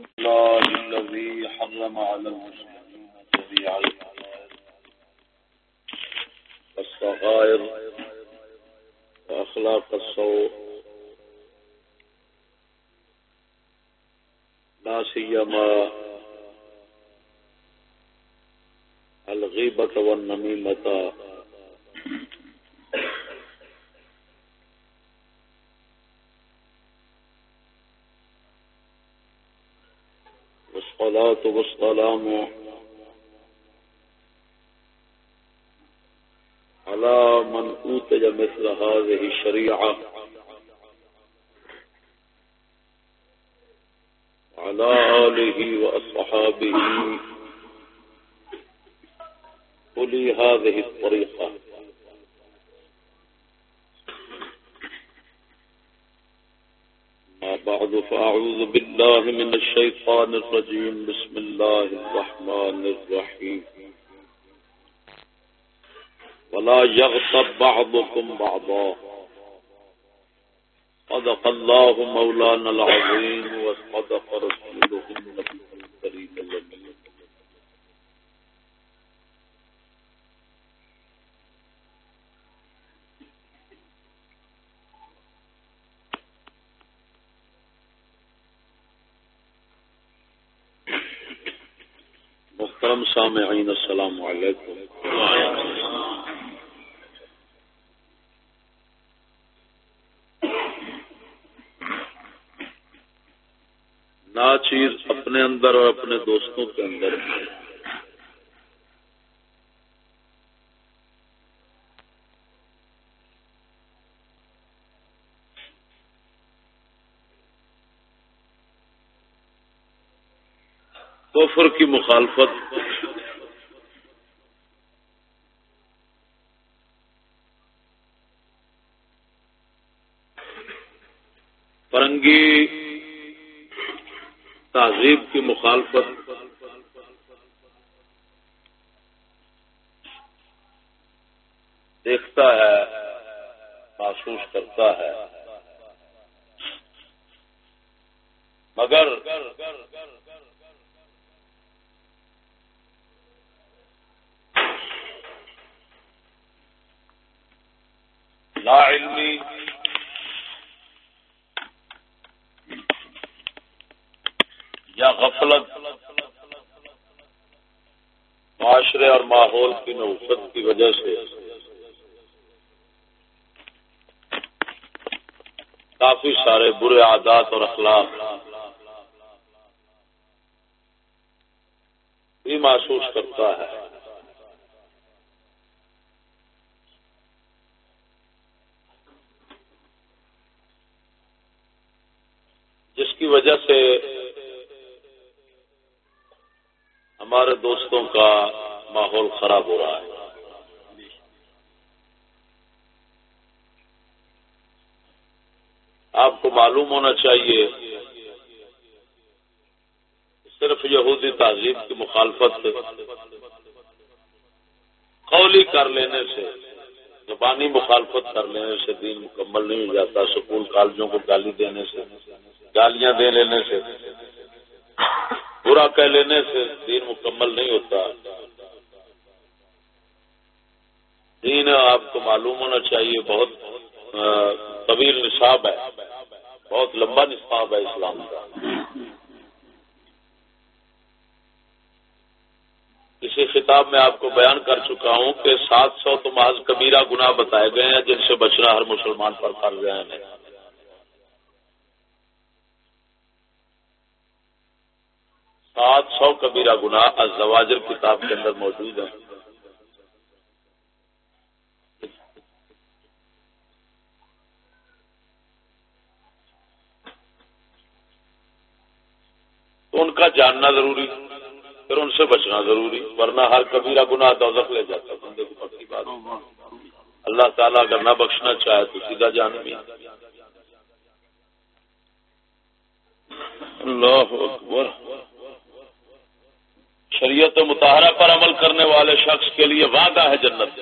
الله الذي حرم على المسلمين جميع وأخلاق السوء لا سيما الغيبة والنميمة والصلاة والسلام على من أوتج مثل هذه الشريعة وعلى آله وأصحابه أولي هذه الطريقة. فأعوذ بالله من الشيطان الرجيم. بسم الله الرحمن الرحيم. ولا يغتب بعضكم بعضا. صدق الله مولانا العظيم وصدق رسوله النبي الكريم الذي محترم سامعین، السلام علیکم. ناچیر اپنے اندر اور اپنے دوستوں کے اندر کفر کی مخالفت فرنگی تہذیب کی مخالفت دیکھتا ہے محسوس کرتا ہے مگر لا علمی یا غفلت معاشرے اور ماحول کی نوسط کی وجہ سے کافی سارے برے عادات اور اخلاق۔ بھی محسوس کر ہے جس کی وجہ سے ہمارے دوستوں کا ماحول خراب ہو رہا ہے آپ کو معلوم ہونا چاہیے صرف یہودی تہذیب کی مخالفت قولی کر لینے سے زبانی مخالفت کر لینے سے دین مکمل نہیں ہو جاتا، سکول، کالجوں کو گالی دینے سے، گالیاں دے لینے سے، برا کہہ لینے سے دین مکمل نہیں ہوتا۔ دین آپ کو معلوم ہونا چاہیے، بہت طویل نصاب ہے، بہت لمبا نصاب ہے اسلام کا۔ اسی خطاب میں آپ کو بیان کر چکا ہوں کہ سات سو تو محض کبیرہ گناہ بتائے گئے ہیں جن سے بچنا ہر مسلمان پر فرض ہے۔ سات سو کبیرہ گناہ الزواجر کتاب کے اندر موجود ہیں۔ تو ان کا جاننا ضروری۔ پھر ان سے بچنا ضروری ورنہ ہر کبیرہ گناہ دوزخ لے جاتا بندے کو پکی بات۔ اللہ تعالیٰ اگر نہ بخشنا چاہے تو سیدھا جان بھی اللہ اکبر۔ شریعت مطالعہ پر عمل کرنے والے شخص کے لیے وعدہ ہے جنت۔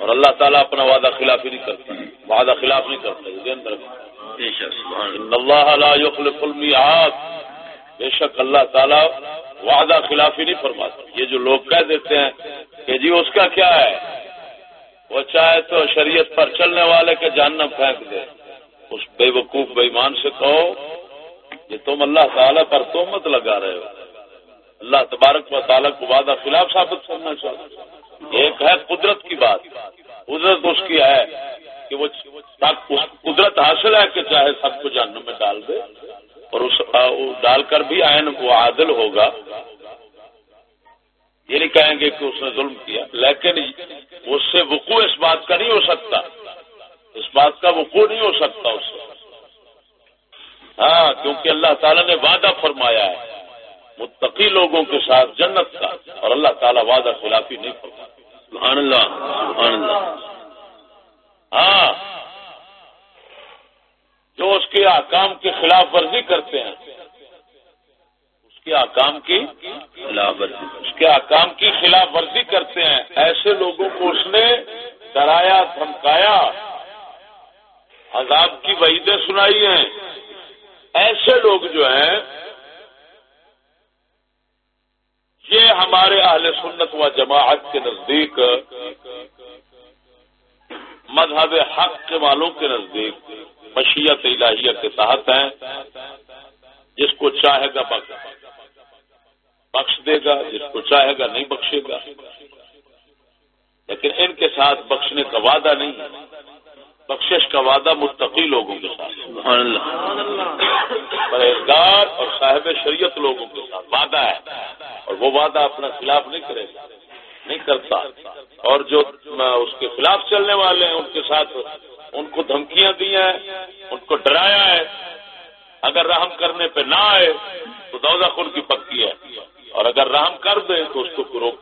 اور اللہ تعالیٰ اپنا وعدہ خلاف ہی نہیں کرتا۔ وعدہ خلاف نہیں کرتا اللہ۔ لا يخلف المیعاد بے شک اللہ تعالی وعدہ خلافی نہیں فرماتا۔ یہ جو لوگ کہہ دیتے ہیں کہ جی اس کا کیا ہے؟ وہ چاہے تو شریعت پر چلنے والے کے جاننا پھینک دے۔ اس بے وقوف بے سے کہو، یہ تم اللہ تعالی پر تہمت لگا رہے ہو۔ اللہ تبارک و تعالیٰ کو وعدہ خلاف ثابت کرنا چاہتے ایک ہے قدرت کی بات۔ قدرت اس کی ہے کہ وہ قدرت حاصل ہے کہ چاہے سب کو جہنم میں ڈال دے۔ اور اس ڈال کر بھی آئین وہ عادل ہوگا۔ یہ نہیں کہیں گے کہ اس نے ظلم کیا، لیکن اس سے وقوع اس بات کا نہیں ہو سکتا۔ اس بات کا وقوع نہیں ہو سکتا اس سے۔ ہاں کیونکہ اللہ تعالیٰ نے وعدہ فرمایا ہے۔ متقی لوگوں کے ساتھ جنت کا، اور اللہ تعالیٰ وعدہ خلافی نہیں فرمایا سبحان اللہ سبحان اللہ۔ ہاں جو اس کے آکام کی خلاف ورزی کرتے ہیں۔ اس کے آکام کی خلاف ورزی۔ اس کے آکام کی خلاف ورزی کرتے ہیں۔ ایسے لوگوں کو اس نے ڈرایا، دھمکایا۔ عذاب کی وعیدیں سنائی ہیں۔ ایسے لوگ جو ہیں، یہ ہمارے اہل سنت و جماعت کے نزدیک مذہب حق کے والوں کے نزدیک مشیت الہیہ کے تحت ہیں۔ جس کو چاہے گا بخش۔ دے گا جس کو چاہے گا نہیں بخشے گا۔ لیکن ان کے ساتھ بخشنے کا وعدہ نہیں ہے۔ بخشش کا وعدہ مستقی لوگوں کے ساتھ۔ پرہیزگار اور صاحب شریعت لوگوں کے ساتھ۔ وعدہ ہے اور وہ وعدہ اپنا خلاف نہیں کرے گا۔ نہیں کرتا۔ اور جو اس کے خلاف چلنے والے ہیں، ان کے ساتھ ان کو دھمکیاں دی ہیں، ان کو ڈرایا ہے۔ اگر رحم کرنے پہ نہ آئے، تو دوزہ خون کی پکی ہے۔ اور اگر رحم کر دے، تو اس کو روک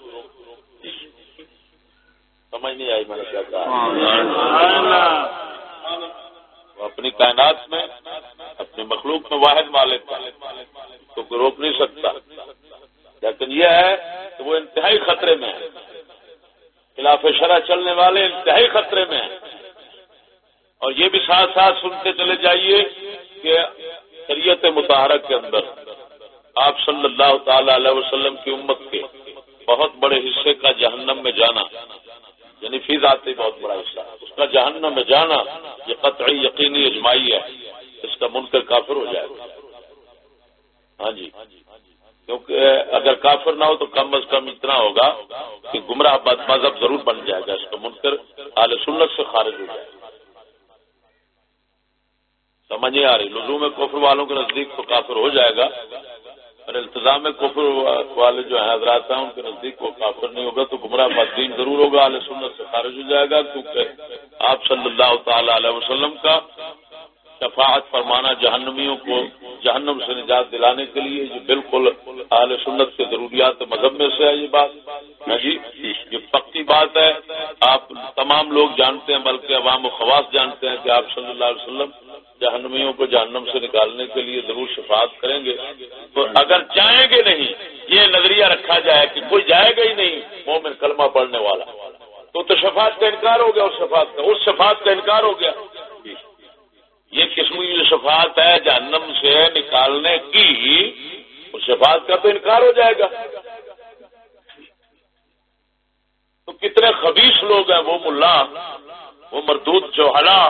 سمجھ نہیں آئی میں نے کیا کہا۔ اپنی کائنات میں، اپنی مخلوق میں واحد مالک تو کوئی روک نہیں سکتا۔ لیکن یہ ہے کہ وہ انتہائی خطرے میں ہے۔ خلاف شرح چلنے والے انتہائی خطرے میں ہیں۔ اور یہ بھی ساتھ ساتھ سنتے چلے جائیے کہ شریعت متحرہ کے اندر آپ صلی اللہ تعالی علیہ وسلم کی امت کے بہت بڑے حصے کا جہنم میں جانا یعنی فی ذاتی بہت بڑا حصہ اس کا جہنم میں جانا یہ قطعی یقینی اجماعی ہے۔ اس کا منکر کافر ہو جائے گا۔ ہاں جی۔ کیونکہ اگر کافر نہ ہو تو کم از کم اتنا ہوگا کہ گمراہ بد مذہب ضرور بن جائے گا، اس کا منکر اعلی سنت سے خارج ہو جائے گا۔ سمجھ نہیں آ رہی۔ لزوم کفر والوں کے نزدیک تو کافر ہو جائے گا اور التظام کفر والے جو ہیں حضرات ہیں، ان کے نزدیک وہ کافر نہیں ہوگا تو گمراہ بدین ضرور ہوگا علیہ سنت سے خارج ہو جائے گا، کیونکہ آپ صلی اللہ تعالی علیہ وسلم کا شفاعت فرمانا جہنمیوں کو جہنم سے نجات دلانے کے لیے، یہ بالکل اعلی سنت کے ضروریات مذہب میں سے ہے یہ بات۔ ہاں جی یہ پکی بات ہے۔ آپ تمام لوگ جانتے ہیں، بلکہ عوام و خواص جانتے ہیں کہ آپ صلی اللہ علیہ وسلم جہنمیوں کو جہنم سے نکالنے کے لیے ضرور شفاعت کریں گے۔ تو اگر جائیں گے نہیں، یہ نظریہ رکھا جائے کہ کوئی جائے گا ہی نہیں، مومن کلمہ پڑھنے والا۔ تو تو شفاعت کا انکار ہو گیا اس شفاعت کا اس شفاعت کا انکار ہو گیا۔ یہ قسم کی جو شفاعت ہے جہنم سے نکالنے کی، اس شفاعت کا تو انکار ہو جائے گا۔ تو کتنے خبیص لوگ ہیں وہ ملا، وہ مردود چوہلا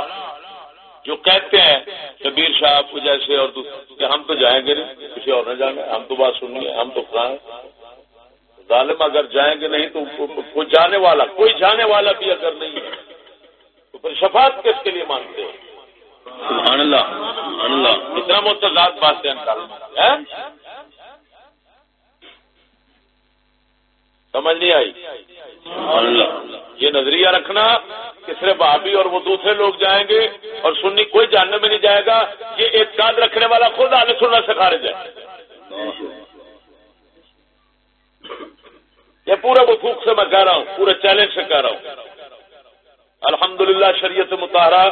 جو کہتے ہیں، کبیر صاحب کو جیسے اور کہ ہم تو جائیں گے نہیں، کسی اور نہ جانا ہم تو بات سنیے، ہم تو خواہ ظالم اگر جائیں گے نہیں تو کوئی جانے والا، کوئی جانے والا بھی اگر نہیں ہے۔ تو پھر شفاعت کس کے لیے مانتے ہیں سبحان اللہ سبحان اللہ۔ اتنا متضاد باتیں سمجھ نہیں آئی؟ سبحان اللہ۔ یہ نظریہ رکھنا کہ صرف بھابھی اور وہ دوسرے لوگ جائیں گے اور سننی کوئی جاننے میں نہیں جائے گا، یہ ایک رکھنے والا خود آنے سننا سکھا رہے جائے یہ پورے وفوق سے میں کہہ رہا ہوں پورے چیلنج سے کہہ رہا ہوں۔ الحمدللہ شریعت مطالعہ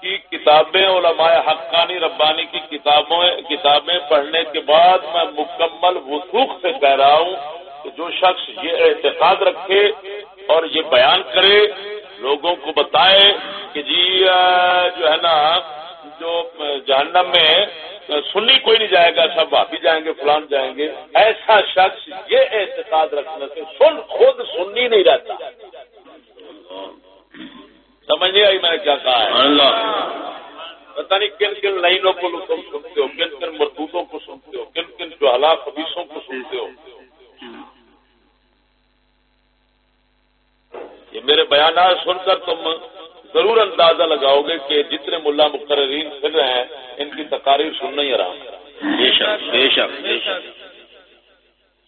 کی کتابیں علماء حقانی ربانی کی کتابوں کتابیں پڑھنے کے بعد میں مکمل وسوخ سے کہہ رہا ہوں کہ جو شخص یہ اعتقاد رکھے اور یہ بیان کرے، لوگوں کو بتائے کہ جی جو ہے نا، جو جہنم میں سنی کوئی نہیں جائے گا اچھا سب بھابی جائیں گے، فلان جائیں گے۔ ایسا شخص یہ اعتقاد رکھنے سے سن، خود سننی نہیں رہتا۔ سمجھ آئی میں نے کیا کہا ہے؟ پتہ نہیں کن کن لائنوں کو تم سنتے ہو کن کن مردودوں کو سنتے ہو کن کن جو حالات حدیثوں کو سنتے ہو۔ یہ میرے بیانات سن کر تم ضرور اندازہ لگاؤ گے کہ جتنے ملا مقررین پھر رہے ہیں ان کی تقاریر سننا ہی آرام۔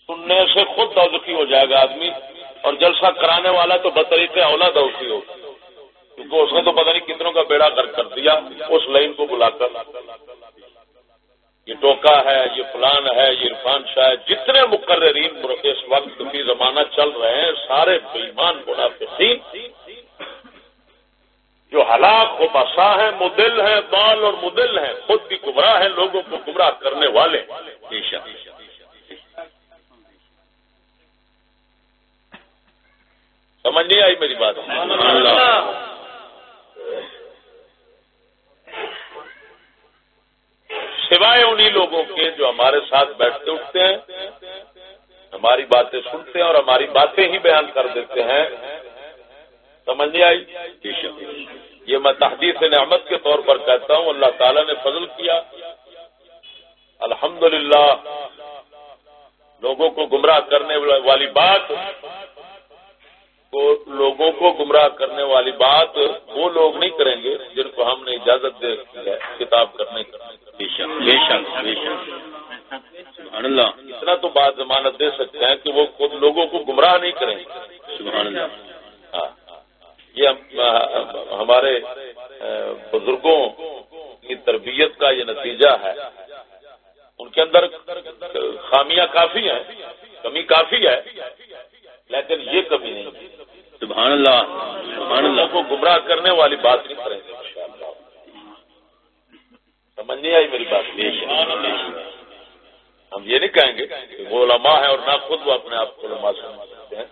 سننے سے خود دوزخی ہو جائے گا آدمی اور جلسہ کرانے والا تو بطریق اولا دوزخی ہو۔ کیونکہ اس نے تو پتہ نہیں کتنوں کا بیڑا کر کر دیا، اس لائن کو بلا کر۔ یہ ٹوکا ہے، یہ فلان ہے، یہ عرفان شاہ ہے، جتنے مقررین اس وقت بھی زمانہ چل رہے ہیں، سارے بےمان منافقین۔ جو ہلاک و بسا ہیں مدل ہیں، بال اور مدل ہیں، خود بھی گمراہ ہیں لوگوں کو گمراہ کرنے والے۔ سمجھ نہیں آئی میری بات؟ سوائے انہی لوگوں کے جو ہمارے ساتھ بیٹھتے اٹھتے ہیں، ہماری باتیں سنتے ہیں اور ہماری باتیں ہی بیان کر دیتے ہیں۔ سمجھ نہیں آئی؟ یہ میں تحدیث نعمت کے طور پر کہتا ہوں، اللہ تعالیٰ نے فضل کیا۔ الحمدللہ، لوگوں کو گمراہ کرنے والی بات کو لوگوں کو گمراہ کرنے والی بات وہ لوگ نہیں کریں گے جن کو ہم نے اجازت دے ہے کتاب کرنے اتنا تو بات ضمانت دے سکتے ہیں کہ وہ خود لوگوں کو گمراہ نہیں کریں۔ گے ہاں۔ یہ ہمارے بزرگوں کی تربیت کا یہ نتیجہ ہے۔ ان کے اندر خامیاں کافی ہیں کمی کافی ہے۔ لیکن یہ کمی نہیں۔ سبحان اللہ سبحان اللہ۔ کو گمراہ کرنے والی بات نہیں کریں گے سمجھ نہیں آئی میری بات؟ ہم یہ نہیں کہیں گے کہ وہ علماء ہے اور نہ خود وہ اپنے آپ کو علماء سمجھتے ہیں۔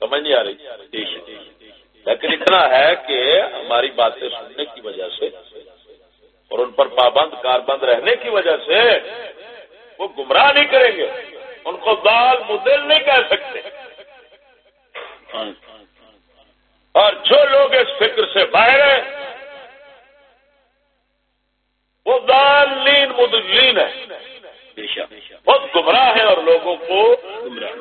سمجھ نہیں آ رہی۔ لیکن اتنا ہے کہ ہماری باتیں سننے کی وجہ سے اور ان پر پابند کاربند رہنے کی وجہ سے وہ گمراہ نہیں کریں گے۔ ان کو دال مدل نہیں کہہ سکتے۔ اور جو لوگ اس فکر سے باہر ہیں، وہ دال لین مدلین ہے بہت گمراہ ہے اور لوگوں کو گمراہ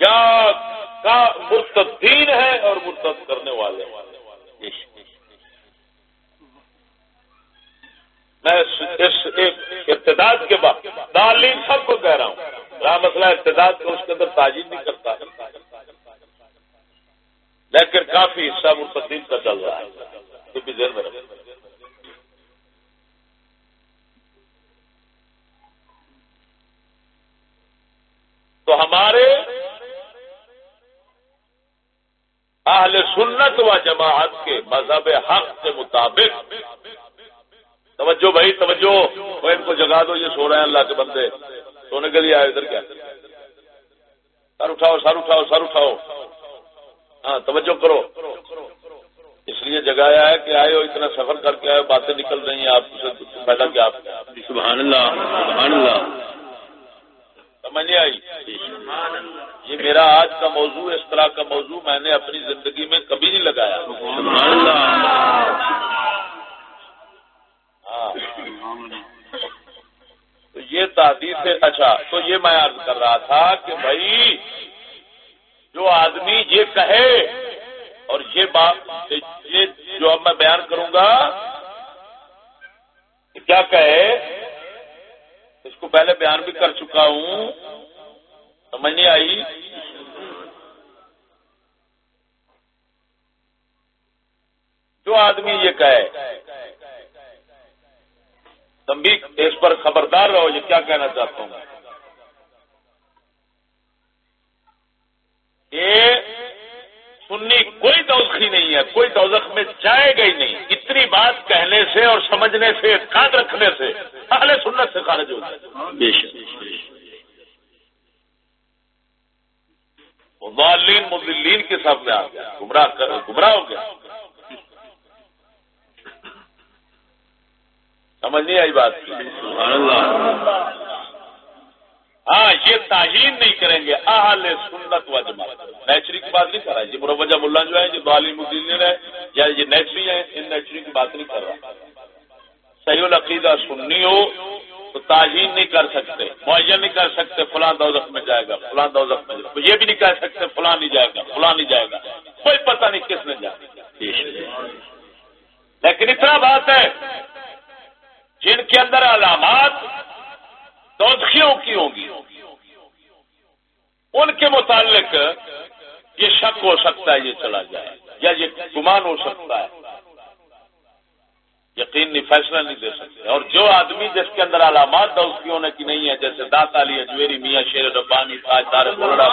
یا مرتدین ہے اور مرتد کرنے والے۔ میں اس ابتداد کے بعد تعلیم سب کو کہہ رہا ہوں۔ رہا مسئلہ ابتداد کو اس کے اندر تاجر نہیں کرتا۔ لیکن کافی حصہ مرتدین کا چل رہا ہے۔ بھی دیر میں تو ہمارے اہل سنت و جماعت کے مذہب حق کے مطابق توجہ بھائی توجہ۔ وہ ان کو جگا دو یہ سو رہے ہیں اللہ کے بندے۔ سونے کے لیے آئے ادھر کیا؟ سر اٹھاؤ سر اٹھاؤ سر اٹھاؤ۔ ہاں توجہ کرو۔ اس لیے جگایا ہے کہ آئے ہو اتنا سفر کر کے آئے باتیں نکل رہی ہیں۔ آپ سے پہلا کہ آپ سبحان اللہ سبحان اللہ۔ سمجھ نہیں آئی؟ یہ میرا آج کا موضوع اس طرح کا موضوع میں نے اپنی زندگی میں کبھی نہیں لگایا۔ ہاں تو اچھا تو یہ میں عرض کر رہا تھا کہ بھائی، جو آدمی یہ کہے اور یہ بات یہ جو اب میں بیان کروں گا کیا کہے، اس کو پہلے بیان بھی کر چکا ہوں۔ سمجھ نہیں آئی؟ جو آدمی یہ کہے تم بھی اس پر خبردار رہو یہ کیا کہنا چاہتا ہوں یہ سننی کوئی دوزخی نہیں ہے کوئی دوزخ میں جائے گا ہی نہیں۔ اتنی بات کہنے سے اور سمجھنے سے کاٹ رکھنے سے اہل سنت سے خارج ہو جائے۔ والین مدلین کے میں آ گیا۔ گمراہ گمراہ ہو گیا۔ سمجھ نہیں آئی بات؟ ہاں یہ تعین نہیں کریں گے۔ اہل سنت و جماعت۔ نیچری کی بات نہیں کر رہا۔ یہ مروجہ ملا جو ہے یہ بالی مدین ہے یا یہ نیچری ہے ان نیچری کی بات نہیں کر رہا۔ صحیح العقیدہ سننی ہو تو تعین نہیں کر سکتے۔ معین نہیں کر سکتے فلاں دوزخ میں جائے گا فلاں دوزخ میں جائے گا۔ یہ بھی نہیں کہہ سکتے فلاں نہیں جائے گا فلاں نہیں جائے گا۔ کوئی پتہ نہیں کس نے جائے لیکن اتنا بات ہے جن کے اندر علامات دوزخیوں کی ہوں گی، ان کے متعلق یہ شک ہو سکتا ہے، یہ چلا جائے یا یہ گمان ہو سکتا ہے۔ یقینی فیصلہ نہیں دے سکتے۔ اور جو آدمی جس کے اندر علامات دوست کی ہونے کی نہیں ہے، جیسے دات علی اجویری میاں شیر ربانی تاج دار بولڑا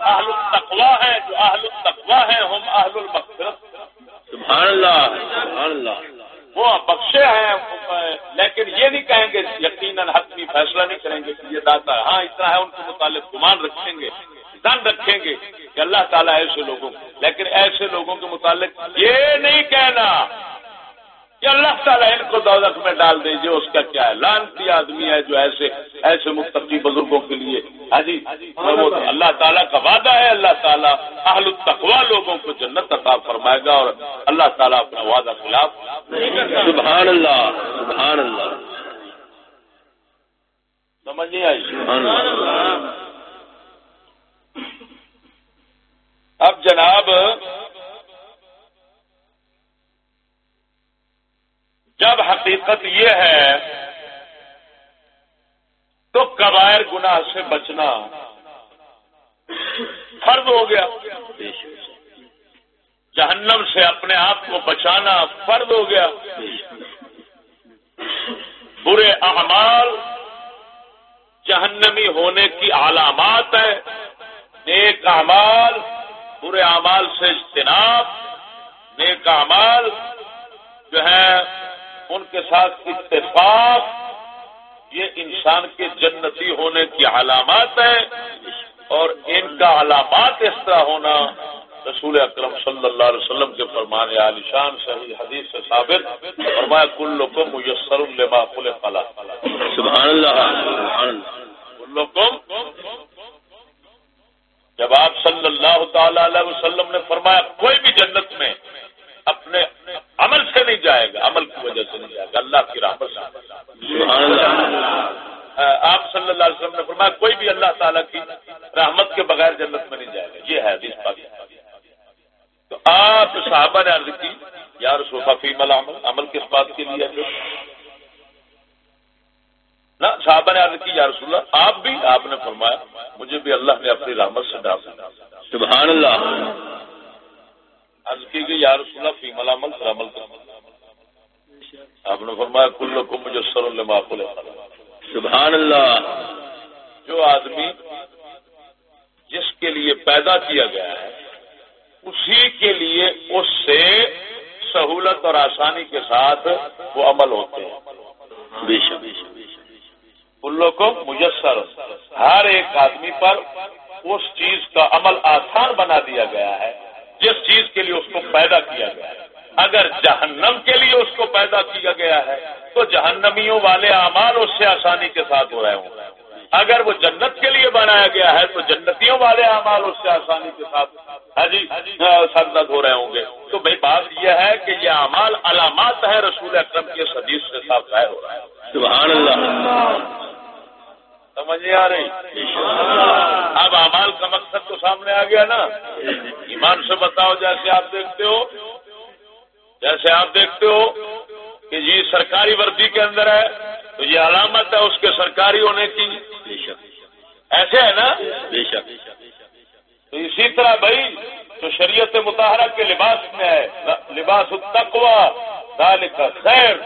اہل التقوا ہے، جو اہل التقوا ہے ہم اہل المغفرت۔ سبحان اللہ سبحان اللہ۔ وہ بخشے ہیں، لیکن یہ نہیں کہیں گے، یقیناً حتمی فیصلہ نہیں کریں گے کہ یہ داتا ہاں اتنا ہے، ان کے متعلق گمان رکھیں گے دن رکھیں گے کہ اللہ تعالیٰ ایسے لوگوں کو، لیکن ایسے لوگوں کے متعلق یہ نہیں کہنا کہ اللہ تعالیٰ ان کو دولت میں ڈال دیجیے اس کا کیا ہے؟ لانتی آدمی ہے جو ایسے ایسے مستقی بزرگوں کے لیے ہاں جی وہ اللہ تعالیٰ کا وعدہ ہے، اللہ تعالیٰ اہل التقوا لوگوں کو جنت عطا فرمائے گا اور اللہ تعالیٰ اپنا وعدہ خلاف سبحان اللہ سبحان اللہ۔ سمجھ نہیں آئی؟ سبحان اللہ۔ اب جناب جب حقیقت یہ ہے تو کبائر گناہ سے بچنا فرض ہو گیا۔ جہنم سے اپنے آپ کو بچانا فرض ہو گیا۔ برے اعمال جہنمی ہونے کی علامات ہے نیک اعمال برے اعمال سے اجتناب، نیک اعمال جو ہے ان کے ساتھ اتفاق یہ انسان کے جنتی ہونے کی علامات ہیں اور ان کا علامات اس طرح ہونا رسول اکرم صلی اللہ علیہ وسلم کے فرمان عالیشان صحیح حدیث سے ثابت فرمایا کل کو میسر الما فل فلا سبحان اللہ جب آپ صلی اللہ تعالی علیہ وسلم نے فرمایا کوئی بھی جنت میں اپنے عمل سے نہیں جائے گا عمل کی وجہ سے نہیں جائے گا اللہ کی رحمت سے آپ صلی اللہ علیہ وسلم نے فرمایا کوئی بھی اللہ تعالیٰ کی رحمت کے بغیر جنت میں نہیں جائے گا۔ یہ ہے حدیث پاک۔ تو آپ صحابہ نے عرض کی یار صوفہ فیم عمل عمل کس بات کے لیے؟ نہ صحابہ نے عرض کی یا رسول اللہ آپ بھی آپ نے فرمایا مجھے بھی اللہ نے اپنی رحمت سے ڈال سبحان اللہ۔ عرض کی یا رسول اللہ آپ نے فرمایا کل کو مجھے سر اللہ سبحان اللہ۔ جو آدمی جس کے لیے پیدا کیا گیا ہے اسی کے لیے اس سے سہولت اور آسانی کے ساتھ وہ عمل ہوتے ہیں۔ بے شک کلو کو میسر ہر ایک آدمی پر اس چیز کا عمل آسان بنا دیا گیا ہے۔ جس چیز کے لیے اس کو پیدا کیا گیا ہے۔ اگر جہنم کے لیے اس کو پیدا کیا گیا ہے، تو جہنمیوں والے اعمال اس سے آسانی کے ساتھ ہو رہے ہوں۔ اگر وہ جنت کے لیے بنایا گیا ہے، تو جنتیوں والے اعمال اس سے آسانی کے ساتھ ہاں جی ہاں، سرد ہو رہے ہوں گے۔ تو بھائی بات یہ ہے کہ یہ اعمال علامات ہے رسول اکرم کے حدیث سے صاف ظاہر ہو رہا ہے سبحان اللہ۔ سمجھ نہیں آ رہی؟ اب امال کا مقصد تو سامنے آ گیا نا۔ ایمان سے بتاؤ، جیسے آپ دیکھتے ہو، جیسے آپ دیکھتے ہو کہ یہ سرکاری وردی کے اندر ہے، تو یہ علامت ہے اس کے سرکاری ہونے کی۔ ایسے ہے نا؟ بے شک تو اسی طرح بھائی تو شریعت مطالعہ کے لباس میں ہے، لباس التقوا ذالک خیر،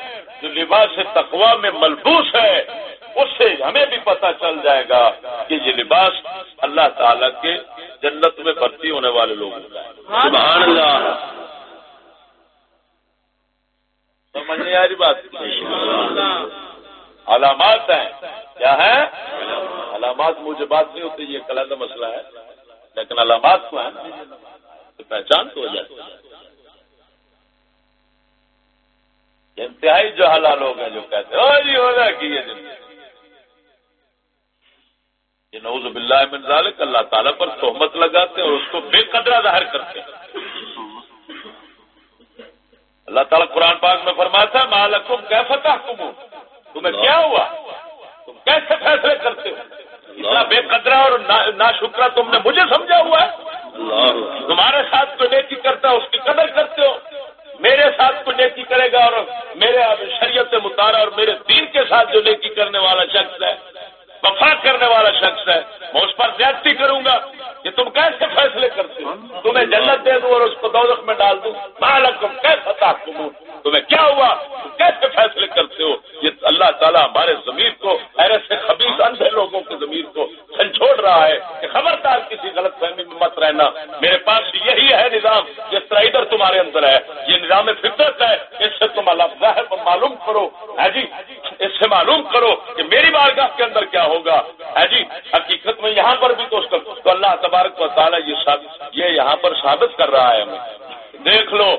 جو لباس تقوا میں ملبوس ہے اس سے ہمیں بھی پتا چل جائے گا کہ یہ لباس اللہ تعالی کے جنت میں بھرتی ہونے والے لوگ سبحان اللہ۔ سمجھنے آ رہی بات؟ علامات ہیں۔ کیا ہے علامات مجھے بات نہیں ہوتی یہ علیحدہ مسئلہ ہے۔ لیکن علامات کو ہے پہچان تو ہو جاتی انتہائی جو حلال لوگ ہیں جو کہتے ہیں جی ہوگا کہ یہ یہ نوز باللہ من ذالک، اللہ تعالیٰ پر تہمت لگاتے اور اس کو بے قدرہ ظاہر کرتے ہیں۔ اللہ تعالیٰ قرآن پاک میں فرماتا ہے مالکم کیا فتح تم تمہیں کیا ہوا؟ تم کیسے فیصلے کرتے ہو؟ اتنا بے قدرہ اور نا شکرا تم نے مجھے سمجھا ہوا ہے۔ تمہارے ساتھ کوئی نیکی کرتا ہے، اس کی قدر کرتے ہو۔ میرے ساتھ کوئی نیکی کرے گا اور میرے شریعت مطالعہ اور میرے دین کے ساتھ جو نیکی کرنے والا شخص ہے وفا کرنے والا شخص ہے، میں اس پر زیادتی کروں گا کہ تم کیسے فیصلے کرتے ہو؟ تمہیں جنت دے دوں اور اس کو دولت میں ڈال دوں۔ مالک تم کیسا تم تمہیں کیا ہوا؟ تم کیسے فیصلے کرتے ہو؟ یہ اللہ تعالیٰ ہمارے ضمیر کو ایسے خبیص اندھے لوگوں کے ضمیر کو سنچوڑ رہا ہے کہ خبردار کسی غلط فہمی میں مت رہنا۔ میرے پاس یہی ہے نظام، جس طرح ادھر تمہارے اندر ہے۔ یہ نظام فطرت ہے، اس سے تم اللہ ظاہر معلوم کرو۔ ہے جی اس سے معلوم کرو کہ میری بارگاہ کے اندر کیا ہوگا؟ ہے جی؟ حقیقت میں یہاں پر بھی تو اس کا تو اللہ تبارک و تعالیٰ یہ یہ یہاں پر ثابت کر رہا ہے ہمیں۔ دیکھ لو،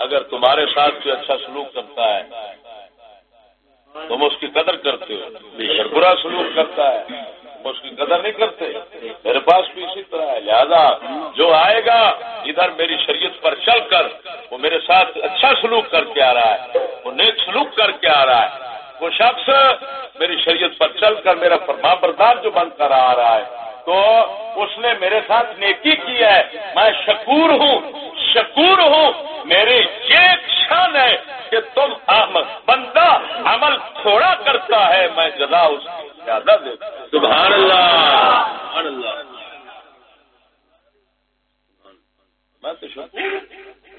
اگر تمہارے ساتھ کوئی اچھا سلوک کرتا ہے، تم اس کی قدر کرتے ہو۔ اگر برا سلوک کرتا ہے اس کی قدر نہیں کرتے۔ میرے پاس بھی اسی طرح ہے۔ لہذا جو آئے گا، ادھر میری شریعت پر چل کر، وہ میرے ساتھ اچھا سلوک کر کے آ رہا ہے، وہ نیک سلوک کر کے آ رہا ہے۔ وہ شخص میری شریعت پر چل کر میرا فرما بردار جو بن کر آ رہا ہے تو اس نے میرے ساتھ نیکی کی ہے۔ میں شکور ہوں شکور ہوں۔ میری یہ شان ہے کہ تم بندہ عمل تھوڑا کرتا ہے میں جدا اس کی زیادہ سبحان اللہ۔ میں تو شکور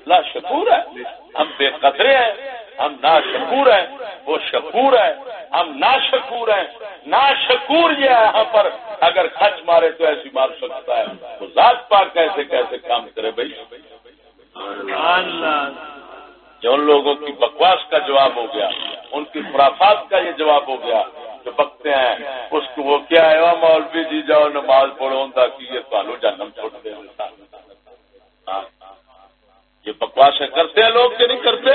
لا شکور ہے۔ ہم بے قدرے ہیں۔ ہم نا شکور ہیں وہ شکور ہے ہم نا شکور ہیں نا شکور یہ ہے یہاں پر۔ اگر خچ مارے تو ایسی مار سکتا ہے۔ تو ذات پاک کیسے کیسے کام کرے بھائی؟ جو ان لوگوں کی بکواس کا جواب ہو گیا ان کی خرافات کا یہ جواب ہو گیا جو بکتے ہیں۔ اس کو وہ کیا ہے؟ مولوی جی جاؤ نماز پڑھو یہ پالو جنم چھوڑتے ہیں۔ یہ بکواس کرتے ہیں لوگ کہ نہیں کرتے؟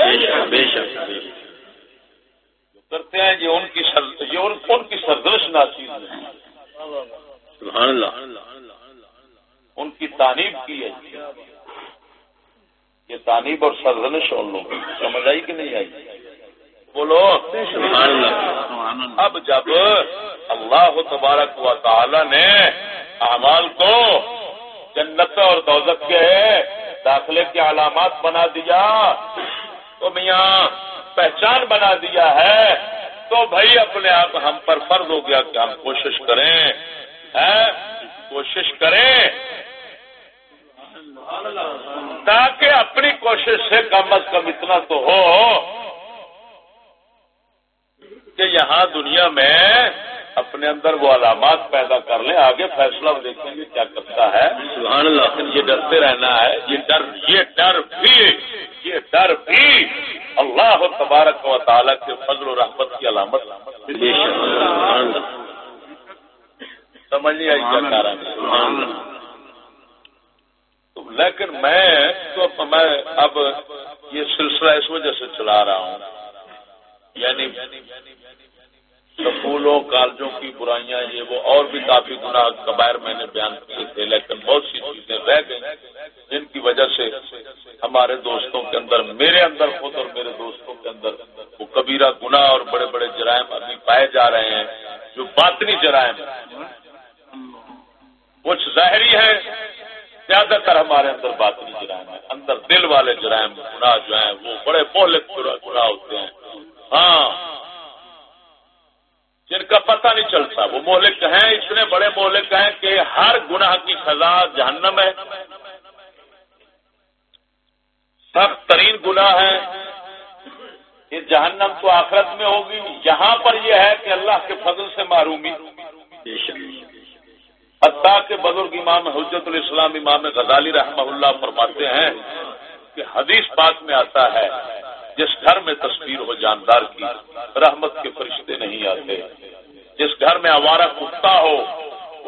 کرتے ہیں یہ ان کی یہ ان کی سردرش ناچیز ان کی تعریف کی ہے۔ یہ تعریف اور سرزنش ان لوگوں سمجھ آئی کہ نہیں آئی؟ بولو۔ اب جب اللہ تبارک و تعالی نے اعمال کو جنت اور دوزت کے داخلے کی علامات بنا دیا تو میاں پہچان بنا دیا ہے تو بھائی اپنے آپ ہم پر فرض ہو گیا کہ ہم کوشش کریں کوشش کریں۔ تاکہ اپنی کوشش سے کم از کم اتنا تو ہو کہ یہاں دنیا میں اپنے اندر وہ علامات پیدا کر لیں آگے فیصلہ دیکھیں گے کیا کرتا ہے۔ سبحان اللہ۔ یہ ڈرتے رہنا ہے یہ ڈر یہ ڈر بھی یہ ڈر بھی۔ اللہ تبارک و تعالیٰ کے فضل و رحمت کی علامت۔ سمجھ نہیں آئی کیا کہہ رہا لیکن میں تو میں اب یہ سلسلہ اس وجہ سے چلا رہا ہوں۔ یعنی سکولوں، کالجوں کی برائیاں، یہ وہ اور بھی کافی گنا کبائر میں نے بیان کیے تھے، لیکن بہت سی چیزیں رہ گئی جن کی وجہ سے ہمارے دوستوں کے اندر، میرے اندر خود اور میرے دوستوں کے اندر وہ کبیرہ گنا اور بڑے بڑے جرائم ابھی پائے جا رہے ہیں، جو باطنی جرائم کچھ ظاہری ہے زیادہ تر ہمارے اندر باطنی جرائم ہے اندر دل والے جرائم، گناہ جو ہیں، وہ بڑے مہلک گناہ ہوتے ہیں۔ ہاں جن کا پتہ نہیں چلتا۔ وہ مہلک ہیں، اتنے بڑے مہلک ہیں کہ ہر گناہ کی سزا جہنم ہے۔ سخت ترین گناہ ہے۔ یہ جہنم تو آخرت میں ہوگی۔ یہاں پر یہ ہے کہ اللہ کے فضل سے معرومی حتیٰ کے بزرگ امام حجت الاسلام امام غزالی رحمہ اللہ فرماتے ہیں کہ حدیث پاک میں آتا ہے۔ جس گھر میں تصویر ہو جاندار کی، رحمت کے فرشتے نہیں آتے۔ جس گھر میں آوارہ کتا ہو،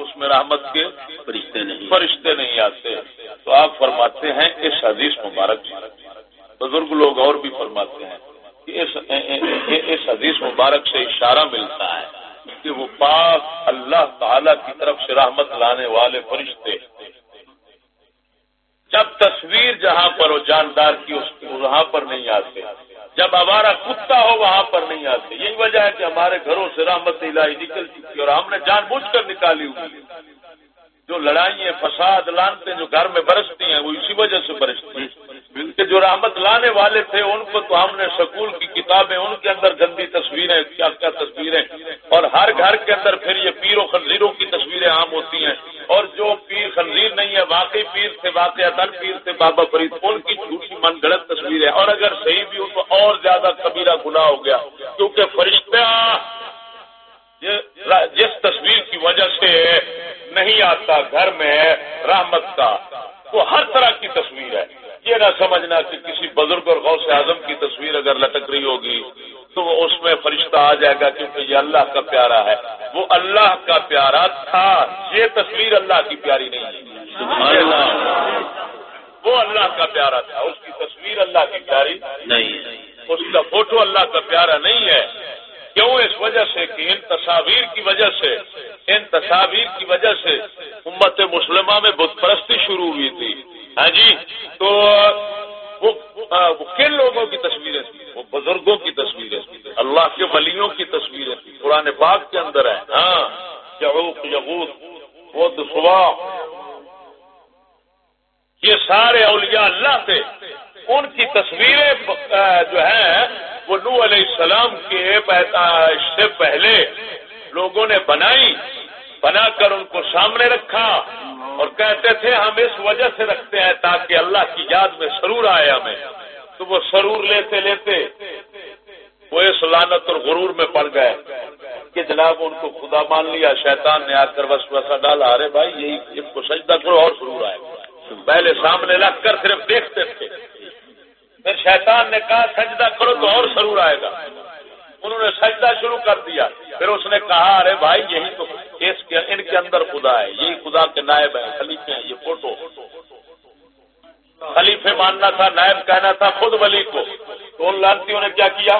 اس میں رحمت کے فرشتے نہیں فرشتے نہیں آتے۔ تو آپ فرماتے ہیں، اس حدیث مبارک بزرگ لوگ اور بھی فرماتے ہیں کہ اس حدیث مبارک سے اشارہ ملتا ہے کہ وہ پاک اللہ تعالی کی طرف سے رحمت لانے والے فرشتے جب تصویر جہاں پر ہو، جاندار کی اس وہاں پر نہیں آتے۔ جب ہمارا کتا ہو، وہاں پر نہیں آتے۔ یہی وجہ ہے کہ ہمارے گھروں سے رحمت الہی نکل چکی اور ہم نے جان بوجھ کر نکالی ہوئی جو لڑائیاں فساد لانتے جو گھر میں برستی ہیں، وہ اسی وجہ سے برستی ہیں۔ جو رحمت لانے والے تھے، ان کو تو ہم نے سکول کی کتابیں، ان کے اندر گندی تصویریں، کیا کیا تصویریں۔ اور ہر گھر کے اندر پھر یہ پیر و خنزیروں کی تصویریں عام ہوتی ہیں۔ اور جو پیر خنزیر نہیں ہے واقعی پیر تھے، واقعی ادن پیر تھے، بابا فرید، ان کی جھوٹی من گڑت تصویر ہے اور اگر صحیح بھی ہو تو اور زیادہ کبیرہ گناہ ہو گیا۔ کیونکہ فرشتہ جس تصویر کی وجہ سے نہیں آتا گھر میں رحمت کا وہ ہر طرح کی تصویر ہے۔ یہ نہ سمجھنا کہ کسی بزرگ اور غوث اعظم کی تصویر اگر لٹک رہی ہوگی تو وہ اس میں فرشتہ آ جائے گا کیونکہ یہ اللہ کا پیارا ہے۔ وہ اللہ کا پیارا تھا یہ تصویر اللہ کی پیاری نہیں ہے۔ وہ اللہ کا پیارا تھا اس کی تصویر اللہ کی پیاری نہیں۔ اس کا فوٹو اللہ کا پیارا نہیں ہے۔ کیوں اس وجہ سے کہ ان تصاویر کی وجہ سے، ان تصاویر کی وجہ سے امت مسلمہ میں بت پرستی شروع ہوئی تھی۔ ہاں جی؟ تو وہ کن لوگوں کی تصویریں تھیں؟ وہ بزرگوں کی تصویریں تھیں۔ اللہ کے ولیوں کی تصویریں تھیں۔ قرآن پاک کے اندر ہے۔ ہاں۔ یغوت وہ دسوا یہ سارے اولیاء اللہ تھے۔ ان کی تصویریں جو ہیں وہ نو علیہ السلام کے سے پہلے لوگوں نے بنائی، بنا کر ان کو سامنے رکھا اور کہتے تھے، ہم اس وجہ سے رکھتے ہیں تاکہ اللہ کی یاد میں سرور آئے ہمیں۔ تو وہ سرور لیتے لیتے وہ اس لانت اور غرور میں پڑ گئے کہ جناب ان کو خدا مان لیا، شیطان نے آ کر بس ویسا ڈالا۔ ارے بھائی، یہی ان کو سجدہ کرو اور سرور آئے۔ پہلے سامنے رکھ کر صرف دیکھتے تھے۔ پھر شیطان نے کہا، سجدہ کرو تو اور سرور آئے گا۔ انہوں نے سجدہ شروع کر دیا۔ پھر اس نے کہا، ارے بھائی، یہی تو اس کے، ان کے اندر خدا ہے۔ یہی خدا کے نائب ہیں، خلیفے ہیں، یہ فوٹو۔ خلیفے ماننا تھا، نائب کہنا تھا، خود ولی کو۔ تو ان لانتیوں نے کیا کیا؟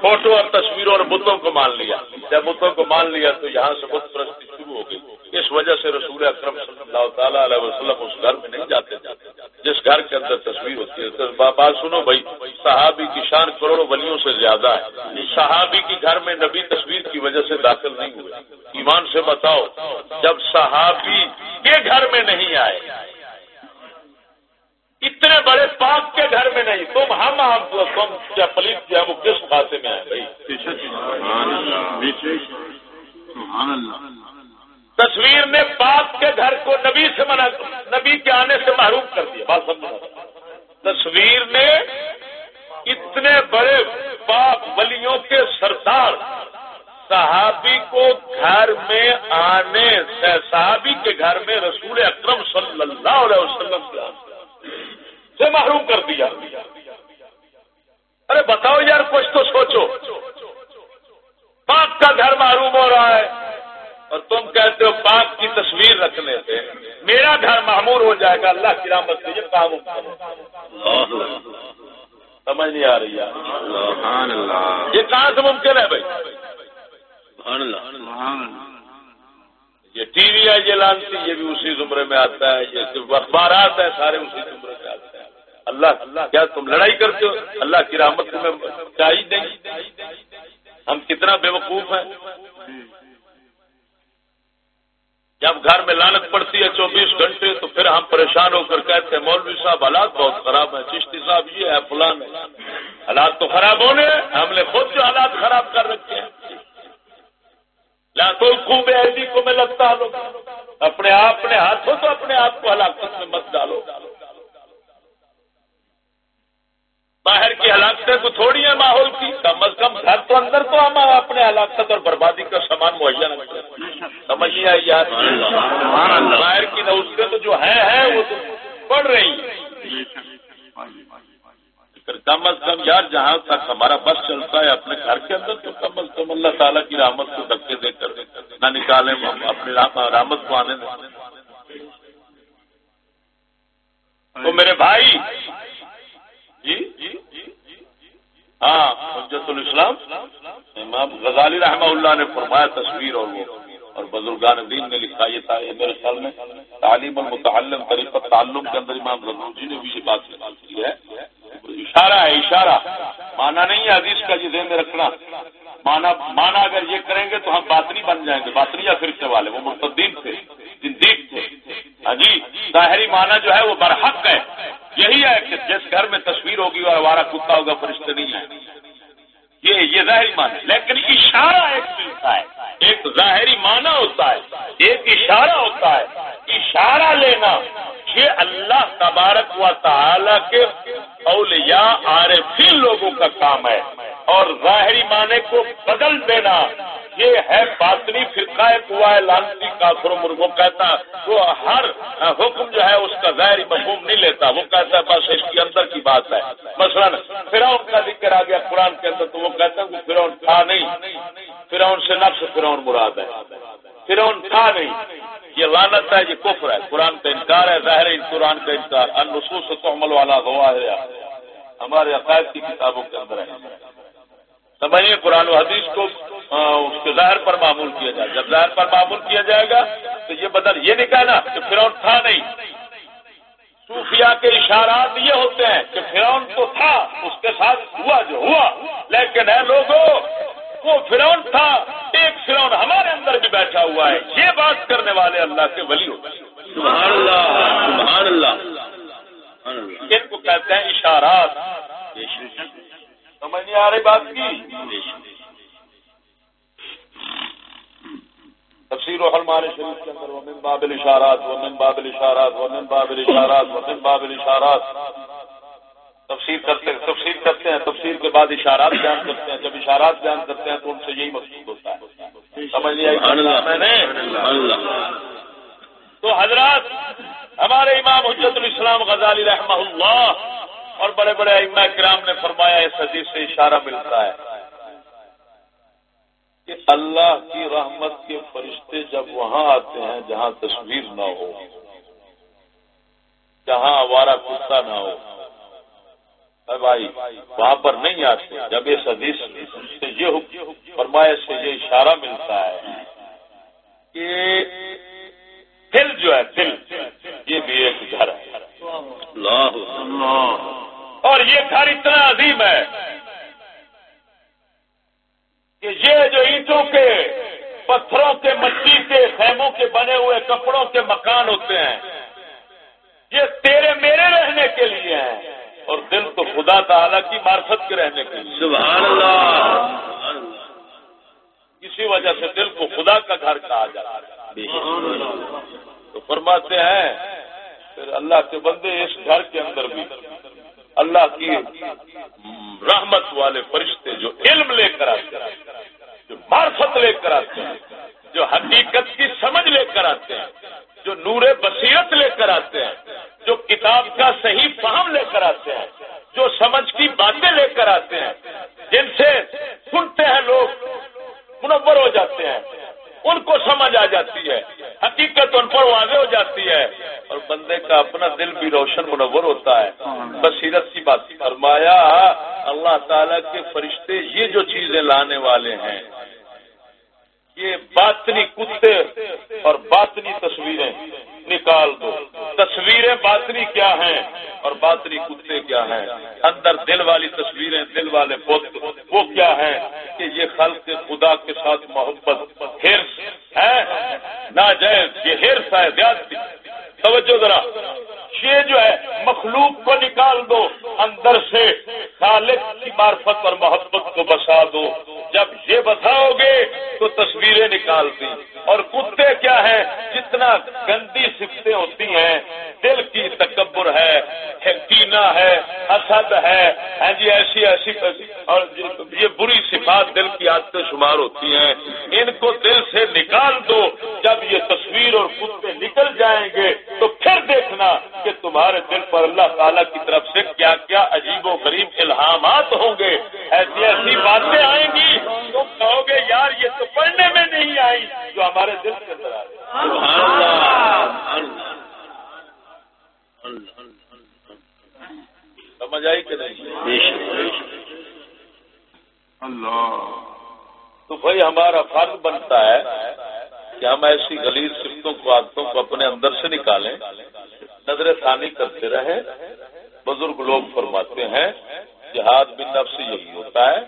فوٹو اور تصویروں اور بتوں کو مان لیا۔ جب بتوں کو مان لیا تو یہاں سے بت پرستی شروع ہو گئی۔ اس وجہ سے رسول اکرم صلی اللہ تعالیٰ علیہ وسلم اس گھر میں نہیں جاتے۔ جس گھر کے اندر تصویر ہوتی ہے بات سنو بھائی، صحابی کی شان کروڑوں ولیوں سے زیادہ ہے۔ صحابی کی گھر میں نبی تصویر کی وجہ سے داخل نہیں ہوئے۔ ایمان سے بتاؤ، جب صحابی کے گھر میں نہیں آئے اتنے بڑے پاک کے گھر میں نہیں، تم ہم تم کیا پلیت کیا، وہ کس خاصے میں آئے؟ بھائی۔ تصویر نے پاک کے گھر کو نبی سے منع، نبی کے آنے سے محروم کر دیا، بات سمجھنا تصویر نے اتنے بڑے پاک ولیوں کے سردار، صحابی کو گھر میں آنے سے، صحابی کے گھر میں رسول اکرم صلی اللہ علیہ وسلم سے محروم کر دیا۔ ارے بتاؤ یار کچھ تو سوچو۔ پاک کا گھر محروم ہو رہا ہے اور تم کہتے ہو پاک کی تصویر رکھنے سے میرا گھر معمور ہو جائے گا اللہ کی رحمت سے یہ کام سمجھ نہیں آ رہی یہ کہاں سے ممکن ہے بھائی؟ یہ ٹی وی ہے، یہ لانتی، یہ بھی اسی زمرے میں آتا ہے، یہ اخبارات ہیں، سارے اسی زمرے میں آتے ہیں۔ اللہ اللہ کیا تم لڑائی کرتے ہو؟ اللہ کی رحمت تمہیں چاہیے نہیں۔ ہم کتنا بے وقوف ہیں۔ جب گھر میں لانت پڑتی ہے چوبیس گھنٹے، تو پھر ہم پریشان ہو کر کہتے ہیں، مولوی صاحب، حالات بہت خراب ہیں۔ چشتی صاحب، یہ ہے، فلان حالات تو خراب ہونے ہم نے خود جو حالات خراب کر رکھے ہیں۔ کو میں لگتا اپنے آپ اپنے ہاتھوں تو اپنے آپ کو ہلاکت میں مت ڈالو. باہر کی ہلاکتیں تو تھوڑی ہیں ماحول کی. کم از کم گھر تو اندر تو ہم اپنے ہلاکت اور بربادی کا سامان مہیا نہ کریں. سمجھ نہیں آئی یار باہر کی نوسطیں تو جو ہے وہ تو پڑ رہی ہیں کم از کم یار جہاں تک ہمارا بس چلتا ہے، اپنے گھر کے اندر تو کم از کم اللہ تعالیٰ کی رحمت کو دھکے دے کر نہ نکالیں اپنی رحمت کو آنے دیں۔ تو میرے بھائی جی؟ ہاں حجت الاسلام امام غزالی رحمہ اللہ نے فرمایا تصویر اور وہ۔ اور بزرگان دین نے لکھا یہ تھا میرے خیال میں تعلیم المتعلم طریقہ تعلم کے اندر امام رضو جی نے بھی یہ بات کی ہے۔ اشارہ ہے، اشارہ۔ مانا نہیں ہے حدیث کا یہ ذہن میں رکھنا۔ مانا مانا اگر یہ کریں گے تو ہم باطنی بن جائیں گے۔ باطنی یا فرقے والے، وہ مرتدین تھے زندید تھے۔ ہاں جی ظاہری مانا جو ہے وہ برحق ہے۔ یہی ہے کہ جس گھر میں تصویر ہوگی اور ہمارا کتا ہوگا، فرشتے نہیں ہے یہ یہ ظاہری معنی لیکن اشارہ ایک ملتا ہے۔ ایک ظاہری معنی ہوتا ہے۔ ایک اشارہ ہوتا ہے۔ اشارہ لینا یہ اللہ تبارک و تعالی کے اولیاء، عارفین لوگوں کا کام ہے۔ اور ظاہری معنی کو بدل دینا یہ ہے باطنی فرقہ ہوا ہے لالچی کا مرغوں کہتا وہ ہر حکم جو ہے، اس کا ظاہری مفہوم نہیں لیتا۔ وہ کہتا ہے، بس اس کے اندر کی بات ہے۔ مثلا فرعون کا ذکر آ گیا قرآن کے اندر، تو وہ کہتا ہے کہ فرعون تھا نہیں۔ فرعون سے نفس فرعون مراد ہے۔ فرعون تھا نہیں۔ یہ لانت ہے، یہ کفر ہے۔ قرآن کا انکار ہے، ظاہر قرآن کا انکار۔ النصوص تو عمل والا ہوا ہے ہمارے عقائد کی کتابوں کے اندر ہے۔ سمجھیے قرآن و حدیث کو اس کے ظاہر پر معمول کیا جائے۔ جب ظاہر پر معمول کیا جائے گا تو یہ بدل یہ نہیں کہنا کہ فرعون تھا نہیں۔ صوفیہ کے اشارات یہ ہوتے ہیں کہ فرعون تو تھا اس کے ساتھ ہوا جو ہوا۔ لیکن ہے لوگوں وہ فرعون تھا ایک فرعون ہمارے اندر بھی بیٹھا ہوا ہے۔ یہ بات کرنے والے اللہ کے ولی ہوتے ہیں۔ سبحان اللہ سبحان اللہ۔ ان کو کہتے ہیں اشارات۔ سمجھ نہیں آ رہی بات کی؟ تفسیر و حلمان شریف کے اندر ومن بابل اشارات ومن بابل اشارات ومن بابل اشارات ومن بابل اشارات تفسیر کرتے ہیں تفسیر کرتے ہیں تفسیر کے بعد اشارات بیان کرتے ہیں۔ جب اشارات بیان کرتے ہیں تو ان سے یہی مقصود ہوتا ہے۔ سمجھ لیا میں نے تو حضرات ہمارے امام حجت الاسلام غزالی رحمہ اللہ اور بڑے بڑے اما کرام نے فرمایا اس حدیث سے اشارہ ملتا ہے کہ اللہ کی رحمت کے فرشتے جب وہاں آتے ہیں جہاں تصویر نہ ہو، جہاں ہمارا کتا نہ ہو بھائی، وہاں پر نہیں آتے۔ جب اس حدیث سے یہ فرمائے سے یہ اشارہ ملتا ہے کہ دل جو ہے، دل، یہ بھی ایک گھر ہے۔ اور یہ گھر اتنا عظیم ہے کہ یہ جو اینٹوں کے پتھروں کے مٹی کے خیموں کے بنے ہوئے کپڑوں کے مکان ہوتے ہیں یہ تیرے میرے رہنے کے لیے ہیں۔ اور دل تو خدا تعالی کی مارفت کے رہنے کے لیے۔ سبحان اللہ۔ کسی وجہ سے دل کو خدا کا گھر کہا جاتا ہے۔ تو فرماتے ہیں پھر اللہ کے بندے اس گھر کے اندر بھی۔ اللہ کی رحمت والے فرشتے جو علم لے کر آتے ہیں، جو معرفت لے کر آتے ہیں، جو حقیقت کی سمجھ لے کر آتے ہیں، جو نور بصیرت لے کر آتے ہیں، جو کتاب کا صحیح فہم لے کر آتے ہیں، جو سمجھ کی باتیں لے کر آتے ہیں، جن سے سنتے ہیں لوگ، منور ہو جاتے ہیں۔ ان کو سمجھ آ جاتی ہے حقیقت ان پر واضح ہو جاتی ہے۔ اور بندے کا اپنا دل بھی روشن منور ہوتا ہے۔ بصیرت کی بات۔ فرمایا اللہ تعالی کے فرشتے یہ جو چیزیں لانے والے ہیں یہ باطنی کتے اور باطنی تصویریں نکال دو۔ تصویریں باطنی کیا ہیں اور باطنی کتے کیا ہیں؟ اندر دل والی تصویریں، دل والے بت، وہ کیا ہیں کہ یہ خلق خدا کے ساتھ محبت ہرس ہے، نہ یہ ہرس ہے زیادتی توجہ ذرا۔ یہ جو ہے، مخلوق کو نکال دو، اندر سے خالق کی معرفت اور محبت کو بسا دو۔ جب یہ بتاؤ گے تو تصویریں نکال دی اور کتے کیا ہیں؟ جتنا گندی سفتیں ہوتی ہیں، دل کی تکبر ہے کینا ہے اسد ہے۔ ہاں جی ایسی ایسی۔ اور یہ بری صفات دل کی عادتیں شمار ہوتی ہیں۔ ان کو دل سے نکال دو جب یہ تصویر اور کتے نکل جائیں گے تو پھر دیکھنا کہ تمہارے دل پر اللہ تعالیٰ کی طرف سے کیا کیا عجیب و غریب الہامات ہوں گے۔ ایسی ایسی باتیں آئیں گی تم کہو گے یار یہ تو پڑھنے میں نہیں آئی جو ہمارے دل کے اندر سمجھ آئی کہ نہیں؟ اللہ تو بھائی ہمارا فرض بنتا ہے کہ ہم ایسی غلیظ سفتوں کو عادتوں کو اپنے اندر سے نکالیں؟ نظر ثانی کرتے رہیں بزرگ لوگ فرماتے ہیں جہاد بن نفس یہی ہوتا ہے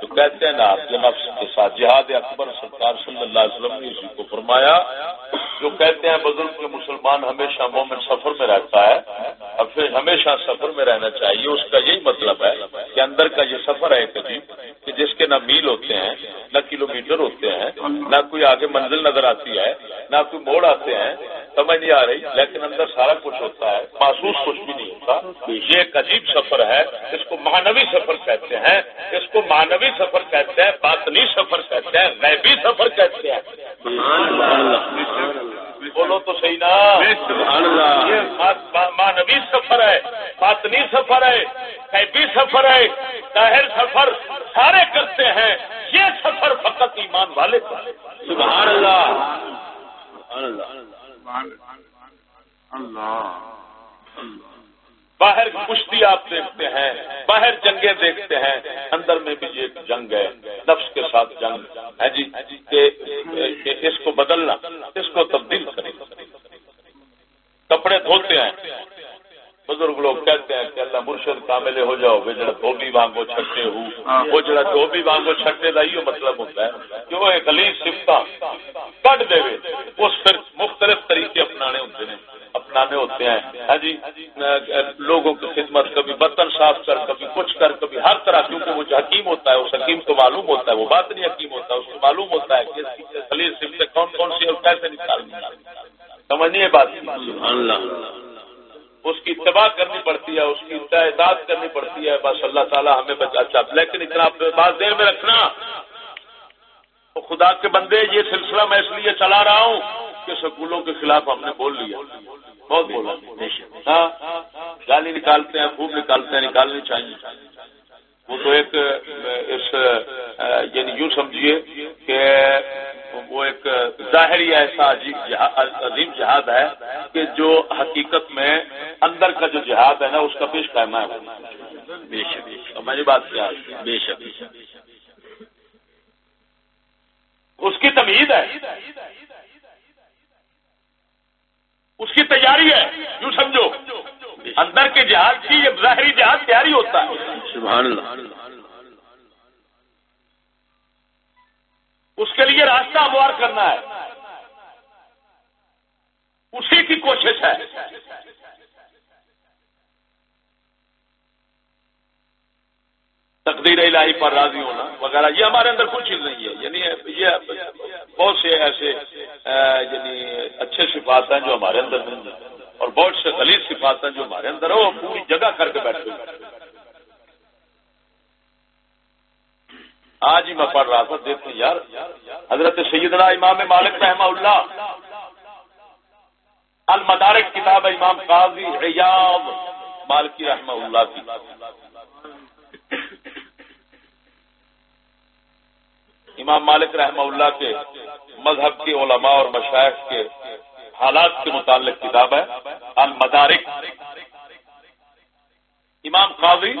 تو کہتے ہیں نا آپ کے نفس کے ساتھ جہاد اکبر سرکار صلی اللہ علیہ وسلم نے اسی کو فرمایا، جو کہتے ہیں بزرگ کے مسلمان ہمیشہ مومن سفر میں رہتا ہے اور پھر ہمیشہ سفر میں رہنا چاہیے، اس کا یہی مطلب ہے کہ اندر کا یہ سفر ہے ایک جی، کہ جس کے نہ میل ہوتے ہیں، نہ کلو میٹر ہوتے ہیں، نہ کوئی آگے منزل نظر آتی ہے، نہ کوئی موڑ آتے ہیں سمجھ نہیں آ رہی لیکن اندر سارا کچھ ہوتا ہے۔ محسوس کچھ بھی نہیں ہوتا۔ یہ ایک عجیب سفر ہے۔ اس کو مہانوی سفر کہتے ہیں۔ اس کو مانوی سفر کہتے ہیں باطنی سفر کہتے ہیں غیبی سفر کہتے ہیں۔ بولو تو صحیح نا۔ مانوی سفر ہے باطنی سفر ہے غیبی سفر ہے ظاہر سفر سارے کرتے ہیں۔ یہ سفر فقط ایمان والے سبحان اللہ۔ باہر کشتی آپ دیکھتے ہیں، باہر جنگیں دیکھتے ہیں، اندر میں بھی یہ جنگ ہے، نفس کے ساتھ جنگ ہے جی کہ اس کو بدلنا، اس کو تبدیل کریں کپڑے دھوتے ہیں بزرگ لوگ کہتے ہیں کہ اللہ مرشد کاملے ہو جاؤ گے جڑا دھوبی وانگو چھٹے ہو، وہ جڑا دھوبی وانگو چھٹے کا یہ مطلب ہوتا ہے کہ وہ ایک علی سفتا کٹ دے اس پھر مختلف طریقے اپنانے ہوتے ہیں اپنانے ہوتے ہیں۔ ہاں جی لوگوں کی خدمت کبھی برتن صاف کر، کبھی کچھ کر، کبھی ہر طرح، کیونکہ وہ جو حکیم ہوتا ہے، اس حکیم کو معلوم ہوتا ہے، وہ بات نہیں حکیم ہوتا ہے اس کو معلوم ہوتا ہے کہ خلیل سفتے کون کون سی اور کیسے نکالنی سمجھنی بات؟ اللہ۔ اس کی اتباع کرنی پڑتی ہے، اس کی تعداد کرنی پڑتی ہے۔ بس اللہ تعالیٰ ہمیں اچھا لیکن اتنا بات دیر میں رکھنا۔ خدا کے بندے، یہ سلسلہ میں اس لیے چلا رہا ہوں کہ سکولوں کے خلاف ہم نے بول لیا۔ بہت بولا۔ ہاں گالی نکالتے ہیں، خوب نکالتے ہیں، نکالنی چاہیے۔ وہ تو ایک اس یعنی یوں سمجھیے کہ وہ ایک ظاہری ایسا عظیم جہاد ہے کہ جو حقیقت میں اندر کا جو جہاد ہے نا اس کا پیش قائمہ ہے۔ بے شک میری بات کیا؟ بے شک۔ اس کی تمید ہے۔ اس کی تیاری ہے۔ یوں سمجھو۔ اندر کے جہاز کی یہ ظاہری جہاز تیاری ہوتا ہے۔ سبحان اللہ۔ اس کے لیے راستہ ہموار کرنا ہے۔ اسی کی کوشش ہے۔ تقدیر الہی پر راضی ہونا وغیرہ یہ ہمارے اندر کوئی چیز نہیں ہے۔ یعنی یہ بہت سے ایسے یعنی اچھے صفات ہیں جو ہمارے اندر نہیں ہیں۔ اور بہت سے غلیظ صفات ہیں جو ہمارے اندر ہے وہ پوری جگہ کر کے بیٹھے آج ہی میں پڑھ رہا تھا دیکھتے یار، حضرت سیدنا امام مالک رحمہ اللہ، المدارک کتاب امام قاضی ریاض مالکی رحمہ اللہ کی۔ امام مالک رحمہ اللہ کے مذہب کے علماء اور مشاعر کے حالات کے متعلق کتاب ہے، المدارک۔ امام قاضی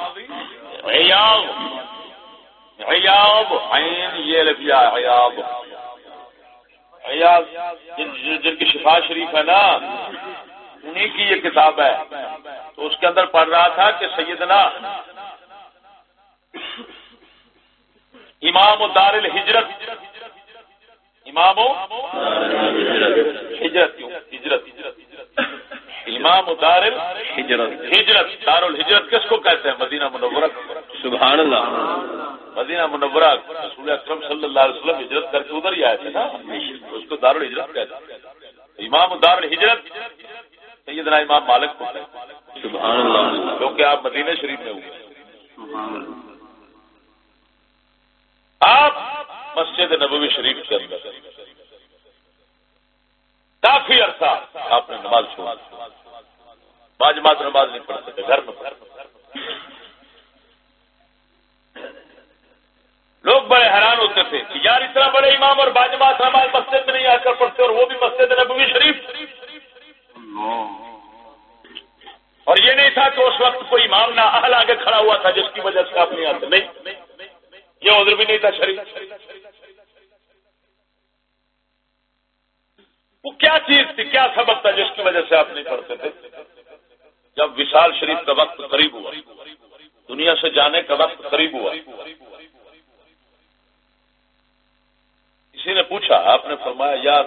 حیاب عین یہ لفظ حیاب حیاب جن کی شفا شریف ہے نا انہیں کی یہ کتاب ہے۔ تو اس کے اندر پڑھ رہا تھا کہ سیدنا امام دار الحجرت امام ہجرت ہجرت امام دار ہجرت ہجرت دار الحجرت کس کو کہتے ہیں مدینہ منورہ سبحان اللہ مدینہ منورہ رسول اکرم صلی اللہ علیہ وسلم ہجرت کر کے ادھر ہی آئے تھے نا اس کو دار الحجرت کہتے ہیں امام دار الحجرت سیدنا امام مالک کو کہتے ہیں سبحان اللہ کیونکہ آپ مدینہ شریف میں ہوئے آپ مسجد نبوی شریف کے اندر۔ کافی عرصہ آپ نے نماز چھوڑا باجمات نماز نہیں پڑھ سکتے گھر میں لوگ بڑے حیران ہوتے تھے کہ یار اتنا بڑے امام اور باجمات نماز مسجد میں نہیں آ کر پڑھتے اور وہ بھی مسجد نبوی شریف۔ اور یہ نہیں تھا کہ اس وقت کوئی امام نہ اہل آگے کھڑا ہوا تھا، جس کی وجہ سے آپ نہیں آتے۔ نہیں، یہ ادھر بھی نہیں تھا شریف۔ وہ کیا چیز تھی؟ کیا سبب تھا جس کی وجہ سے آپ نہیں پڑھتے تھے؟ جب وشال شریف کا وقت قریب ہوا، دنیا سے جانے کا وقت قریب ہوا کسی نے پوچھا، آپ نے فرمایا، یار،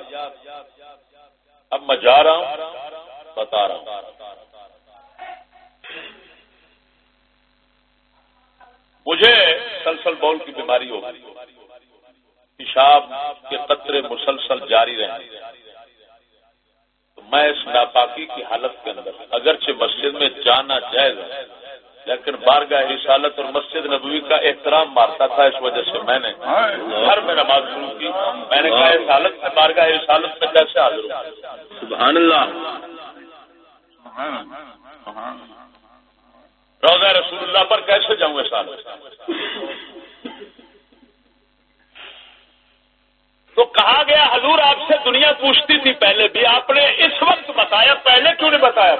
اب میں جا رہا ہوں، بتا رہا ہوں۔ مجھے سلسل بول کی بیماری ہو گئی۔ پیشاب کے قطرے مسلسل جاری رہے۔ میں اس ناپاکی کی حالت کے اندر اگرچہ مسجد میں جانا جائز ہے لیکن بارگاہ رسالت اور مسجد نبوی کا احترام مارتا تھا اس وجہ سے میں نے ہر میں نماز شروع کی میں نے کہا اس حالت میں بارگاہ رسالت میں کیسے حاضر ہوں؟ سبحان اللہ۔ روزہ رسول اللہ پر کیسے جاؤں اس حالت تو کہا گیا حضور آپ سے دنیا پوچھتی تھی پہلے بھی، آپ نے اس وقت بتایا، پہلے کیوں نہیں بتایا؟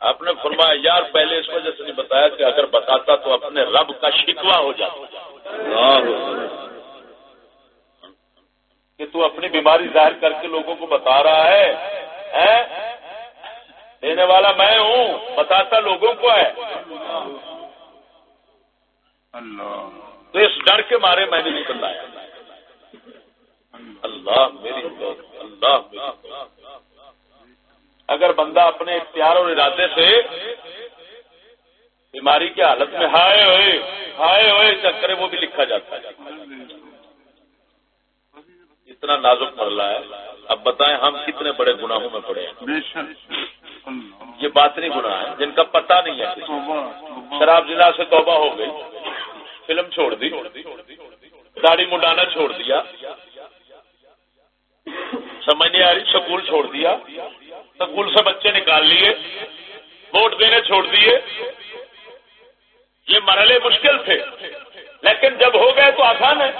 آپ نے فرمایا، یار، پہلے اس وجہ سے نہیں بتایا کہ اگر بتاتا تو اپنے رب کا شکوا ہو جاتا۔ کہ تو اپنی بیماری ظاہر کر کے لوگوں کو بتا رہا ہے دینے والا میں ہوں، بتاتا لوگوں کو ہے۔ تو اس ڈر کے مارے میں نے نکل آیا اللہ میری اللہ میری اگر بندہ اپنے اختیار اور ارادے سے بیماری کی حالت میں ہائے ہوئے ہائے ہوئے چکرے وہ بھی لکھا جاتا ہے۔ اتنا نازک مرلہ ہے۔ اب بتائیں ہم کتنے بڑے گناہوں میں پڑے ہیں۔ یہ بات نہیں گناہ ہے جن کا پتہ نہیں ہے۔ شراب جنا سے توبہ ہو گئی۔ فلم چھوڑ دی۔ داڑھی منڈانا چھوڑ دیا۔ سمجھ نہیں آ رہی، سکول چھوڑ دیا۔ سکول سے بچے نکال لیے۔ ووٹ دینے چھوڑ دیے۔ یہ مرحلے مشکل تھے۔ لیکن جب ہو گئے تو آسان ہے۔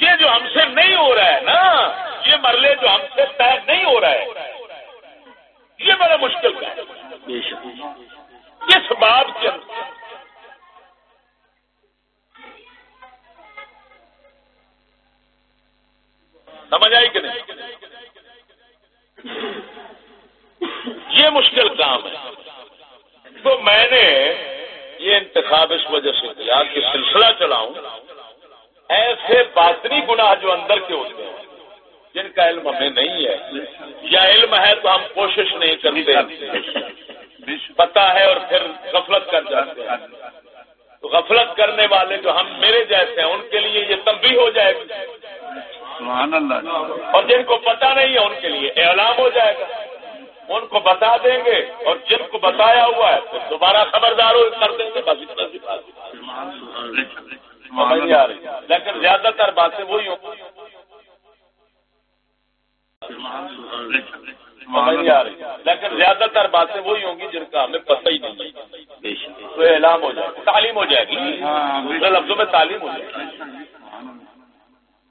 یہ جو ہم سے نہیں ہو رہا ہے نا، یہ مرلے جو ہم سے طے نہیں ہو رہا ہے، یہ بڑا مشکل ہے۔ اس بات کے سمجھ آئی کہ نہیں؟ یہ مشکل کام ہے۔ تو میں نے یہ انتخاب اس وجہ سے کیا کہ سلسلہ چلاؤں، ایسے باطنی گناہ جو اندر کے ہوتے ہیں، جن کا علم ہمیں نہیں ہے۔ یا علم ہے تو ہم کوشش نہیں کرتے۔ پتا ہے اور پھر غفلت کر جاتے ہیں۔ تو غفلت کرنے والے جو ہم میرے جیسے ہیں، ان کے لیے یہ تبدیل ہو جائے گی۔ اور جن کو پتا نہیں ہے ان کے لیے اعلام ہو جائے گا. ان کو بتا دیں گے اور جن کو بتایا ہوا ہے دوبارہ خبردار کر دیں گے بس اتنا سی بات سمجھ نہیں آ رہی. لیکن زیادہ تر باتیں وہی ہوں آ رہی. لیکن زیادہ تر باتیں وہی ہوں گی جن کا ہمیں پتہ ہی نہیں تو اعلام ہو جائے گا تعلیم ہو جائے گی. دوسرے لفظوں میں تعلیم ہو جائے گی.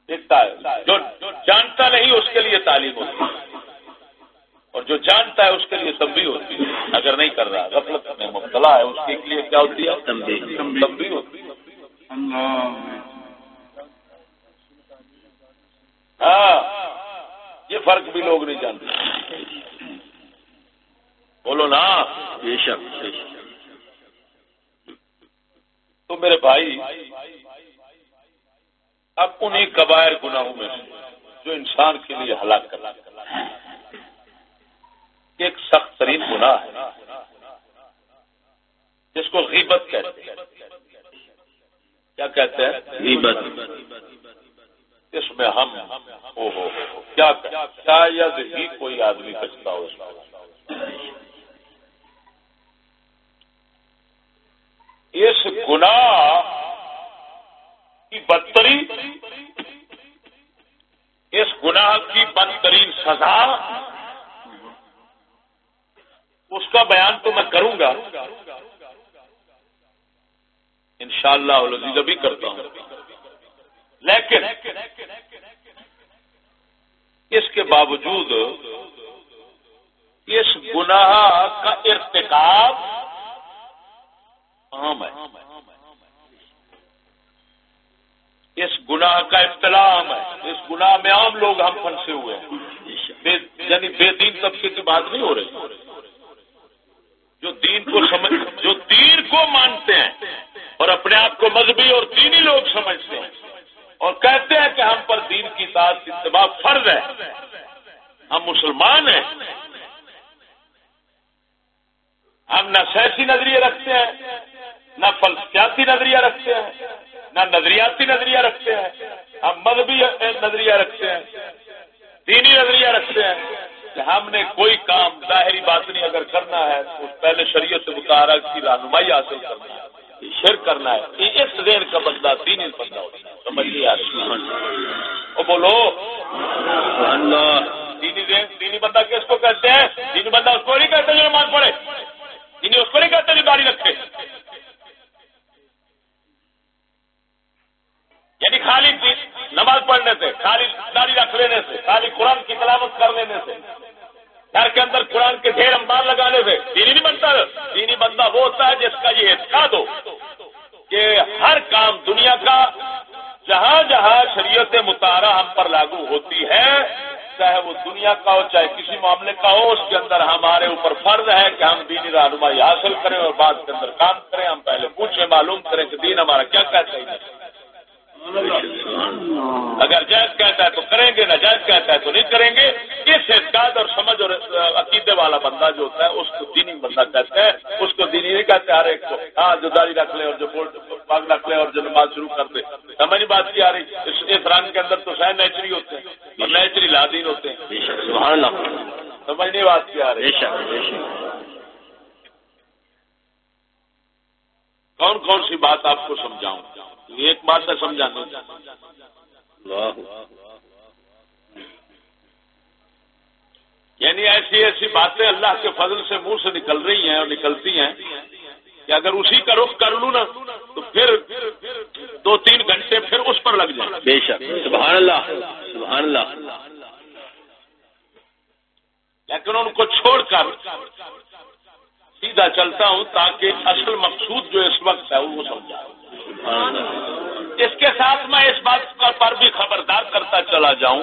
جو جانتا نہیں اس کے لیے تعلیم ہوتی ہے۔ اور جو جانتا ہے اس کے لیے تمبی ہوتی ہے۔ اگر نہیں کر رہا غفلت میں مبتلا ہے اس کے لیے کیا ہوتی ہے؟ تمبی ہوتی ہے۔ ہاں یہ فرق بھی لوگ نہیں جانتے۔ بولو نا۔ بے شک۔ تو میرے بھائی اب انہیں کبائر گناہوں میں جو انسان کے لیے ہلاک کر ایک سخت ترین گناہ ہے، جس کو غیبت کہتے ہیں۔ کیا کہتے ہیں؟ غیبت۔ اس میں ہم او ہو، کیا شاید ہی کوئی آدمی بچتا ہو اس گناہ کی بدتری اس گناہ کی بدترین سزا، اس کا بیان تو میں کروں گا۔ انشاءاللہ شاء اللہ بھی کرتا ہوں۔ لیکن اس کے باوجود اس گناہ کا ارتکاب عام ہے۔ اس گناہ کا اختلام ہے اس گناہ میں عام لوگ ہم پھنسے ہوئے ہیں۔ یعنی بے دین طبقے کی بات نہیں ہو رہی۔ جو دین کو سمجھ جو دین کو مانتے ہیں اور اپنے آپ کو مذہبی اور دینی لوگ سمجھتے ہیں اور کہتے ہیں کہ ہم پر دین کی تعداد اتباع فرض ہے۔ ہم مسلمان ہیں۔ ہم نہ سیاسی نظریے رکھتے ہیں۔ نہ فلسفیاتی نظریہ رکھتے ہیں، نہ نظریاتی نظریہ رکھتے ہیں۔ ہم مذہبی نظریہ رکھتے ہیں، دینی نظریہ رکھتے ہیں کہ ہم نے کوئی کام ظاہری بات نہیں اگر کرنا ہے تو پہلے شریعت مطالعہ کی رہنمائی حاصل کرنا ہے شیر کرنا ہے۔ اس دین کا بندہ، دینی بندہ ہوتا ہے۔ سمجھ نہیں آ رہی۔ ہاں جی۔ وہ بولو۔ دینی دینی بندہ کس کو کہتے ہیں؟ دینی بندہ اس کو نہیں کہتے جو نماز پڑھے۔ دینی اس کو نہیں کہتے جو داری رکھے۔ یعنی خالی نماز پڑھنے سے، خالی داڑھی رکھ لینے سے، خالی قرآن کی تلاوت کر لینے سے۔ گھر کے اندر قرآن کے ڈھیر امبار لگانے سے۔ دینی نہیں بنتا۔ دینی بندہ وہ ہوتا ہے جس کا یہ اعتقاد ہو کہ ہر کام دنیا کا جہاں جہاں شریعت مطالعہ ہم پر لاگو ہوتی ہے، چاہے وہ دنیا کا ہو، چاہے کسی معاملے کا ہو، اس کے اندر ہمارے اوپر فرض ہے کہ ہم دینی رہنمائی حاصل کریں اور بعد کے اندر کام کریں، ہم پہلے پوچھیں، معلوم کریں کہ دین ہمارا کیا کہتا ہے۔ اگر جائز کہتا ہے تو کریں گے نہ جائز کہتا ہے تو نہیں کریں گے۔ اس اعتقاد اور سمجھ اور عقیدے والا بندہ جو ہوتا ہے اس کو دینی بندہ کہتا ہے اس کو دینی نہیں کہتے ہر ایک کو۔ ہاں جو داری رکھ لے اور جو پاگ رکھ لے اور جو نماز شروع کر دے۔ سمجھ بات کی آ رہی؟ اس رن کے اندر تو شاید نیچری ہوتے ہیں اور نیچری لادین ہوتے ہیں۔ سمجھ نہیں بات کی آ رہی؟ کون کون سی بات آپ کو سمجھاؤں؟ ایک بات میں سمجھا یعنی ایسی ایسی باتیں اللہ کے فضل سے منہ سے نکل رہی ہیں اور نکلتی ہیں کہ اگر اسی کا رخ کر لوں نا تو پھر دو تین گھنٹے پھر اس پر لگ جائیں۔ بے شک۔ سبحان اللہ۔ سبحان اللہ۔ لیکن ان کو چھوڑ کر سیدھا چلتا ہوں تاکہ اصل مقصود جو اس وقت ہے وہ سمجھا۔ اس کے ساتھ میں اس بات پر بھی خبردار کرتا چلا جاؤں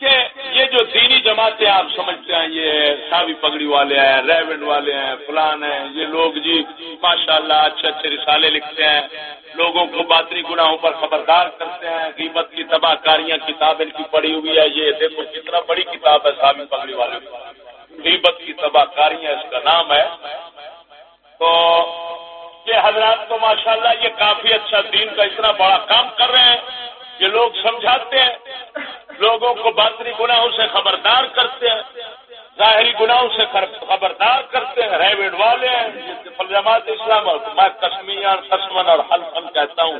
کہ یہ جو دینی جماعتیں آپ سمجھتے ہیں یہ ساوی پگڑی والے ہیں ریونڈ والے ہیں فلان ہیں یہ لوگ جی ماشاء اللہ اچھے اچھے رسالے لکھتے ہیں لوگوں کو باطری گناہوں پر خبردار کرتے ہیں قیمت کی تباہ کاریاں کتاب ان کی پڑی ہوئی ہے یہ دیکھو کتنا بڑی کتاب ہے ساوی پگڑی والے غیبت کی تباہ کاریاں اس کا نام ہے۔ تو یہ حضرات تو ماشاءاللہ یہ کافی اچھا دین کا اتنا بڑا کام کر رہے ہیں یہ لوگ سمجھاتے ہیں، لوگوں کو باطنی گناہوں سے خبردار کرتے ہیں۔ ظاہری گناہوں سے خبردار کرتے ہیں ریوڈ والے ہیں۔ جماعت اسلام، میں کشمیان کسمن اور حلفن کہتا ہوں۔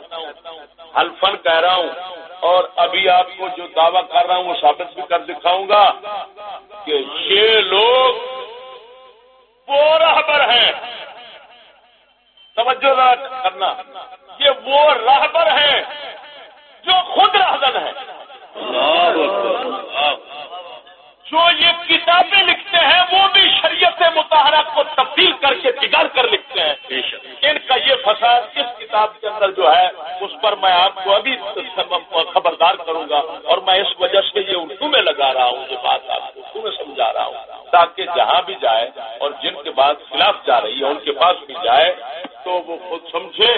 حلفن کہہ رہا ہوں۔ اور ابھی آپ کو جو دعویٰ کر رہا ہوں، وہ ثابت بھی کر دکھاؤں گا کہ یہ لوگ وہ رہبر ہیں۔ توجہ کرنا۔ یہ وہ رہبر ہیں جو خود رہزن ہے جو یہ کتابیں لکھتے ہیں وہ بھی شریعت مطالعہ کو تبدیل کر کے بگاڑ کر لکھتے ہیں۔ ان کا یہ فساد اس کتاب کے اندر جو ہے اس پر میں آپ کو ابھی خبردار کروں گا اور میں اس وجہ سے یہ اردو میں لگا رہا ہوں یہ بات آپ کو اردو میں سمجھا رہا ہوں۔ تاکہ جہاں بھی جائے اور جن کے بعد خلاف جا رہی ہے ان کے پاس بھی جائے تو وہ خود سمجھے۔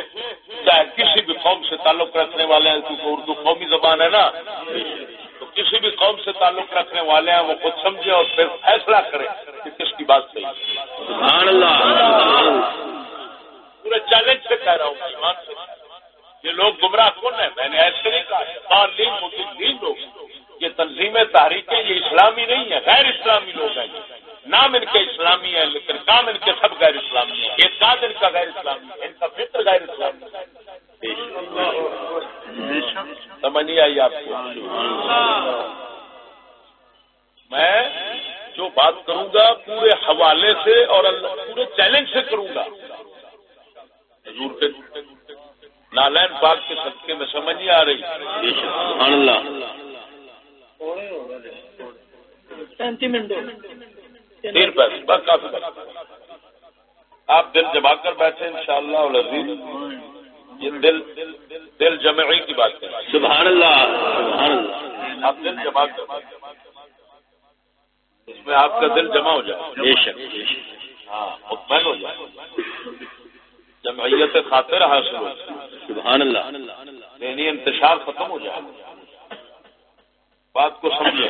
چاہے کسی بھی قوم سے تعلق رکھنے والے ہیں کیونکہ اردو قومی زبان ہے نا۔ کسی بھی قوم سے تعلق رکھنے والے ہیں وہ خود سمجھے اور پھر فیصلہ کرے کہ کس کی بات صحیح سبحان اللہ۔ پورے چیلنج سے کہہ رہا ہوں ایمان سے۔ یہ لوگ گمراہ کون ہیں؟ میں نے ایسے نہیں کہا تعلیم مدین لوگ۔ یہ تنظیمیں تحریکیں یہ اسلامی نہیں ہے غیر اسلامی لوگ ہیں۔ نام ان کے اسلامی ہے لیکن کام ان کے سب غیر اسلامی ہے اعتقاد ان کا غیر اسلامی ہے ان کا فطر غیر اسلامی ہے۔ سمجھ نہیں آئی آپ کو؟ میں جو بات کروں گا پورے حوالے سے اور پورے چیلنج سے کروں گا۔ حضور کے نالین پاک کے صدقے میں سمجھ نہیں آ رہی۔ سبحان اللہ۔ تین پیسے بس کافی بس۔ آپ دل جما کر بیٹھے ان شاء اللہ یہ دل دل جمعی کی بات کریں سبحان اللہ سبحان اللہ آپ دل کر اس میں آپ کا دل جمع ہو جائے۔ بے شک ہاں مطمئن ہو جائے۔ جمعیت خاطر حاصل ہو سبحان اللہ یعنی انتشار ختم ہو جائے۔ بات کو سمجھے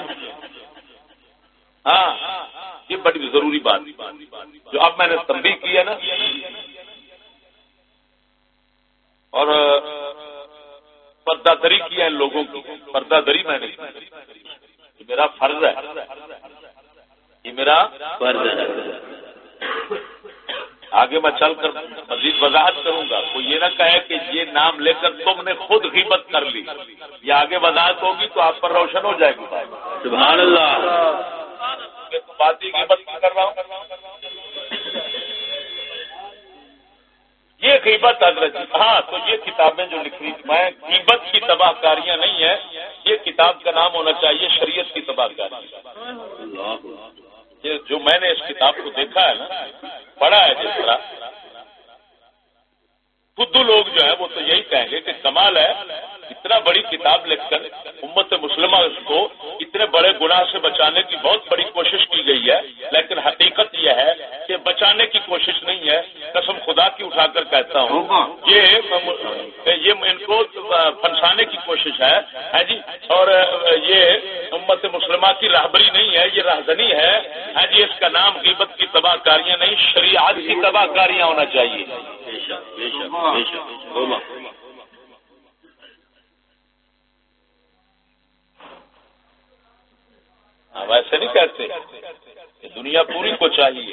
ہاں یہ بڑی ضروری بات۔ جو اب میں نے تنبیہ کی ہے نا اور پردہ دری کیا ان لوگوں کی؟ پردہ دری میں نے یہ میرا فرض ہے۔ یہ میرا فرض ہے۔ آگے میں چل کر مزید وضاحت کروں گا۔ کوئی یہ نہ کہے کہ یہ نام لے کر تم نے خود غیبت کر لی۔ یہ آگے وضاحت ہوگی تو آپ پر روشن ہو جائے گی۔ سبحان اللہ۔ میں تو بات ہی غیبت کر رہا ہوں۔ یہ غیبت حضرت جی- ہاں تو یہ کتابیں جو لکھ رہی میں غیبت کی تباہ کاریاں نہیں ہے یہ کتاب کا نام ہونا چاہیے شریعت کی تباہ کاری جو میں نے اس کتاب کو دیکھا ہے نا، پڑھا ہے جس طرح خود لوگ جو ہے وہ تو یہی کہیں گے کہ کمال ہے۔ اتنا بڑی کتاب لکھ کر امت مسلمہ کو اتنے بڑے گناہ سے بچانے کی بہت بڑی کوشش کی گئی ہے لیکن حقیقت یہ ہے کہ بچانے کی کوشش نہیں ہے۔ قسم خدا کی اٹھا کر کہتا ہوں۔ یہ یہ ان کو پھنسانے کی کوشش ہے۔ ہاں جی اور یہ امت مسلمہ کی راہبری نہیں ہے یہ راہدنی ہے۔ ہاں جی اس کا نام غیبت کی تباہ کاریاں نہیں شریعت کی تباہ کاریاں ہونا چاہیے۔ بے شک بے شک۔ ہم ایسے نہیں کہتے کہ دنیا پوری کو چاہیے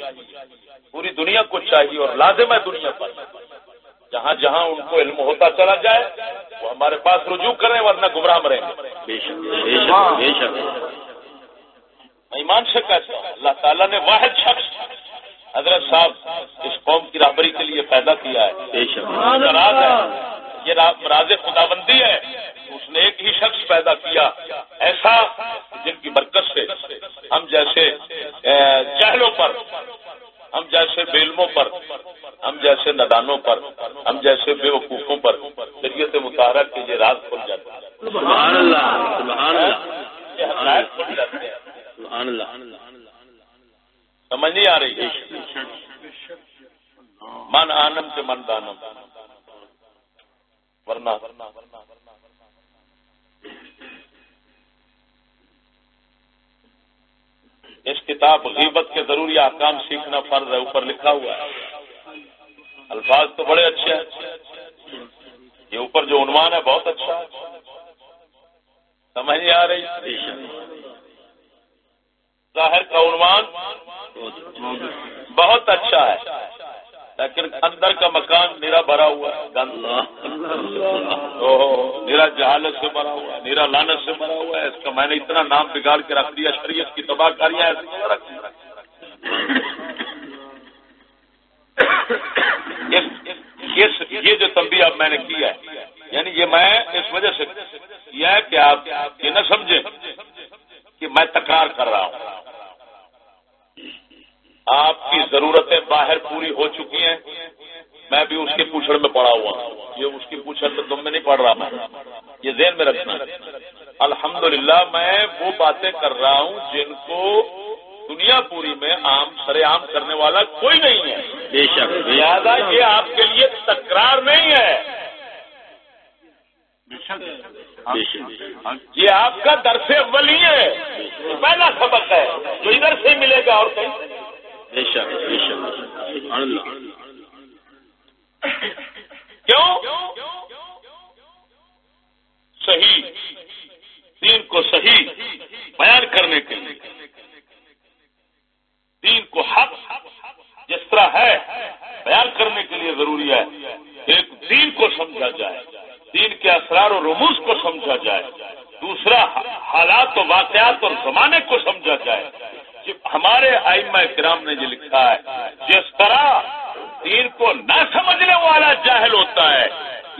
پوری دنیا کو چاہیے اور لازم ہے دنیا پر۔ جہاں جہاں ان کو علم ہوتا چلا جائے وہ ہمارے پاس رجوع کریں ورنہ گمراہ گے۔ شک۔ میں ایمان سے کہتا ہوں اللہ تعالیٰ نے واحد شخص حضرت صاحب اس قوم کی رابری کے لیے پیدا کیا ہے۔ یہ را- راز خدا بندی ہے۔ اس نے ایک ہی شخص پیدا کیا۔ ایسا جن کی برکت سے ہم جیسے اے، جہلوں پر ہم جیسے بیلموں پر ہم جیسے ندانوں پر ہم جیسے بے وقوفوں پر شریعت مطالعہ کے یہ راز کھل جاتا ہے سبحان اللہ سبحان اللہ۔ یہ حقائق کھل جاتے ہیں۔ سبحان اللہ۔ سمجھ نہیں آ رہی؟ من آنم کے من دانم۔ ورنہ۔ اس کتاب غیبت کے ضروری احکام سیکھنا فرض ہے اوپر لکھا ہوا ہے۔ الفاظ تو بڑے اچھے ہیں۔ یہ اوپر جو عنوان ہے بہت اچھا ہے۔ سمجھ نہیں آ رہی؟ ظاہر کا عنوان بہت اچھا ہے، لیکن اندر کا مکان میرا بھرا ہوا ہے، گند۔ میرا جہالت سے بھرا ہوا ہے میرا لانت سے بھرا ہوا ہے۔ اس کا میں نے اتنا نام بگاڑ کے رکھ دیا، شریعت کی تباہ کاریاں یہ جو تنبیہ اب میں نے کیا ہے یعنی یہ میں اس وجہ سے کیا ہے کہ آپ یہ نہ سمجھیں کہ میں تکرار کر رہا ہوں۔ آپ کی ضرورتیں باہر پوری ہو چکی ہیں۔ میں بھی اس کے پوچھڑ میں پڑا ہوا ہوں۔ یہ اس کی پوچھڑ میں تم میں نہیں پڑھ رہا میں۔ یہ ذہن میں رکھنا۔ الحمدللہ میں وہ باتیں کر رہا ہوں جن کو دنیا پوری میں عام سر عام کرنے والا کوئی نہیں ہے۔ بے شک۔ لہذا یہ آپ کے لیے تکرار نہیں ہے۔ یہ آپ کا درس اول ہی ہے۔ پہلا سبق ہے۔ جو ادھر سے ملے گا اور کہیں۔ سے نہیں۔ بے شک بے شک۔ سبحان اللہ۔ کیوں؟ صحیح۔ دین کو صحیح بیان کرنے کے لیے۔ دین کو حق جس طرح ہے بیان کرنے کے لیے ضروری ہے۔ ایک دین کو سمجھا جائے۔ دین کے اسرار و رموز کو سمجھا جائے دوسرا حالات و واقعات اور زمانے کو سمجھا جائے۔ ہمارے آئمہ کرام نے یہ لکھا ہے جس طرح دین کو نہ سمجھنے والا جاہل ہوتا ہے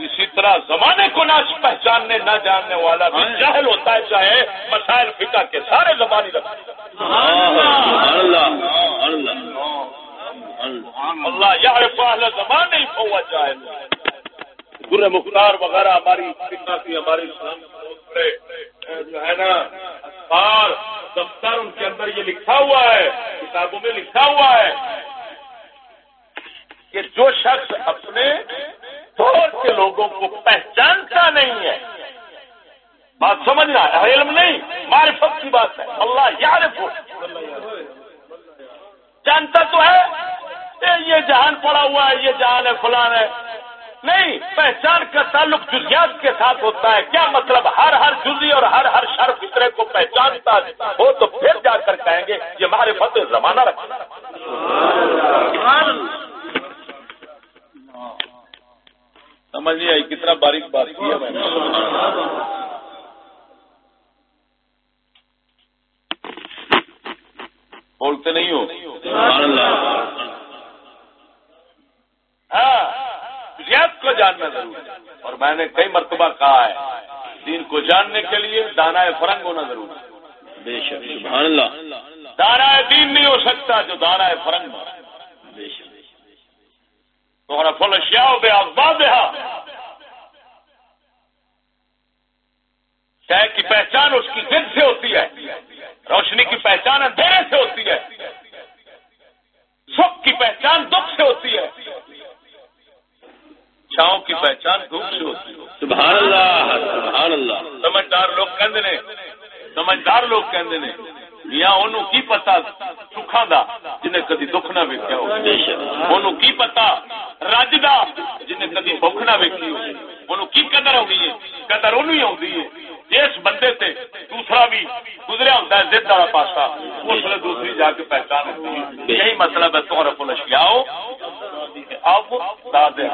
اسی طرح زمانے کو نہ پہچاننے نہ جاننے والا بھی جاہل ہوتا ہے چاہے مسائل فقہ کے سارے سبحان اللہ۔ یار پہلا زمانے ہی ہوا چاہے گر مختار وغیرہ ہماری کی ہماری اسلام جو ہے نا اخبار دفتر ان کے اندر یہ لکھا ہوا ہے، کتابوں میں لکھا ہوا ہے کہ جو شخص اپنے دور کے لوگوں کو پہچانتا نہیں ہے، بات سمجھنا ہے علم نہیں، معرفت کی بات ہے، اللہ یار جانتا تو ہے یہ جہان پڑا ہوا ہے، یہ جہان ہے، فلان ہے۔ نہیں پہچان کا تعلق جزیات کے ساتھ ہوتا ہے۔ کیا مطلب ہر ہر جزی اور ہر ہر شر فطرے کو پہچانتا ہو تو پھر جا کر کہیں گے یہ ہمارے فتح زمانہ رکھنا سمجھ نہیں آئی کتنا باریک بات کی ہے میں نے۔ بولتے نہیں ہو۔ ہاں۔ کو جاننا ضروری ہے۔ اور میں نے کئی مرتبہ کہا ہے دین کو جاننے کے لیے دانا فرنگ ہونا ضروری ہے۔ بے شک سبحان اللہ۔ دانا دین نہیں ہو سکتا جو دانا فرنگ بے شک۔ تمہارا فل شیا بے آباد شہ کی پہچان اس کی دل سے ہوتی ہے روشنی کی پہچان اندھیرے سے ہوتی ہے۔ سکھ کی پہچان دکھ سے ہوتی ہے۔ چھاؤں کی پہچان دھوپ سے ہوتی سبحان اللہ سبحان اللہ۔ سمجھدار لوگ کہندے نے سمجھدار لوگ کہندے نے۔ یا انہوں کی پتا سکھاں دا جنہیں کدی دکھ نہ ویکھیا ہو؟ انہوں کی پتا رج دا جنہیں کدی بھوک نہ ویکھی ہو؟ انہوں کی قدر آئی ہے؟ قدر انہوں ہی آئی ہے۔ جس بندے سے دوسرا بھی گزریا ہوتا ہے، زد والا پاسا، اس لیے دوسری جا کے پہچان ہوتی ہے۔ یہی مطلب ہے تمہارا کو لشیاؤ اب دادے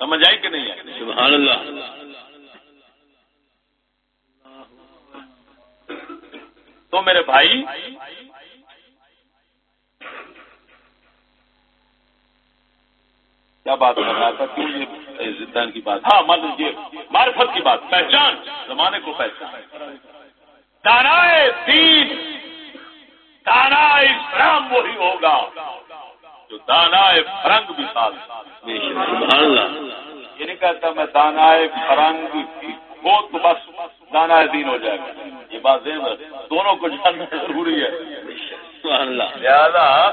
سمجھ آئی کہ نہیں سبحان اللہ۔ تو میرے بھائی کیا بات کر رہا تھا؟ کیوں یہ زدان کی بات؟ ہاں مان لیجیے معرفت کی بات پہچان زمانے کو پہچان۔ دانا دین دانا اسلام وہی ہوگا جو دانا فرنگ بھی ساتھ۔ یہ نہیں کہتا میں دانا فرنگ وہ تو بس دانا دین ہو جائے گا۔ یہ بات دونوں کو جاننا ضروری ہے۔ سبحان اللہ۔ لہذا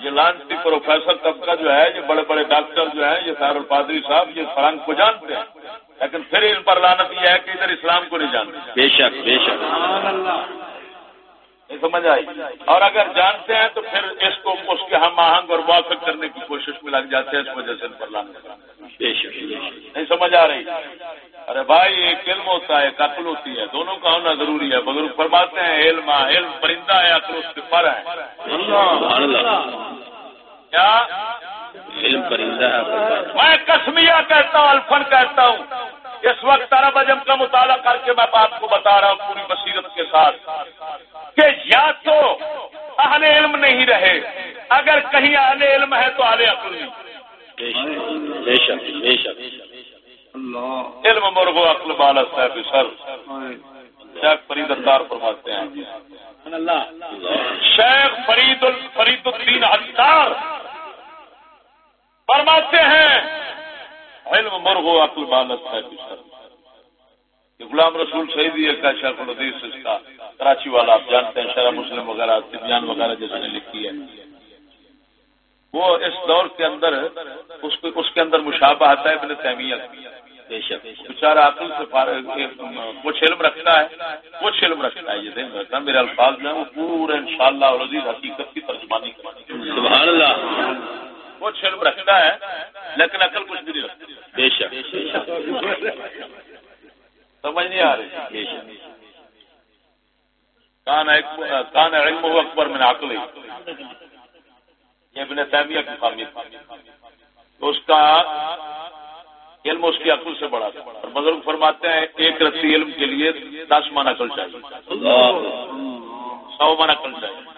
یہ لانسی پروفیسر طبقہ جو ہے یہ بڑے بڑے ڈاکٹر جو ہیں یہ سار القادری صاحب یہ فرنگ کو جانتے ہیں۔ لیکن پھر ان پر لانت یہ ہے کہ ادھر اسلام کو نہیں جانتے۔ بے شک بے شک۔ نہیں سمجھ آئی؟ اور اگر جانتے ہیں تو پھر اس کو اس کے ہم آہنگ اور موافق کرنے کی کوشش میں لگ جاتے ہیں اس وجہ سے پر نہیں سمجھ آ رہی؟ ارے بھائی ایک علم ہوتا ہے ایک عقل ہوتی ہے۔ دونوں کا ہونا ضروری ہے بزرگ فرماتے ہیں علم علم پرندہ ہے عقل اس کے پر ہے۔ کیا؟ علم پرندہ میں کسمیا کہتا ہوں الفن کہتا ہوں۔ اس وقت عرب اجم کا مطالعہ کر کے میں آپ کو بتا رہا ہوں پوری بصیرت کے ساتھ کہ یا تو اہل علم نہیں رہے اگر کہیں اہل علم ہے تو اہل عقل علم مرغو عقل بالا صاحب سر۔ شیخ فرید الدار فرماتے ہیں۔ شیخ فرید ال فرید الدین حتار فرماتے ہیں علم مرغو عقل بالا صاحب سر کہ غلام رسول سعیدی کا شیخ الحدیث اس کا؟ کراچی والا آپ جانتے ہیں، شرح مسلم وغیرہ طبیان وغیرہ جس نے لکھی ہے۔ وہ اس دور کے اندر، اس کے اس کے اندر مشابہ آتا ہے ابن تیمیہ۔ بے شک۔ بیچارہ عقل سے کچھ علم رکھتا ہے، کچھ علم رکھتا ہے، یہ دن رکھتا ہے۔ میرے الفاظ جو ہیں، وہ پورے ان شاء اللہ حقیقت کی ترجمانی کرانی سبحان اللہ۔ کچھ علم رکھتا ہے لیکن عقل کچھ بھی نہیں رکھتی بے شک۔ سمجھ نہیں آ رہی۔ بے شک۔ کان کان علم ہو اکبر میں عقل۔ ہی یہ ابن تیمیہ کی خامی اس کا علم اس کی عقل سے بڑا تھا۔ اور بزرگ فرماتے ہیں ایک رسی علم کے لیے دس من عقل چاہیے۔ سو من عقل چاہیے۔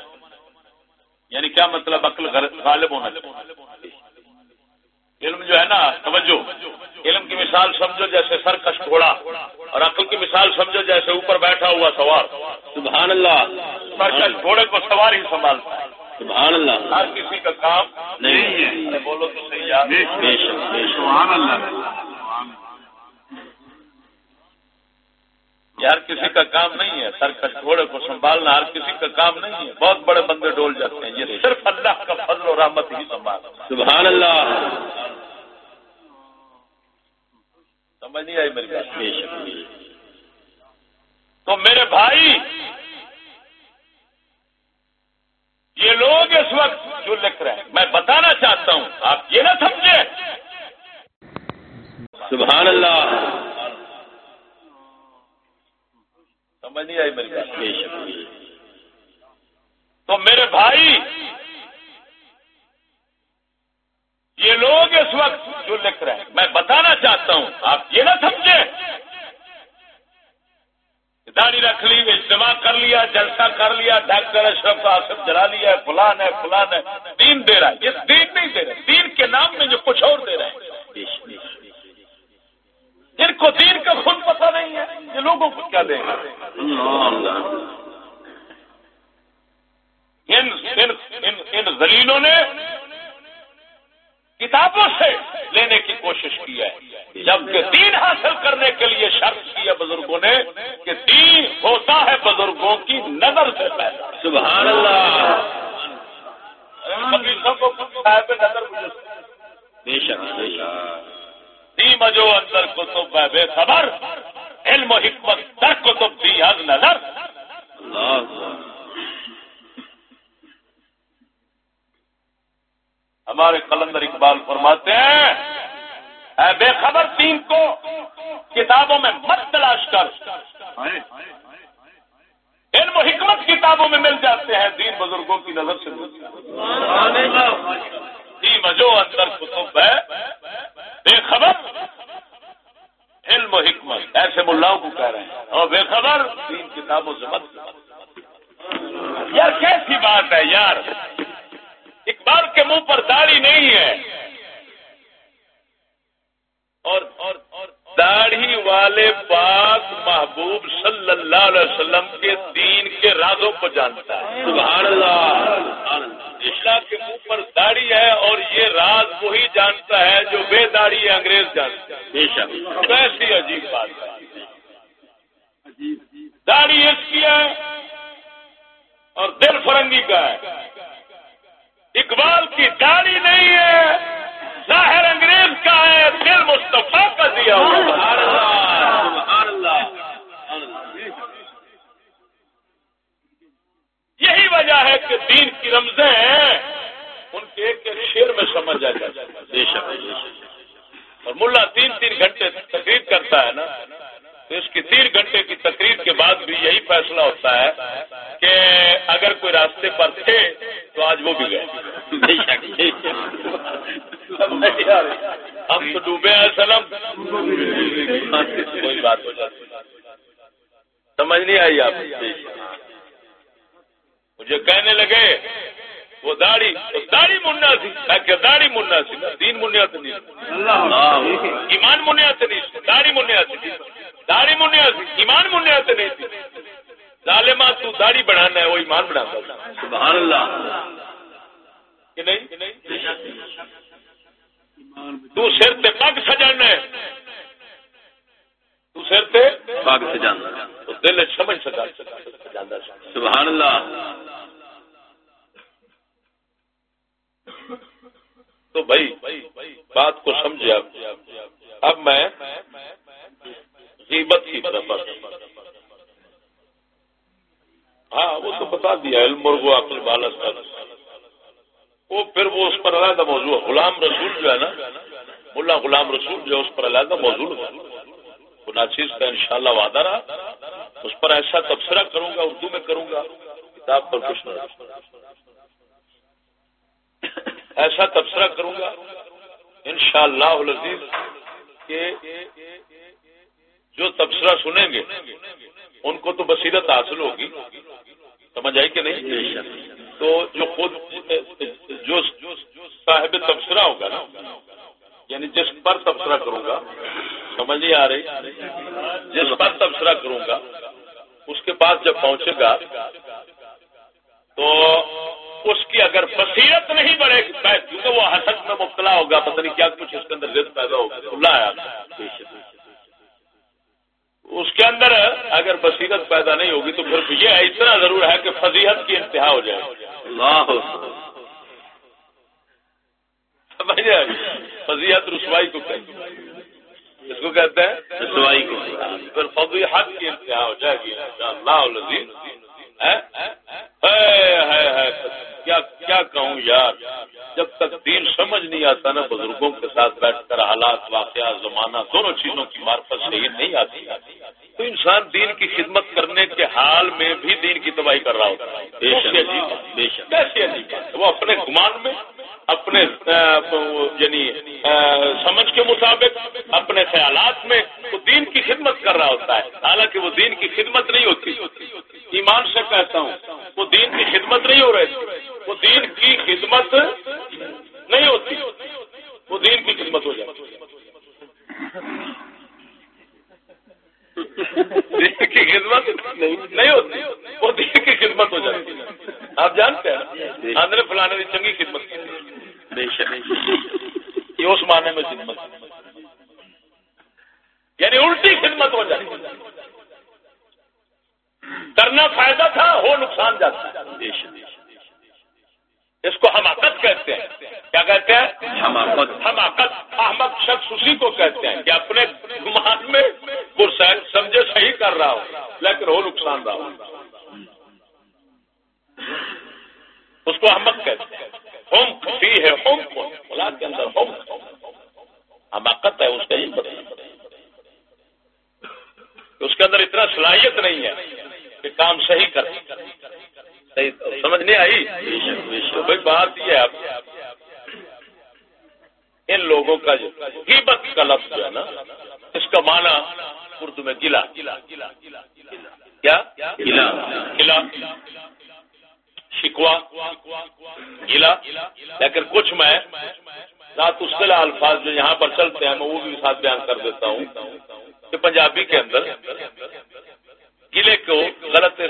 یعنی کیا مطلب عقل غالب ہونا چاہیے؟ علم جو ہے نا توجہ۔ علم کی مثال سمجھو جیسے سر کش گھوڑا اور عقل کی مثال سمجھو جیسے اوپر بیٹھا ہوا سوار۔ سبحان اللہ۔ سر کش گھوڑے کو سوار ہی سنبھالتا ہے۔ سبحان اللہ۔ ہر کسی کا کام نہیں ہے۔ بولو تو صحیح یار بے شک ہر کسی کا کام نہیں ہے سر کش گھوڑے کو سنبھالنا ہر کسی کا کام نہیں ہے۔ بہت بڑے بندے ڈول جاتے ہیں یہ صرف اللہ کا فضل و رحمت ہی سنبھال سبحان اللہ۔ سمجھ نہیں آئی میری بات؟ تو میرے بھائی یہ لوگ اس وقت جو لکھ رہے ہیں میں بتانا چاہتا ہوں آپ یہ نہ سمجھے سبحان اللہ۔ سمجھ نہیں آئی میری بات۔ بے شک۔ تو میرے بھائی یہ لوگ اس وقت جو لکھ رہے ہیں میں بتانا چاہتا ہوں آپ یہ نہ سمجھے داڑھی رکھ لی اجتماع کر لیا جلسہ کر لیا ڈاکٹر اشرف آصف جلا لیا فلان ہے فلان ہے۔ دین دے رہا ہے۔ یہ دین نہیں دے رہے دین کے نام میں جو کچھ اور دے رہے ہیں۔ جن کو دین کا خود پتہ نہیں ہے یہ لوگوں کو کیا دیں ان ان ان, ان ذلیلوں نے کتابوں سے لینے کی کوشش کی ہے۔ جبکہ دین حاصل کرنے کے لیے شرط کی ہے بزرگوں نے کہ دین ہوتا ہے بزرگوں کی نظر سے پیدا۔ سبحان اللہ نظر بے شک بے شک۔ دی مجو اندر کتب ہے بے خبر، علم و حکمت در کتب دی از نظر۔ ہمارے قلندر اقبال فرماتے ہیں، اے بے خبر دین کو کتابوں میں مت تلاش کر۔ علم و حکمت کتابوں میں مل جاتے ہیں، دین بزرگوں کی نظر سے۔ تھی مجو اندر کتب ہے، بے خبر، علم و حکمت، ایسے ملاؤں کو کہہ رہے ہیں۔ اور بے خبر تین کتابوں سے مت یار کیسی بات ہے یار؟ اقبال کے منہ پر داڑھی نہیں ہے۔ اور داڑھی والے پاک محبوب صلی اللہ علیہ وسلم کے دین کے رازوں کو جانتا ہے۔ سبحان اللہ۔ اسلام کے منہ پر داڑھی ہے اور یہ راز وہی جانتا ہے جو بے داڑھی انگریز جانتا ہے۔ کیسی عجیب بات ہے۔ داڑھی اس کی ہے اور دل فرنگی کا ہے۔ اقبال کی داڑھی نہیں ہے۔ ظاہر انگریز کا ہے دل مصطفیٰ کا دیا یہی وجہ ہے کہ دین کی رمزیں ہیں ان کے ایک ایک شیر میں سمجھ آ جاتا ہے اور ملا تین تین گھنٹے تقریر کرتا ہے نا۔ تو اس کی تین گھنٹے کی تقریر کے بعد بھی یہی فیصلہ ہوتا ہے کہ اگر کوئی راستے پر تھے تو آج وہ بھی گئے۔ ہم تو ڈوبے ہیں سلم کوئی بات ہو جاتی سمجھ نہیں آئی آپ۔ مجھے کہنے لگے وہ داڑھی تو داڑھی مننا تھی میں کہ داڑھی مننا سی۔ دین منیا تو نہیں۔ ایمان منیا تو نہیں۔ سی داڑھی منیا تھی داڑھی منیا تھی ایمان منیا تو نہیں۔ تھی ظالما تو داڑھی بڑھانا ہے وہ ایمان تھا سبحان اللہ کہ نہیں؟ تو سر تے پگ سجانا ہے۔ دوسرے تے پاک سے جانا تو دل سمجھ سکا۔ سبحان اللہ تو بھائی، بات کو سمجھے اب اب میں غیبت کی طرف ہاں وہ تو بتا دیا، علم مرغو عقل بالا سب وہ پھر وہ اس پر علیحدہ موضوع ہے غلام رسول جو ہے نا، ملا غلام رسول جو ہے، اس پر علیحدہ موضوع۔ ہے وہ ناچیز کا انشاءاللہ وعدہ رہا۔ اس پر ایسا تبصرہ کروں گا، اردو میں کروں گا۔ کتاب پر کچھ نہیں ایسا تبصرہ کروں گا انشاءاللہ العزیز کہ جو تبصرہ سنیں گے ان کو تو بصیرت حاصل ہوگی۔ سمجھ آئی کہ نہیں؟ تو جو خود جو صاحب تبصرہ ہوگا نا یعنی جس پر تبصرہ کروں گا سمجھ نہیں آ رہی جس پر تبصرہ کروں گا اس کے پاس جب پہنچے گا تو اس کی اگر بصیرت نہیں بڑھے گی کیونکہ وہ حسد میں مبتلا ہوگا پتہ نہیں کیا کچھ اس کے اندر ضد پیدا ہوگا۔ کھلا ہے۔ اس کے اندر اگر بصیرت پیدا نہیں ہوگی تو پھر یہ اتنا ضرور ہے کہ فضیحت کی انتہا ہو جائے۔ سمجھ فضیحت رسوائی کو کہتے ہیں اس کو کہتے ہیں رسوائی کو۔ پھر فضیحت کی انتہا ہو جائے گی اللہ کیا کیا کہوں یار؟ جب تک دین سمجھ نہیں آتا نا بزرگوں کے ساتھ بیٹھ کر حالات واقعات زمانہ دونوں چیزوں کی مارفت صحیح نہیں آتی۔ تو انسان دین کی خدمت کرنے کے حال میں بھی دین کی تباہی کر رہا ہوتا ہے۔ وہ اپنے گمان میں اپنے یعنی سمجھ کے مطابق اپنے خیالات میں وہ دین کی خدمت کر رہا ہوتا ہے۔ حالانکہ وہ دین کی خدمت نہیں ہوتی۔ ایمان سے کہتا ہوں وہ دین کی خدمت نہیں ہو رہی۔ وہ دین کی خدمت نہیں ہوتی۔ وہ دین کی خدمت ہو جاتی۔ دین کی خدمت نہیں ہوتی۔ وہ دین کی خدمت ہو جاتی۔ آپ جانتے ہیں آندر فلانے کی چنگی خدمت یہ اس معنی میں خدمت۔ یعنی الٹی خدمت ہو جاتی۔ کرنا فائدہ تھا ہو نقصان جاتا ہے۔ اس کو حماقت کہتے ہیں۔ کیا کہتے ہیں؟ حماقت۔ احمد شخص اسی کو کہتے ہیں کہ اپنے گمان میں وہ سمجھے صحیح کر رہا ہو لیکن ہو نقصان رہا ہو۔ اس کو احمد کہتے ہیں۔ ہوم کھتی ہے ہوم کو کے اندر ہوم حماقت ہے اس کا یہ اس کے اندر اتنا صلاحیت نہیں ہے۔ کہ کام صحیح کر سمجھ نہیں آئی؟ تو بھائی بات یہ ہے ان لوگوں کا جو کا لفظ جو ہے نا، اس کا معنی اردو میں گلا۔ کیا؟ گلا۔ شکوا گلا۔ لیکن کچھ میں رات اس الفاظ جو یہاں پر چلتے ہیں، میں وہ بھی ساتھ بیان کر دیتا ہوں کہ پنجابی کے اندر قلعے کو غلط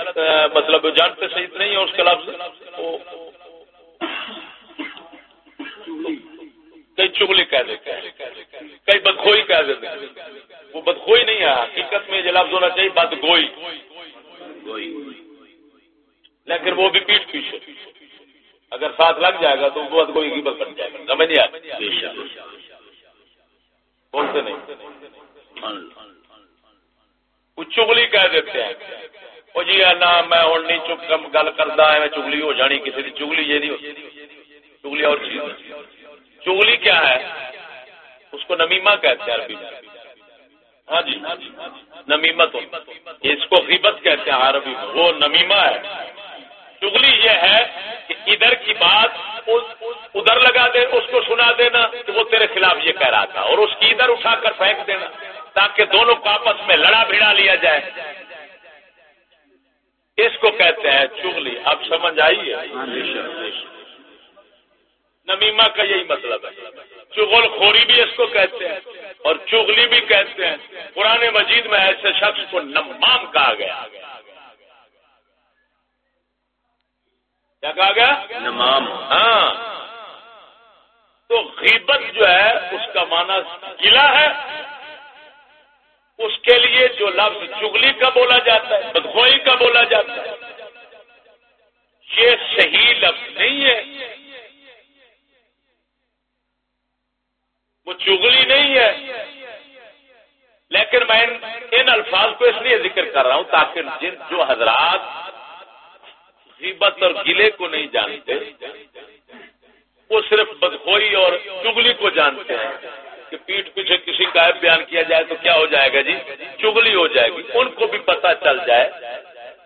مطلب جانتے صحیح نہیں ہے اس کے لفظ؟ کئی چگلی کہہ دیتے ہیں کئی بدخوئی کہہ دیتے ہیں۔ وہ بدخوئی نہیں ہے حقیقت میں یہ لفظ ہونا چاہیے بد گوئی لیکن وہ بھی پیٹ پیچھے۔ اگر ساتھ لگ جائے گا تو وہ بد گوئی کی بس بن جائے گا سمجھ نہیں آتا بولتے نہیں؟ وہ چگلی کہہ دیتے ہیں۔ وہ جی نہ، میں ہوں نہیں چپ گل کرتا ہے میں چگلی ہو جانی کسی کی چگلی یہ چگلی اور چیز۔ چگلی کیا ہے؟ اس کو نمیما کہتے ہیں عربی میں۔ ہاں جی۔ نمیمت اس کو غیبت کہتے ہیں عربی میں۔ وہ نمیما ہے۔ چگلی یہ ہے کہ ادھر کی بات ادھر لگا دے، اس کو سنا دینا کہ وہ تیرے خلاف یہ کہہ رہا تھا اور اس کی ادھر اٹھا کر پھینک دینا۔ تاکہ دونوں کو آپس میں لڑا بھیڑا لیا جائے۔ اس کو کہتے ہیں چگلی اب سمجھ آئیے نمیما کا یہی مطلب ہے۔ چغل خوری بھی اس کو کہتے ہیں اور چگلی بھی کہتے ہیں۔ پرانے مجید میں ایسے شخص کو نمام کہا گیا۔ کیا کہا گیا؟ نمام۔ ہاں۔ تو غیبت جو ہے اس کا معنی گلا ہے۔ اس کے لیے جو لفظ چگلی کا بولا جاتا ہے بدخوئی کا بولا جاتا ہے۔ یہ صحیح لفظ نہیں ہے۔ وہ چگلی نہیں ہے۔ لیکن میں ان الفاظ کو اس لیے ذکر کر رہا ہوں تاکہ جن جو حضرات غیبت اور گلے کو نہیں جانتے، وہ صرف بدخوئی اور چگلی کو جانتے ہیں۔ کہ پیٹ پیچھے کسی کا بیان کیا جائے تو کیا ہو جائے گا جی؟ چگلی ہو جائے گی۔ ان کو بھی پتا چل جائے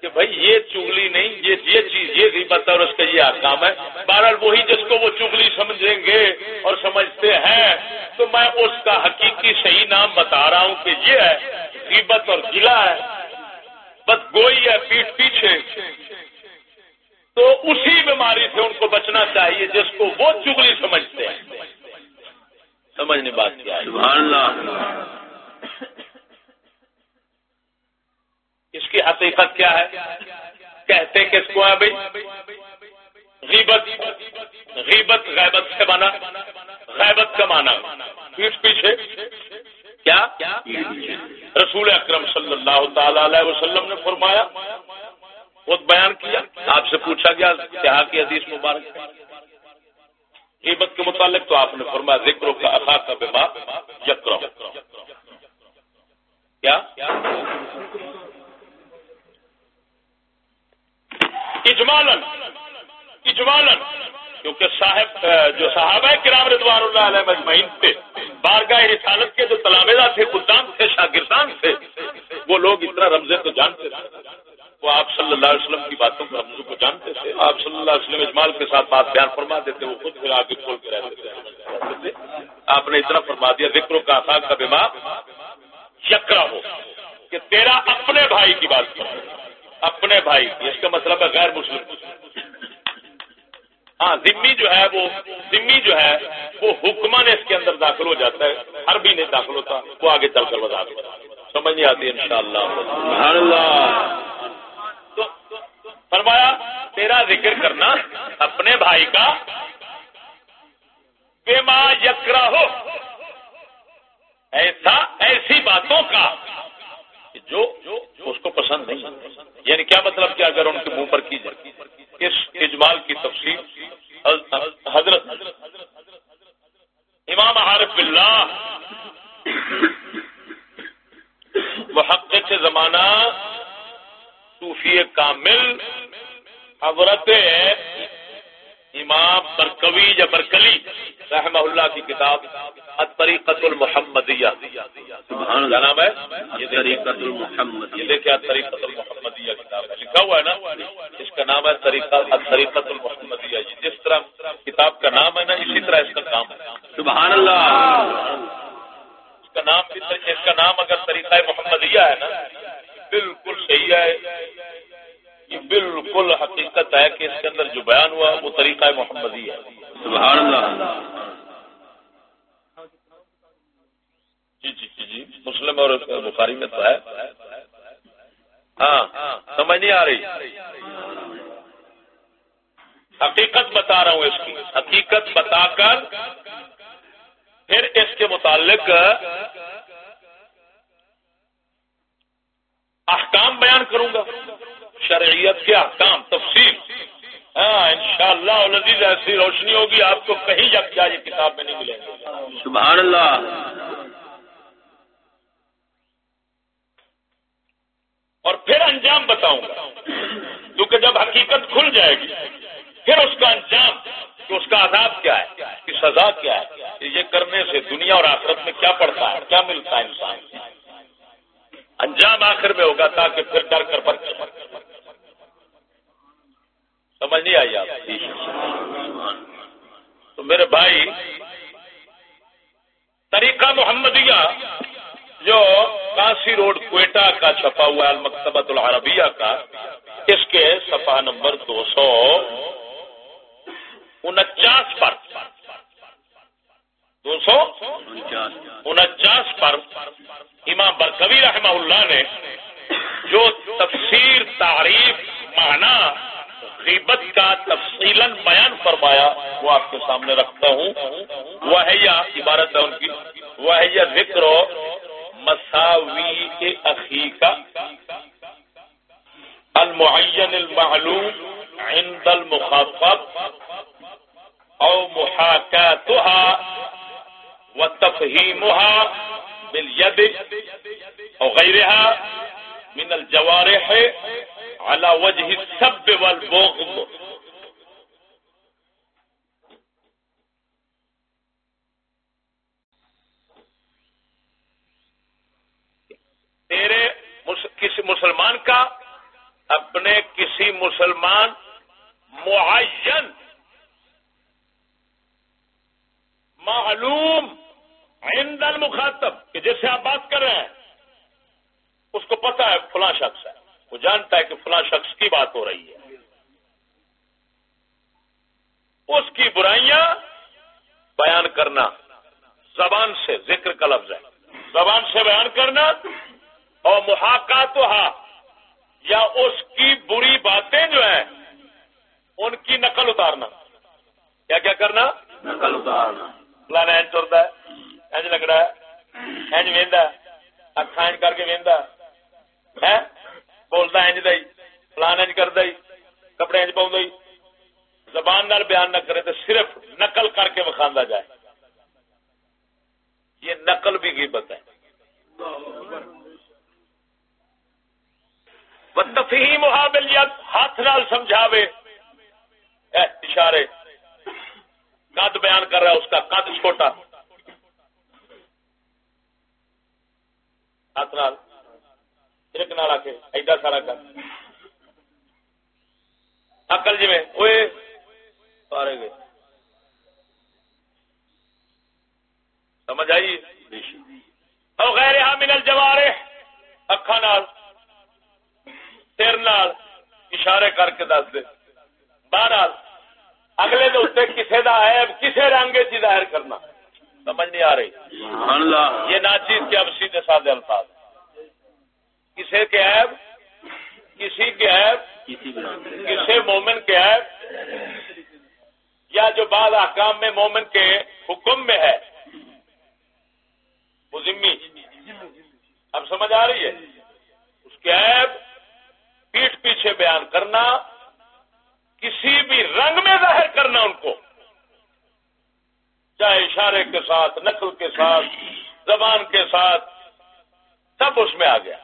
کہ بھائی یہ چگلی نہیں، یہ یہ چیز، یہ غیبت اور اس کا یہ آکام ہے۔ بہرحال وہی جس کو وہ چگلی سمجھیں گے اور سمجھتے ہیں، تو میں اس کا حقیقی صحیح نام بتا رہا ہوں کہ یہ ہے، غیبت اور گلا ہے۔ بس گوئی ہے پیٹ پیچھے۔ تو اسی بیماری سے ان کو بچنا چاہیے جس کو وہ چگلی سمجھتے ہیں۔ سمجھنے بات کیا ہے۔ سبحان اللہ۔ اس کی حقیقت کیا ہے؟ کہتے کس کو ہے بھائی؟ غیبت غیبت غیبت سے بنا غیبت کا مانا پیٹ پیچھے کیا؟ رسول اکرم صلی اللہ تعالی علیہ وسلم نے فرمایا خود بیان کیا آپ سے پوچھا گیا کیا کی حدیث مبارک قیمت کے متعلق تو آپ نے فرمایا ذکر کا اخا کا بیما یکر کیا؟ اجمالن اجمالن کیونکہ صاحب، جو صحابہ کرام رضوان اللہ علیہ مجمعین تھے، بارگاہ رسالت کے جو تلامزہ تھے قدام تھے، شاگردان تھے، وہ لوگ اتنا رمضے تو جانتے تھے۔ وہ آپ صلی اللہ علیہ وسلم کی باتوں کو ہم کو جانتے تھے، آپ صلی اللہ علیہ وسلم اجمال کے ساتھ بات بیان فرما دیتے، وہ خود پھر آگے کھول کے رہتے تھے آپ نے اتنا فرما دیا، ذکر کا آسان کا بیمار چکرا ہو کہ تیرا اپنے بھائی کی بات کرو اپنے بھائی، اس کا مطلب ہے غیر مسلم۔ ہاں ذمی جو ہے وہ، ذمی جو ہے وہ حکمان اس کے اندر داخل ہو جاتا ہے۔ ہر بھی نہیں داخل ہوتا، وہ آگے چل کر بتا سمجھ نہیں آتی ان شاء اللہ۔ فرمایا، تیرا ذکر کرنا اپنے بھائی کا۔ بے ماں یکرا ہو ایسا، ایسی باتوں کا جو اس کو پسند نہیں یعنی کیا مطلب کہ اگر ان کے منہ پر کی جائے۔ اس اجمال کی تفصیل حضرت امام عارف اللہ محقق زمانہ صوفی کامل حضرت امام برکوی یا برکلی رحمہ اللہ کی کتاب طریقت المحمدیہ۔ کیا نام ہے؟ یہ طریقت المحمد یہ دیکھیں طریقت المحمدیہ کتاب ہے لکھا ہوا ہے نا اس کا نام ہے طریقہ طریقت المحمدیہ۔ جس طرح کتاب کا نام ہے نا اسی طرح اس کا کام ہے۔ سبحان اللہ۔ اس کا نام اس کا نام اگر طریقہ محمدیہ ہے نا بالکل صحیح ہے۔ یہ بالکل حقیقت ہے کہ اس کے اندر جو بیان ہوا وہ طریقہ محمدی ہے۔ سبحان اللہ۔ جی جی جی جی مسلم اور بخاری میں تو ہے۔ ہاں سمجھ نہیں آ رہی۔ حقیقت بتا رہا ہوں اس کی۔ حقیقت بتا کر پھر اس کے متعلق احکام بیان کروں گا۔ شرعیت کے احکام تفصیل۔ ہاں ان شاء اللہ ایسی روشنی ہوگی آپ کو کہیں جب کیا یہ کتاب میں نہیں ملے گی۔ سبحان اللہ۔ اور پھر انجام بتاؤں گا۔ کیونکہ جب حقیقت کھل جائے گی پھر اس کا انجام کہ اس کا عذاب کیا ہے کہ سزا کیا ہے یہ کرنے سے دنیا اور آخرت میں کیا پڑتا ہے کیا ملتا ہے انسان انجام آخر میں ہوگا تاکہ پھر ڈر کر بچ سمجھ نہیں آئی آپ تو میرے بھائی، طریقہ محمدیہ جو کانسی روڈ کوئٹہ کا چھپا ہوا ہے المکتبت العربیہ کا، اس کے صفحہ نمبر دو سو انچاس پر دو سو انچاس پر امام برکوی رحمہ اللہ نے جو تفسیر تعریف معنی غیبت کا تفصیل بیان فرمایا، وہ آپ کے سامنے رکھتا ہوں۔ وہ ہے یا عبارت ہے ان کی۔ وہ ہے یا ذکر مساوی اخی کا۔ المعین المعلوم عند المخاطب او محاكاتها وتفهيمها باليد او غيرها من الجوارح على وجه السب والبغض. تیرے کسی مسلمان کا اپنے کسی مسلمان معین، معلوم عند المخاطب کہ جس سے آپ بات کر رہے ہیں اس کو پتا ہے فلاں شخص ہے۔ وہ جانتا ہے کہ فلاں شخص کی بات ہو رہی ہے۔ اس کی برائیاں بیان کرنا زبان سے ذکر کا لفظ ہے۔ زبان سے بیان کرنا اور محاقات یا اس کی بری باتیں جو ہیں ان کی نقل اتارنا۔ کیا کیا کرنا؟ نقل اتارنا۔ اینج چلتا ہے اینج لگ رہا ہے اینج وہدا کر کے وہدا ہے بولتا اینج دئی فلان اینج کر دئی کپڑے اینج پاؤں دئی زبان نال بیان نہ کرے تو صرف نقل کر کے وکھاندا جائے یہ نقل بھی غیبت ہے تفہیم محابل ہاتھ نال سمجھاوے اشارے قد بیان کر رہا ہے اس کا قد چھوٹا ہاتھ نال ایک نال آ کے ایڈا سارا کر اکل جی میں سارے گئے سمجھ آئی او غیر من الجوارے اکھا نال سر نال اشارے کر کے دس دے بہرحال اگلے دے کسے دا عیب کسے رنگ ظاہر کرنا سمجھ نہیں آ رہی۔ یہ ناچیز کے اب سیدھے سادے الفاظ۔ کسے کے عیب کسی کے عیب کسی مومن کے عیب یا جو بعض احکام میں مومن کے حکم میں ہے۔ وہ ذمی اب سمجھ آ رہی ہے؟ اس کے عیب پیٹ پیچھے بیان کرنا کسی بھی رنگ میں ظاہر کرنا ان کو۔ چاہے اشارے کے ساتھ، نقل کے ساتھ، زبان کے ساتھ، سب اس میں آ گیا۔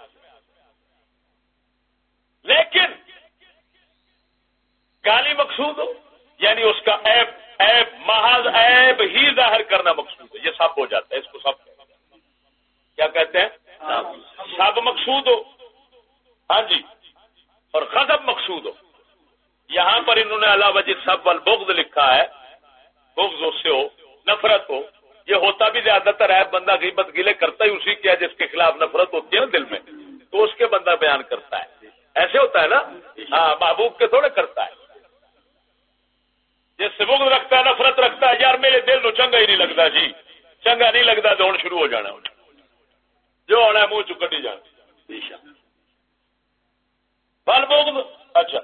لیکن گالی مقصود ہو یعنی اس کا ایب ایب محض ایب ہی ظاہر کرنا مقصود ہے۔ یہ سب ہو جاتا ہے، اس کو سب کیا کہتے ہیں؟ سب مقصود ہو۔ ہاں جی۔ اور غضب مقصود ہو۔ یہاں پر انہوں نے اللہ وجہ جی سب والبغض لکھا ہے، بغض اس سے ہو۔ نفرت ہو، یہ ہوتا بھی زیادہ تر ہے، بندہ غیبت گلے کرتا ہی اسی کیا جس کے خلاف نفرت ہوتی ہے نا دل میں۔ تو اس کے بندہ بیان کرتا ہے۔ ایسے ہوتا ہے نا؟ ہاں محبوب کے تھوڑے کرتا ہے۔ جس سے بغض رکھتا ہے، نفرت رکھتا ہے، یار میرے دل نو چنگا ہی نہیں لگتا جی۔ چنگا نہیں لگتا تو ہوں شروع ہو جانا جو ہونا ہے منہ چکٹی جانا۔ بل بغض اچھا۔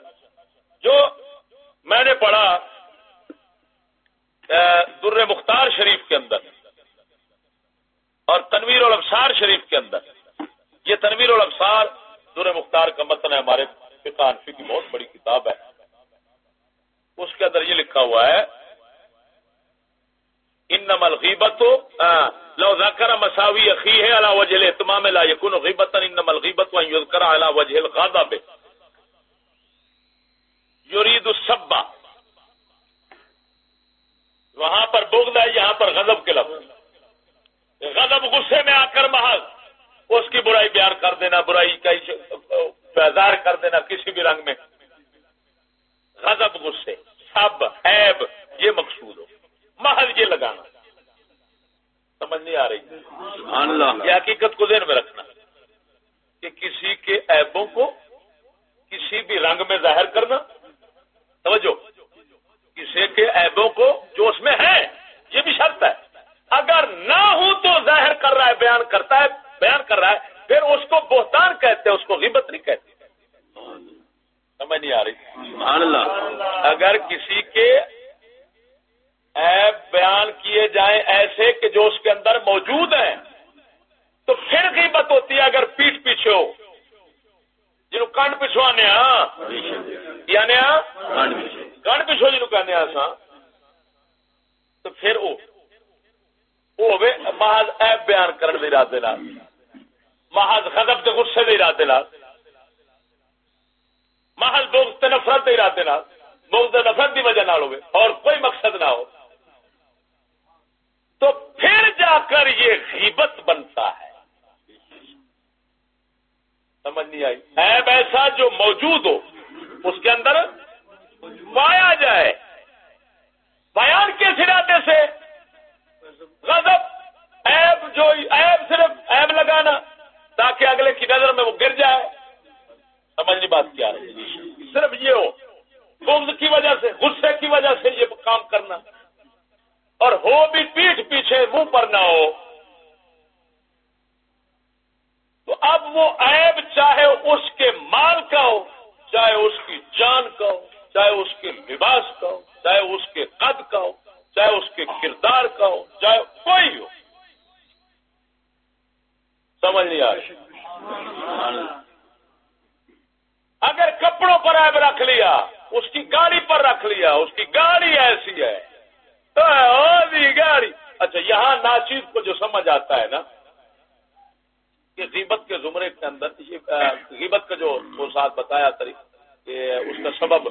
جو میں نے پڑھا در مختار شریف کے اندر اور تنویر الابصار شریف کے اندر۔ یہ تنویر الابصار در مختار کا متن ہے، ہمارے فقہ کی بہت بڑی کتاب ہے۔ اس کے اندر یہ لکھا ہوا ہے ان نمل غیبت لو ذکر مساوی عقی ہے اللہ وجہ اہتمام لا یقن غیبت ان نمل غیبت یذکر علی وجہ الغضب۔ یرید السبا وہاں پر بغض ہے یہاں پر غضب کے لفظ۔ غضب غصے میں آ کر محض۔ اس کی برائی بیان کر دینا برائی کا بیزار کر دینا کسی بھی رنگ میں۔ غضب غصے سب عیب یہ مقصود ہو۔ محض یہ لگانا۔ سمجھ نہیں آ رہی۔ یہ حقیقت کو ذہن میں رکھنا کہ کسی کے عیبوں کو کسی بھی رنگ میں ظاہر کرنا۔ توجہ۔ کسی کے عیبوں کو جو اس میں ہے یہ بھی شرط ہے۔ اگر نہ ہو تو ظاہر کر رہا ہے بیان کرتا ہے بیان کر رہا ہے پھر اس کو بہتان کہتے ہیں اس کو غیبت نہیں کہتے۔ سمجھ نہیں آ رہی۔ اگر کسی کے عیب بیان کیے جائیں ایسے کہ جو اس کے اندر موجود ہیں تو پھر غیبت ہوتی ہے اگر پیٹ پیچھے ہو۔ جنو کنڈ پچھو آنے یعنی کنڈ پچھو جنو کہنے ہاں سا تو پھر وہ محض ایب بیان کرنے دے ارادے محض غضب کے غصے دے ارادے محض بغض نفرت دے ارادے بغض نفرت دی وجہ نال ہوئے اور کوئی مقصد نہ ہو۔ تو پھر جا کر یہ غیبت بنتا ہے۔ سمجھ نہیں آئی؟ ایب ایسا جو موجود ہو، اس کے اندر پایا جائے۔ بیان کے ارادے سے غضب ایب جو ایب صرف ایب لگانا، تاکہ اگلے کی نظر میں وہ گر جائے۔ سمجھنی بات کیا ہے صرف یہ ہو بغض کی وجہ سے، غصے کی وجہ سے یہ کام کرنا۔ اور ہو بھی پیٹھ پیچھے، منہ پر نہ ہو۔ تو اب وہ عیب چاہے اس کے مال کا ہو، چاہے اس کی جان کا ہو۔ چاہے اس کے لباس کا ہو، چاہے اس کے قد کا ہو، چاہے اس کے کردار کا ہو، چاہے کوئی ہو۔ سمجھ نہیں آ رہی۔ اگر کپڑوں پر ایب رکھ لیا، اس کی گاڑی پر رکھ لیا، اس کی گاڑی ایسی ہے۔ تو گاڑی۔ اچھا یہاں ناچیز کو جو سمجھ آتا ہے نا، کہ غیبت کے زمرے کے اندر، یہ غیبت کا جو ساتھ بتایا کہ اس کا سبب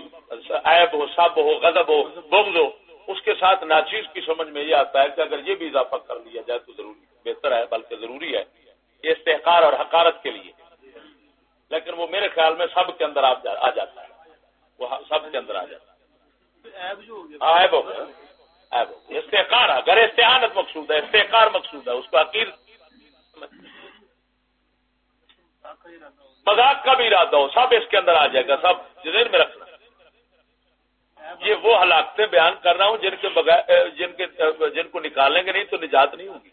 عیب ہو سب ہو غضب ہو بغض ہو اس کے ساتھ ناچیز کی سمجھ میں یہ آتا ہے کہ اگر یہ بھی اضافہ کر لیا جائے تو ضروری بہتر ہے بلکہ ضروری ہے یہ استحکار اور حکارت کے لیے۔ لیکن وہ میرے خیال میں سب کے اندر آ جاتا ہے۔ وہ سب کے اندر آ جاتا ہے۔ استحکار اگر استحانت مقصود ہے استحکار مقصود ہے اس کو عقید مذاق کا بھی ارادہ ہو، سب اس کے اندر آ جائے گا، سب ذہن میں رکھنا۔ یہ وہ ہلاکتیں بیان کر رہا ہوں جن کے بغیر جن کے جن کو نکالیں گے نہیں تو نجات نہیں ہوگی۔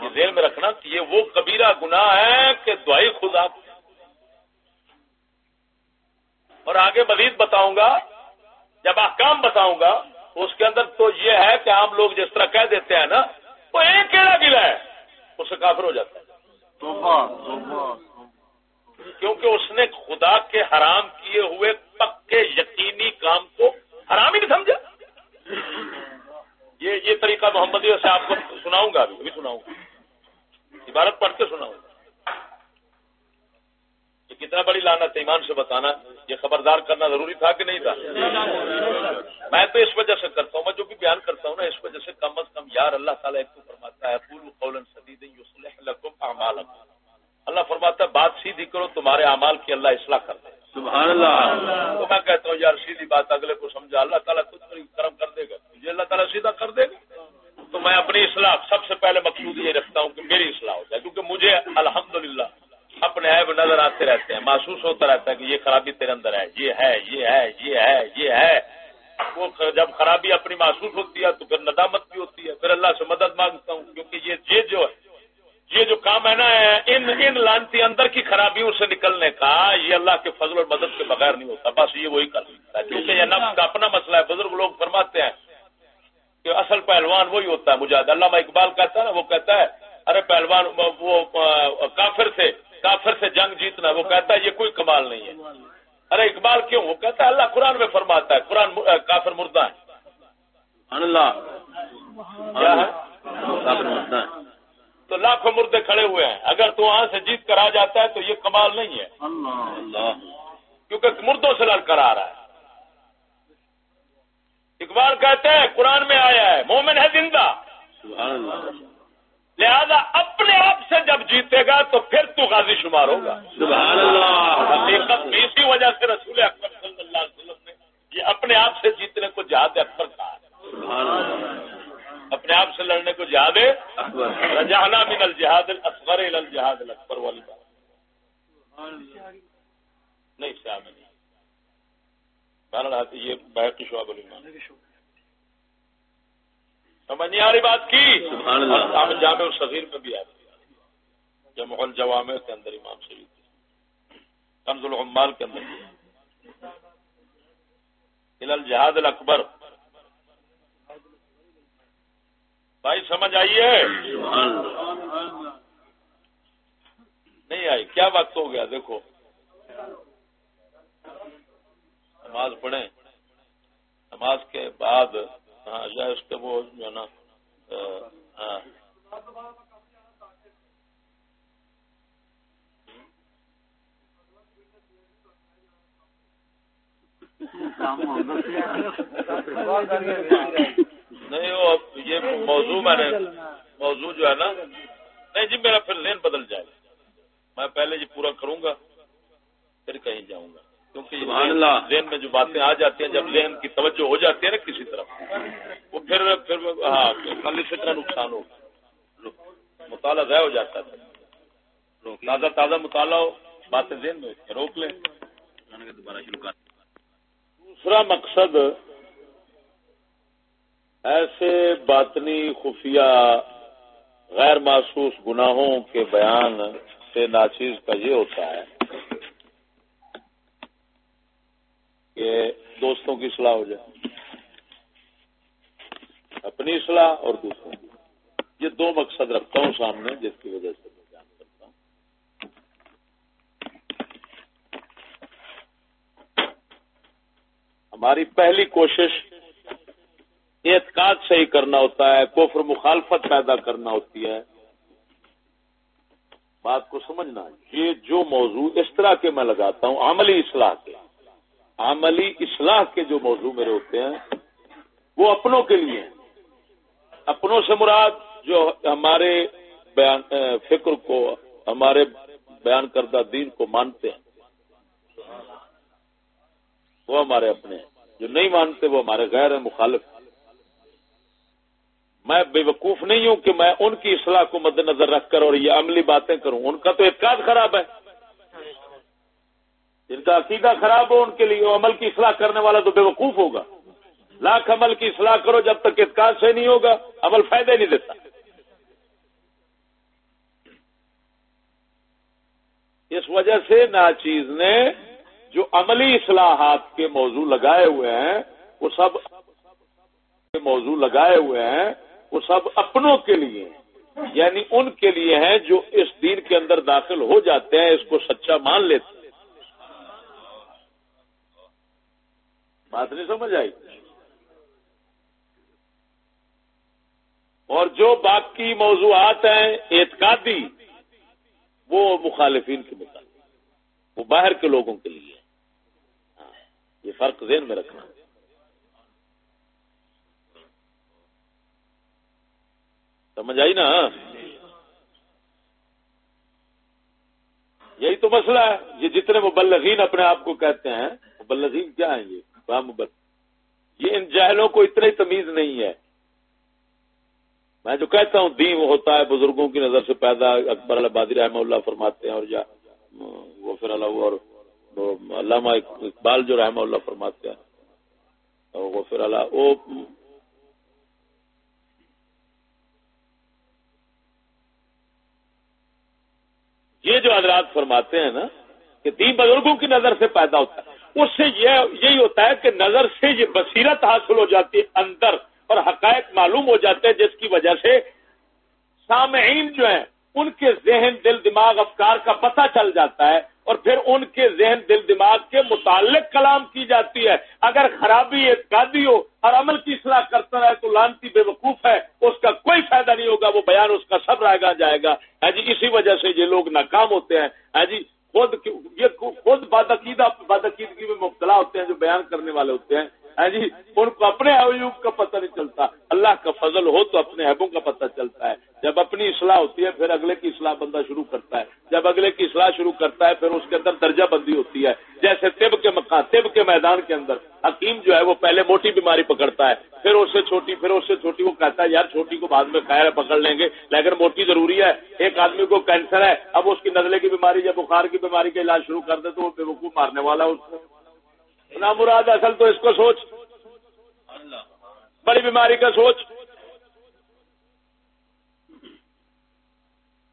یہ ذہن میں رکھنا کہ یہ وہ کبیرہ گناہ ہے کہ دعائی خدا اور آگے مزید بتاؤں گا، جب احکام بتاؤں گا، اس کے اندر تو یہ ہے کہ عام لوگ جس طرح کہہ دیتے ہیں نا، وہ ایک کیڑا گلا ہے، اس سے کافر ہو جاتا ہے۔ کیونکہ اس نے خدا کے حرام کیے ہوئے پکے یقینی کام کو حرام ہی نہیں سمجھا۔ یہ یہ طریقہ محمدی سے آپ کو سناؤں گا ابھی سناؤں گا۔ عبارت پڑھ کے سناؤں۔ گا یہ کتنا بڑی لانا تھا ایمان سے بتانا یہ خبردار کرنا ضروری تھا کہ نہیں تھا؟ میں تو اس وجہ سے کرتا ہوں میں جو بھی بیان کرتا ہوں نا اس وجہ سے کم از کم یار اللہ تعالیٰ ایک کو فرماتا ہے پور قول سدید اللہ فرماتا ہے بات سیدھی کرو تمہارے اعمال کی اللہ اصلاح کر دے۔ سبحان اللہ۔ تو میں کہتا ہوں یار سیدھی بات اگلے کو سمجھا اللہ تعالیٰ خود کرم کر دے گا۔ یہ اللہ تعالیٰ سیدھا کر دے گا۔ تو میں اپنی اصلاح سب سے پہلے مقصود یہ رکھتا ہوں کہ میری اصلاح ہو جائے کیونکہ مجھے الحمدللہ اپنے عیب نظر آتے رہتے ہیں، محسوس ہوتا رہتا ہے کہ یہ خرابی تیرے اندر ہے، یہ ہے یہ ہے یہ ہے یہ ہے۔ وہ جب خرابی اپنی محسوس ہوتی ہے تو پھر ندامت بھی ہوتی ہے۔ پھر اللہ سے مدد مانگتا ہوں، کیونکہ یہ جو ہے، یہ جو کام ہے نا، ان ان لانتی اندر کی خرابیوں سے نکلنے کا، یہ اللہ کے فضل اور مدد کے بغیر نہیں ہوتا۔ بس یہ وہی کر سکتا ہے۔ کیونکہ یہ نفس کا اپنا مسئلہ ہے۔ بزرگ لوگ فرماتے ہیں کہ اصل پہلوان وہی ہوتا ہے مجھے علامہ اقبال کہتا ہے نا، وہ کہتا ہے، ارے پہلوان وہ کافر سے کافر سے جنگ جیتنا وہ کہتا ہے یہ کوئی کمال نہیں ہے۔ ارے اقبال کیوں؟ وہ کہتا ہے اللہ قرآن میں فرماتا ہے قرآن کافر مردہ ہے؟ اللہ تو لاکھوں مردے کھڑے ہوئے ہیں۔ اگر تو وہاں سے جیت کر آ جاتا ہے تو یہ کمال نہیں ہے۔ کیونکہ مردوں سے لڑ کر آ رہا ہے۔ اقبال کہتے ہیں قرآن میں آیا ہے مومن ہے زندہ۔ لہذا اپنے آپ سے جب جیتے گا تو پھر تو غازی شمار ہوگا۔ سبحان اللہ۔ حقیقت بھی اسی وجہ سے رسول اکبر صلی اللہ علیہ وسلم نے یہ اپنے آپ سے جیتنے کو جہاد اکبر کہا۔ اپنے آپ سے لڑنے کو جہاد رجحانہ من الجہاد الاصغر الى الجہاد الاکبر والی بات۔ نہیں میں نہیں۔ بہرحال یہ کی شعب الایمان۔ سمجھ نہیں آ رہی بات کی؟ سبحان جامع صغیر میں بھی آتی ہے۔ جمع الجوامع کے اندر امام شریف کنز العمال کے اندر۔ الى الجہاد الاکبر۔ بھائی سمجھ آئیے نہیں آئی۔ کیا وقت ہو گیا؟ دیکھو۔ نماز پڑھیں۔ نماز کے بعد ہاں اس کے وہ جو ہے نا ہاں نہیں، وہ یہ موضوع میں نے، موضوع جو ہے نا، نہیں جی میرا پھر ذہن بدل جائے۔ گا میں پہلے یہ پورا کروں گا، پھر کہیں جاؤں گا۔ کیونکہ ذہن میں جو باتیں آ جاتی ہیں جب ذہن کی توجہ ہو جاتی ہے نا کسی طرف وہ پھر پھر ہاں سے اتنا نقصان ہو مطالعہ ضائع ہو جاتا ہے۔ تازہ تازہ مطالعہ ہو باتیں ذہن میں روک لیں۔ دوبارہ شروع کر دوسرا مقصد ایسے باطنی خفیہ غیر محسوس گناہوں کے بیان سے ناچیز کا یہ ہوتا ہے کہ دوستوں کی صلاح ہو جائے۔ اپنی صلاح اور دوسروں کی۔ یہ دو مقصد رکھتا ہوں سامنے جس کی وجہ سے میں بیان کرتا ہوں۔ ہماری پہلی کوشش اعتقاد سے ہی کرنا ہوتا ہے، کفر مخالفت پیدا کرنا ہوتی ہے۔ بات کو سمجھنا، یہ جو موضوع اس طرح کے میں لگاتا ہوں، عملی اصلاح کے۔ عملی اصلاح کے جو موضوع میرے ہوتے ہیں، وہ اپنوں کے لیے ہیں۔ اپنوں سے مراد جو ہمارے بیان فکر کو، ہمارے بیان کردہ دین کو مانتے ہیں، وہ ہمارے اپنے ہیں۔ جو نہیں مانتے، وہ ہمارے غیر ہیں، مخالف میں بے وقوف نہیں ہوں کہ میں ان کی اصلاح کو مد نظر رکھ کر اور یہ عملی باتیں کروں۔ ان کا تو اعتقاد خراب ہے۔ جن کا عقیدہ خراب ہو ان کے لیے، عمل کی اصلاح کرنے والا تو بے وقوف ہوگا۔ لاکھ عمل کی اصلاح کرو جب تک اعتقاد سے نہیں ہوگا، عمل فائدے نہیں دیتا۔ اس وجہ سے ناچیز نے جو عملی اصلاحات کے موضوع لگائے ہوئے ہیں، وہ سب کے موضوع لگائے ہوئے ہیں، وہ سب اپنوں کے لیے یعنی ان کے لیے ہیں جو اس دین کے اندر داخل ہو جاتے ہیں، اس کو سچا مان لیتے ہیں۔ بات نہیں سمجھ آئی۔ اور جو باقی موضوعات ہیں، اعتقادی، وہ مخالفین کے مطابق وہ باہر کے لوگوں کے لیے۔ ہاں، یہ فرق ذہن میں رکھنا۔ سمجھ آئی نا؟ یہی تو مسئلہ ہے۔ یہ جتنے مبلغین اپنے آپ کو کہتے ہیں، مبلغین کیا ہیں یہ؟ مبل یہ ان جہلوں کو اتنی تمیز نہیں ہے۔ میں جو کہتا ہوں، دین وہ ہوتا ہے، بزرگوں کی نظر سے پیدا، اکبر البادی رحمہ اللہ فرماتے ہیں اور یا اللہ اور علامہ اقبال جو رحمہ اللہ فرماتے ہیں۔ وہ پھر اللہ، وہ یہ جو حضرات فرماتے ہیں نا، کہ تین بزرگوں کی نظر سے پیدا ہوتا ہے۔ اس سے یہ یہی ہوتا ہے کہ نظر سے یہ بصیرت حاصل ہو جاتی ہے اندر اور حقائق معلوم ہو جاتے ہیں، جس کی وجہ سے سامعین جو ہیں، ان کے ذہن، دل، دماغ، افکار کا پتہ چل جاتا ہے اور پھر ان کے ذہن، دل، دماغ کے متعلق کلام کی جاتی ہے۔ اگر خرابی اعتقادی ہو اور عمل کی اصلاح کرتا رہے تو لانتی بے وقوف ہے، اس کا کوئی فائدہ نہیں ہوگا، وہ بیان اس کا سب رائے گا جائے گا۔ ہاں جی اسی وجہ سے یہ لوگ ناکام ہوتے ہیں۔ ہاں جی خود یہ خود بادعقیدہ بادعقیدگی میں مبتلا ہوتے ہیں جو بیان کرنے والے ہوتے ہیں۔ ہاں جی ان کو اپنے عیوب کا پتہ نہیں چلتا۔ اللہ کا فضل ہو تو اپنے حبوں کا پتہ چلتا ہے۔ جب اپنی اصلاح ہوتی ہے، پھر اگلے کی اصلاح بندہ شروع کرتا ہے۔ جب اگلے کی اصلاح شروع کرتا ہے، پھر اس کے اندر درجہ بندی ہوتی ہے۔ جیسے طب کے مکان، طب کے میدان کے اندر حکیم جو ہے، وہ پہلے موٹی بیماری پکڑتا ہے، پھر اس سے چھوٹی، پھر اس سے چھوٹی، وہ کہتا ہے، یار، چھوٹی کو بعد میں خیر پکڑ لیں گے۔ لیکن موٹی ضروری ہے۔ ایک آدمی کو کینسر ہے، اب اس کی نزلے کی بیماری یا بخار کی بیماری کا علاج شروع کر دے تو وہ بے وقوف مارنے والا اس کو۔ مراد اصل تو اس کو سوچ۔ بڑی بیماری کا سوچ۔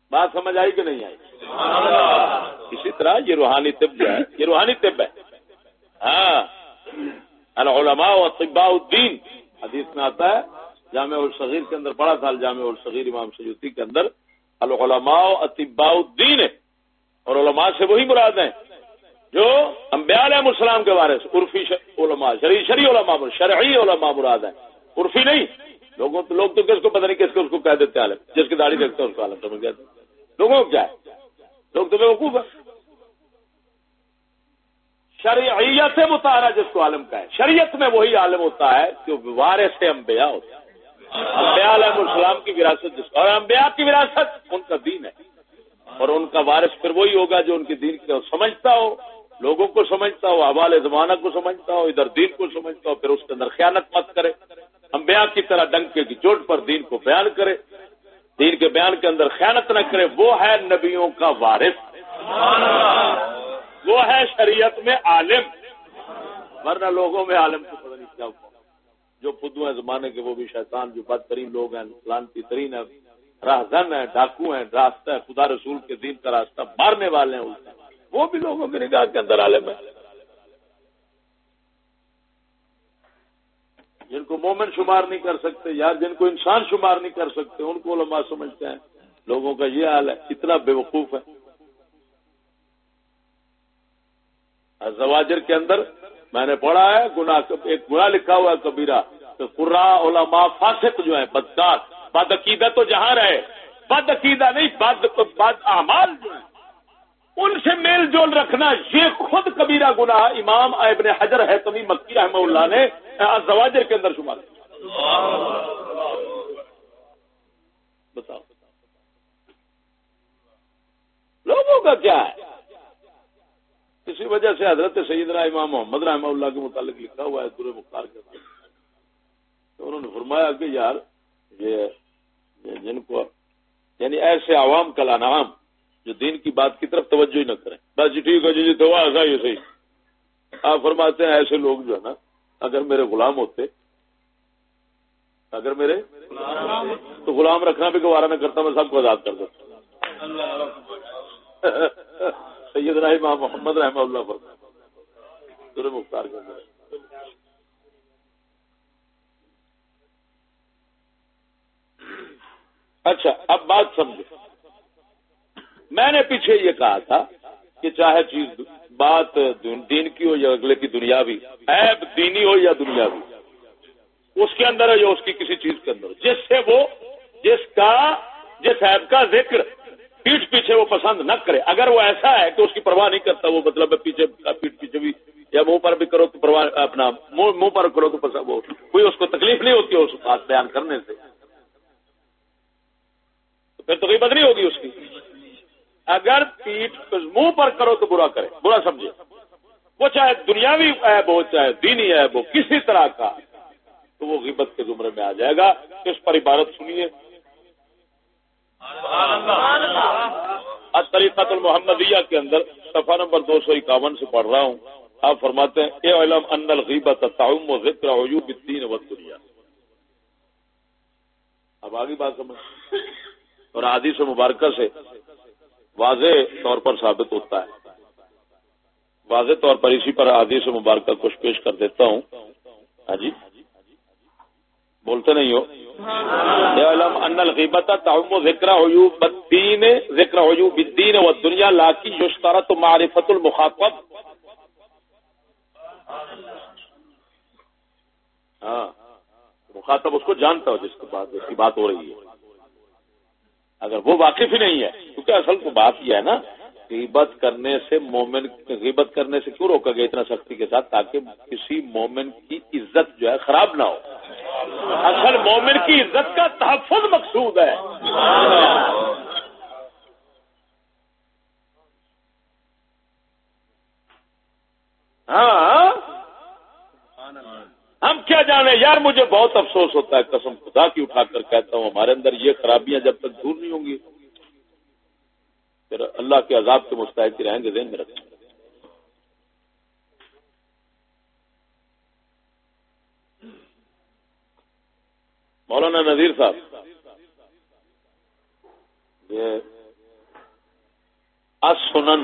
بات سمجھ آئی کہ نہیں آئی؟ اسی طرح یہ روحانی طب جو ہے، یہ روحانی طب ہے۔ ہاں۔ العلماء و طباء الدین۔ حدیث میں آتا ہے، جامع الصغیر کے اندر، بڑا سال جامع الصغیر امام سیوتی کے اندر العلماء اطباء الدین ہے۔ اور علماء سے وہی مراد ہیں۔ جو انبیاء علیہ السلام کے بارے سے عرفی علماء، شرعی شرعی علماء شرعی علماء مراد ہیں۔ عرفی نہیں۔ لوگوں تو لوگ تو کس کو پتہ نہیں کس کو اس کو کہہ دیتے عالم، جس کی داڑھی دیکھتے ہیں اس کو عالم سمجھ گیا لوگوں کو کیا ہے؟ لوگ تو بیوقوف ہے شریعت متحرہ جس کو عالم کا ہے شریعت میں وہی عالم ہوتا ہے جو وارث سے انبیاء ہوتا ہے۔ انبیاء علیہ السلام کی وراثت جس اور انبیاء کی وراثت ان کا دین ہے۔ اور ان کا وارث پھر وہی ہوگا جو ان کی دین کو سمجھتا ہو۔ لوگوں کو سمجھتا ہو حوالے زمانہ کو سمجھتا ہو، ادھر دین کو سمجھتا ہو، پھر اس کے اندر خیانت مت کرے۔ انبیاء کی طرح ڈنکے کی چوٹ پر دین کو بیان کرے۔ دین کے بیان کے اندر خیانت نہ کرے۔ وہ ہے نبیوں کا وارث۔ وہ ہے شریعت میں عالم۔ ورنہ لوگوں میں عالم کو پتہ نہیں کیا ہوا۔ جو خدو ہیں زمانے کے، وہ بھی شیطان، جو بدترین لوگ ہیں، لانتی ترین ہے راہ دن ہے ڈاکو ہیں، راستہ ہے، خدا رسول کے دین کا راستہ مارنے والے ہیں وہ بھی لوگوں کی نگاہ کے اندر عالم ہے۔ جن کو مومن شمار نہیں کر سکتے یا جن کو انسان شمار نہیں کر سکتے، ان کو علماء سمجھتے ہیں۔ لوگوں کا یہ حال ہے، اتنا بے وقوف ہے۔ زواجر کے اندر میں نے پڑھا ہے گنا ایک گنا لکھا ہوا ہے کبیرہ تو قرا علماء فاسق جو ہے بدکار بد عقیدہ تو جہاں رہے۔ بد عقیدہ نہیں، بد بد اعمال جو ہیں۔ ان سے میل جول رکھنا، یہ خود کبیرہ گنا امام ابن حجر ہے تمی مکی رحمہ اللہ نے زواجر کے اندر شمار بتاؤ۔ لوگوں کا کیا ہے؟ اسی وجہ سے حضرت سیدنا امام محمد رحمہ اللہ کے متعلق لکھا ہوا ہے دور مختار کے تو انہوں نے فرمایا کہ یار، یہ جن کو یعنی ایسے عوام کا نام جو دین کی بات کی طرف توجہ ہی نہ کریں۔ بس جی ٹھیک ہے جی جی تو ایسا ہی صحیح۔ آپ فرماتے ہیں ایسے لوگ جو ہے نا، اگر میرے غلام ہوتے، اگر میرے تو غلام رکھنا بھی گوارا نہ کرتا، میں سب کو آزاد کر دیتا۔ سید رحمہ محمد رحمہ اللہ فرما مختار کر اچھا اب بات سمجھو میں نے پیچھے یہ کہا تھا کہ چاہے چیز بات دین کی ہو یا اگلے کی دنیاوی ایب دینی ہو یا دنیاوی، اس کے اندر یا اس کی کسی چیز کے اندر۔ جس سے وہ، جس کا، جس ایب کا ذکر پیٹ پیچھے وہ پسند نہ کرے۔ اگر وہ ایسا ہے کہ اس کی پرواہ نہیں کرتا، وہ مطلب پیچھے پیٹ پیچھے بھی، یا منہ پر بھی کرو تو پرواہ، اپنا منہ پر کرو تو پسند وہ کوئی اس کو تکلیف نہیں ہوتی اس بات بیان کرنے سے۔ تو پھر تو کوئی بد نہیں ہوگی اس کی۔ اگر پیٹ منہ پر کرو تو برا کرے۔ برا سمجھے۔ وہ چاہے دنیاوی ایب ہو، چاہے دینی ایب ہو، کسی طرح کا، تو وہ غیبت کے زمرے میں آ جائے گا۔ اس پر عبارت سنیے۔ طریقت المحمدیہ کے اندر صفحہ نمبر دو سو اکاون سے پڑھ رہا ہوں۔ آپ فرماتے ہیں، اے علم ان الغیبت تعم و ذکر عیوب الدین و دنیا اب آگے بات سمجھ۔ اور حدیث مبارکہ سے واضح طور پر ثابت ہوتا ہے۔ واضح طور پر اسی پر حدیث مبارکہ کچھ پیش کر دیتا ہوں۔ ہاں جی۔ بولتے نہیں ہو؟ علم ان الغیبت تعم ذکر عیوب الدین، ذکر عیوب الدین و دنیا لاکی یشترط معرفت المخاطب۔ ہاں۔ مخاطب اس کو جانتا ہو جس کے بعد اس کی بات ہو رہی ہے۔ اگر وہ واقف ہی نہیں ہے، کیونکہ اصل تو بات یہ ہے نا، غیبت کرنے سے مومن، غیبت کرنے سے کیوں روکا گیا اتنا سختی کے ساتھ تاکہ کسی مومن کی عزت جو ہے خراب نہ ہو؟ اصل مومن کی عزت کا تحفظ مقصود ہے۔ ہاں۔ کیا جانے۔ یار، مجھے بہت افسوس ہوتا ہے، قسم خدا کی اٹھا کر کہتا ہوں، ہمارے اندر یہ خرابیاں جب تک دور نہیں ہوں گی، پھر اللہ کے عذاب کے مستحق رہیں گے، ذہن میں رکھیں۔ مولانا نذیر صاحب، یہ سنن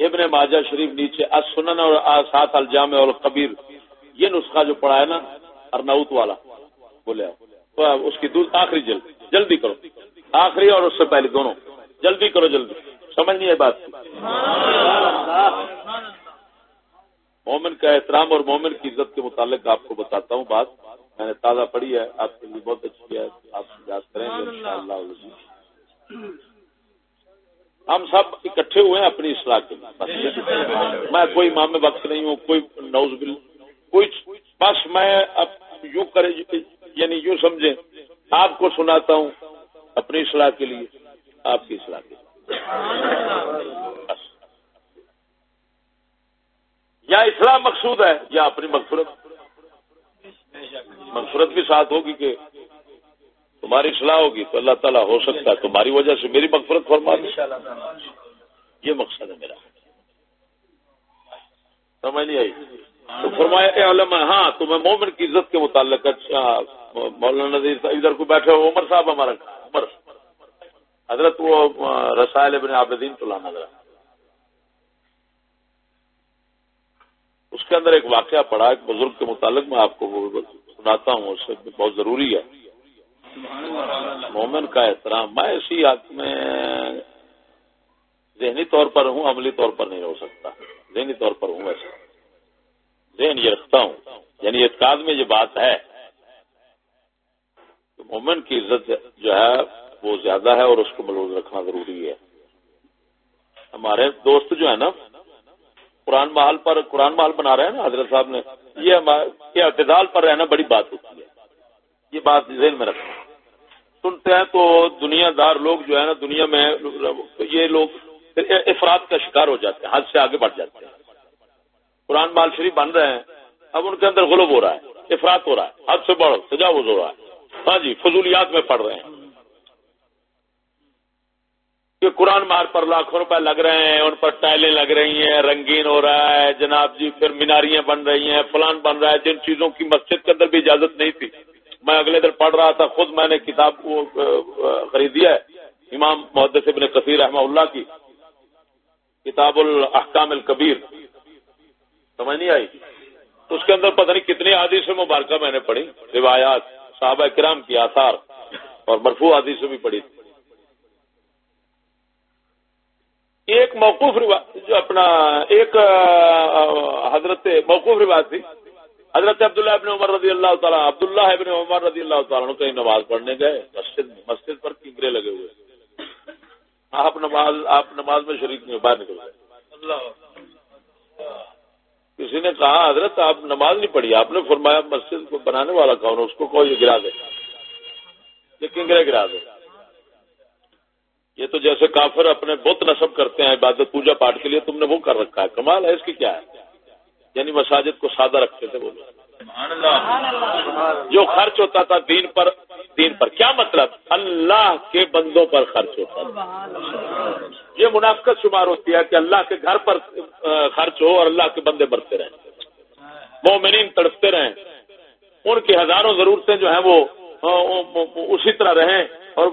ابن ماجہ شریف نیچے سنن اور سات الجام اور قبیر یہ نسخہ جو پڑا ہے نا، ارناؤت والا، بولے اس کی دور آخری جلد، جلدی کرو۔ آخری اور اس سے پہلے دونوں۔ جلدی کرو، جلدی۔ سمجھ نہیں ہے بات۔ مومن کا احترام اور مومن کی عزت کے متعلق آپ کو بتاتا ہوں بات۔ میں نے تازہ پڑھی ہے، آپ کے لیے بہت اچھی ہے۔ آپ یاد کریں گے ان شاء اللہ ہم سب اکٹھے ہوئے ہیں اپنی اصلاح کے میں کوئی امام وقت نہیں ہوں، کوئی نوز بل کوئی بس میں اب یوں کرے یعنی یوں سمجھیں، آپ کو سناتا ہوں اپنی اصلاح کے لیے، آپ کی اصلاح کے لیے۔ یا اصلاح مقصود ہے، یا اپنی مغفرت۔ مغفرت بھی ساتھ ہوگی کہ تمہاری اصلاح ہوگی تو اللہ تعالیٰ ہو سکتا ہے، تمہاری وجہ سے میری مغفرت فرما دی یہ مقصد ہے میرا۔ سمجھ نہیں آئی؟ تو فرمایا علم ہاں تو میں مومن کی عزت کے متعلق اچھا مولانا نظیر ادھر کو بیٹھے ہو عمر صاحب ہمارا عمر۔ حضرت وہ رسائل ابن عابدین تو لانا ذرا اس کے اندر ایک واقعہ پڑا، ایک بزرگ کے متعلق میں آپ کو سناتا ہوں، اس سے بہت ضروری ہے۔ مومن کا احترام، میں اسی حق میں ذہنی طور پر ہوں، عملی طور پر نہیں ہو سکتا۔ ذہنی طور پر ہوں ویسے۔ ذہن یہ رکھتا ہوں یعنی اعتقاد میں یہ بات ہے کہ مومن کی عزت جو ہے وہ زیادہ ہے اور اس کو ملوز رکھنا ضروری ہے۔ ہمارے دوست جو ہے نا، قرآن محل پر، قرآن محل بنا رہے ہیں نا، حضرت صاحب نے، یہ اعتدال پر رہنا بڑی بات ہوتی ہے۔ یہ بات ذہن میں رکھنا۔ سنتے ہیں تو دنیا دار لوگ جو ہے نا، دنیا میں یہ لوگ افراد کا شکار ہو جاتے ہیں، حد سے آگے بڑھ جاتے ہیں۔ قرآن مال شریف بن رہے ہیں، اب ان کے اندر غلب ہو رہا ہے افراد ہو رہا ہے، حد سے بڑھ، تجاوز ہو رہا ہے۔ ہاں جی فضولیات میں پڑھ رہے ہیں۔ کہ قرآن مار پر لاکھوں روپے لگ رہے ہیں، ان پر ٹائلیں لگ رہی ہیں، رنگین ہو رہا ہے، جناب جی پھر میناریاں بن رہی ہیں، فلان بن رہا ہے، جن چیزوں کی مسجد کے اندر بھی اجازت نہیں تھی۔ میں اگلے دن پڑھ رہا تھا، خود میں نے کتاب کو خریدیا ہے، امام محدث ابن کثیر رحمہ اللہ کی، کتاب الحکام الکبیر۔ سمجھ نہیں آئی اس کے اندر پتہ نہیں کتنی حادث مبارکہ میں نے پڑھی، روایات، صحابہ کرام کی آثار، اور مرفوع حادث بھی پڑھی ایک موقوف جو اپنا ایک حضرت موقوف روایت تھی۔ حضرت عبداللہ ابن عمر رضی اللہ تعالیٰ، عبداللہ ابن عمر رضی اللہ تعالیٰ کہیں نماز پڑھنے گئے، مسجد میں، مسجد پر کنگرے لگے ہوئے۔ آپ نماز آپ نماز میں شریک نہیں باہر نکل گئے۔ کسی نے کہا، حضرت، آپ نماز نہیں پڑھی، آپ نے فرمایا مسجد کو بنانے والا کون اس کو کوئی گرا دے۔ یہ کنگرے گرا دے؟ یہ تو جیسے کافر اپنے بت نصب کرتے ہیں عبادت، پوجا پاٹ کے لیے، تم نے وہ کر رکھا ہے۔ کمال ہے، اس کی کیا ہے؟ یعنی مساجد کو سادہ رکھتے تھے بولے جو خرچ ہوتا تھا دین پر دین پر۔ کیا مطلب؟ اللہ کے بندوں پر خرچ ہوتا تھا۔ یہ منافقت شمار ہوتی ہے کہ اللہ کے گھر پر خرچ ہو اور اللہ کے بندے بڑھتے رہیں۔ مومنین تڑپتے رہیں۔ ان کی ہزاروں ضرورتیں جو ہیں وہ اسی طرح رہیں اور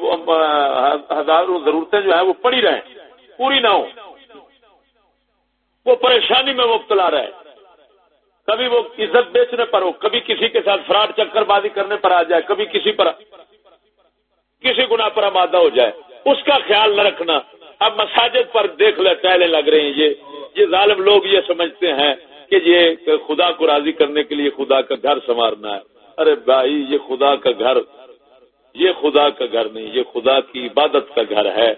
ہزاروں ضرورتیں جو ہیں وہ پڑی رہیں۔ پوری نہ ہو۔ وہ پریشانی میں مبتلا رہے کبھی وہ عزت بیچنے پر ہو، کبھی کسی کے ساتھ فراڈ، چکر بازی کرنے پر آ جائے، کبھی کسی پر، کسی گنا پر آمادہ ہو جائے۔ اس کا خیال نہ رکھنا۔ اب مساجد پر دیکھ لے، ٹہلے لگ رہے ہیں، یہ یہ ظالم لوگ یہ سمجھتے ہیں کہ یہ خدا کو راضی کرنے کے لیے خدا کا گھر سنوارنا ہے۔ ارے بھائی، یہ خدا کا گھر، یہ خدا کا گھر نہیں، یہ خدا کی عبادت کا گھر ہے۔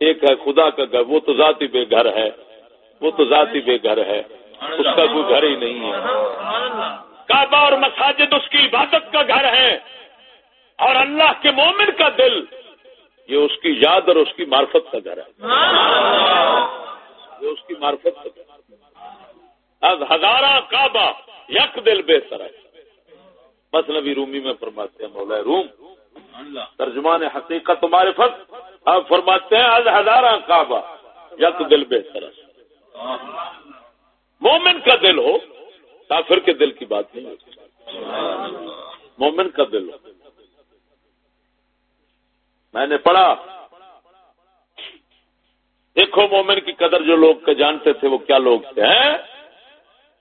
ایک ہے خدا کا گھر، وہ تو ذاتی بے گھر ہے۔ وہ تو ذاتی بے گھر ہے۔ اس کا کوئی گھر ہی نہیں ہے۔ کعبہ اور مساجد اس کی عبادت کا گھر ہے۔ اور اللہ کے مومن کا دل، یہ اس کی یاد اور اس کی معرفت کا گھر ہے۔ یہ اس کی معرفت کا گھر ہزارہ کعبہ یک دل بہتر ہے۔ مثلا رومی میں فرماتے ہیں، مولا روم، ترجمان حقیقت تمہارے فرق آپ فرماتے ہیں آج ہزارہ کعبہ یک دل بہتر ہے۔ مومن کا دل ہو، کافر کے دل کی بات نہیں ہوتی۔ مومن کا دل ہو۔ میں نے پڑھا، دیکھو مومن کی قدر جو لوگ جانتے تھے، وہ کیا لوگ تھے، ہیں؟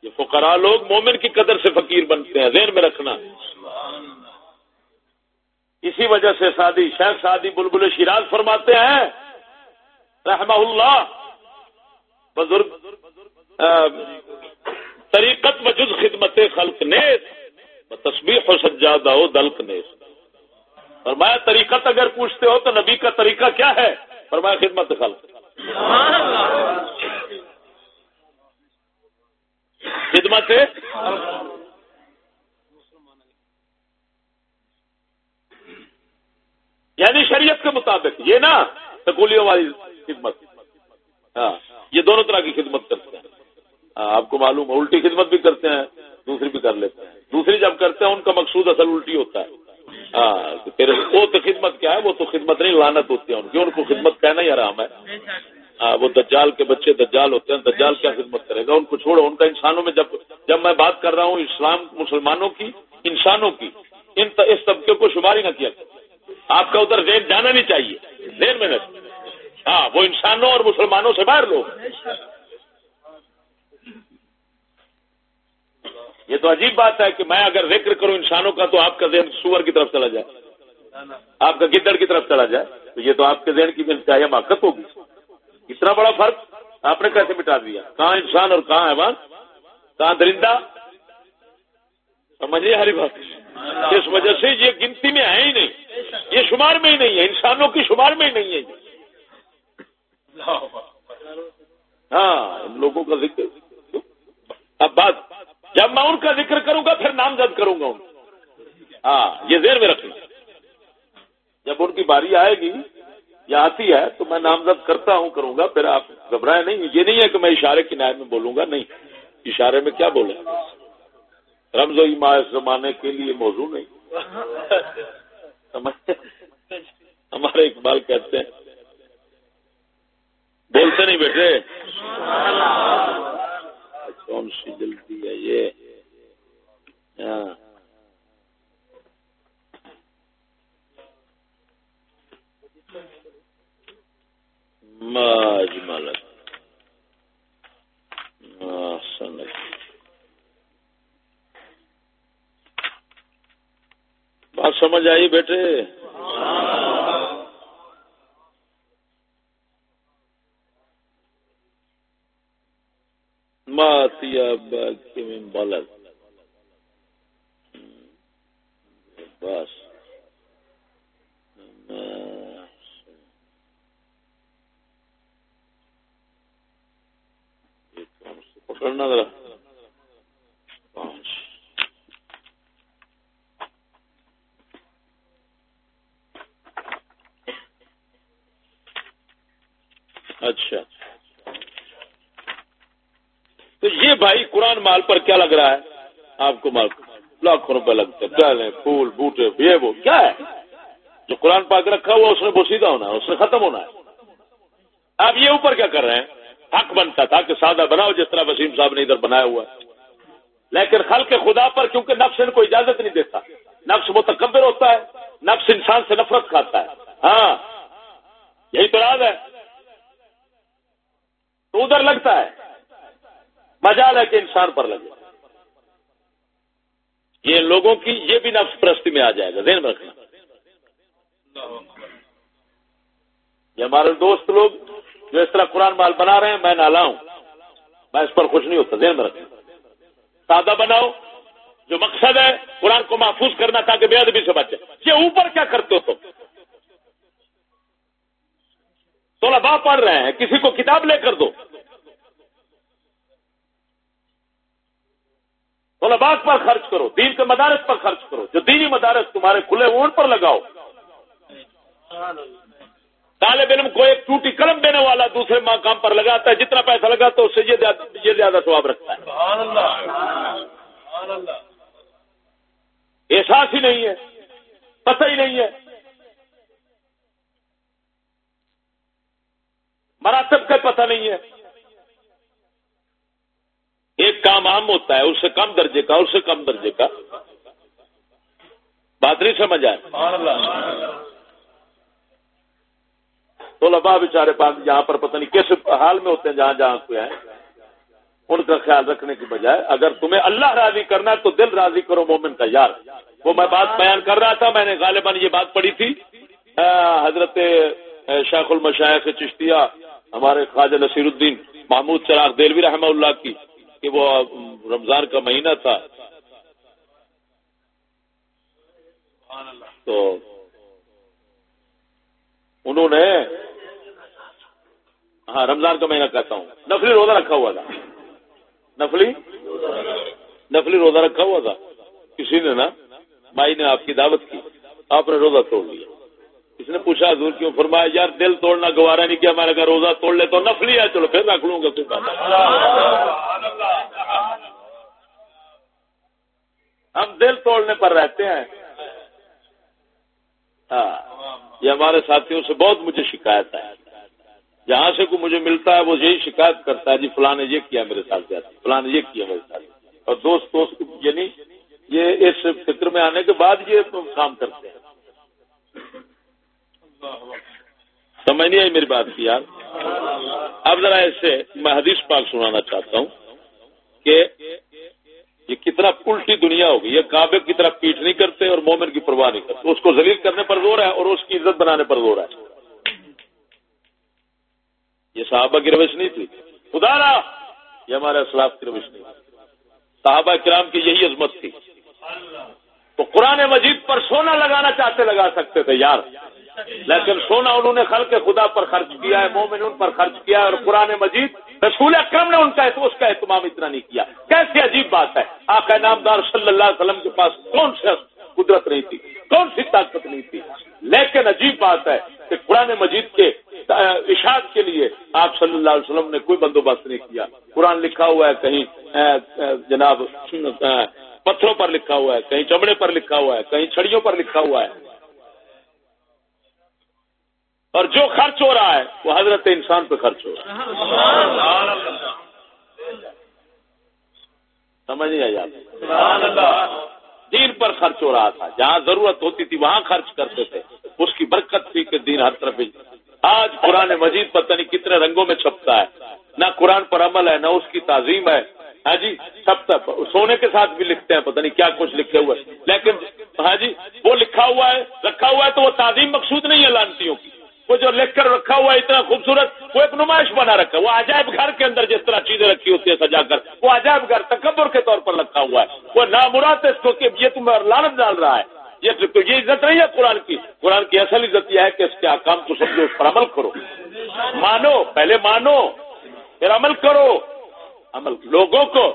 یہ فقراء لوگ مومن کی قدر سے فقیر بنتے ہیں، ذہن میں رکھنا۔ اسی وجہ سے سادی شیخ سادی بلبل شیراز فرماتے ہیں، رحمہ اللہ، بزرگ طریقت وجود خدمت خلق نیس تصویر و سجادہ ہو دلک نیس فرمایا، طریقت اگر پوچھتے ہو تو نبی کا طریقہ کیا ہے؟ فرمایا، خدمت خلق۔ خدمت؟ یعنی شریعت کے مطابق، یہ نا، سکولیوں والی خدمت۔ ہاں یہ دونوں طرح کی خدمت کرتے ہیں۔ آپ کو معلوم ہے، الٹی خدمت بھی کرتے ہیں، دوسری بھی کر لیتے ہیں۔ دوسری جب کرتے ہیں، ان کا مقصود اصل الٹی ہوتا ہے۔ ہاں وہ تو خدمت کیا ہے، وہ تو خدمت نہیں لانت ہوتی ہے ان کی۔ ان کو خدمت کہنا ہی آرام ہے۔ وہ دجال کے بچے دجال ہوتے ہیں، دجال کیا خدمت کرے گا؟ ان کو چھوڑو، ان کا انسانوں میں جب جب میں بات کر رہا ہوں اسلام مسلمانوں کی، انسانوں کی، ان اس طبقے کو شمار ہی نہ کیا آپ کا ادھر ذہن جانا نہیں چاہیے، ذہن میں ہاں وہ انسانوں اور مسلمانوں سے باہر لوگ یہ تو عجیب بات ہے کہ میں اگر ذکر کروں انسانوں کا تو آپ کا ذہن سور کی طرف چلا جائے۔ آپ کا گدڑ کی طرف چلا جائے۔ تو یہ تو آپ کے ذہن کی انتہائی حماقت ہوگی۔ اتنا بڑا فرق آپ نے کیسے مٹا دیا؟ کہاں انسان اور کہاں حیوان؟ کہاں درندہ؟ سمجھیے ہری بات۔ اس وجہ سے یہ گنتی میں ہے ہی نہیں۔ یہ شمار میں ہی نہیں ہے۔ انسانوں کی شمار میں ہی نہیں ہے۔ ہاں ان لوگوں کا ذکر۔ اب بات جب میں ان کا ذکر کروں گا، پھر نامزد کروں گا ان ہاں یہ دیر میں رکھنا۔ جب ان کی باری آئے گی، یا آتی ہے، تو میں نامزد کرتا ہوں، کروں گا، پھر آپ گھبرائے نہیں۔ یہ نہیں ہے کہ میں اشارے کی نائب میں بولوں گا، نہیں۔ اشارے میں کیا بولے رمز و ایما زمانے کے لیے موضوع نہیں۔ ہمارے اقبال کہتے ہیں۔ بولتے نہیں بیٹے۔ کون سی جلدی ہے یہ؟ ہاں۔ بات سمجھ آئی بیٹے؟ ماتیا بلد۔ بس۔ پکڑنا ذرا۔ اچھا۔ تو یہ بھائی قرآن مال پر کیا لگ رہا ہے؟ آپ کو مال لاکھوں روپے لگتے ہیں پھول، بوٹے، یہ وہ کیا ہے؟ جو قرآن پاک رکھا ہوا اس نے بوسیدہ ہونا ہے، اس نے ختم ہونا ہے۔ آپ یہ اوپر کیا کر رہے ہیں؟ حق بنتا تھا کہ سادہ بناؤ، جس طرح وسیم صاحب نے ادھر بنایا ہوا ہے۔ لیکن خل کے خدا پر کیونکہ نفس ان کو اجازت نہیں دیتا، نفس متکبر ہوتا ہے، نفس انسان سے نفرت کھاتا ہے۔ ہاں یہی تو راز ہے۔ تو ادھر لگتا ہے۔ مزال ہے کہ انسان پر لگے۔ یہ لوگوں کی یہ بھی نفس پرستی میں آ جائے گا، ذہن میں رکھنا۔ یہ ہمارے دوست لوگ جو اس طرح قرآن مال بنا رہے ہیں، میں نالا ہوں۔ میں اس پر خوش نہیں ہوتا، ذہن میں رکھنا۔ سادہ بناؤ، جو مقصد ہے قرآن کو محفوظ کرنا تاکہ بے ادبی سے بچے۔ یہ اوپر کیا کرتے ہو تم؟ طلبا پڑھ رہے ہیں، کسی کو کتاب لے کر دو۔ طلباء پر خرچ کرو، دین کے مدارس پر خرچ کرو، جو دینی مدارس تمہارے کھلے ان پر لگاؤ۔ طالب علم کو ایک ٹوٹی قلم دینے والا دوسرے کام پر لگاتا ہے، جتنا پیسہ لگاتا ہے اس سے یہ زیادہ ثواب رکھتا ہے۔ احساس ہی نہیں ہے، پتہ ہی نہیں ہے۔ مراتب کا پتہ نہیں ہے۔ ایک کام عام ہوتا ہے اس سے کم درجے کا اس سے کم درجے کا۔ بات نہیں سمجھ آئے تو لبا بےچارے پاس جہاں پر پتہ نہیں کس حال میں ہوتے ہیں جہاں جہاں کوئی ہیں ان کا خیال رکھنے کی بجائے اگر تمہیں اللہ راضی کرنا ہے تو دل راضی کرو مومن کا یار۔ وہ میں بات بیان کر رہا تھا میں نے غالباً یہ بات پڑھی تھی۔ حضرت شیخ المشاہ سے چشتیہ ہمارے خواجہ نصیر الدین محمود چراغ دلوی رحمہ اللہ کی۔ کہ وہ رمضان کا مہینہ تھا۔ تو انہوں نے ہاں رمضان کا مہینہ کہتا ہوں۔ نفلی روزہ رکھا ہوا تھا۔ نفلی؟ نفلی روزہ رکھا ہوا تھا۔ کسی نے نا، مائی نے آپ کی دعوت کی، آپ نے روزہ توڑ لیا۔ اس نے پوچھا، حضور کیوں فرمایا، یار دل توڑنا گوارا نہیں کیا، میں روزہ توڑ لے تو نفلی ہے، چلو پھر رکھ لوں گا، کوئی بات ہم دل توڑنے پر رہتے ہیں۔ ہاں یہ ہمارے ساتھیوں سے بہت مجھے شکایت ہے۔ جہاں سے کوئی مجھے ملتا ہے، وہ یہی شکایت کرتا ہے جی فلاں نے یہ کیا میرے ساتھ فلاں نے یہ کیا میرے ساتھ۔ اور دوست دوست یعنی یہ اس فکر میں آنے کے بعد یہ کام کرتے ہیں۔ سمجھ نہیں آئی میری بات کی یار؟ اب ذرا ایسے میں حدیث پاک سنانا چاہتا ہوں کہ یہ کتنا الٹی دنیا ہوگی یہ کعبے کی طرف پیٹ نہیں کرتے اور مومن کی پرواہ نہیں کرتے۔ اس کو ذلیل کرنے پر زور ہے اور اس کی عزت بنانے پر زور ہے۔ یہ صحابہ کی روش نہیں تھی۔ خدا رہا یہ ہمارے اسلاف کی روش نہیں۔ صحابہ کرام کی یہی عظمت تھی۔ تو قرآن مجید پر سونا لگانا چاہتے لگا سکتے تھے، یار۔ لیکن سونا انہوں نے خلق خدا پر خرچ کیا ہے، مومن ان پر خرچ کیا ہے اور قرآن مجید رسول اکرم نے ان کا اس کا اہتمام اتنا نہیں کیا۔ کیسی عجیب بات ہے۔ آقا نامدار صلی اللہ علیہ وسلم کے پاس کون سی قدرت نہیں تھی؟ کون سی طاقت نہیں تھی؟ لیکن عجیب بات ہے کہ قرآن مجید کے اشاعت کے لیے آپ صلی اللہ علیہ وسلم نے کوئی بندوبست نہیں کیا۔ قرآن لکھا ہوا ہے کہیں جناب پتھروں پر لکھا ہوا ہے، کہیں چمڑے پر لکھا ہوا ہے، کہیں چھڑیوں پر لکھا ہوا ہے۔ اور جو خرچ ہو رہا ہے، وہ حضرت انسان پہ خرچ ہو رہا ہے۔ سمجھ نہیں آئی دین پر خرچ ہو رہا تھا۔ جہاں ضرورت ہوتی تھی، وہاں خرچ کرتے تھے۔ اس کی برکت تھی کہ دین ہر طرف آج قرآن مجید پتہ نہیں کتنے رنگوں میں چھپتا ہے۔ نہ قرآن پر عمل ہے، نہ اس کی تعظیم ہے۔ ہاں جی سب تک سونے کے ساتھ بھی لکھتے ہیں، پتہ نہیں کیا کچھ لکھے ہوئے۔ لیکن ہاں جی وہ لکھا ہوا ہے، رکھا ہوا ہے تو وہ تعظیم مقصود نہیں ہے لانتیوں کی۔ وہ جو لکھ کر رکھا ہوا ہے، اتنا خوبصورت، وہ ایک نمائش بنا رکھا ہے۔ وہ عجائب گھر کے اندر جس طرح چیزیں رکھی ہوتی ہے سجا کر، وہ عجائب گھر تکبر کے طور پر رکھا ہوا ہے۔ وہ نامراد اس کو کہ یہ تمہیں لالت ڈال رہا ہے۔ یہ تو یہ عزت نہیں ہے قرآن کی۔ قرآن کی اصل عزت یہ ہے کہ اس کے آکام کو سمجھو، اس پر عمل کرو۔ مانو، پہلے مانو، پھر عمل کرو۔ عمل لوگوں کو،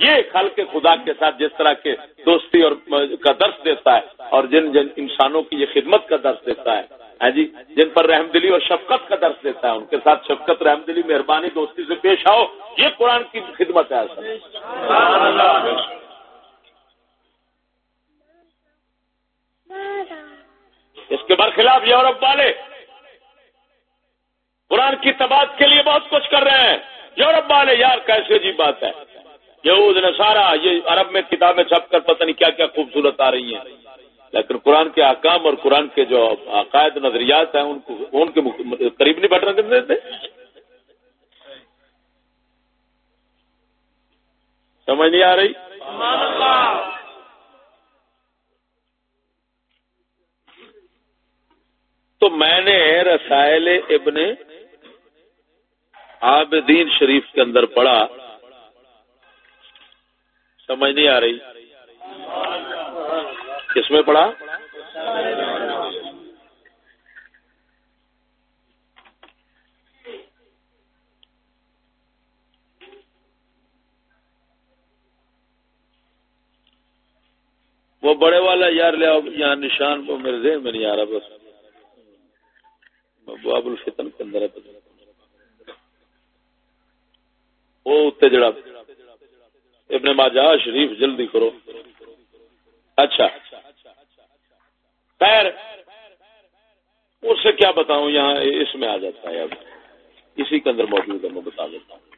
یہ خل کے خدا کے ساتھ جس طرح کے دوستی اور کا درس دیتا ہے اور جن جن انسانوں کی یہ خدمت کا درس دیتا ہے۔ جی؟ جن پر رحم دلی اور شفقت کا درس دیتا ہے، ان کے ساتھ شفقت، رحم دلی، مہربانی، دوستی سے پیش آؤ۔ یہ قرآن کی خدمت ہے اصل۔ اس کے برخلاف یورپ والے قرآن کی تباد کے لیے بہت کچھ کر رہے ہیں۔ یورپ والے، یار، کیسے عجیب بات ہے۔ یہود نے سارا یہ عرب میں کتابیں چھپ کر پتہ نہیں کیا کیا خوبصورت آ رہی ہیں۔ لیکن قرآن کے احکام اور قرآن کے جو عقائد نظریات ہیں، ان کو ان کے قریب نہیں بٹنا کرنے دیتے سمجھ نہیں آ رہی؟ تو میں نے رسائل ابن عابدین شریف کے اندر پڑھا۔ سمجھ نہیں آ رہی؟ کس میں پڑھا؟ وہ بڑے والا یار لیا یہاں نشان کو میرے ذہن میں نہیں آ رہا بس۔ باب الفتن کے اندر وہ اتنے جڑا۔ ابن ماجہ شریف جلدی کرو۔ اچھا۔ خیر، اس سے کیا بتاؤں؟ یہاں اس میں آ جاتا ہے اب۔ اسی کے اندر موجود ہے، میں بتا دیتا ہوں۔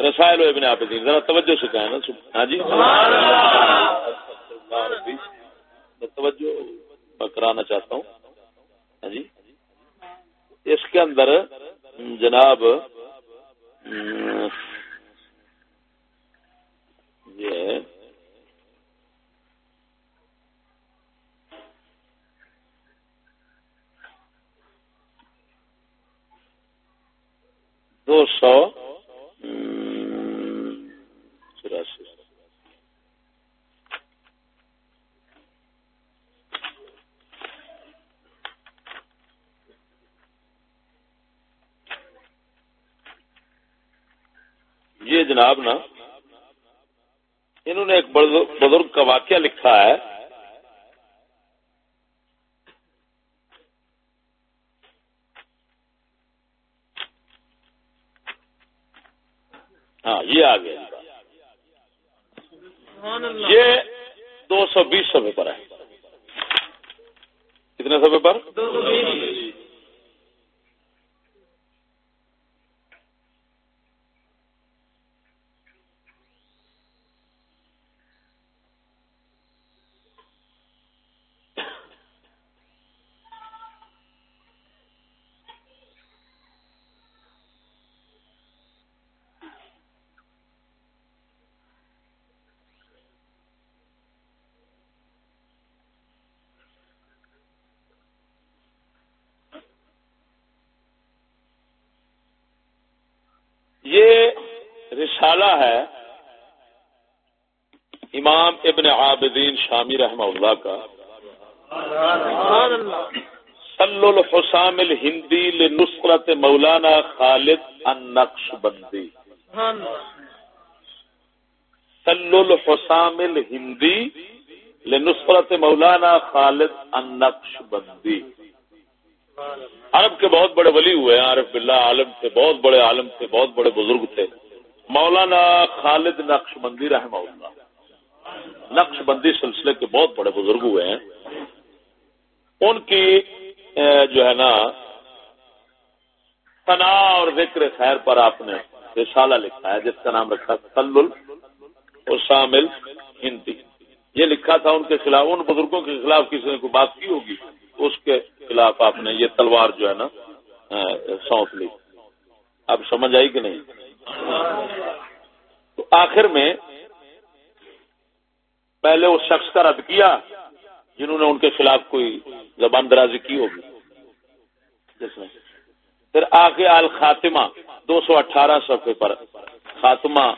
رسائل ابن عابدین، ذرا توجہ سے کہیں نا۔ ہاں جی؟ میں توجہ میں کرانا چاہتا ہوں۔ ہاں جی؟ اس کے اندر جناب، یہ دو سو چوراسی۔ یہ جناب نا انہوں نے ایک بزرگ کا واقعہ لکھا ہے ہاں یہ آ گیا یہ دو سو بیس سفے پر ہے۔ کتنے سفے پر؟ یہ ہے امام ابن عابدین شامی رحمہ اللہ کا۔ سل الحسام الہندی لنصرت مولانا خالد النقش بندی سل الحسام الہندی لنصرت مولانا خالد النقش بندی عرب کے بہت بڑے ولی ہوئے ہیں، عارف بلّہ عالم تھے، بہت بڑے عالم تھے، بہت بڑے بزرگ تھے۔ مولانا خالد نقش بندی رحمہ اللہ۔ نقش بندی سلسلے کے بہت بڑے بزرگ ہوئے ہیں۔ ان کی جو ہے نا تنا اور ذکر خیر پر آپ نے رسالہ لکھا ہے، جس کا نام رکھا سل السامل ہندی۔ یہ لکھا تھا ان کے خلاف، ان بزرگوں کے خلاف کسی نے کوئی بات کی ہوگی، اس کے خلاف آپ نے یہ تلوار جو ہے نا سونپ لی۔ اب سمجھ آئی کہ نہیں؟ تو آخر میں پہلے اس شخص کا رد کیا جنہوں نے ان کے خلاف کوئی زبان درازی کی ہوگی۔ جس میں۔ پھر آگے آل خاتمہ دو سو اٹھارہ صفحے پر خاتمہ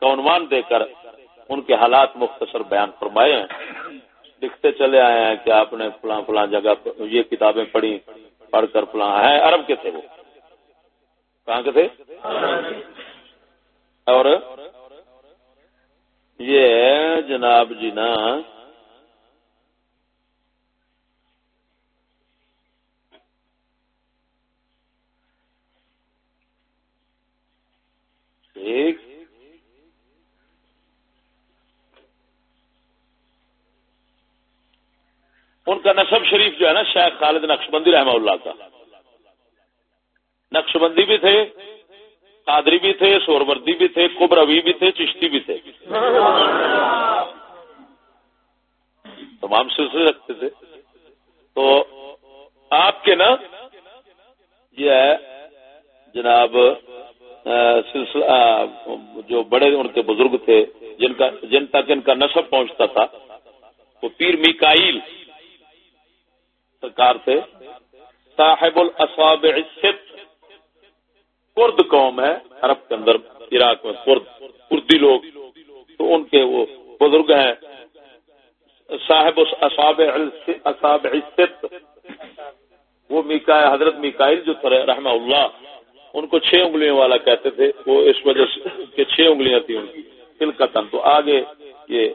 کا عنوان دے کر ان کے حالات مختصر بیان فرمائے ہیں۔ لکھتے چلے آئے ہیں کہ آپ نے فلاں فلاں جگہ یہ کتابیں پڑھی، پڑھ کر فلاں ہے عرب کے تھے وہ۔ کہاں کے تھے؟ اور یہ جناب جی نا ٹھیک ان کا نصب شریف جو ہے نا شیخ خالد نقش بندی رحمہ اللہ کا۔ نقش بندی بھی تھے، قادری بھی تھے سوروردی بھی تھے، کبروی بھی تھے، چشتی بھی تھے۔ تمام سلسلے رکھتے تھے۔ تو آپ کے نا، یہ ہے جناب سلسلہ جو بڑے ان کے بزرگ تھے، جن کا، جن تک ان کا نصب پہنچتا تھا، وہ پیر میکائیل سرکار تھے۔ صاحب الاصابع الست۔ کرد قوم ہے، عرب کے اندر، عراق میں کرد کردی لوگ، تو ان کے وہ بزرگ ہیں۔ صاحب اصابع اصابع الست، وہ میکا، حضرت میکائل جو تھے، رحمہ اللہ، ان کو چھ انگلیوں والا کہتے تھے، وہ اس وجہ سے چھ انگلیاں تھیں ان کی دل کا تن تو آگے یہ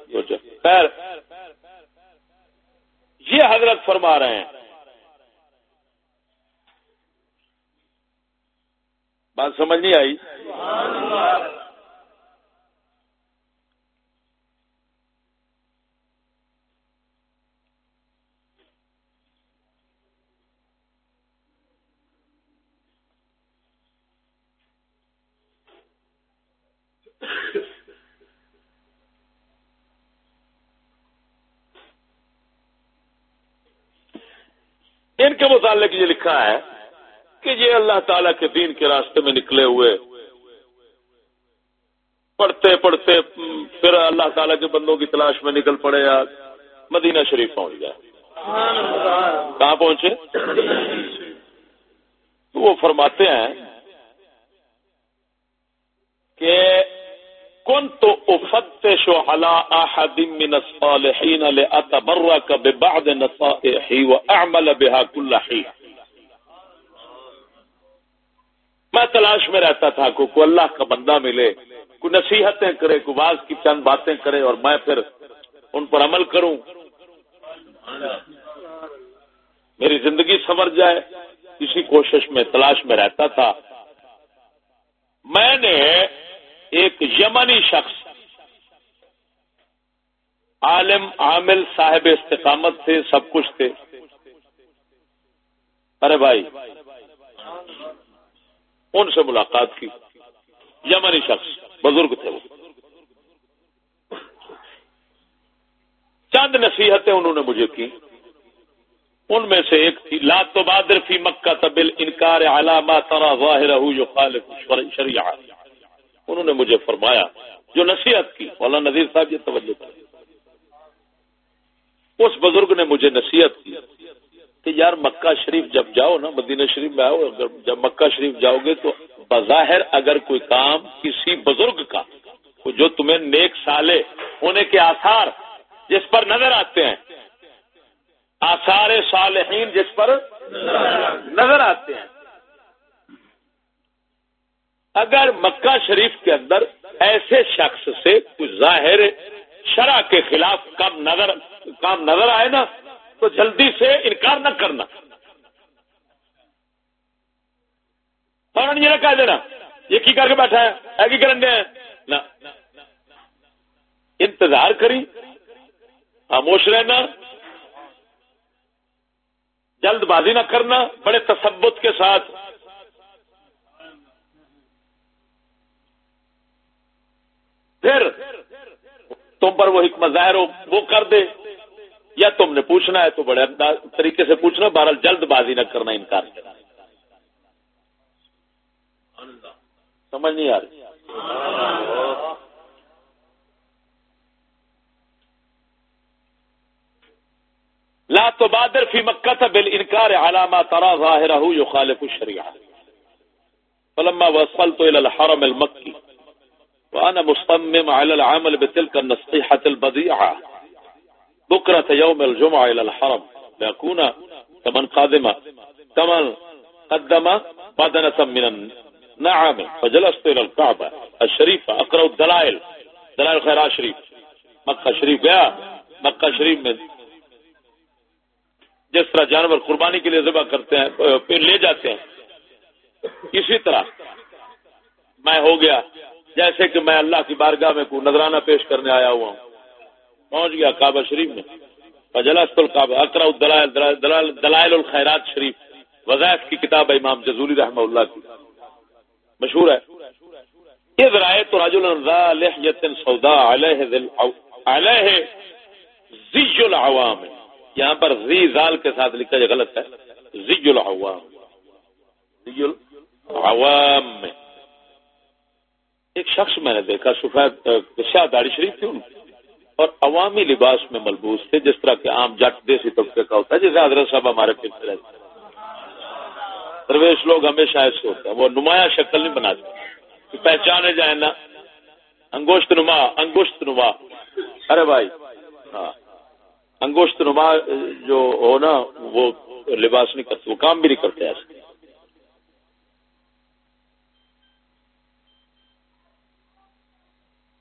خیر، یہ حضرت فرما رہے ہیں۔ بات سمجھ نہیں آئی؟ ان کے متعلق یہ لکھا ہے کہ یہ اللہ تعالی کے دین کے راستے میں نکلے ہوئے۔ پڑھتے پڑھتے پھر اللہ تعالیٰ کے بندوں کی تلاش میں نکل پڑے یا مدینہ شریف پہنچ گئے۔ کہاں پہنچے؟ تو وہ فرماتے ہیں کہ كنت افتش على احد من الصالحين لاتبرك ببعض نصائحي واعمل بها كل حين میں تلاش میں رہتا تھا کو کو اللہ کا بندہ ملے، کوئی نصیحتیں کرے، کوئی باز کی چند باتیں کرے اور میں پھر ان پر عمل کروں۔ میری زندگی سمر جائے، اسی کوشش میں، تلاش میں رہتا تھا۔ میں نے ایک یمنی شخص، عالم، عامل، صاحب استقامت تھے سب کچھ تھے۔ ارے بھائی ان سے ملاقات کی یمنی شخص بزرگ تھے وہ۔ چند نصیحتیں انہوں نے مجھے کی۔ ان میں سے ایک تھی، لا تو بادر فی مکہ تبل انکار علامہ ترا ظاہر شریعہ۔ انہوں نے مجھے فرمایا، جو نصیحت کی، مولانا نذیر صاحب یہ توجہ کر اس بزرگ نے مجھے نصیحت کی کہ یار مکہ شریف جب جاؤ نا، مدینہ شریف میں آؤ، اگر جب مکہ شریف جاؤ گے تو بظاہر اگر کوئی کام کسی بزرگ کا، جو تمہیں نیک سالے ہونے کے آثار جس پر نظر آتے ہیں، آثار صالحین جس پر نظر آتے ہیں۔ اگر مکہ شریف کے اندر ایسے شخص سے کچھ ظاہر شرح کے خلاف کام نظر کام نظر آئے نا تو جلدی سے انکار نہ کرنا۔ یہ نہ کہہ دینا یہ کی کر کے بیٹھا ہے؟ کی کرنے نہ۔ انتظار کری۔ خاموش رہنا۔ جلد بازی نہ کرنا۔ بڑے تصبت کے ساتھ۔ پھر تم پر وہ حکمت ظاہر ہو، وہ کر دے۔ یا تم نے پوچھنا ہے تو بڑے طریقے سے پوچھنا، بہرحال جلد بازی نہ کرنا انکار۔ کرنا سمجھ نہیں آ رہی۔ لا تو بادر فی مکہ تھا بل انکار علامہ ترا ظاہر جو خالف الشریعہ۔ فلما وصلت الى الحرم المکی، وانا مصمم على العمل بتلك النصيحة البضيعة بكرة يوم الجمعة الى الحرم ليكون كمن قادم كمن قدم بدنة من النعم، فجلست الى الكعبة الشريفة اقرأ الدلائل، دلائل خيرات شريف مکہ شریف گیا، مکہ شریف میں جس طرح جانور قربانی کے لیے ذبح کرتے ہیں لے جاتے ہیں۔ اسی طرح میں ہو گیا، جیسے کہ میں اللہ کی بارگاہ میں کوئی نذرانہ پیش کرنے آیا ہوا ہوں۔ پہنچ گیا کعبہ شریف میں۔ فجلست القعبہ اقرا الدلائل دلائل, دلائل الخیرات شریف۔ وظائف کی کتاب ہے امام جزوری رحمہ اللہ کی۔ مشہور ہے۔ یہ ذرائع تو راج الحیت سودا علیہ علیہ زی العوام۔ یہاں پر زی زال کے ساتھ لکھا جائے غلط ہے۔ زی العوام۔ زی العوام۔ میں ایک شخص میں نے دیکھا سفید شاہ داڑی شریف تھی ان کی اور عوامی لباس میں ملبوس تھے، جس طرح کے عام جٹ دیسی طبقے کا ہوتا ہے۔ جیسے حضرت صاحب ہمارے پھرتے رہتے درویش لوگ ہمیشہ ایسے ہوتے ہیں۔ وہ نمایاں شکل نہیں بناتے۔ پہچانے جائیں نا انگوشت نما انگوشت نما۔ ارے بھائی ہاں۔ انگوشت نما جو ہو نا، وہ لباس نہیں کرتے، وہ کام بھی نہیں کرتے ایسے۔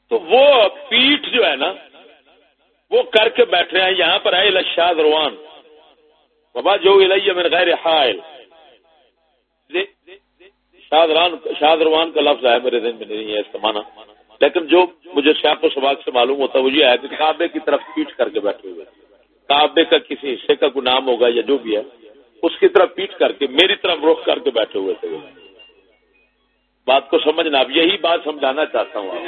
تو وہ پیٹ جو ہے نا وہ کر کے بیٹھے ہیں، یہاں پر ہے شاد روان بابا، جو من غیر حائل۔ جی، شاد روان کا لفظ ہے میرے دن میں، نہیں ہے استعمال لیکن جو مجھے شاپ و سباق سے معلوم ہوتا ہے، وہ یہ ہے کہ کعبے کی طرف پیٹ کر کے بیٹھے ہوئے۔ کعبے کا کسی حصے کا کوئی نام ہوگا یا جو بھی ہے، اس کی طرف پیٹ کر کے، میری طرف رخ کر کے بیٹھے ہوئے تھے۔ بات کو سمجھنا، اب یہی بات سمجھانا چاہتا ہوں۔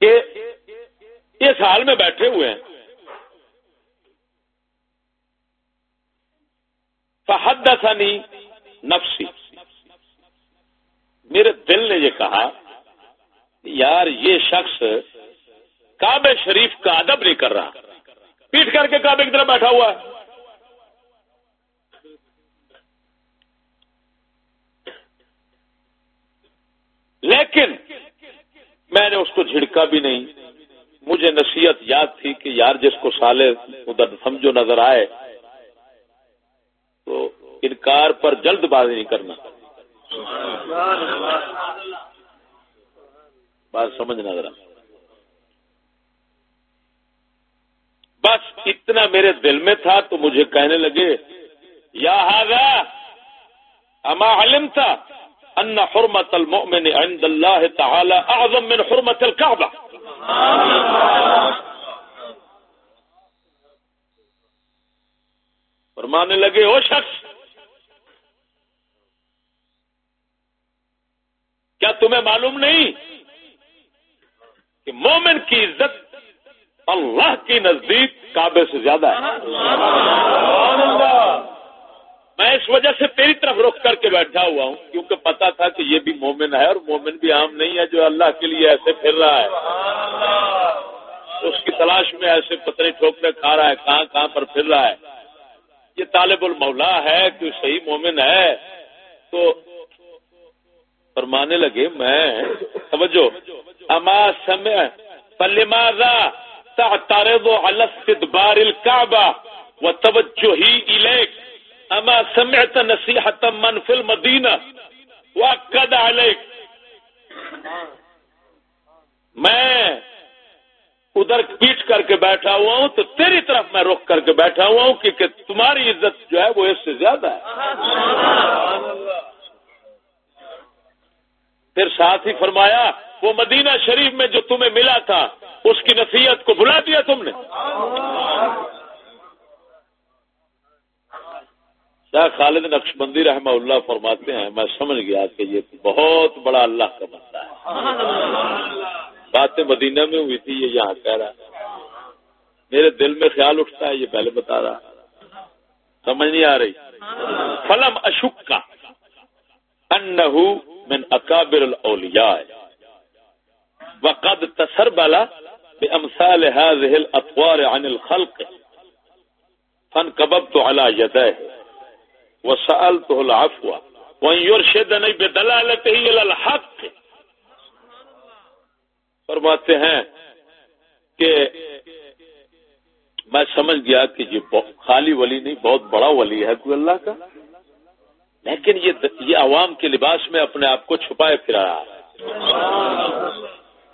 یہ اس حال میں بیٹھے ہوئے ہیں۔ فحدثنی نفسی۔ میرے دل نے یہ کہا، یار یہ شخص کاب شریف کا ادب نہیں کر رہا۔ پیٹ کر کے کعبے کی طرح بیٹھا ہوا ہے۔ لیکن میں نے اس کو جھڑکا بھی نہیں۔ مجھے نصیحت یاد تھی کہ یار جس کو سالے ادھر سمجھو نظر آئے، تو انکار پر جلد بازی نہیں کرنا۔ بات سمجھنا ذرا۔ بس اتنا میرے دل میں تھا تو مجھے کہنے لگے، یا ہاگا اما علم تھا ان حرمت المؤمن عند اللہ تعالی اعظم من حرمت الكعبہ فرمانے لگے وہ شخص، کیا تمہیں معلوم نہیں کہ مومن کی عزت اللہ کے نزدیک کعبے سے زیادہ ہے؟ میں اس وجہ سے تیری طرف رخ کر کے بیٹھا ہوا ہوں، کیونکہ پتا تھا کہ یہ بھی مومن ہے اور مومن بھی عام نہیں ہے جو اللہ کے لیے ایسے پھر رہا ہے۔ اس کی تلاش میں ایسے پتری ٹھوکرے کھا رہا ہے، کہاں کہاں پر پھر رہا ہے۔ یہ طالب المولا ہے کہ صحیح مومن ہے۔ تو فرمانے لگے، میں، توجہ، اما سمع، فلماذا تعترض على استدبار الكعبة وتوجهي إليك اما سمعت نصيحة من في المدينة وأكد عليك. میں ادھر پیٹ کر کے بیٹھا ہوا ہوں تو تیری طرف میں رخ کر کے بیٹھا ہوا ہوں کہ تمہاری عزت جو ہے وہ اس سے زیادہ ہے۔ پھر ساتھ ہی فرمایا، وہ مدینہ شریف میں جو تمہیں ملا تھا، اس کی نصیحت کو بلا دیا تم نے۔ شاہ خالد نقش بندی رحمہ اللہ فرماتے ہیں، میں سمجھ گیا کہ یہ بہت بڑا اللہ کا بندہ ہے۔ باتیں مدینہ میں ہوئی تھی، یہ یہاں کہہ رہا میرے دل میں خیال اٹھتا ہے، یہ پہلے بتا رہا سمجھ نہیں آ رہی۔ فلم اشک کا انہو من اکابر الاولیاء۔ وقد تسربل بامثال هذه الاطوار عن الخلق، فانقبضت على يديه۔ وسالته العفو. وان يرشدني بدلالته الى الحق. فرماتے ہیں کہ میں سمجھ گیا کہ یہ خالی ولی نہیں، بہت بڑا ولی ہے کوئی اللہ کا؟ لیکن یہ یہ عوام کے لباس میں اپنے آپ کو چھپائے پھرا رہا ہے۔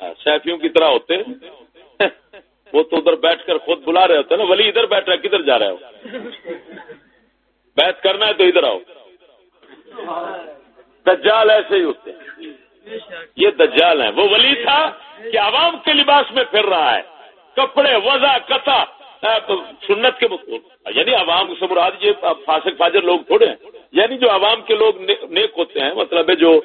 ہاں، سیفیوں کی طرح ہوتے وہ تو ادھر بیٹھ کر خود بلا رہے ہوتے نا، ولی ادھر بیٹھ رہا کدھر جا رہے ہو؟ بیت کرنا ہے تو ادھر آؤ۔ دجال ایسے ہی ہوتے ہیں۔ یہ دجال ہیں۔ وہ ولی تھا کہ عوام کے لباس میں پھر رہا ہے۔ کپڑے، وضع کتا سنت کے یعنی عوام سے مراد یہ فاسق، فاجر لوگ تھوڑے ہیں۔ یعنی جو عوام کے لوگ نیک ہوتے ہیں مطلب ہے جو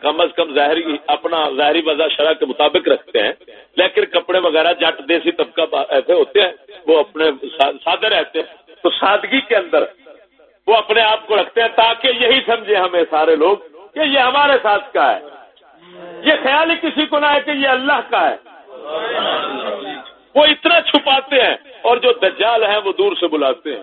کم از کم ظاہری، اپنا ظاہری وضع شرح کے مطابق رکھتے ہیں۔ لیکن کپڑے وغیرہ، جٹ، دیسی طبقہ ایسے ہوتے ہیں۔ وہ اپنے سادے رہتے ہیں۔ تو سادگی کے اندر وہ اپنے آپ کو رکھتے ہیں تاکہ یہی سمجھے ہمیں سارے لوگ کہ یہ ہمارے ساتھ کا ہے۔ یہ خیال ہی کسی کو نہ ہے کہ یہ اللہ کا ہے۔ وہ اتنا چھپاتے ہیں اور جو دجال ہیں وہ دور سے بلاتے ہیں۔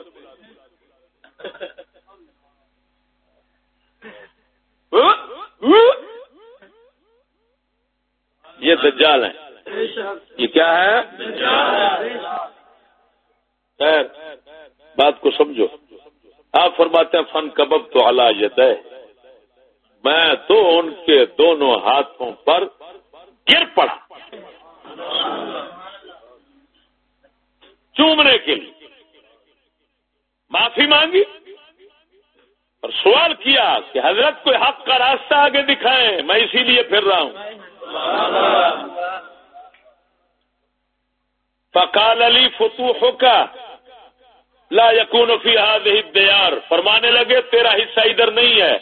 یہ دجال ہیں۔ یہ کیا ہے؟ بات کو سمجھو۔ آپ فرماتے ہیں، فن کبب تو اللہ ہے میں تو ان کے دونوں ہاتھوں پر گر پڑا. چومنے کے لیے. معافی مانگی. اور سوال کیا کہ حضرت کوئی حق کا راستہ آگے دکھائیں، میں اسی لیے پھر رہا ہوں. فقال علی فتوح کا لا یقون فی هذه فرمانے لگے، تیرا حصہ ادھر نہیں ہے،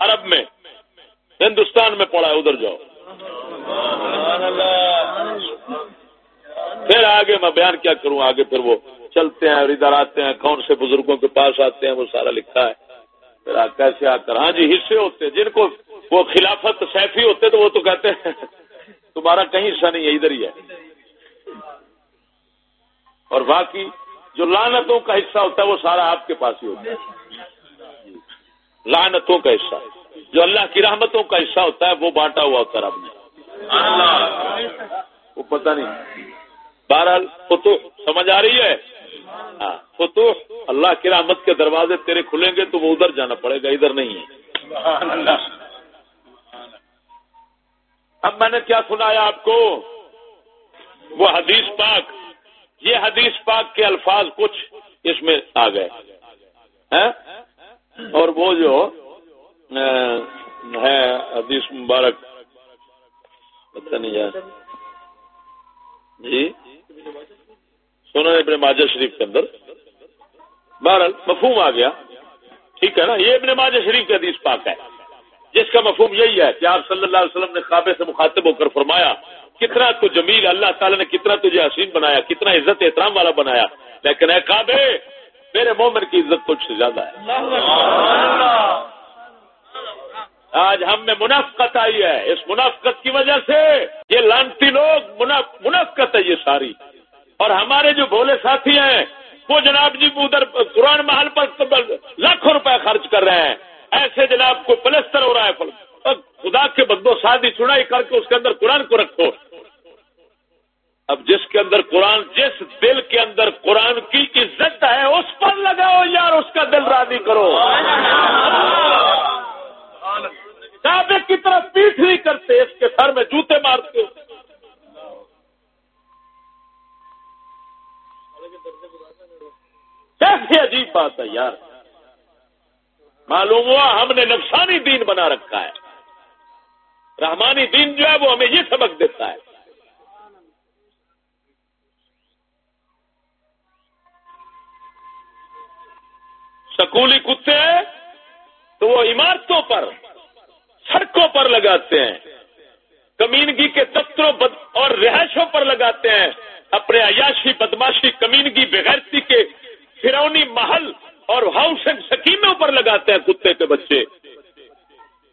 عرب میں، ہندوستان میں پڑا ہے، ادھر جاؤ۔ پھر آگے میں بیان کیا کروں، آگے پھر وہ چلتے ہیں اور ادھر آتے ہیں، کون سے بزرگوں کے پاس آتے ہیں، وہ سارا لکھا ہے۔ پھر کیسے آ کر؟ ہاں جی حصے ہوتے جن کو وہ خلافت سیفی ہوتے تو وہ تو کہتے ہیں، تمہارا کہیں حصہ نہیں ہے، ادھر ہی ہے۔ اور باقی جو لانتوں کا حصہ ہوتا ہے وہ سارا آپ کے پاس ہی ہوتا ہے۔ لانتوں کا حصہ۔ جو اللہ کی رحمتوں کا حصہ ہوتا ہے وہ بانٹا ہوا ہوتا ہے رب نے۔ وہ پتہ نہیں۔ بہرحال فتو سمجھ آ رہی ہے؟ ہاں اللہ کی رحمت کے دروازے تیرے کھلیں گے تو وہ ادھر جانا پڑے گا، ادھر نہیں ہے۔ اب میں نے کیا سنایا آپ کو؟ وہ حدیث پاک۔ یہ حدیث پاک کے الفاظ کچھ اس میں آ گئے۔ ہاں؟ اور وہ جو ہے حدیث مبارک۔ پتہ نہیں یار۔ جی؟ سونا ابن ماجہ شریف کے اندر۔ بہرحال مفہوم آ گیا۔ ٹھیک ہے نا؟ یہ ابن ماجہ شریف کے حدیث پاک ہے۔ جس کا مفہوم یہی ہے کہ آپ صلی اللہ علیہ وسلم نے خوابے سے مخاطب ہو کر فرمایا کتنا تو جمیل اللہ تعالیٰ نے کتنا تجھے حسین بنایا کتنا عزت احترام والا بنایا۔ لیکن اے کعبے میرے مومن کی عزت تجھ سے زیادہ ہے۔ آج ہم میں منافقت آئی ہے۔ اس منافقت کی وجہ سے یہ لانتی لوگ منافقت ہے یہ ساری۔ اور ہمارے جو بھولے ساتھی ہیں وہ جناب جی ادھر قرآن محل پر لاکھوں روپے خرچ کر رہے ہیں۔ ایسے جناب کو پلستر ہو رہا ہے۔ خدا کے بدو شادی چنائی کر کے اس کے اندر قرآن کو رکھو۔ اب جس کے اندر قرآن، جس دل کے اندر قرآن کی عزت ہے، اس پر لگاؤ یار، اس کا دل راضی کرو۔ کعبے کی طرف پیٹ نہیں کرتے، اس کے سر میں جوتے مارتے۔ کیسی عجیب بات ہے یار۔ معلوم ہوا ہم نے نفسانی دین بنا رکھا ہے۔ رحمانی دین جو ہے، وہ ہمیں یہ سبق دیتا ہے۔ سکولی کتے ہیں تو وہ عمارتوں پر، سڑکوں پر لگاتے ہیں۔ کمینگی کے دفتروں اور رہائشوں پر لگاتے ہیں۔ اپنے عیاشی بدماشی کمینگی بغیرتی کے فرونی محل اور ہاؤس سکیموں پر لگاتے ہیں کتے کے بچے۔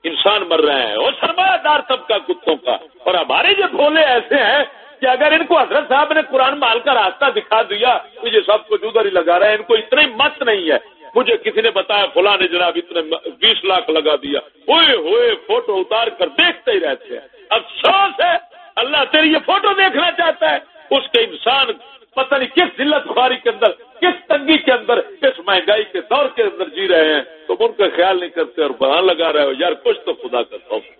انسان مر رہے ہیں۔ اور سرمایہ دار طبقہ کتوں کا۔ اور ہمارے جو بھولے ایسے ہیں کہ اگر ان کو حضرت صاحب نے قرآن مال کا راستہ دکھا دیا، تو یہ سب کو ادھر ہی لگا رہے ہیں ان کو اتنی مت نہیں ہے۔ مجھے کسی نے بتایا فلاں نے جناب اتنے بیس لاکھ لگا دیا۔ ہوئے ہوئے فوٹو اتار کر دیکھتے ہی رہتے ہیں۔ افسوس ہے۔ اللہ تیری یہ فوٹو دیکھنا چاہتا ہے۔ اس کے انسان پتہ نہیں کس ذلت خواری کے اندر، کس تنگی کے اندر، کس مہنگائی کے دور کے اندر جی رہے ہیں۔ تو ان کا خیال نہیں کرتے اور بہان لگا رہے ہو، یار کچھ تو خدا کرتا ہوں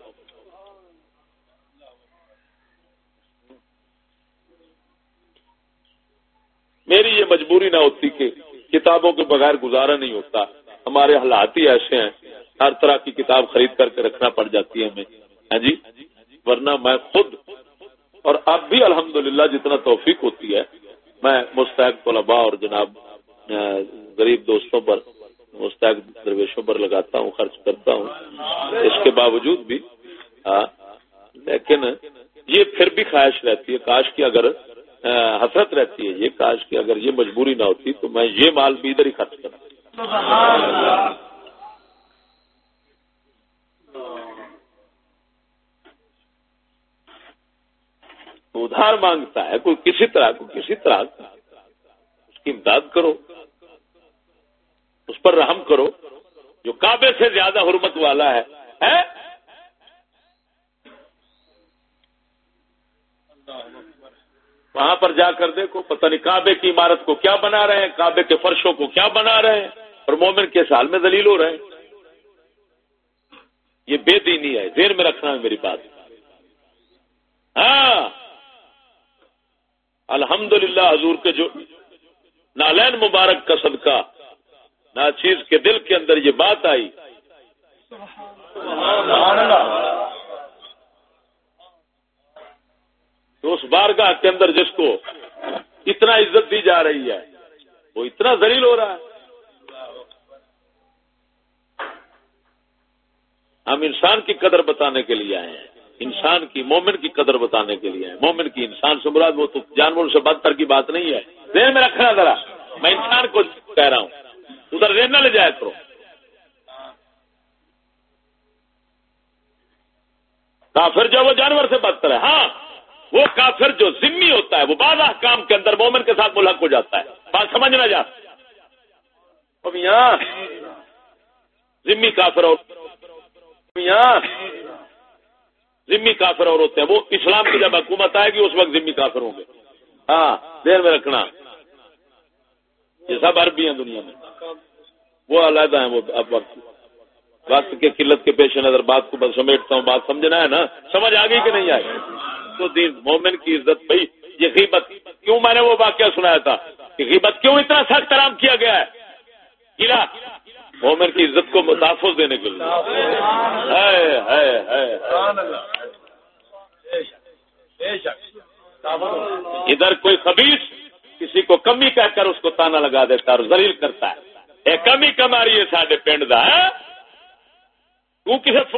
میری یہ مجبوری نہ ہوتی کہ کتابوں کے بغیر گزارا نہیں ہوتا۔ ہمارے حالات ہی ایسے ہیں۔ ہر طرح کی کتاب خرید کر کے رکھنا پڑ جاتی ہے ہمیں۔ ہاں جی؟ ورنہ میں خود اور اب بھی الحمدللہ جتنا توفیق ہوتی ہے، میں مستحق طلباء اور جناب غریب دوستوں پر، مستحق درویشوں پر لگاتا ہوں، خرچ کرتا ہوں۔ اس کے باوجود بھی ہاں لیکن یہ پھر بھی خواہش رہتی ہے، کاش کی اگر حسرت رہتی ہے یہ کاش کی اگر یہ مجبوری نہ ہوتی تو میں یہ مال بھی ادھر ہی خرچ کرتا ادھار مانگتا ہے، کوئی کسی طرح کو کسی طرح اس کی امداد کرو، اس پر رحم کرو، جو کعبے سے زیادہ حرمت والا ہے؟ وہاں پر جا کر دیکھو، پتہ نہیں کعبے کی عمارت کو کیا بنا رہے ہیں، کعبے کے فرشوں کو کیا بنا رہے ہیں، اور مومن کے سال میں دلیل ہو رہے ہیں؟ یہ بے دینی ہے دیر میں رکھنا ہے میری بات۔ ہاں۔ الحمد للہ حضور کے جو نالین مبارک کا صدقہ، ناچیز کے دل کے اندر یہ بات آئی۔ تو اس بارگاہ کے اندر جس کو اتنا عزت دی جا رہی ہے، وہ اتنا ذلیل ہو رہا ہے۔ ہم انسان کی قدر بتانے کے لیے آئے ہیں۔ انسان کی، مومن کی قدر بتانے کے لیے آئے مومن کی انسان سے مراد وہ تو جانوروں سے بدتر کی بات نہیں ہے۔ دیر میں رکھنا ذرا، میں انسان کو کہہ رہا ہوں۔ ادھر دیر نہ لے جائے کرو۔ کافر جو وہ جانور سے بدتر ہے۔ ہاں وہ کافر جو ذمی ہوتا ہے وہ بعض کام کے اندر مومن کے ساتھ ملحق ہو جاتا ہے۔ بات سمجھنا جا۔ ذمی کافر اور ذمی کافر اور ہوتے ہیں۔ وہ اسلام کی جب حکومت آئے گی اس وقت ذمی کافر ہوں گے۔ ہاں دیر میں رکھنا۔ یہ سب عربی ہیں دنیا میں۔ وہ علیحدہ ہیں وہ اب وقت۔ وقت کے قلت کے پیش نظر بات کو سمیٹتا ہوں بات سمجھنا ہے نا؟ سمجھ آ گئی کہ نہیں آئی؟ تو دین مومن کی عزت بھائی یہ غیبت۔ کیوں میں نے وہ واقعہ سنایا تھا؟ کہ غیبت کیوں اتنا سخت آرام کیا گیا ہے؟ گرا۔ مومن کی عزت کو تحفظ دینے کے لیے۔ ادھر کوئی خبیص کسی کو کمی کہہ کر اس کو تانا لگا دیتا ہے اور ذلیل کرتا ہے۔ اے کمی کماری ہے سارے پنڈ کا تو کسی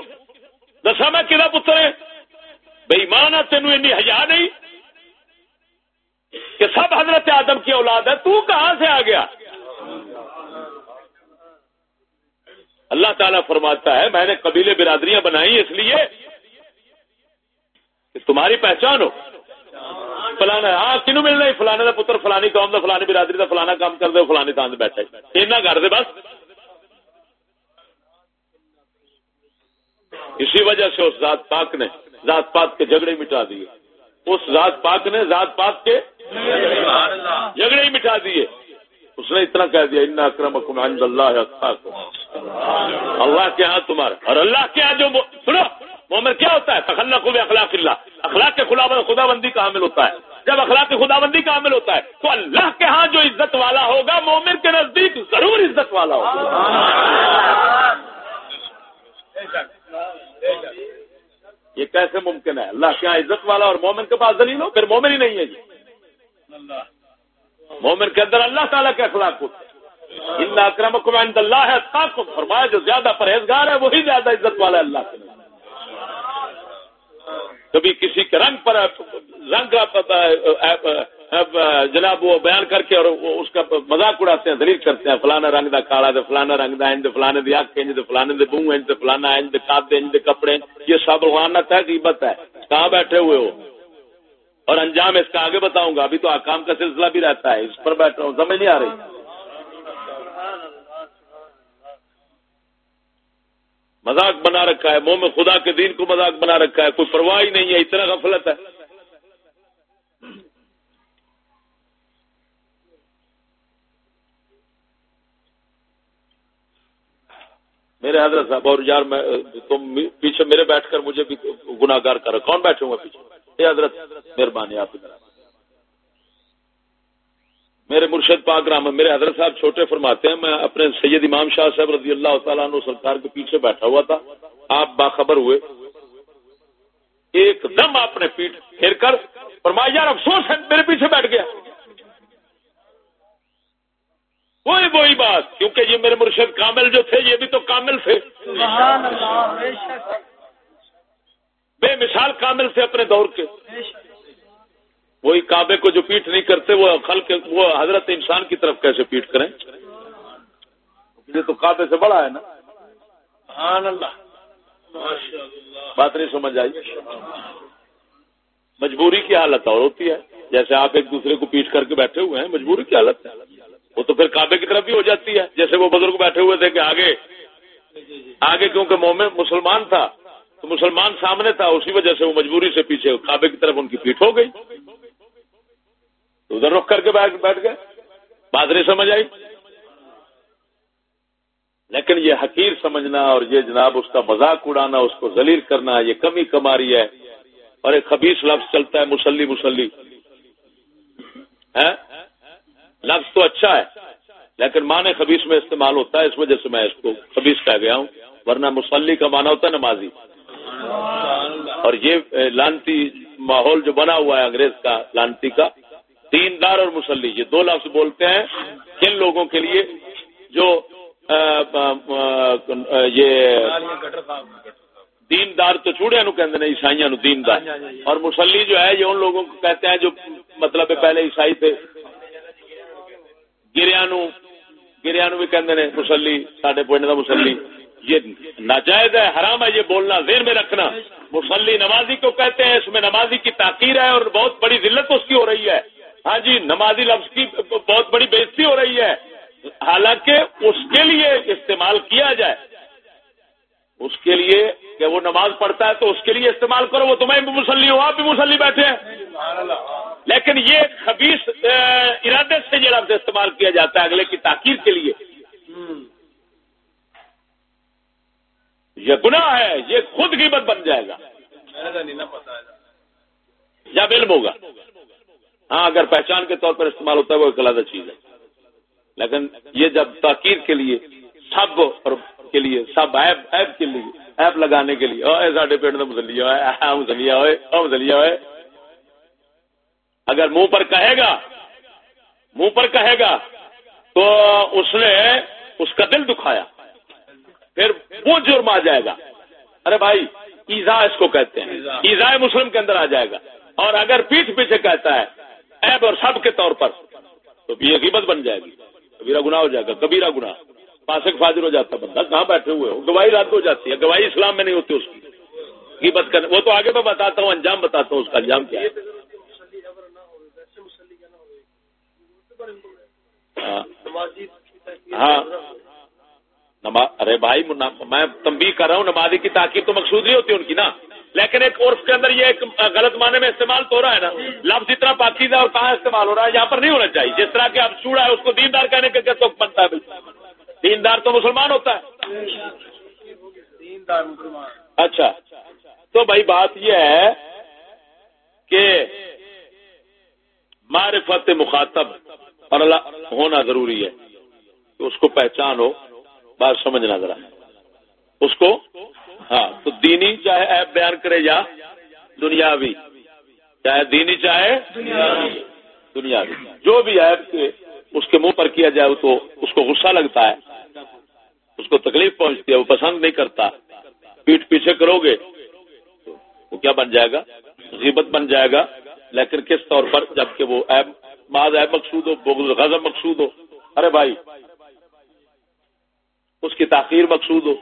دسا میں کدا پتر ہے؟ بھائی ماں نہ تین ہزار نہیں۔ کہ سب حضرت آدم کی اولاد ہے، تو کہاں سے آ گیا؟ اللہ تعالیٰ فرماتا ہے، میں نے قبیلے برادریاں بنائی، اس لیے کہ تمہاری پہچان ہو۔ فلانا ہاں کنو ملنا ہی، فلانے کا پتر، فلانی قوم کا فلانی برادری کا فلانا کام کر دے، فلانی تان بیٹھا اتنا کر دے بس۔ اسی وجہ سے اس ذات پاک نے ذات پاک کے جھگڑے مٹا دیے۔ اس ذات پاک نے ذات پاک کے جھگڑے ہی مٹا دیے۔ اس نے اتنا کہہ دیا ان اکرم عند اللہ اللہ کے ہاں تمہارا۔ اور اللہ کے ہاں جو سنو مومن کیا ہوتا ہے؟ تخلق و اخلاق اللہ۔ اخلاق کے خدا خدا بندی کا حامل ہوتا ہے۔ جب اخلاق خدا بندی کا حامل ہوتا ہے تو اللہ کے ہاں جو عزت والا ہوگا مومن کے نزدیک ضرور عزت والا ہوگا۔ یہ کیسے ممکن ہے؟ اللہ کیا عزت والا اور مومن کے پاس دلیل ہو؟ پھر مومن ہی نہیں ہے جی۔ مومن کے اندر اللہ تعالیٰ کے اخلاق ہوتے ان اکرم عند اللہ ہے کو فرمایا، جو زیادہ پرہیزگار ہے، وہی زیادہ عزت والا ہے اللہ کے کبھی کسی کے رنگ پر، رنگ جناب وہ بیان کر کے اور اس کا مذاق اڑاتے ہیں، دلیل کرتے ہیں، فلانا رنگ دا کالا دے، فلانا رنگ دا انج فلانے دی آنکھ انج فلانے دے بوں انج فلانا انج کاد انج کپڑے یہ سب روحانت ہے قیمت ہے۔ کہاں بیٹھے ہوئے ہو؟ اور انجام اس کا آگے بتاؤں گا، ابھی تو آکام کا سلسلہ بھی رہتا ہے، اس پر بیٹھ رہا ہوں، سمجھ نہیں آ رہی۔ مذاق بنا رکھا ہے منہ میں خدا کے دین کو مذاق بنا رکھا ہے، کوئی پرواہ ہی نہیں ہے، اتنا غفلت ہے۔ میرے حضرت صاحب، اور یار میں، تم پیچھے میرے بیٹھ کر مجھے بھی گناگار کر رہا کون بیٹھے ہوئے پیچھے؟ حضرت، مہربانی آپ میرے مرشد پاک رام میرے حضرت صاحب چھوٹے فرماتے ہیں، میں اپنے سید امام شاہ صاحب رضی اللہ تعالیٰ عنہ سرکار کے پیچھے بیٹھا ہوا تھا۔ آپ باخبر ہوئے۔ ایک دم آپ نے پیٹ پھیر کر فرمایا، یار افسوس ہے، میرے پیچھے بیٹھ گیا۔ وہی وہی بات کیونکہ یہ میرے مرشد کامل جو تھے یہ بھی تو کامل تھے۔ بے مثال کامل تھے اپنے دور کے۔ وہی کعبے کو جو پیٹ نہیں کرتے وہ خل کے وہ حضرت انسان کی طرف کیسے پیٹ کریں؟ یہ تو کعبے سے بڑا ہے نا۔ بات نہیں سمجھ آئی۔ مجبوری کی حالت اور ہوتی ہے۔ جیسے آپ ایک دوسرے کو پیٹ کر کے بیٹھے ہوئے ہیں مجبوری کی حالت ہے۔ وہ تو پھر کعبے کی طرف بھی ہو جاتی ہے، جیسے وہ بزرگ بیٹھے ہوئے تھے کہ آگے۔ آگے کیونکہ مومن مسلمان تھا، تو مسلمان سامنے تھا، اسی وجہ سے وہ مجبوری سے پیچھے کعبے کی طرف ان کی پیٹ ہو گئی۔ ادھر رخ کر کے بیٹھ گئے۔ بات نہیں سمجھ آئی۔ لیکن یہ حقیر سمجھنا اور یہ جناب اس کا مذاق اڑانا، اس کو ذلیل کرنا، یہ کمی کماری ہے۔ اور ایک خبیص لفظ چلتا ہے، مسلی مسلی۔ ہاں؟ لفظ تو اچھا ہے لیکن معنی خبیص میں استعمال ہوتا ہے اس وجہ سے میں اس کو خبیص کہہ گیا ہوں ورنہ مسلی کا معنی ہوتا ہے نمازی۔ اور یہ لانتی ماحول جو بنا ہوا ہے انگریز کا لانتی کا دیندار اور مسلی یہ دو لفظ بولتے ہیں کن لوگوں کے لیے جو یہ دیندار تو چوڑے نو کہ عیسائی نو دیندار۔ اور مسلی جو ہے یہ ان لوگوں کو کہتے ہیں جو مطلب پہلے عیسائی تھے۔ گریا نو گریا نو بھی کہتے ہیں مسلی سڈے پنڈ کا مسلی یہ ناجائز ہے حرام ہے یہ بولنا ذہن میں رکھنا مسلی نمازی کو کہتے ہیں اس میں نمازی کی تاخیر ہے اور بہت بڑی ذلت اس کی ہو رہی ہے ہاں جی نمازی لفظ کی بہت بڑی بےزتی ہو رہی ہے حالانکہ اس کے لیے استعمال کیا جائے اس کے لیے کہ وہ نماز پڑھتا ہے تو اس کے لیے استعمال کرو، وہ تمہیں بھی مسلی ہو آپ بھی مسلی بیٹھے ہیں۔ لیکن یہ خبیص ارادے سے یہ لفظ استعمال کیا جاتا ہے اگلے کی تاکیر کے لیے۔ یہ گناہ ہے، یہ خود قیمت بن جائے گا۔ جب علم ہوگا۔ ہاں اگر پہچان کے طور پر استعمال ہوتا ہے، وہ ایک علیحدہ چیز ہے۔ لیکن یہ جب تاکیر کے لیے سب کے لیے، سب ایپ ایپ کے لیے ایپ لگانے کے لیے۔ ساڈے پیٹ میں ہوئے مسلیا ہوئے ہوئے اگر منہ پر کہے گا، منہ پر کہے گا، تو اس نے اس کا دل دکھایا۔ پھر وہ جرم آ جائے گا۔ ارے بھائی، ایزا اس کو کہتے ہیں۔ ایزا مسلم کے اندر آ جائے گا۔ اور اگر پیٹھ پیچھے کہتا ہے ایب اور سب کے طور پر، تو یہ قیمت بن جائے گی۔ کبیرا گنا ہو جائے گا کبیرا گنا پاسک فاضر ہو جاتا بندہ کہاں بیٹھے ہوئے ہو؟ گواہی رات ہو جاتی ہے گواہی اسلام میں نہیں ہوتی اس کی۔ قیمت کرنے وہ تو آگے میں بتاتا ہوں انجام بتاتا ہوں اس کا انجام کیا ہے۔ ہاں, ہاں۔ ارے بھائی میں تمبی کر رہا ہوں نمازی کی تاکید تو مقصود نہیں ہوتی ان کی نا۔ لیکن ایک عرف کے اندر یہ ایک غلط معنی میں استعمال تو ہو رہا ہے نا۔ لفظ اتنا پاکیزہ اور کہاں استعمال ہو رہا ہے؟ یہاں پر نہیں ہونا چاہیے۔ جس طرح کے اب چوڑا ہے اس کو دیندار کہنے کا کیا تو بنتا ہے دیندار تو مسلمان ہوتا ہے۔ اچھا۔ تو بھائی بات یہ ہے کہ معرفت مخاطب اور ہونا ضروری ہے اس کو پہچان ہو بات سمجھنا ذرا۔ اس کو ہاں تو دینی چاہے ایپ بیان کرے یا دنیاوی چاہے دینی چاہے دنیاوی۔ جو بھی ایپ کے اس کے منہ پر کیا جائے تو اس کو غصہ لگتا ہے۔ اس کو تکلیف پہنچتی ہے، وہ پسند نہیں کرتا۔ پیٹ پیچھے کرو گے تو وہ کیا بن جائے گا؟ غیبت بن جائے گا۔ لیکن کس طور پر؟ جبکہ وہ ایپ بعض ایپ مقصود ہو، بغض غضب مقصود ہو۔ ارے بھائی، اس کی تاخیر مقصود ہو۔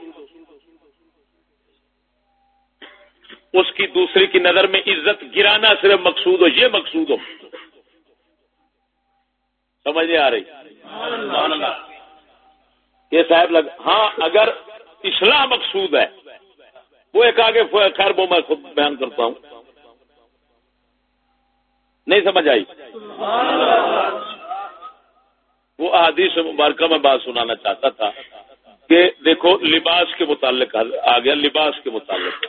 اس کی دوسرے کی نظر میں عزت گرانا صرف مقصود ہو، یہ مقصود ہو۔ سمجھ نہیں آ رہی؟ یہ صاحب لگ ہاں اگر اصلاح مقصود ہے، وہ ایک آگے خیر وہ میں خود بیان کرتا ہوں۔ نہیں سمجھ آئی؟ وہ حدیث مبارکہ میں بات سنانا چاہتا تھا کہ دیکھو، لباس کے متعلق آ گیا، لباس کے متعلق۔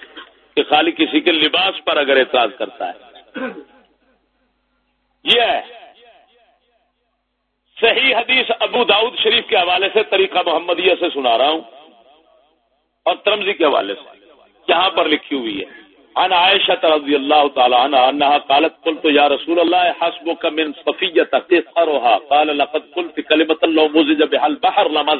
کہ خالی کسی کے لباس پر اگر اعتراض کرتا ہے۔ یہ ہے۔ صحیح حدیث ابو داؤد شریف کے حوالے سے طریقہ محمدیہ سے سنا رہا ہوں اور ترمزی کے حوالے سے، یہاں پر لکھی ہوئی ہے۔ ان عائشہ رضی اللہ تعالی عنہ انها قالت، قلت یا رسول الله حسبك من صفيه تقصرها قال، لقد قلت كلمه لو مزج بها البحر لما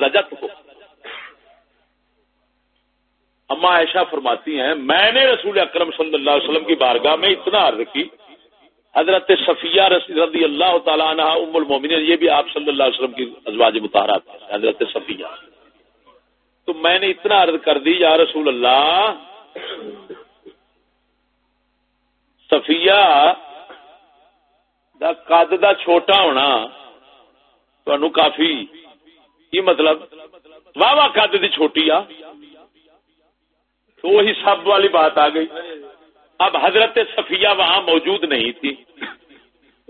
اما عائشہ فرماتی ہیں، میں نے رسول اکرم صلی اللہ علیہ وسلم کی بارگاہ میں اتنا عرض کی حضرت صفیہ رضی اللہ تعالیٰ عنہ ام المومنین، یہ بھی آپ صلی اللہ علیہ وسلم کی ازواج متحرات حضرت صفیہ۔ تو میں نے اتنا عرض کر دی، یا رسول اللہ، صفیہ، دا قد دا چھوٹا ہونا تو کافی کی مطلب واہ واہ قد دی چھوٹی آ۔ تو وہی سب والی بات آ گئی۔ اب حضرت صفیہ وہاں موجود نہیں تھی۔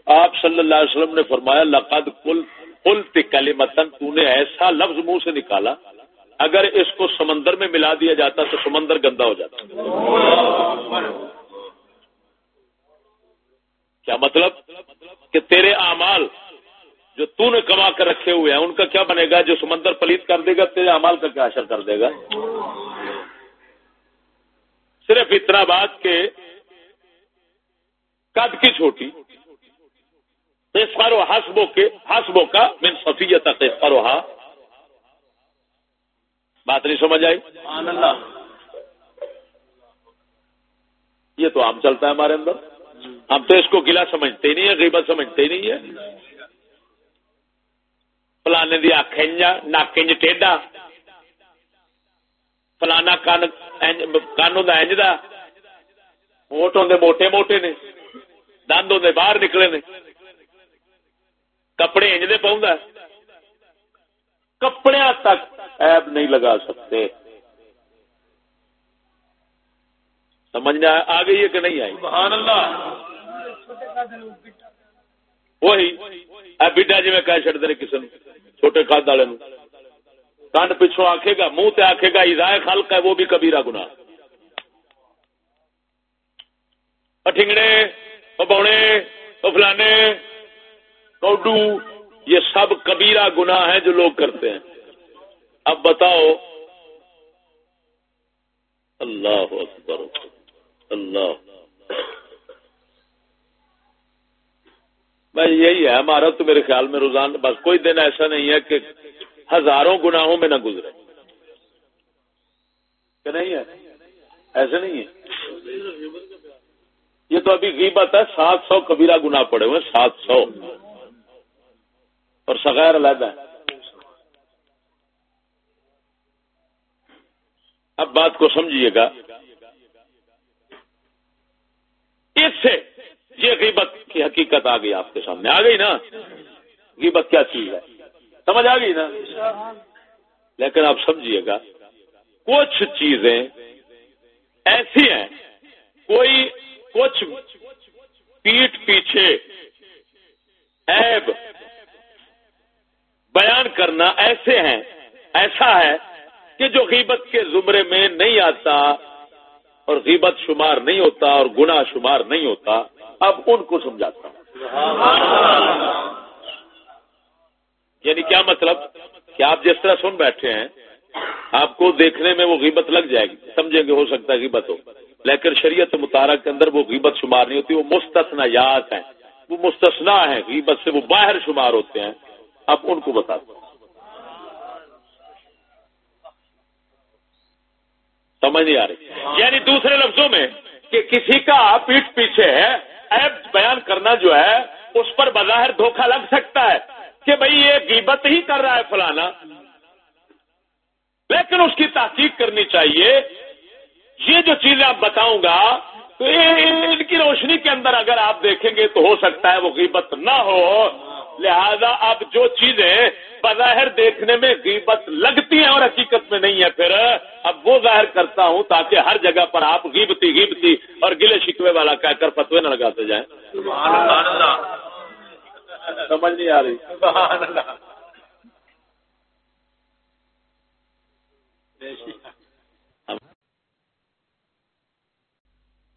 آپ صلی اللہ علیہ وسلم نے فرمایا، لقد کل کل تکلی متن تو نے ایسا لفظ منہ سے نکالا، اگر اس کو سمندر میں ملا دیا جاتا تو سمندر گندا ہو جاتا۔ کیا مطلب؟ کہ تیرے اعمال جو تو نے کما کر رکھے ہوئے ہیں، ان کا کیا بنے گا؟ جو سمندر پلیت کر دے گا، تیرے اعمال کا کیا اثر کر دے گا؟ صرف اتنا بات کہ قد کی چھوٹی فارو ہسبو کے ہسبو کا من سفیت فروہا بات نہیں سمجھ آئی؟ یہ تو عام چلتا ہے ہمارے اندر۔ ہم تو اس کو گلا سمجھتے ہی نہیں ہے غیبت سمجھتے ہی نہیں ہے فلانے دی آخ ناکنج ٹیڈا۔ فلانا کن کن ہوں انج دا ہوٹ ہوں موٹے موٹے نے دند ہوں باہر نکلے نے۔ کپڑے انج دے پاؤں کپڑے تک ایب نہیں لگا سکتے۔ سمجھنے آ گئی ہے کہ نہیں آئی؟ سبحان اللہ۔ وہی بڈا جی میں کہہ چڑتے ہیں کسی نے چھوٹے قد والے کنڈ پچھوں آکھے گا، منہ تے آکھے گا، ایزائے خلق ہے، وہ بھی کبیرہ گناہ۔ ٹھنگڑے بونے فلانے، کوڈو، یہ سب کبیرہ گناہ ہیں جو لوگ کرتے ہیں۔ اب بتاؤ، اللہ اکبر، اللہ۔ بھائی یہی ہے، ہمارا تو میرے خیال میں روزانہ بس کوئی دن ایسا نہیں ہے کہ ہزاروں گناہوں میں نہ گزرے۔ کہ نہیں ہے؟ ایسے نہیں ہے۔ یہ تو ابھی غیبت ہے، سات سو کبیرہ گنا پڑے ہوئے سات سو۔ اور سغیر علیحدہ ہے اب بات کو سمجھیے گا۔ اس سے یہ غیبت کی حقیقت آ گئی آپ کے سامنے۔ آ گئی نا؟ غیبت کیا چیز ہے؟ سمجھ آ گئی نا؟ لیکن آپ سمجھیے گا، کچھ چیزیں ایسی ہیں، کوئی کچھ پیٹ پیچھے، عیب بیان کرنا ایسے ہیں، ایسا ہے کہ جو غیبت کے زمرے میں نہیں آتا اور غیبت شمار نہیں ہوتا اور گنا شمار نہیں ہوتا، اب ان کو سمجھاتا ہوں۔ یعنی کیا مطلب؟ کہ آپ جس طرح سن بیٹھے ہیں، آپ کو دیکھنے میں وہ غیبت لگ جائے گی۔ سمجھیں گے ہو سکتا ہے غیبت ہو۔ لیکن شریعت متارک کے اندر وہ غیبت شمار نہیں ہوتی، وہ مستثنا یاد ہیں۔ وہ مستثنا ہیں، غیبت سے وہ باہر شمار ہوتے ہیں۔ اب ان کو بتا دو۔ سمجھ نہیں آ رہی۔ یعنی دوسرے لفظوں میں کہ کسی کا پیٹ پیچھے ہے ایپ بیان کرنا جو ہے، اس پر بظاہر دھوکہ لگ سکتا ہے۔ کہ بھئی یہ غیبت ہی کر رہا ہے فلانا۔ لیکن اس کی تحقیق کرنی چاہیے۔ یہ جو چیزیں آپ بتاؤں گا، تو ان کی روشنی کے اندر اگر آپ دیکھیں گے تو ہو سکتا ہے وہ غیبت نہ ہو۔ لہذا اب جو چیزیں بظاہر دیکھنے میں غیبت لگتی ہیں اور حقیقت میں نہیں ہے پھر اب وہ ظاہر کرتا ہوں تاکہ ہر جگہ پر آپ غیبتی غیبتی اور گلے شکوے والا کہہ کر فتوے نہ لگاتے جائیں۔ سمجھ نہیں آ رہی۔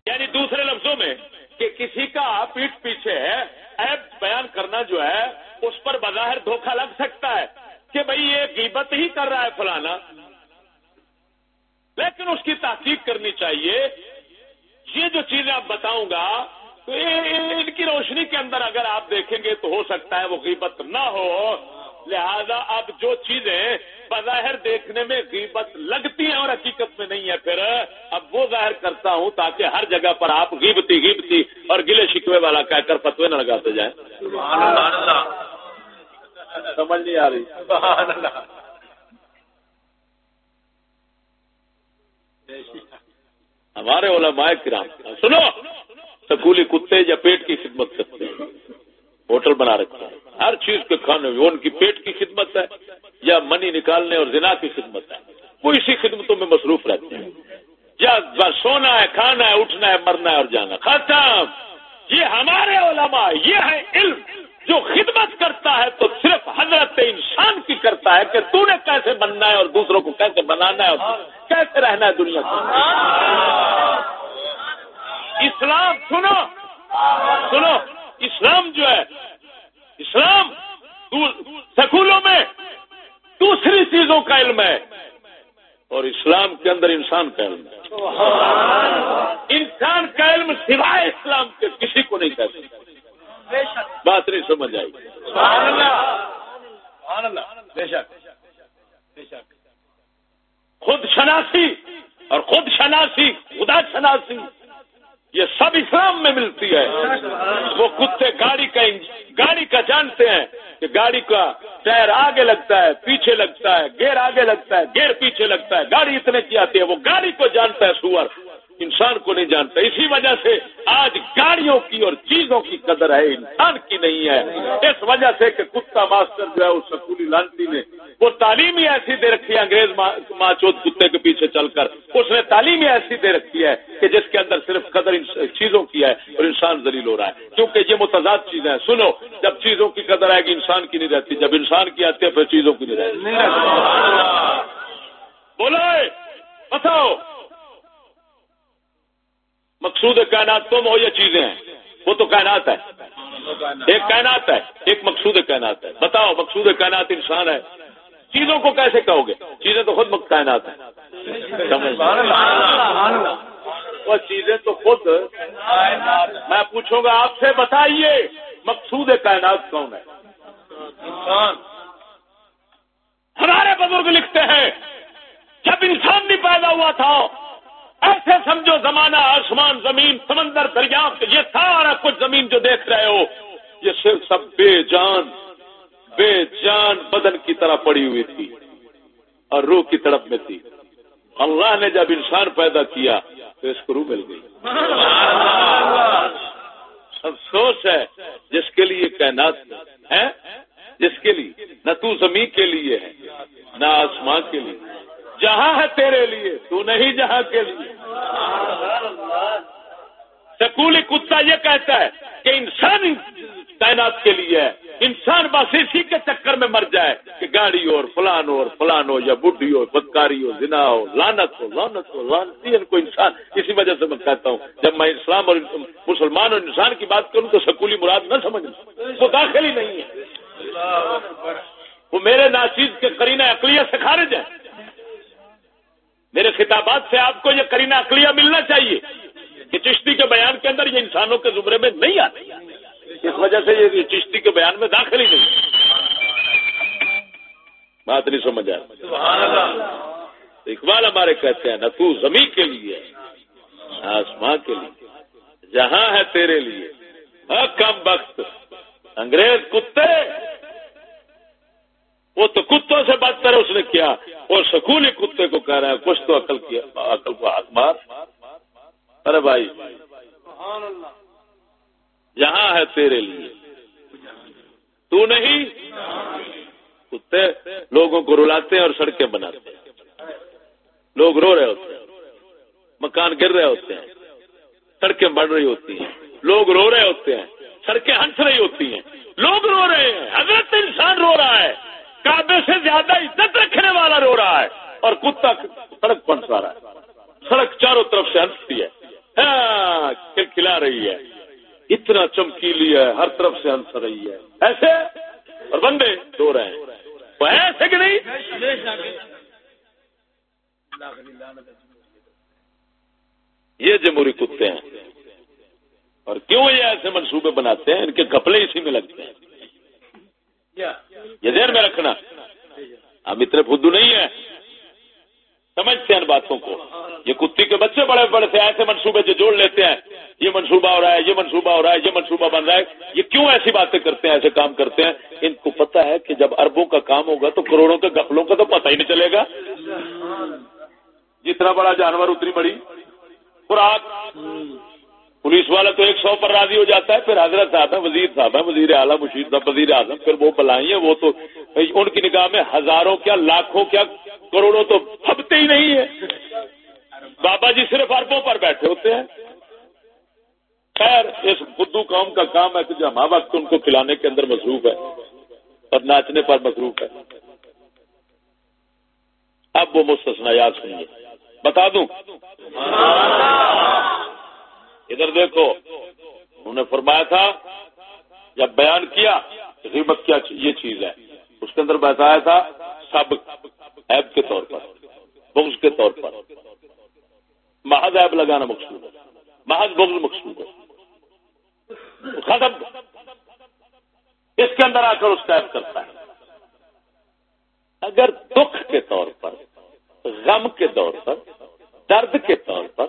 یعنی دوسرے لفظوں میں کہ کسی کا پیٹ پیچھے ہے ایپ بیان کرنا جو ہے، اس پر بظاہر دھوکہ لگ سکتا ہے کہ بھئی یہ غیبت ہی کر رہا ہے فلانا۔ لیکن اس کی تحقیق کرنی چاہیے۔ یہ جو چیزیں آپ بتاؤں گا ان کی روشنی کے اندر اگر آپ دیکھیں گے تو ہو سکتا ہے وہ غیبت نہ ہو۔ لہذا اب جو چیزیں بظاہر دیکھنے میں غیبت لگتی ہیں اور حقیقت میں نہیں ہے پھر اب وہ ظاہر کرتا ہوں تاکہ ہر جگہ پر آپ غیبتی غیبتی اور گلے شکوے والا کہہ کر فتوے نہ لگاتے جائیں۔ سمجھ نہیں آ رہی۔ ہمارے علماء کرام، سنو۔ سکولی کتے یا پیٹ کی خدمت کرتے ہیں۔ ہوٹل بنا رکھتے ہیں۔ ہر چیز کے کھانے میں ان کی پیٹ کی خدمت ہے یا منی نکالنے اور زنا کی خدمت ہے۔ وہ اسی خدمتوں میں مصروف رہتے ہیں۔ یا سونا ہے، کھانا ہے، اٹھنا ہے، مرنا ہے اور جانا ختم۔ یہ ہمارے علماء، یہ ہے علم۔ جو خدمت کرتا ہے تو صرف حضرت انسان کی کرتا ہے کہ تو نے کیسے بننا ہے اور دوسروں کو کیسے بنانا ہے اور کیسے رہنا ہے دنیا کو اسلام سنو۔ سنو۔ اسلام جو ہے اسلام سکولوں میں دوسری چیزوں کا علم ہے۔ اور اسلام کے اندر انسان کا علم ہے۔ انسان کا علم سوائے اسلام کے کسی کو نہیں کہتے۔ بات نہیں سمجھ آئی۔ خود شناسی اور خود شناسی خدا شناسی۔ یہ سب اسلام میں ملتی ہے۔ وہ کتے گاڑی کا گاڑی کا جانتے ہیں کہ گاڑی کا ٹائر آگے لگتا ہے، پیچھے لگتا ہے، گیئر آگے لگتا ہے، گیئر پیچھے لگتا ہے، گاڑی اتنے کی آتی ہے، وہ گاڑی کو جانتا ہے سور۔ انسان کو نہیں جانتا اسی وجہ سے آج گاڑیوں کی اور چیزوں کی قدر ہے انسان کی نہیں ہے۔ اس وجہ سے کہ کتا ماسٹر جو ہے اس سکولی لانتی نے وہ تعلیم ہی ایسی دے رکھی ہے انگریز ماں چوت کتے کے پیچھے چل کر۔ اس نے تعلیم ہی ایسی دے رکھی ہے کہ جس کے اندر صرف قدر چیزوں کی ہے اور انسان ذلیل ہو رہا ہے۔ کیونکہ یہ متضاد چیزیں ہیں۔ سنو جب چیزوں کی قدر آئے گی انسان کی نہیں رہتی۔ جب انسان کی آتی ہے پھر چیزوں کی نہیں رہتی۔ بولو بتاؤ۔ مقصود کائنات تم ہو یا چیزیں ہیں۔ وہ تو کائنات ہے۔ ایک کائنات ہے، ایک مقصود کائنات ہے۔ بتاؤ، مقصود کائنات انسان ہے۔ چیزوں کو کیسے کہو گے؟ چیزیں تو خود کائنات ہیں۔ وہ چیزیں تو خود میں پوچھوں گا، آپ سے بتائیے، مقصود کائنات کون ہے؟ انسان ہمارے بزرگ لکھتے ہیں، جب انسان نہیں پیدا ہوا تھا ایسے سمجھو زمانہ آسمان زمین سمندر دریافت، یہ سارا کچھ زمین جو دیکھ رہے ہو، یہ صرف سب بے جان بے جان بدن کی طرح پڑی ہوئی تھی اور روح کی طرف میں تھی۔ اللہ نے جب انسان پیدا کیا تو اس کو روح مل گئی۔ افسوس ہے جس کے لیے کائنات ہے، جس کے لیے، نہ تو زمین کے لیے ہے، نہ آسمان کے لیے۔ جہاں ہے تیرے لیے، تو نہیں جہاں کے لیے۔ سکولی کتا یہ کہتا ہے کہ انسان تعینات کے لیے ہے۔ انسان بس اسی کے چکر میں مر جائے کہ گاڑی ہو فلان ہو فلان ہو یا بڈھی ہو، بدکاری ہو، زنا ہو لانت ہو لانت ہو لانتی ان کو انسان۔ اسی وجہ سے میں کہتا ہوں، جب میں اسلام اور مسلمان اور انسان کی بات کروں تو سکولی مراد نہ سمجھ وہ داخل ہی نہیں ہے۔ وہ میرے ناچیز کے کرینہ اقلیت سے خارج ہے۔ میرے خطابات سے آپ کو یہ کرینہ اقلیہ ملنا چاہیے کہ چشتی کے بیان کے اندر یہ انسانوں کے زمرے میں نہیں آتی اس وجہ سے یہ چشتی کے بیان میں داخل ہی نہیں۔ بات نہیں سمجھ اقبال ہمارے کہتے ہیں، نہ تو زمین کے لیے آسمان کے لیے۔ جہاں ہے تیرے لیے۔ ہاں، کم وقت، انگریز کتے وہ تو کتوں سے بدتر اس نے کیا۔ اور سکولی کتے کو کہہ رہا ہے، کچھ تو عقل کیا عقل کو ہاتھ مار۔ ارے بھائی جہاں ہے تیرے لیے۔ تو نہیں؟ کتے لوگوں کو رلاتے ہیں اور سڑکیں بناتے ہیں۔ لوگ رو رہے ہوتے ہیں۔ مکان گر رہے ہوتے ہیں۔ سڑکیں بڑھ رہی ہوتی ہیں۔ لوگ رو رہے ہوتے ہیں۔ سڑکیں ہنس رہی ہوتی ہیں۔ لوگ رو رہے ہیں۔ حضرت انسان رو رہا ہے۔ کعبے سے زیادہ عزت رکھنے والا رو رہا ہے اور کتا سڑک پہنچا رہا ہے۔ سڑک چاروں طرف سے ہنستی ہے۔ ہاں، کھلا رہی ہے۔ اتنا چمکیلی ہے، ہر طرف سے ہنس رہی ہے۔ ایسے اور بندے دو رہے ہیں۔ وہ ایسے کہ نہیں؟ یہ جمہوری کتے ہیں۔ اور کیوں یہ ایسے منصوبے بناتے ہیں؟ ان کے کپڑے اسی میں لگتے ہیں۔ یہ دیر میں رکھنا۔ ہم اتنے فدو نہیں ہیں۔ سمجھتے ہیں ان باتوں کو۔ یہ کتی کے بچے بڑے بڑے تھے، ایسے منصوبے جو جوڑ لیتے ہیں۔ یہ منصوبہ ہو رہا ہے، یہ منصوبہ ہو رہا ہے، یہ منصوبہ بن رہا ہے۔ یہ کیوں ایسی باتیں کرتے ہیں، ایسے کام کرتے ہیں؟ ان کو پتا ہے کہ جب اربوں کا کام ہوگا تو کروڑوں کے گفلوں کا تو پتہ ہی نہیں چلے گا۔ جتنا بڑا جانور اتنی بڑی۔ خوراک۔ پولیس والا تو ایک سو پر راضی ہو جاتا ہے، پھر حضرت صاحب ہے وزیر صاحب ہے وزیر اعلیٰ، مشیر صاحب، وزیر اعظم، پھر وہ بلائیں ہیں، وہ تو ان کی نگاہ میں ہزاروں کیا، لاکھوں کیا، کروڑوں تو ہفتے ہی نہیں ہے بابا جی صرف اربوں پر بیٹھے ہوتے ہیں۔ خیر، اس بدھو قوم کا کام ہے کہ جو ہمارا وقت ان کو کھلانے کے اندر مصروف ہے اور ناچنے پر مصروف ہے اب وہ مستثنا یاد سنیے۔ بتا دوں۔ ادھر دیکھو، انہوں نے فرمایا تھا، جب بیان کیا، غیبت کیا یہ چیز ہے۔ اس کے اندر بتایا تھا، سب ایب کے طور پر، بغض کے طور پر۔ محض ایب لگانا مقصود ہے، محض بغض مقصود ہے۔ ختم۔ اس کے اندر آ کر اس کا ایب کرتا ہے۔ اگر دکھ کے طور پر، غم کے طور پر، درد کے طور پر،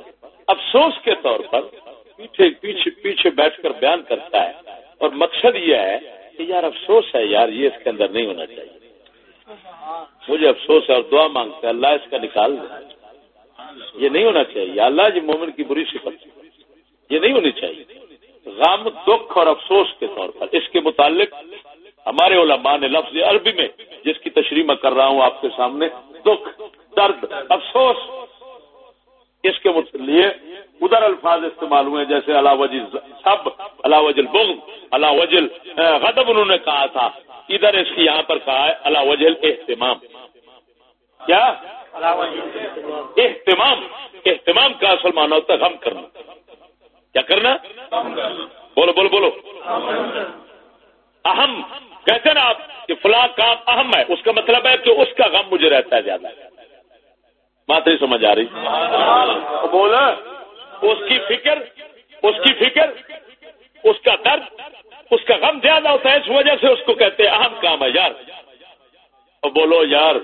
افسوس کے طور پر پیچھے پیچھے پیچھے بیٹھ کر بیان کرتا ہے اور مقصد یہ ہے کہ یار افسوس ہے یار، یہ اس کے اندر نہیں ہونا چاہیے۔ مجھے افسوس ہے اور دعا مانگتا ہے، اللہ اس کا نکال دے۔ یہ نہیں ہونا چاہیے۔ اللہ جی مومن کی بری صفت۔ یہ نہیں ہونی چاہیے۔ غم، دکھ اور افسوس کے طور پر۔ اس کے متعلق ہمارے علماء نے لفظ عربی میں جس کی تشریح میں کر رہا ہوں آپ کے سامنے، دکھ، درد، افسوس۔ اس کے لیے ادھر الفاظ استعمال ہوئے جیسے اللہ وجل سب اللہ وجل بغض اللہ وجل غضب انہوں نے کہا تھا۔ ادھر اس کی یہاں پر کہا ہے اللہ وجل اہتمام کیا؟ اہتمام۔ اہتمام کا اصل مانا ہوتا ہے غم کرنا۔ کیا کرنا؟ بولو بولو بولو۔ اہم کہتے نا آپ کہ فلاں کام اہم ہے۔ اس کا مطلب ہے کہ اس کا غم مجھے رہتا ہے زیادہ۔ بات نہیں سمجھ آ رہی۔ بولا۔ اس کی فکر اس کی فکر اس کا درد اس کا غم زیادہ ہوتا ہے اس وجہ سے اس کو کہتے ہیں اہم کام ہے یار۔ بولو یار۔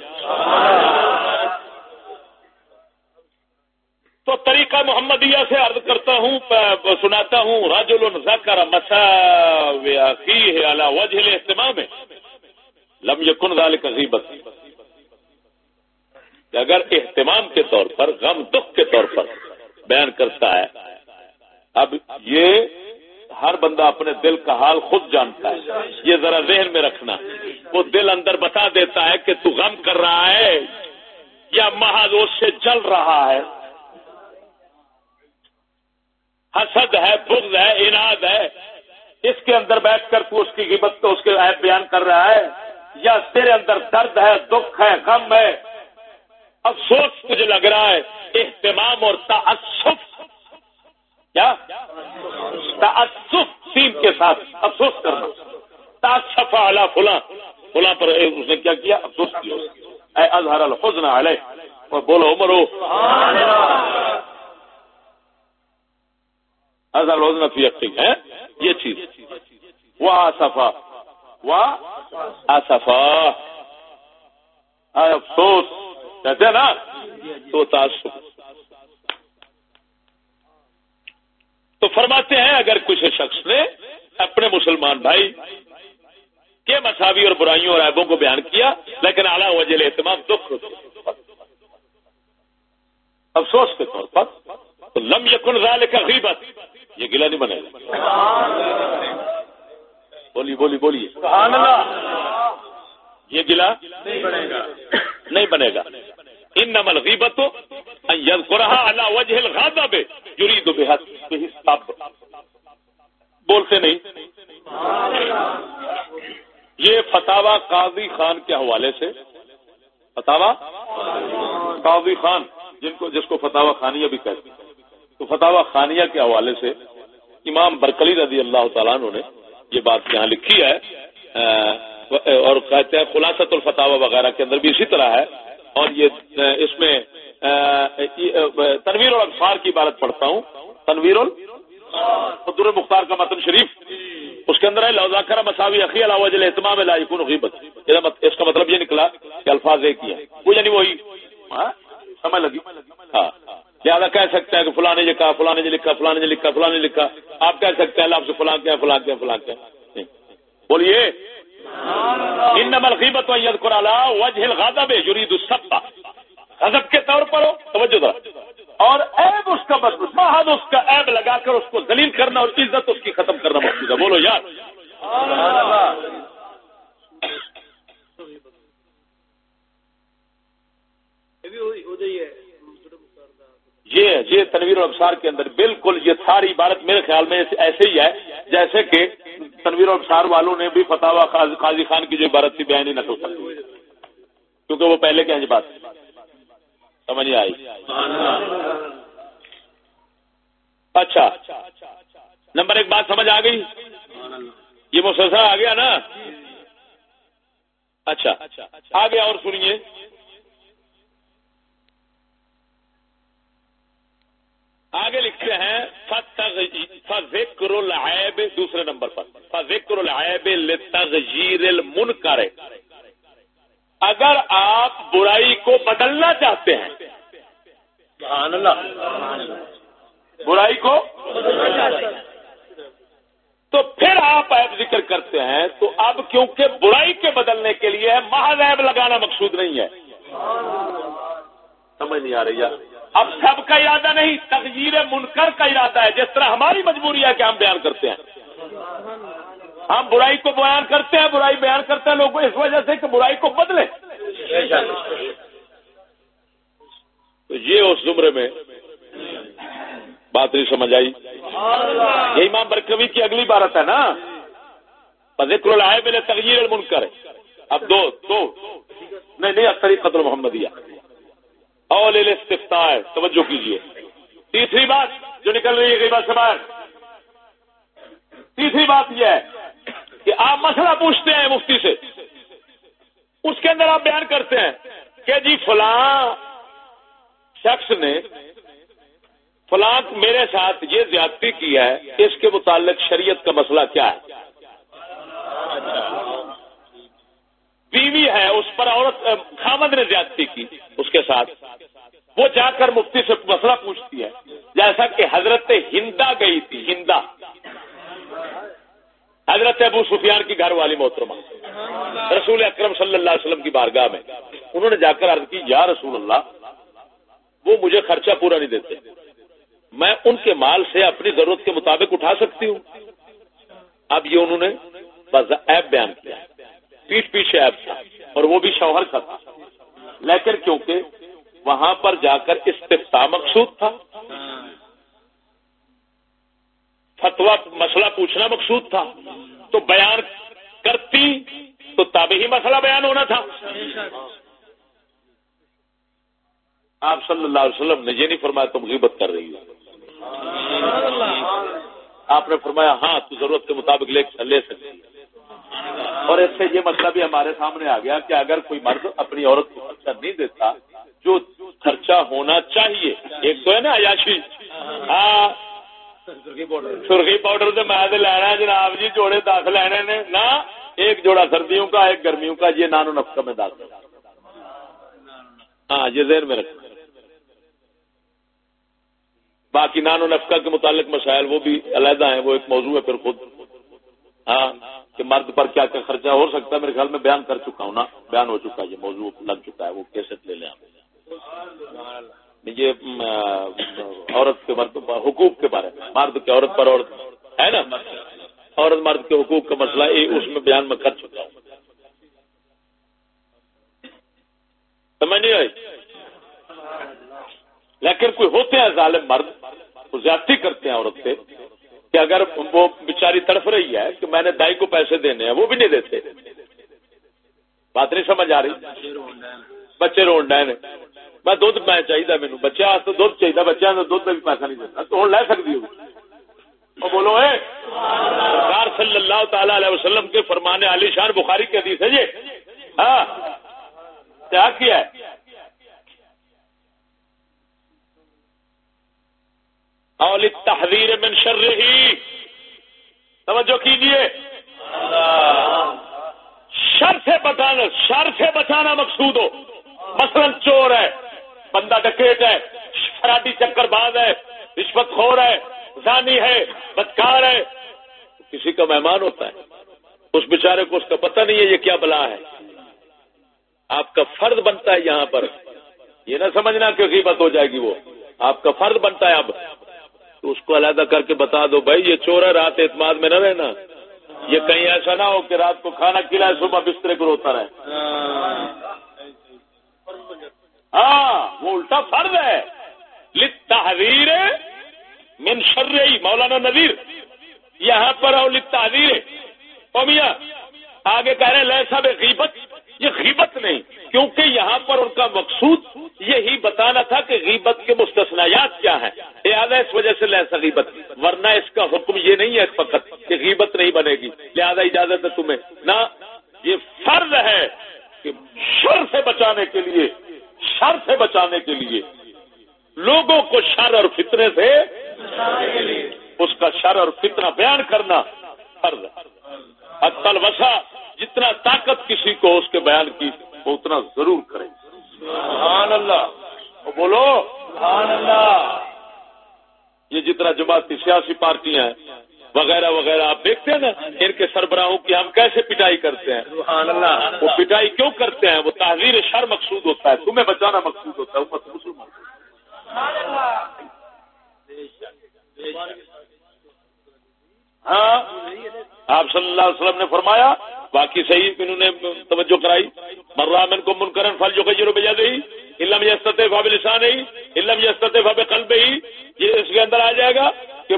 تو طریقہ محمدیہ سے عرض کرتا ہوں سناتا ہوں راج ہے اللہ وجہ اہتمام ہے لم یکن ذالک غیبت۔ کہ اگر اہتمام کے طور پر، غم دکھ کے طور پر بیان کرتا ہے، اب یہ ہر بندہ اپنے دل کا حال خود جانتا ہے۔ یہ ذرا ذہن میں رکھنا۔ وہ دل اندر بتا دیتا ہے کہ تو غم کر رہا ہے یا محض اس سے چل رہا ہے۔ حسد ہے، بغض ہے اناد ہے۔ اس کے اندر بیٹھ کر تو اس کی غیبت تو اس کے عیب بیان کر رہا ہے۔ یا تیرے اندر درد ہے، دکھ ہے، غم ہے۔ افسوس مجھے لگ رہا ہے، اہتمام اور تعصف کیا؟ تعصف سیم کے ساتھ، افسوس کرنا۔ تعصف اعلی فلاں فلاں پر اس نے کیا کیا؟ افسوس کیا۔ اے، اظہر الحزن علیہ۔ اور بولو عمر ہو اظہر الحزن فی یقین ہے یہ چیز۔ وہ آصفا وہ آصفا افسوس۔ کہتے ہیں نا تو تعصب. تو فرماتے ہیں اگر کچھ شخص نے اپنے مسلمان بھائی کے مساوی اور برائیوں اور عیبوں کو بیان کیا لیکن اعلیٰ وجہ اہتمام دکھ. افسوس کے طور پر تو لم یکن رال کا غیبت. یہ گلا نہیں بنے گا. بولی بولی بولیے. یہ گلا نہیں بنے گا. نہیں بنے گا. ان نمل غیبت اللہ وجہ الغاضب یرید بولتے نہیں. یہ فتوا قاضی خان کے حوالے سے. فتوا قاضی خان، جن کو جس کو فتوا خانیہ بھی کہتے ہیں. تو فتوا خانیہ کے حوالے سے امام برکلی رضی اللہ تعالیٰ نے یہ بات یہاں لکھی ہے اور کہتے ہیں خلاصت الفتاوا وغیرہ کے اندر بھی اسی طرح ہے۔ اور یہ اس میں تنویر الفار کی عبارت پڑھتا ہوں۔ تنویر الدر مختار کا متن شریف۔ اس کے اندر ہے لوزاکر مساوی عقی علاوہ اہتمام غیبت۔ اس کا مطلب یہ نکلا کہ الفاظ ایک ہی ہے وہ یعنی وہی۔ ہاں؟ سمجھ لگی؟ ہاں۔ لہٰذا کہہ سکتے ہیں کہ فلاں نے یہ کہا، فلاں نے لکھا، فلاں نے لکھا، فلاں نے لکھا۔ آپ کہہ سکتے ہیں آپ سے فلاں کیا فلاں کیا فلاں کیا بولیے۔ ان نمل غیبت وجہ الغضب یرید السبا غضب کے طور پر ہو؟ توجہ دار اور عیب اس کا بس محض اس کا عیب لگا کر اس کو ذلیل کرنا اور عزت اس کی ختم کرنا مقصود ہے۔ بولو یار۔ یہ یہ تنویر ابسار کے اندر بالکل یہ ساری عبارت میرے خیال میں ایسے ہی ہے، جیسے کہ تنویر ابسار والوں نے بھی فتح قاضی خان کی جو عبارت تھی، بیان ہی نہ سکتی کیونکہ وہ پہلے کے جی بات۔ سمجھ نہیں آئی۔ اچھا۔ نمبر ایک بات سمجھ آ گئی۔ یہ مسلسل آ گیا نا۔ اچھا۔ آگے اور سنیے۔ آگے لکھتے ہیں فذکر العیب دوسرے نمبر پر۔ فذکر العیب لتغیر المنکر اگر آپ برائی کو بدلنا چاہتے ہیں، سبحان اللہ۔ برائی کو تو پھر آپ ایپ ذکر کرتے ہیں، تو اب کیونکہ برائی کے بدلنے کے لیے محض ایب لگانا مقصود نہیں ہے۔ سمجھ نہیں آ رہی ہے۔ اب سب کا ارادہ نہیں تغیر منکر کا ارادہ ہے، جس طرح ہماری مجبوری ہے کہ ہم بیان کرتے ہیں۔ ہم برائی کو بیان کرتے ہیں، برائی بیان کرتے ہیں، لوگوں اس وجہ سے کہ برائی کو بدلے تو یہ اس زمرے میں بات نہیں سمجھ آئی۔ یہ امام برکوی کی اگلی بارت ہے نا۔ ذکر العائب نے تغیر المنکر۔ اب دو دو۔ نہیں نہیں اختری قدر محمدیہ اول استفتا ہے، توجہ کیجیے تیسری بات جو نکل رہی ہے غیبت سے باہر۔ تیسری بات یہ ہے کہ آپ مسئلہ پوچھتے ہیں مفتی سے۔ اس کے اندر آپ بیان کرتے ہیں کہ جی فلاں شخص نے فلاں میرے ساتھ یہ زیادتی کی ہے، اس کے متعلق شریعت کا مسئلہ کیا ہے؟ بیوی ہے، اس پر عورت خامد نے زیادتی کی اس کے ساتھ۔ وہ جا کر مفتی سے مسئلہ پوچھتی ہے، جیسا کہ حضرت ہندا گئی تھی، ہندا۔ حضرت ابو سفیان کی گھر والی محترمہ۔ رسول اکرم صلی اللہ علیہ وسلم کی بارگاہ میں۔ انہوں نے جا کر عرض کی، یا رسول اللہ، وہ مجھے خرچہ پورا نہیں دیتے۔ میں ان کے مال سے اپنی ضرورت کے مطابق اٹھا سکتی ہوں۔ اب یہ انہوں نے ایپ بیان کیا۔ ہے پیٹ پیچھے ایپ تھا اور وہ بھی شوہر کا تھا۔ لیکن کیونکہ وہاں پر جا کر استفتا مقصود تھا فتوا مسئلہ پوچھنا مقصود تھا، تو بیان کرتی تو تب ہی مسئلہ بیان ہونا تھا۔ آپ صلی اللہ علیہ وسلم نے یہ نہیں فرمایا تم غیبت کر رہی ہو۔ آپ نے فرمایا ہاں تو ضرورت کے مطابق لے سکتی اور اس سے یہ مسئلہ بھی ہمارے سامنے آ گیا کہ اگر کوئی مرد اپنی عورت کو خرچہ نہیں دیتا، جو خرچہ ہونا چاہیے۔ ایک تو ہے نا عیاشی۔ ہاں۔ سرخی پاؤڈر سے میں لینا ہے جناب جی جوڑے دس لینے نے۔ نہ، ایک جوڑا سردیوں کا، ایک گرمیوں کا، یہ نانو نفقہ میں دس ہاں یہ ذہن میں رکھ باقی نانو نفقہ کے متعلق مسائل وہ بھی علیحدہ ہیں، وہ ایک موضوع ہے پھر خود۔ ہاں۔ کہ مرد پر کیا کیا خرچہ ہو سکتا ہے میرے خیال میں بیان کر چکا ہوں نا، بیان ہو چکا ہے، یہ موضوع لگ چکا ہے، وہ کیسے لے لیں یہ عورت کے مرد حقوق کے بارے میں۔ مرد کے عورت پر عورت، ہے نا؟ عورت مرد کے حقوق کا مسئلہ اس میں بیان میں کر چکا ہوں۔ سمجھ نہیں آئی؟ لیکن کوئی ہوتے ہیں ظالم مرد، وہ زیادتی کرتے ہیں عورت سے کہ اگر وہ بیچاری تڑف رہی ہے کہ میں نے دائی کو پیسے دینے ہیں، وہ بھی نہیں دیتے۔ بات نہیں سمجھ آ رہی۔ بچے رو ڈے میں دھد میں چاہیے مینو بچے تو دھد چاہیے بچے دھد میں بھی پیسہ نہیں دیتا۔ تو ہوں لے سکتی ہوں بولو، اے! سرکار صلی اللہ تعالی علیہ وسلم کے فرمانے علی شان بخاری کے حدیث ہے جی؟ ہاں۔ کیا کیا ہے؟ اول تحریر من شر ہی توجہ کیجیے شر سے بچانا، شر سے بچانا مقصود ہو. مثلا چور ہے، بندہ ڈکیٹ ہے، شرابی چکر باز ہے، رشوت خور ہے، زانی ہے، بدکار ہے. کسی کا مہمان ہوتا ہے، اس بیچارے کو اس کا پتہ نہیں ہے یہ کیا بلا ہے. آپ کا فرد بنتا ہے یہاں پر. یہ نہ سمجھنا کہ غیبت ہو جائے گی وہ. آپ کا فرد بنتا ہے اب. اس کو علیحدہ کر کے بتا دو، بھائی یہ چور ہے، رات اعتماد میں نہ رہنا۔ یہ کہیں ایسا نہ ہو کہ رات کو کھانا کھلائے صبح بسترے کو روتا رہے۔ ہاں وہ الٹا فرض ہے۔ تحریر من شرعی مولانا نذیر۔ یہاں پر اور تحریر ہے آگے کہہ رہے ہیں لہسا غیبت۔ یہ غیبت نہیں۔ کیونکہ یہاں پر ان کا مقصود یہی بتانا تھا کہ غیبت کے مستثنیات کیا ہیں۔ لہٰذا اس وجہ سے لہسا غیبت۔ ورنہ اس کا حکم یہ نہیں ہے فقط کہ غیبت نہیں بنے گی۔ لہذا اجازت ہے تمہیں۔ نہ، یہ فرض ہے کہ شر سے بچانے کے لیے، شر سے بچانے کے لیے لوگوں کو شر اور فتنے سے اس کا شر اور فتنہ بیان کرنا فرض اکل وسا جتنا طاقت کسی کو اس کے بیان کی وہ اتنا ضرور کرے سبحان اللہ۔ بولو۔ سبحان اللہ۔ یہ جتنا جماعتی سیاسی پارٹیاں ہیں وغیرہ وغیرہ آپ دیکھتے ہیں نا ان کے سربراہوں کی ہم کیسے پٹائی کرتے ہیں؟ سبحان اللہ۔ وہ پٹائی کیوں کرتے ہیں؟ وہ تحریر شر مقصود ہوتا ہے تمہیں بچانا مقصود ہوتا ہے مسلمان۔ ہاں آپ صلی اللہ علیہ وسلم نے فرمایا، باقی صحیح انہوں نے توجہ کرائی۔ مرامن کو منکرن فل جو کہ بجا علم یستتے فاب لسان ہی علم یستتے فاب قلب ہی یہ اس کے اندر آ جائے گا کہ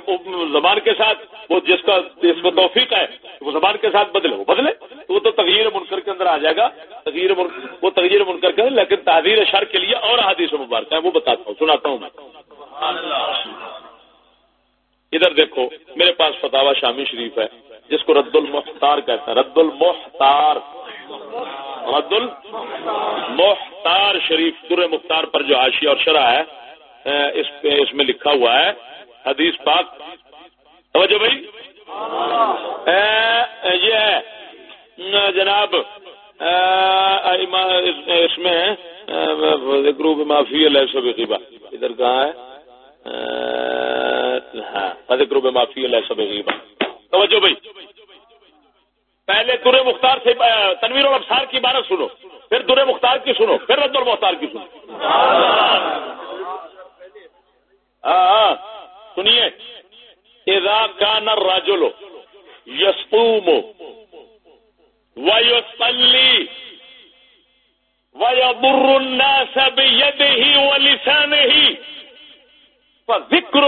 زبان کے ساتھ، وہ جس کا جس کو توفیق ہے، وہ زبان کے ساتھ بدلے، وہ بدلے۔ تو وہ تو تغیر منکر کے اندر آ جائے گا۔ تغیر وہ تغیر منکر کے لیکن تعزیر شر کے لیے اور حدیث مبارک ہے وہ بتاتا ہوں، سناتا ہوں میں۔ ادھر دیکھو، میرے پاس فتوا شامی شریف ہے، جس کو رد المختار کہتے ہیں۔ رد المختار رد المختار شریف در مختار پر جو آشی اور شرح ہے اس اس میں لکھا ہوا ہے۔ حدیث پاک۔ توجہ بھائی۔ یہ ہے۔ جناب اس میں ذکر معافی ہے سب ادھر کہاں ہے؟ ہاں ذکر معافی سب توجہ بھائی۔ پہلے در مختار سے تنویر اور ابسار کی بارت سنو پھر در مختار کی سنو پھر رد المختار کی سنو۔ ہاں, سنیے۔ اذا کان الرجل يصوم ويصلي ويضر الناس بيده ولسانه ذکر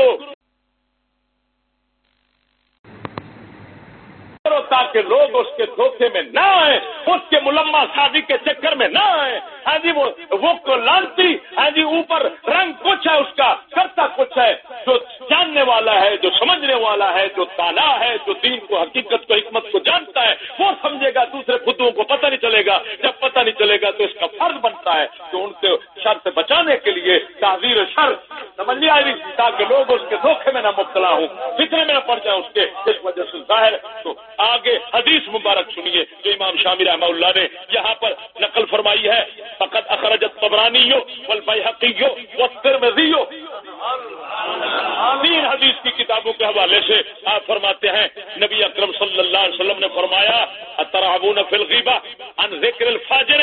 فذكر تاکہ لوگ اس کے دھوکے میں نہ آئے اس کے ملما شادی کے چکر میں نہ آئے ہاں جی وہ کو لانتی ہاں جی اوپر رنگ کچھ ہے، اس کا کرتا کچھ ہے۔ جو جاننے والا ہے، جو سمجھنے والا ہے، جو تالا ہے، جو دین کو، حقیقت کو، حکمت کو جانتا ہے، وہ سمجھے گا، دوسرے خودوں کو پتہ نہیں چلے گا۔ جب پتہ نہیں چلے گا تو اس کا فرض بنتا ہے کہ ان سے، شر سے بچانے کے لیے تعزیر شر۔ سمجھ نہیں آئی تاکہ لوگ اس کے دھوکے میں نہ مبتلا ہوں فکرے میں نہ پڑ جائیں اس کے۔ اس وجہ سے ظاہر تو آگے حدیث مبارک سنیے جو امام شامر رحمہ اللہ نے یہاں پر نقل فرمائی ہے. فقط اخرجت قبرانی ہو بل بحقی ہو تین حدیث کی کتابوں کے حوالے سے آپ فرماتے ہیں، نبی اکرم صلی اللہ علیہ وسلم نے فرمایا ترابون فلغیبا ان ذکر الفاجر.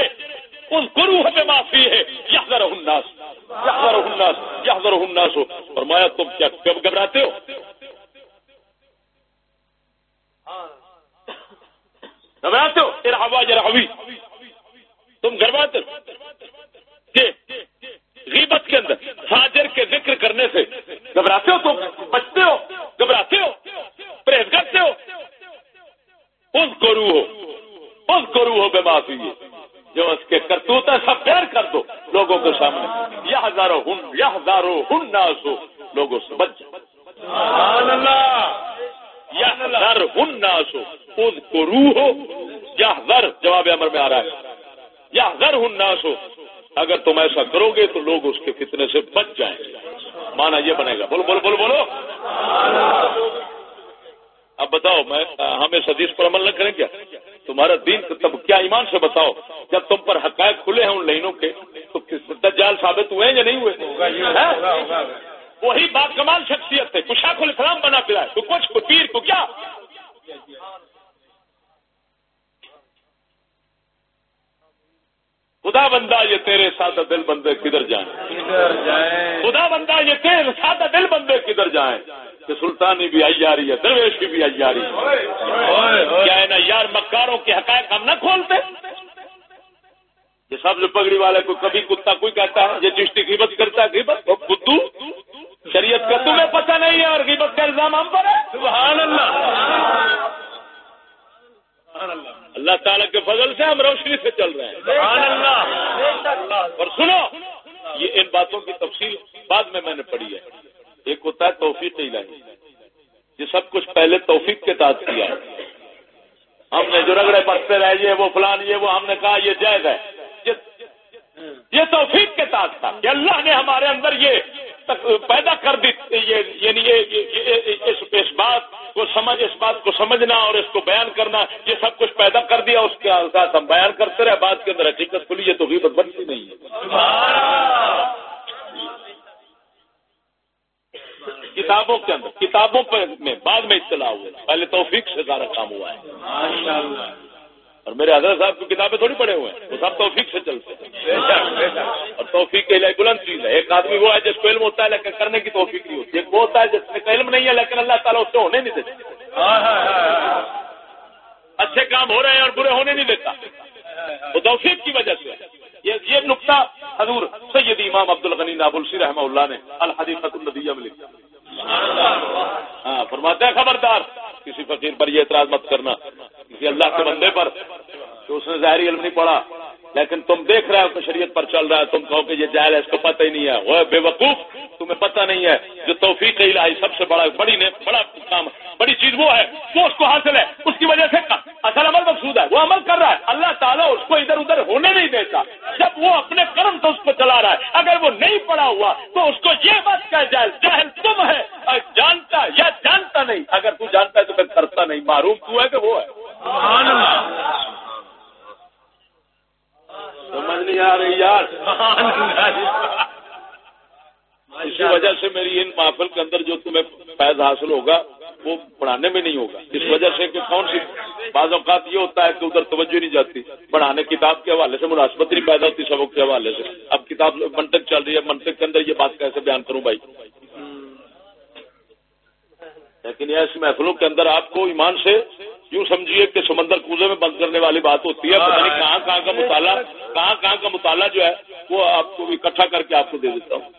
ان گرو ہمیں معافی ہے یحذر الناس. یحذر الناس یحذر الناس. فرمایا، تم کیا کب گھبراتے ہو؟ گھبراتے ہو ارحوا ارحوی تم گھبراتے ہو غیبت کے اندر فاجر کے ذکر کرنے سے گھبراتے ہو تم؟ بچتے ہو؟ گھبراتے ہو؟ پرہیز کرتے ہو؟ اس گرو ہو۔ اس گرو ہو بے معافی۔ جو اس کے کرتوت ہے سب پیر کر دو لوگوں کے سامنے۔ یہ ہزاروں ہن یہ ہزاروں ہن ناس ہو۔ لوگوں سے بچ یا ہزار ہن ناس ہو۔ اس گرو ہو یا ہزار جواب امر میں آ رہا ہے یا ہزار ہن ناس ہو اگر تم ایسا کرو گے تو لوگ اس کے فتنے سے بچ جائیں گے۔ مانا یہ بنے گا۔ بولو بولو بولو بولو۔ اب بتاؤ، میں ہم اس حدیث پر عمل نہ کریں کیا؟ تمہارا دین تب کیا ایمان سے بتاؤ جب تم پر حقائق کھلے ہیں ان لائنوں کے تو دجال ثابت ہوئے ہیں یا نہیں ہوئے وہی بات کمال شخصیت ہے کشا کو اسلام بنا پلا ہے تو کچھ کو پیر کو کیا خدا بندہ یہ تیرے سادہ دل بندے کدھر جائیں خدا بندہ یہ تیرے سادہ دل بندے کدھر جائیں کہ سلطانی بھی آئی جا رہی ہے درویشی بھی آئی جا رہی ہے کیا ہے نا یار مکاروں کے حقائق ہم نہ کھولتے یہ سب جو پگڑی والے کو کبھی کتا کوئی کہتا ہے، یہ چشتی قیمت کرتا ہے قیمت بدو شریعت کا تمہیں پتہ نہیں ہے اور قیمت کا الزام ہم پر ہے؟ سبحان اللہ۔ اللہ۔ تعالیٰ کے فضل سے ہم روشنی سے چل رہے ہیں۔ سبحان اللہ۔ اور سنو، یہ ان باتوں کی تفصیل بعد میں میں نے پڑھی ہے۔ ایک ہوتا ہے توفیق الہی۔ یہ سب کچھ پہلے توفیق کے تحت کیا۔ ہے ہم نے جو رگڑے پڑھتے رہے، یہ وہ فلان، یہ وہ، ہم نے کہا یہ جائز ہے یہ توفیق کے تحت تھا کہ اللہ نے ہمارے اندر یہ پیدا کر دی یعنی اس بات کو سمجھ اس بات کو سمجھنا اور اس کو بیان کرنا، یہ سب کچھ پیدا کر دیا، اس کے ساتھ ہم بیان کرتے رہے بات کے اندر حقیقت کھلی، یہ تو غیبت بنتی نہیں ہے۔ کتابوں کے اندر کتابوں میں بعد میں اطلاع ہوئے پہلے توفیق سے سارا کام ہوا ہے۔ اور میرے حضرت صاحب کی کتابیں تھوڑی پڑے ہوئے ہیں۔ وہ سب توفیق سے چلتے ہیں۔ اور توفیق کے لیے بلند چیز ہے۔ ایک آدمی وہ ہے جس کو علم ہوتا ہے لیکن کرنے کی توفیق نہیں ہوتی۔ ایک وہ ہوتا ہے جس کا علم نہیں ہے لیکن اللہ تعالیٰ اس سے ہونے نہیں دیتے اچھے کام ہو رہے ہیں اور برے ہونے نہیں دیتا۔ وہ توفیق کی وجہ سے یہ یہ نقطہ حضور سید امام عبد الغنی نابلسی رحمہ اللہ نے الحدیث الدیہ میں لکھا۔ ہاں فرماتے ہیں خبردار، کسی فقیر پر یہ اعتراض مت کرنا، کسی اللہ کے بندے پر۔ کہ اس نے ظاہری علم نہیں پڑھا۔ لیکن تم دیکھ رہے ہو کہ شریعت پر چل رہا ہے، تم کہو کہ یہ جائل ہے، اس کو پتہ ہی نہیں ہے۔ وہ بے وقوف، تمہیں پتہ نہیں ہے۔ جو توفیق الہی سب سے بڑا، بڑی نے، بڑا کام، بڑی چیز وہ ہے، وہ اس کو حاصل ہے۔ اس کی وجہ سے اصل عمل مقصود ہے۔ وہ عمل کر رہا ہے۔ اللہ تعالیٰ اس کو ادھر ادھر ہونے نہیں دیتا۔ جب وہ اپنے کرم تو اس کو چلا رہا ہے۔ اگر وہ نہیں پڑا ہوا، تو اس کو یہ بات کہہ جائے، جاہل تم ہے جانتا یا جانتا نہیں۔ اگر تو جانتا ہے تو پھر کرتا نہیں، معروف تو ہے کہ وہ ہے۔ سمجھ نہیں آ رہی یار. اسی وجہ سے میری ان محفل کے اندر جو تمہیں فیض حاصل ہوگا، وہ پڑھانے میں نہیں ہوگا۔ اس وجہ سے کہ کون سی بعض اوقات یہ ہوتا ہے کہ ادھر توجہ نہیں جاتی۔ پڑھانے کتاب کے حوالے سے مناسبت نہیں پیدا ہوتی سبق کے حوالے سے۔ اب کتاب منٹک چل رہی ہے منٹک کے اندر یہ بات کیسے بیان کروں بھائی؟ لیکن ایسی محفلوں کے اندر آپ کو ایمان سے یوں سمجھیے کہ سمندر کوزے میں بند کرنے والی بات ہوتی ہے، پتہ نہیں کہاں کہاں کا مطالعہ، کہاں کہاں کا مطالعہ جو ہے، وہ آپ کو اکٹھا کر کے آپ کو دے دیتا ہوں۔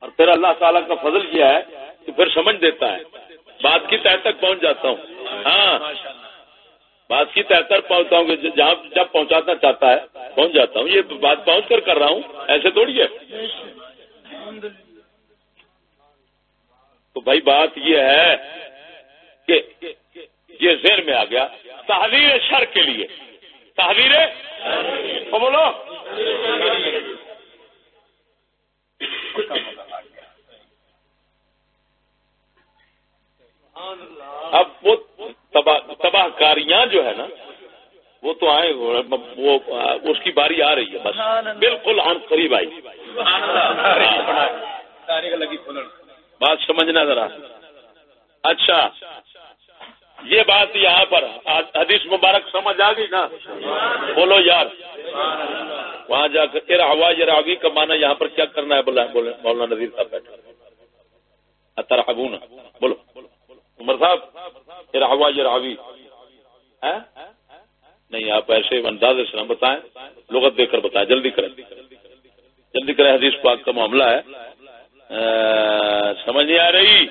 اور پھر اللہ تعالیٰ کا فضل کیا ہے تو پھر سمجھ دیتا ہے۔ بات کی تہ تک پہنچ جاتا ہوں۔ ہاں۔ بات کی تہ تک پہنچتا ہوں کہ جہاں جب پہنچانا چاہتا ہے، پہنچ جاتا ہوں۔ یہ بات پہنچ کر کر رہا ہوں۔ ایسے تھوڑی ہے۔ تو بھائی بات یہ ہے کہ یہ زیر میں آ گیا تحریر شر کے لیے۔ تحریر بولو۔ اب وہ تباہ کاریاں جو ہے نا، وہ تو آئے وہ اس کی باری آ رہی ہے بس۔ بالکل ہم قریب آئی۔ بات سمجھنا ذرا۔ اچھا یہ بات یہاں پر حدیث مبارک سمجھ آ گئی نا؟ بولو یار۔ وہاں جا کر ہوا یہ راگی کا مانا یہاں پر کیا کرنا ہے؟ بولا مولانا نذیر صاحب بیٹھا اتر نا بولو۔ عمر صاحب ہوا یہ راوی۔ نہیں، آپ ایسے انداز سے بتائیں۔ لغت دے کر بتائیں۔ جلدی کریں۔ جلدی کریں، حدیث پاک کا معاملہ ہے۔ سمجھ نہیں آ رہی؟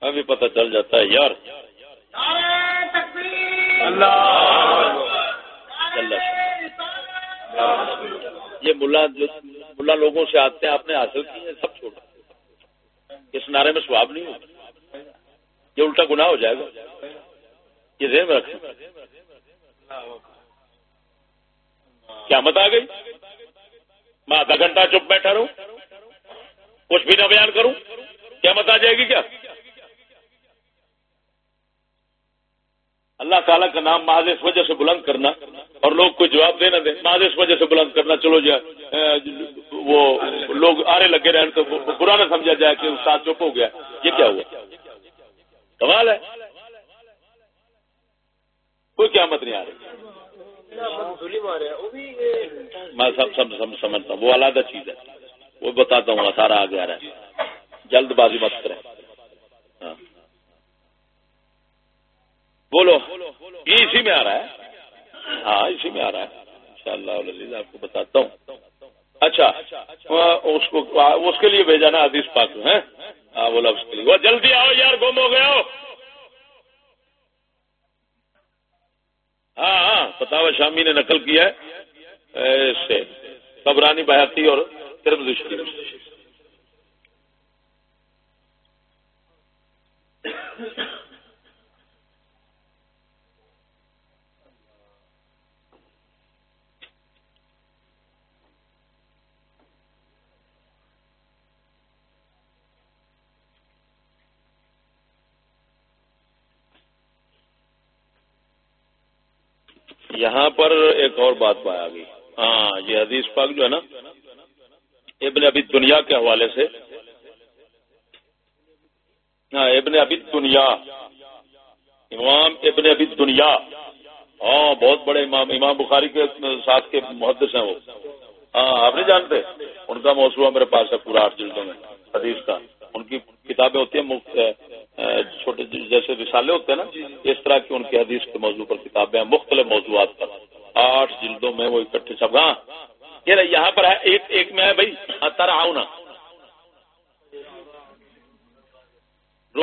ابھی پتہ چل جاتا ہے، یار۔ یہ ملا جو ملا لوگوں سے آتے ہیں، آپ نے حاصل کی ہے سب چھوڑ۔ اس نعرے میں سواب نہیں ہوگا یہ الٹا گناہ ہو جائے گا۔ یہ ذہن کیا مت آ گئی۔ میں آدھا گھنٹہ چپ بیٹھا رہوں۔ کچھ بھی نہ بیان کروں۔ کیا مت آ جائے گی کیا؟ اللہ تعالیٰ کا نام محض اس وجہ سے بلند کرنا اور لوگ کوئی جواب دینا دیں محض اس وجہ سے بلند کرنا، چلو جی، جائے وہ لوگ آرے لگے رہے تو برا نہ سمجھا جائے کہ استاد چپ ہو گیا۔ یہ کیا ہوا؟ کمال ہے۔ کوئی قیامت نہیں آ رہی۔ میں سب سب سمجھتا ہوں، وہ علیحدہ چیز ہے۔ وہ بتاتا ہوں، سارا آگے آ رہا ہے۔ جلد بازی مت کریں۔ ہاں۔ بولو، یہ اسی میں آ رہا ہے۔ ہاں اسی میں آ رہا ہے۔ ان شاء اللہ آپ کو بتاتا ہوں۔ اچھا اس کو، اس کے لیے بھیجا نا حدیث پاک ہے ہاں بولا اس کے لیے۔ وہ جلدی آؤ یار، گم ہو گیا ہو۔ ہاں ہاں فتح شامی نے نقل کیا ہے۔ سے قبرانی بحثی اور یہاں پر ایک اور بات پایا گئی۔ ہاں یہ حدیث پاک جو ہے نا، ابن ابھی دنیا کے حوالے سے۔ ہاں ابن ابھی دنیا امام ابن ابھی دنیا ہاں بہت بڑے امام امام بخاری کے ساتھ کے محدث ہیں وہ۔ ہاں آپ نہیں جانتے؟ ان کا موضوع میرے پاس ہے پورا، آٹھ جلدوں میں، حدیث کا۔ ان کی کتابیں ہوتی ہیں چھوٹے جیسے رسالے ہوتے ہیں نا، اس طرح کی ان کی حدیث کے موضوع پر کتابیں مختلف موضوعات پر۔ آٹھ جلدوں میں وہ اکٹھے سب۔ ہاں یہ یہاں پر ہے، ایک ایک میں ہے بھائی تر آؤ نا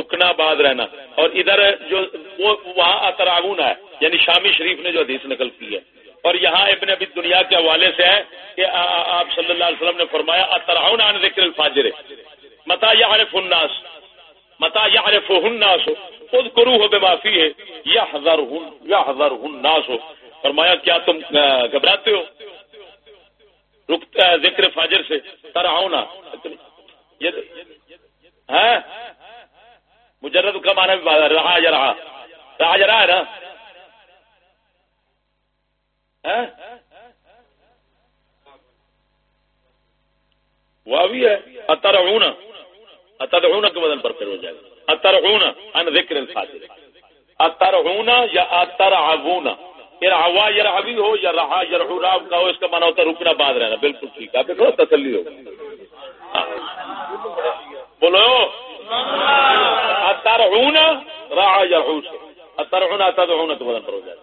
رکنا بعد رہنا۔ اور ادھر جو وہ، وہاں اتراغون ہے یعنی شامی شریف نے جو حدیث نقل کی ہے۔ اور یہاں ابن ابھی دنیا کے حوالے سے ہے کہ آپ صلی اللہ علیہ وسلم نے فرمایا اتراؤن عن ذکر الفاجر۔ متا یعرف الناس؟ متا یعرف الناس خود کرو ہو بے معافی ہے یا ہزار یا ہزار الناس ہو فرمایا، کیا تم گھبراتے ہو؟ رکتا ذکر فاجر سے تراؤنا یہ ہے ہاں؟ مجرد کا مانا رہا جا رہا؟ رہا جا رہا ہے نا؟ ہاں؟ وہ بھی ہے اتر ہونا اتر ہونا کے بدن پر پھر ہو جائے گا۔ اتر ہونا ان ذکر الفاظر اتر ہونا یا اتر آگونا یہ رہا یا رہا ہو یا رہا یا رہو راو کا ہو، اس کا مانا ہوتا رکنا بعد رہنا۔ بالکل ٹھیک۔ ہے دیکھو تسلی ہو۔ بولو۔ اتر ہونا رہا یا رہو سے۔ اتر ہونا اتر ہونا تو بدن پر ہو جائے۔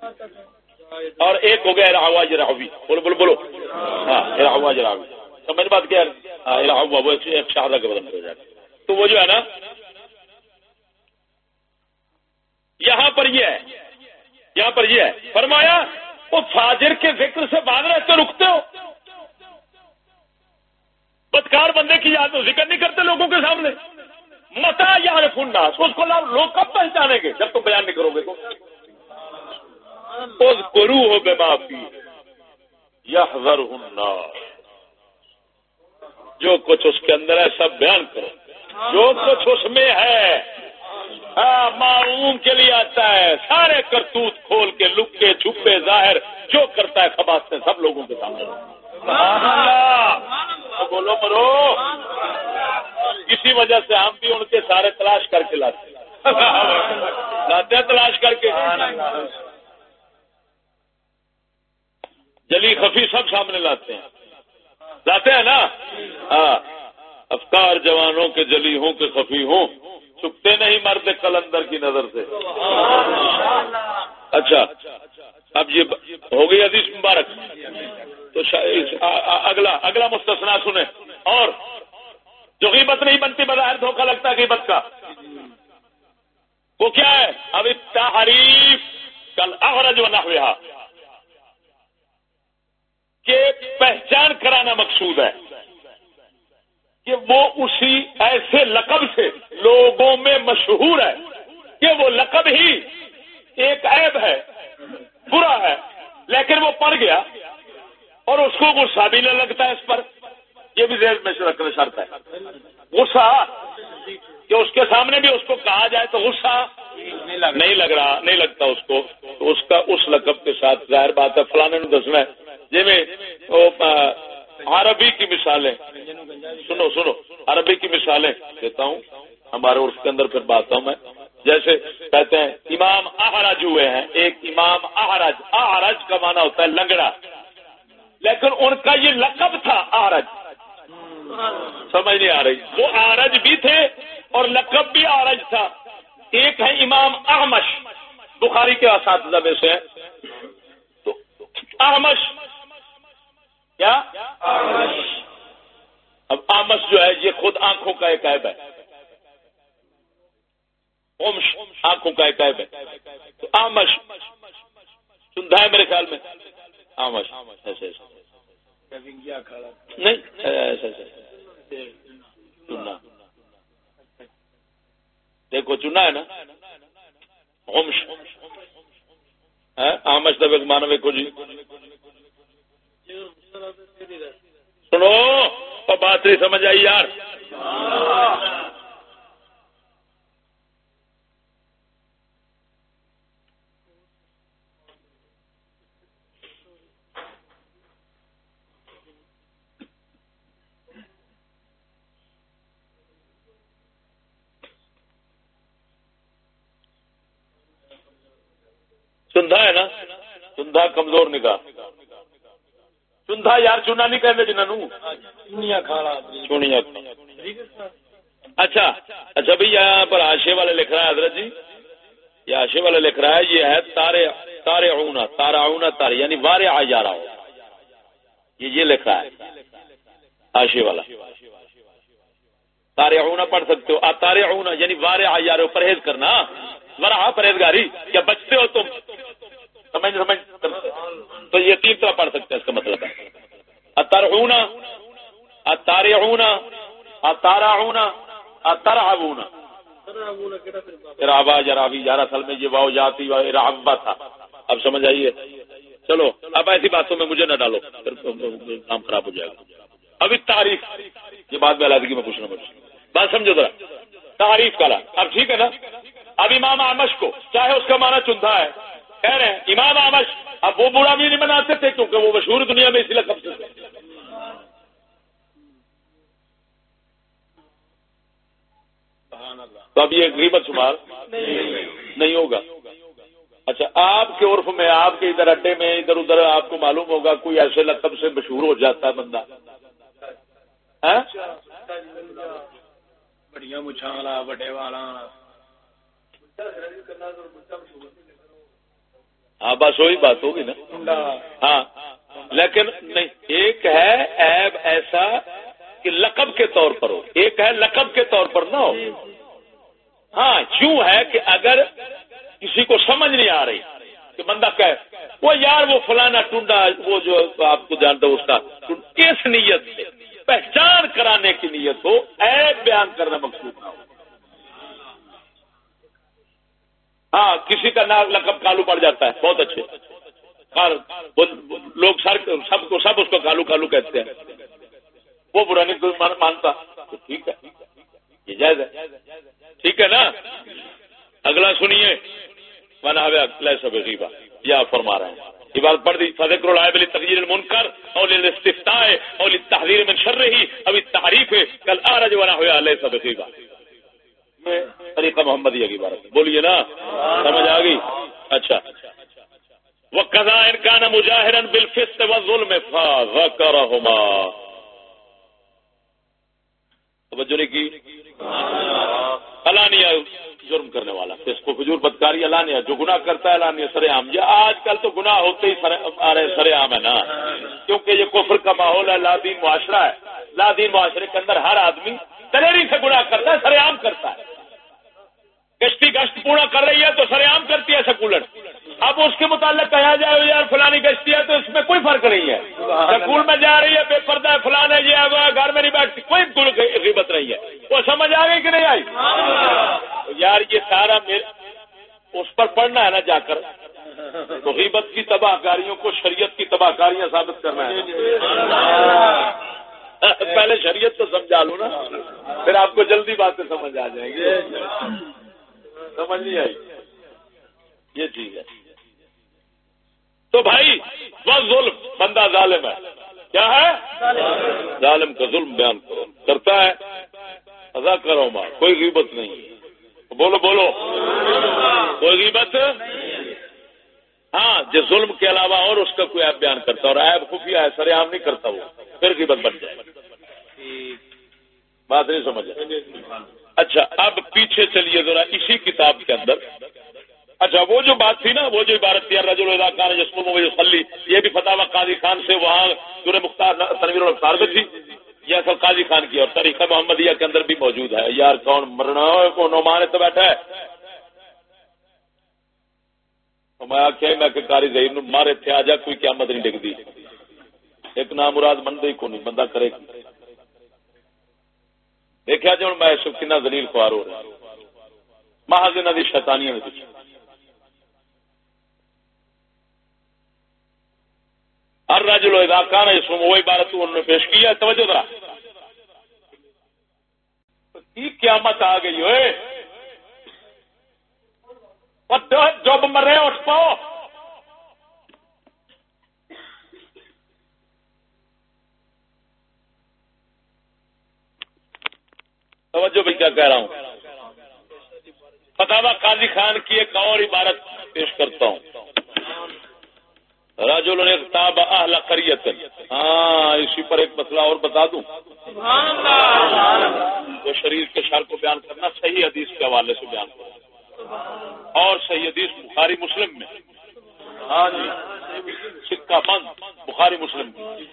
گا اور ایک ہو گیا رہا جراوی بولو بولو بولو۔ ہاں رہا جراوی اچھا، سمجھ بات کیا وہ ایک شہادہ کے بدن ہو تو وہ جو ہے نا، یہاں پر یہ ہے، یہاں پر یہ ہے، فرمایا، وہ فاجر کے ذکر سے بعد رہتے، رکتے ہو۔ بدکار بندے کی یاد ذکر نہیں کرتے لوگوں کے سامنے۔ متا یار فنڈاس اس کو لوگ کب پہچانیں گے؟ جب تم بیان نہیں کرو گے تو۔ کرو ہو بے معافی یا جو کچھ اس کے اندر ہے سب بیان کرو۔ جو کچھ اس میں ہے معلوم کے لیے آتا ہے۔ سارے کرتوت کھول کے، لکے، چھپے، ظاہر، جو کرتا ہے خباس سب لوگوں کے سامنے۔ بولو مرو۔ اسی وجہ سے ہم بھی ان کے سارے تلاش کر کے لاتے لاتے ہیں تلاش کر کے۔ جلی خفی سب سامنے لاتے ہیں۔ لاتے ہیں نا؟ ہاں۔ افکار جوانوں کے جلی ہوں کہ خفی ہوں۔ چھپتے نہیں مرد کلندر کی نظر سے۔ اچھا۔ اب یہ ہو گئی حدیث مبارک۔ تو اگلا اگلا مستثنا سنیں۔ اور جو غیبت نہیں بنتی بظاہر دھوکہ لگتا ہے غیبت کا۔ وہ کیا ہے؟ اب تحریف کل اغرج و نہ کہ پہچان کرانا مقصود ہے کہ وہ اسی ایسے لقب سے لوگوں میں مشہور ہے کہ وہ لقب ہی ایک عیب ہے، برا ہے، لیکن وہ پڑ گیا اور اس کو غصہ بھی نہ لگتا ہے اس پر۔ یہ بھی ذہن میں رکھنا شرط ہے۔ غصہ، کہ اس کے سامنے بھی اس کو کہا جائے تو غصہ نہیں لگ رہا، نہیں لگتا اس کو۔ اس کا اس لقب کے ساتھ ظاہر بات ہے فلانے نے دسنا ہے۔ جی میں عربی کی مثالیں۔ سنو سنو، عربی کی مثالیں دیتا ہوں۔ ہمارے عرف کے اندر پھر بات ہوں میں۔ جیسے کہتے ہیں، امام احرج ہوئے ہیں۔ ایک امام احرج۔ احرج کا معنی ہوتا ہے لنگڑا۔ لیکن ان کا یہ لقب تھا آرج سمجھ نہیں آ رہی۔ وہ آرج بھی تھے اور لقب بھی آرج تھا۔ ایک ہے امام احمش۔ بخاری کے اساتذہ میں سے تو احمش کیا؟ اب آمس جو ہے، یہ خود آنکھوں کا ایک عیب ہے۔ آنکھوں کا ایک عیب ہے۔ تو آمش سنتا ہے میرے خیال میں۔ آمش، ایسے ایسے۔ نہیں، ایسے ایسے۔ چننا دیکھو، چنا ہے نا۔ ہومش ہاں، آمش دب مانو ویکو جی۔ سنو اور بات نہیں سمجھ آئی یار۔ سندھا ہے نا؟ سندھا کمزور نگاہ۔ چندھا یار چونا نہیں کہتے جنہوں اچھا اچھا بھائی یہاں پر آشے والے لکھ رہا ہے حضرت جی یہ آشے والے لکھ رہا ہے یہ ہے تارے تارے اونا تارا اونا تارے یعنی وارے آ جا رہا ہو یہ یہ لکھ رہا ہے آشے والا تارے اونا پڑھ سکتے ہو تارے اونا یعنی وارے آ جا رہے ہو پرہیز کرنا ورا پرہیزگاری کیا بچتے ہو تم سمجھ سمجھ تو یہ تین طرح پڑھ سکتے ہیں، اس کا مطلب ہے۔ اتر اونا اتارے اونا اتارا اونا اترا اونا رابا جرابی یار اصل میں یہ واؤ جاتی رابا تھا۔ اب سمجھ آئیے چلو، اب ایسی باتوں میں مجھے نہ ڈالو، پھر کام خراب ہو جائے گا۔ ابھی تعریف یہ بات میں علیحدگی میں پوچھنا پڑتا بات سمجھو ذرا۔ تعریف کرا اب ٹھیک ہے نا؟ اب امام آمش کو، چاہے اس کا مانا چنتا ہے کہہ رہے ہیں، امام آمش اب وہ برا بھی نہیں بناتے تھے کیونکہ وہ مشہور دنیا میں اسی لقب سے تو اب یہ غیبت شمار نہیں ہوگا۔ اچھا آپ کے عرف میں، آپ کے ادھر اڈے میں، ادھر ادھر آپ کو معلوم ہوگا کوئی ایسے لقب سے مشہور ہو جاتا ہے بندہ۔ ہاں؟ بڑیا مچھا والا بڑے والا۔ ہاں بس وہی بات ہوگی نا۔ ہاں لیکن نہیں، ایک ہے ایب ایسا کہ لقب کے طور پر ہو۔ ایک ہے لقب کے طور پر نہ ہو۔ ہاں کیوں ہے کہ اگر کسی کو سمجھ نہیں آ رہی کہ بندہ کہ وہ یار وہ فلانا ٹنڈا، وہ جو آپ کو جانتا ہو اس کا کس نیت سے؟ پہچان کرانے کی نیت ہو ایپ بیان کرنا مقصود نہ ہو۔ ہاں کسی کا نام لقب کالو پڑ جاتا ہے، بہت اچھے۔ لوگ سر سب کو سب اس کو کالو کالو کہتے ہیں۔ وہ برا نہیں مانتا۔ ٹھیک ہے۔ یہ جائز ہے۔ ٹھیک ہے نا؟ اگلا سنیے۔ منا سب غیبا یا فرما رہے ہیں۔ یہ بات پڑھ دی۔ فضر العب علی تغیر المنکر اور استفتاء اور تحریر من شر رہی ابھی تعریف ہے۔ کل آرج بنا ہوا علیہ سب غیبا طریقہ محمد کی بات بولیے نا، سمجھ آ گئی؟ اچھا۔ وہ قضا نا مجاہرن بالفست و ظلم فا توجہ نہیں کی؟ الانیہ جرم کرنے والا اس کو فجور بدکاری الانیہ جو گناہ کرتا ہے الانیہ سر عام، یہ آج کل تو گناہ ہوتے ہی آ رہے سر عام ہے نا۔ کیونکہ یہ کفر کا ماحول ہے لادین معاشرہ ہے۔ لادین معاشرے کے اندر ہر آدمی دلیری سے گناہ کرتا ہے، سر عام کرتا ہے۔ کشتی گشت پورا کر رہی ہے تو سر عام کرتی ہے سکولر۔ اب اس کے متعلق کہا جائے یار فلانی گشتی ہے تو اس میں کوئی فرق نہیں ہے۔ سکول میں جا رہی ہے، بے پردہ فلانا یہ گھر میں نہیں بیٹھتی، کوئی غیبت نہیں ہے۔ وہ سمجھ آ گئی کہ نہیں آئی؟ یار یہ سارا اس پر پڑھنا ہے نا جا کر۔ تو غیبت کی تباہ کاریوں کو شریعت کی تباہ کاریاں ثابت کرنا ہے۔ پہلے شریعت تو سمجھا لوں نا، پھر آپ کو جلدی باتیں سمجھ آ جائیں گے سمجھ نہیں آئی۔ یہ ٹھیک ہے۔ تو بھائی وہ ظلم بندہ ظالم ہے۔ کیا ہے؟ ظالم کا ظلم بیان کرو۔ کرتا ہے۔ ادا کرو ماں کوئی غیبت نہیں۔ بولو بولو۔ کوئی غیبت؟ ہاں جو ظلم کے علاوہ اور اس کا کوئی ایپ بیان کرتا اور ایپ خفیہ ہے سر عام نہیں کرتا وہ۔ پھر غیبت بن جائے۔ بات نہیں سمجھ اچھا اب پیچھے چلیے ذرا اسی کتاب کے اندر۔ اچھا وہ جو بات تھی نا، وہ جو عبارت تھی رجل خان جسم وسلی یہ بھی فتح قاضی خان سے وہاں سور مختار تنویر الفار میں تھی۔ یہ اصل قاضی خان کی، اور طریقہ محمدیہ کے اندر بھی موجود ہے۔ یار، کون مرنا کو نعمان تو بیٹھا ہے؟ میں آخیا میں کہ کاری ظہیر مارے تھے آ جا کوئی قیامت نہیں ڈگتی۔ ایک نام مراد بندے ہی کو نہیں، بندہ کرے۔ دیکھا جی ہوں میں کن دلیل خوار ہو رہا محض انہوں کی شیتانیاں ہر راج لو علاقہ نے اس وہ عبارت انہوں نے پیش کیا توجہ ذرا۔ کی قیامت آ گئی ہوئے؟ جب مرے اٹھ پاؤ۔ توجہ بھی کیا کہہ رہا ہوں۔ فتح قاضی خان کی ایک اور عبارت پیش کرتا ہوں۔ رجل اغتاب اہل قریت۔ ہاں اسی پر ایک مسئلہ اور بتا دوں۔ وہ شریر کے شر کو بیان کرنا صحیح حدیث کے حوالے سے بیان کرنا اور صحیح حدیث بخاری مسلم میں۔ ہاں جی سکہ بند بخاری مسلم میں۔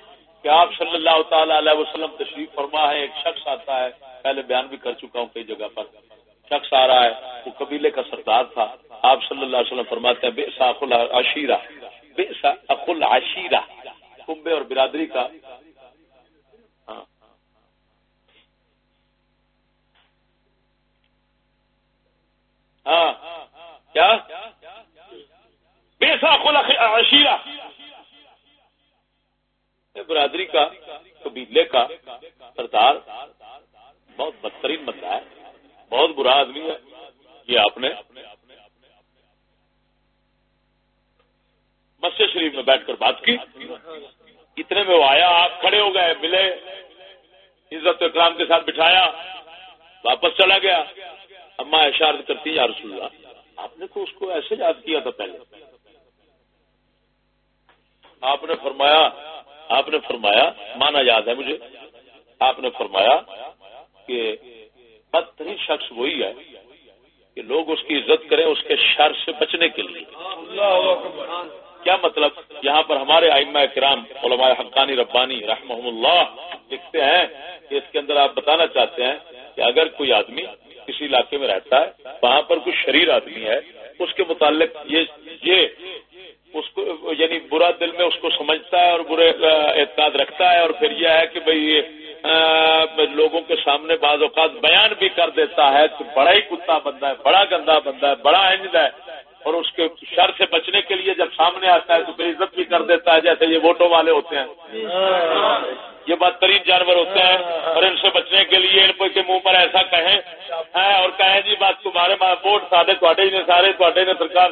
کہ آپ صلی اللہ تعالی علیہ وسلم تشریف فرما ہے، ایک شخص آتا ہے۔ پہلے بیان بھی کر چکا ہوں کئی جگہ پر۔ شخص آ رہا ہے، وہ قبیلے کا سردار تھا۔ آپ صلی اللہ علیہ وسلم فرماتے ہیں بے ساخ العشیرہ بے ساخ العشیرہ۔ کنبے اور برادری کا ہاں۔, ہاں۔ کیا؟ بے ساخ العشیرہ۔ برادری کا، قبیلے کا سردار بہت بدترین بندہ ہے، بہت برا آدمی ہے، یہ آپ نے۔ مسجد شریف میں بیٹھ کر بات کی۔ اتنے میں وہ آیا، آپ کھڑے ہو گئے، ملے، عزت اکرام کے ساتھ بٹھایا، واپس چلا گیا۔ اما اشارت کرتی یا رسول اللہ، آپ نے تو اس کو ایسے یاد کیا تھا پہلے۔ آپ نے فرمایا، آپ نے فرمایا، مانا یاد ہے مجھے۔ آپ نے فرمایا کہ بدترین شخص وہی ہے کہ لوگ اس کی عزت کریں اس کے شر سے بچنے کے لیے۔ کیا مطلب؟ یہاں پر ہمارے آئمہ کرام علماء حقانی ربانی رحمہ اللہ لکھتے ہیں کہ اس کے اندر آپ بتانا چاہتے ہیں کہ اگر کوئی آدمی کسی علاقے میں رہتا ہے وہاں پر کوئی شریر آدمی ہے اس کے متعلق یہ یہ اس کو یعنی برا دل میں اس کو سمجھتا ہے اور برے اعتقاد رکھتا ہے اور پھر یہ ہے کہ بھائی لوگوں کے سامنے بعض اوقات بیان بھی کر دیتا ہے تو بڑا ہی کتا بندہ ہے، بڑا گندا بندہ ہے، بڑا آئند ہے، اور اس کے شر سے بچنے کے لیے جب سامنے آتا ہے تو پھر عزت بھی کر دیتا ہے، جیسے یہ ووٹوں والے ہوتے ہیں۔ یہ بدترین جانور ہوتے ہیں اور ان سے بچنے کے لیے ان کے منہ پر ایسا کہیں۔ اور کہیں جی بات تمہارے ووٹ سارے نے سارے نے سرکار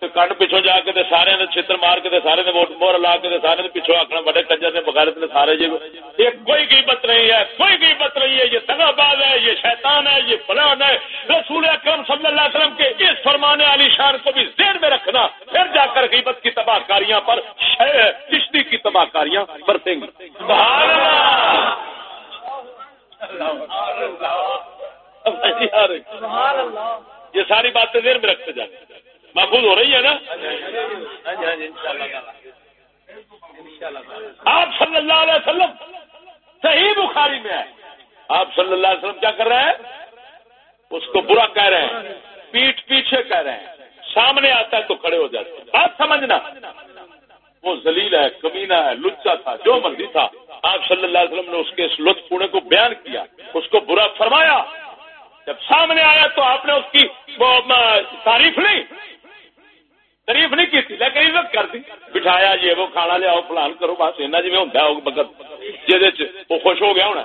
کنڈ پچھو جا کے سارے نے چھتر مار کے سارے نے ووٹ مور لا کے سارے نے پچھو آخنا بڑے کنجر نے بغیر نے سارے جی یہ کوئی قیمت نہیں ہے کوئی قیمت نہیں ہے یہ تگا باز ہے یہ شیطان ہے یہ فلان ہے۔ رسول اکرم صلی اللہ علیہ وسلم کے اس فرمانے علی شان کو بھی ذہن میں رکھنا۔ پھر جا کر قیمت کی تباہ کاریاں پر کشتی کی تباہ کاریاں برتیں گی۔ یہ ساری باتیں دیر میں رکھتے جائیں محفوظ ہو رہی ہے نا؟ آپ صلی اللہ علیہ وسلم صحیح بخاری میں ہے آپ صلی اللہ علیہ وسلم کیا کر رہے ہیں؟ اس کو برا کہہ رہے ہیں۔ پیٹ پیچھے کہہ رہے ہیں۔ سامنے آتا ہے تو کھڑے ہو جاتے ہیں۔ بات سمجھنا۔ وہ زلیل ہے، کمینہ ہے لچا تھا، جو مرضی تھا۔ آپ صلی اللہ علیہ وسلم نے اس کے اس لطف پونے کو بیان کیا، اس کو برا فرمایا۔ جب سامنے آیا تو آپ نے اس کی تعریف نہیں تعریف نہیں کی تھی، لیکن عزت کر دی۔ بٹھایا، یہ وہ کھانا لیا فلان کرو، بس ایسا جی ہوں بغت وہ خوش ہو گیا ہونا۔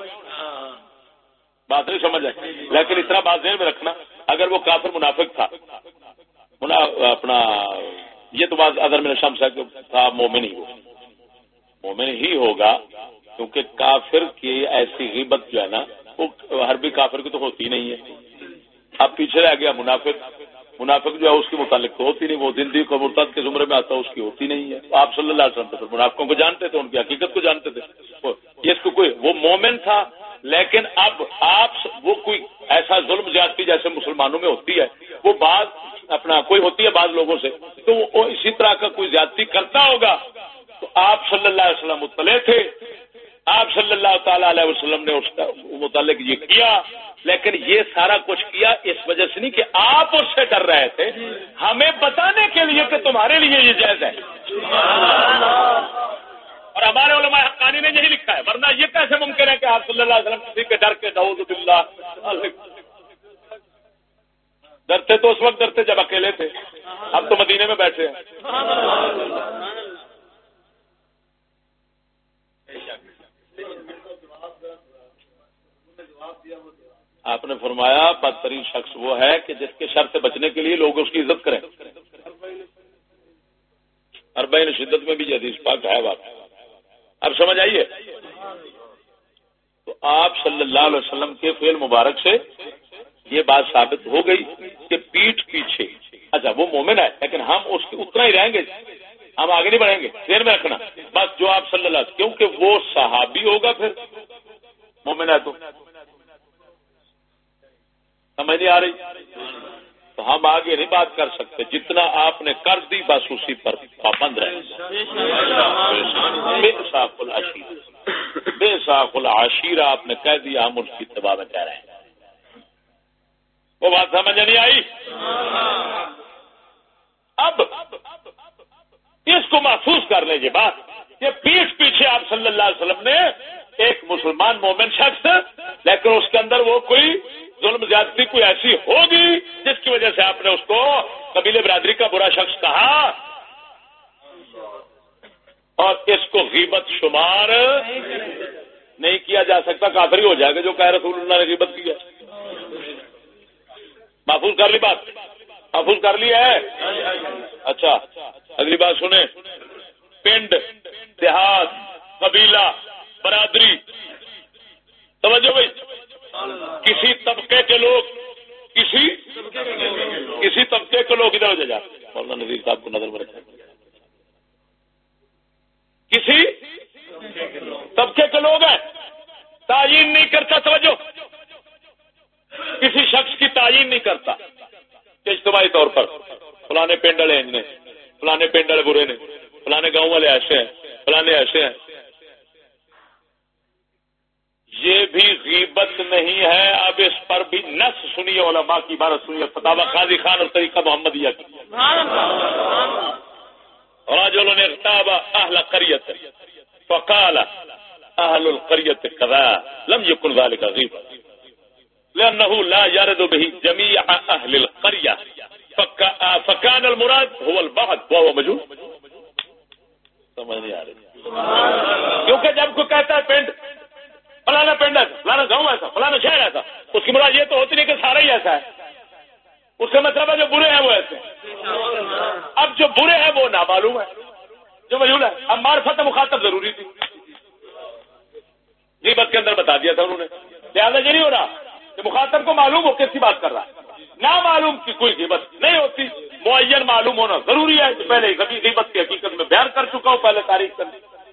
بات نہیں سمجھ آئی۔ لیکن اتنا بات ذہن میں رکھنا، اگر وہ کافر منافق تھا اپنا یہ تو بات اگر میں نے شمس تھا مومن ہی ہوگا مومن ہی ہوگا کیونکہ کافر کی ایسی غیبت جو ہے نا، وہ ہر بھی کافر کی تو ہوتی نہیں ہے۔ اب پیچھے رہ گیا منافق۔ منافق جو ہے اس کے متعلق تو ہوتی نہیں، وہ زندگی کو مرتد کے زمرے میں آتا اس کی ہوتی نہیں ہے۔ آپ صلی اللہ علیہ وسلم، منافقوں کو جانتے تھے، ان کی حقیقت کو جانتے تھے۔ اس کو کوئی، وہ مومن تھا، لیکن اب آپ، وہ کوئی ایسا ظلم زیادتی جیسے مسلمانوں میں ہوتی ہے، وہ بات اپنا کوئی ہوتی ہے بعض لوگوں سے، تو وہ اسی طرح کا کوئی زیادتی کرتا ہوگا۔ تو آپ صلی اللہ علیہ وسلم مطلع تھے۔ آپ صلی اللہ تعالی علیہ وسلم نے اس کا متعلق یہ کیا۔ لیکن یہ سارا کچھ کیا اس وجہ سے نہیں کہ آپ اس سے ڈر رہے تھے۔ ہمیں بتانے کے لیے کہ تمہارے لیے یہ جائز ہے۔ اور ہمارے علماء حقانی نے یہی لکھا ہے۔ ورنہ یہ کیسے ممکن ہے کہ آپ صلی اللہ علیہ وسلم کسی کے ڈر کے باللہ۔ ڈرتے تو اس وقت ڈرتے جب اکیلے تھے۔ اب تو مدینے میں بیٹھے ہیں۔ آپ نے فرمایا، بدترین شخص وہ ہے کہ جس کے شر سے بچنے کے لیے لوگ اس کی عزت کریں۔ اربعین شدت میں بھی حدیث پاک ہے بات۔ اب سمجھ آئیے۔ تو آپ صلی اللہ علیہ وسلم کے فیل مبارک سے یہ بات ثابت ہو گئی کہ پیٹ پیچھے۔ اچھا وہ مومن ہے، لیکن ہم اس کے اتنا ہی رہیں گے۔ ہم آگے نہیں بڑھیں گے، دیر میں رکھنا۔ بس جو آپ صلی اللہ کیونکہ وہ صحابی ہوگا پھر۔ مومن ہے تو۔ سمجھ نہیں آ رہی؟ تو ہم آگے نہیں بات کر سکتے، جتنا آپ نے کر دی، بس اسی پر پابند رہے بے صاف العشیر بے صاف العشیر آپ نے کہہ دیا، ہم اس کی اتباع میں کہہ رہے ہیں۔ وہ بات سمجھ نہیں آئی؟ اب اس کو محسوس کر لیجیے بات کہ پیٹ پیچھے آپ صلی اللہ علیہ وسلم نے ایک مسلمان مومن شخص، لیکن اس کے اندر وہ کوئی ظلم زیادتی کوئی ایسی ہوگی جس کی وجہ سے آپ نے اس کو قبیل برادری کا برا شخص کہا؟ اور اس کو غیبت شمار نہیں کیا جا سکتا کافری ہو جائے گا جو کہہ رسول اللہ نے غیبت کیا محفوظ کر لی بات؟ محفوظ کر لی ہے؟ اچھا اگلی بات سنیں۔ پنڈ، دیہات، قبیلہ، برادری۔ سمجھو بھائی۔ کسی طبقے کے لوگ، کسی کسی طبقے کے لوگ ادھر ہو مولانا نظیر صاحب کو نظر میں کسی طبقے کے لوگ ہیں۔ تعین نہیں کرتا، توجہ۔ کسی شخص کی تعین نہیں کرتا۔ اجتماعی طور پر۔ فلانے پینڈل ہیں نے فلانے پینڈل برے نے۔ فلانے گاؤں والے ایسے ہیں۔ فلانے ایسے ہیں۔ یہ بھی غیبت نہیں ہے۔ اب اس پر بھی نس سنیے علماء کی بارت سنیے۔ فتح قاضی خان اور طریقہ محمدیہ کی۔ رجل اغتاب اهل قريه فقال اهل القريه كذا لم يكن ذلك غيبا لانه لا يرد به جميع اهل القريه فكان المراد هو البعض وهو مجهول. سمجھ نہیں آ رہی کیونکہ جب کوئی کہتا ہے پینٹ، فلانا پنڈ ایسا فلانا گاؤں ایسا، فلانا شہر ایسا، اس کی مراد یہ تو ہوتی نہیں کہ سارا ہی ایسا ہے۔ اس کا مطلب ہے جو برے ہیں وہ ایسے اب جو برے ہیں وہ نامعلوم ہے جو مجھول ہے اب معرفت مخاطب ضروری تھی۔ جی، غیبت کے اندر بتا دیا تھا انہوں نے۔ لہٰذا یہ نہیں ہو رہا۔ کہ مخاطب کو معلوم ہو کس کی بات کر رہا ہے۔ نہ معلوم کی کوئی غیبت نہیں ہوتی۔ معین معلوم ہونا ضروری ہے۔ پہلے کبھی غیبت کی حقیقت میں بیان کر چکا ہوں پہلے تاریخ کر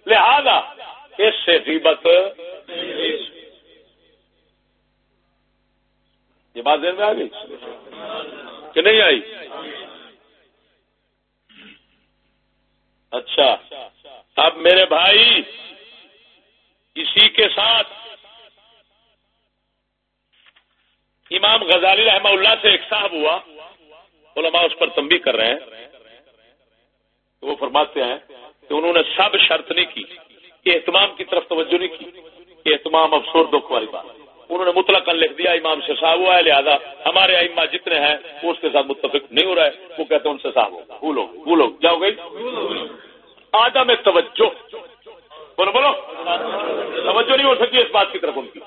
لہذا اس سے غیبت یہ بات دیر میں آ گئی؟ کہ نہیں آئی؟ اچھا۔ اب میرے بھائی، اسی کے ساتھ امام غزالی رحمہ اللہ سے ایک صاحب ہوا، علماء اس پر تنبیہ کر رہے ہیں، تو وہ فرماتے ہیں کہ انہوں نے سب شرط نہیں کی، اہتمام کی طرف توجہ نہیں کی، اہتمام افسور دکھ والی بات۔ انہوں نے مطلق لکھ دیا، امام سے صاحب ہوا ہے، لہٰذا ہمارے ائمہ جتنے ہیں، وہ اس کے ساتھ متفق نہیں ہو رہا ہے وہ کہتے ہیں ان سے صاحب ہوگا بھولو بھولو، جاؤ گئی۔ آدم توجہ، بولو بولو۔ توجہ نہیں ہو سکتی اس بات کی طرف ان کی۔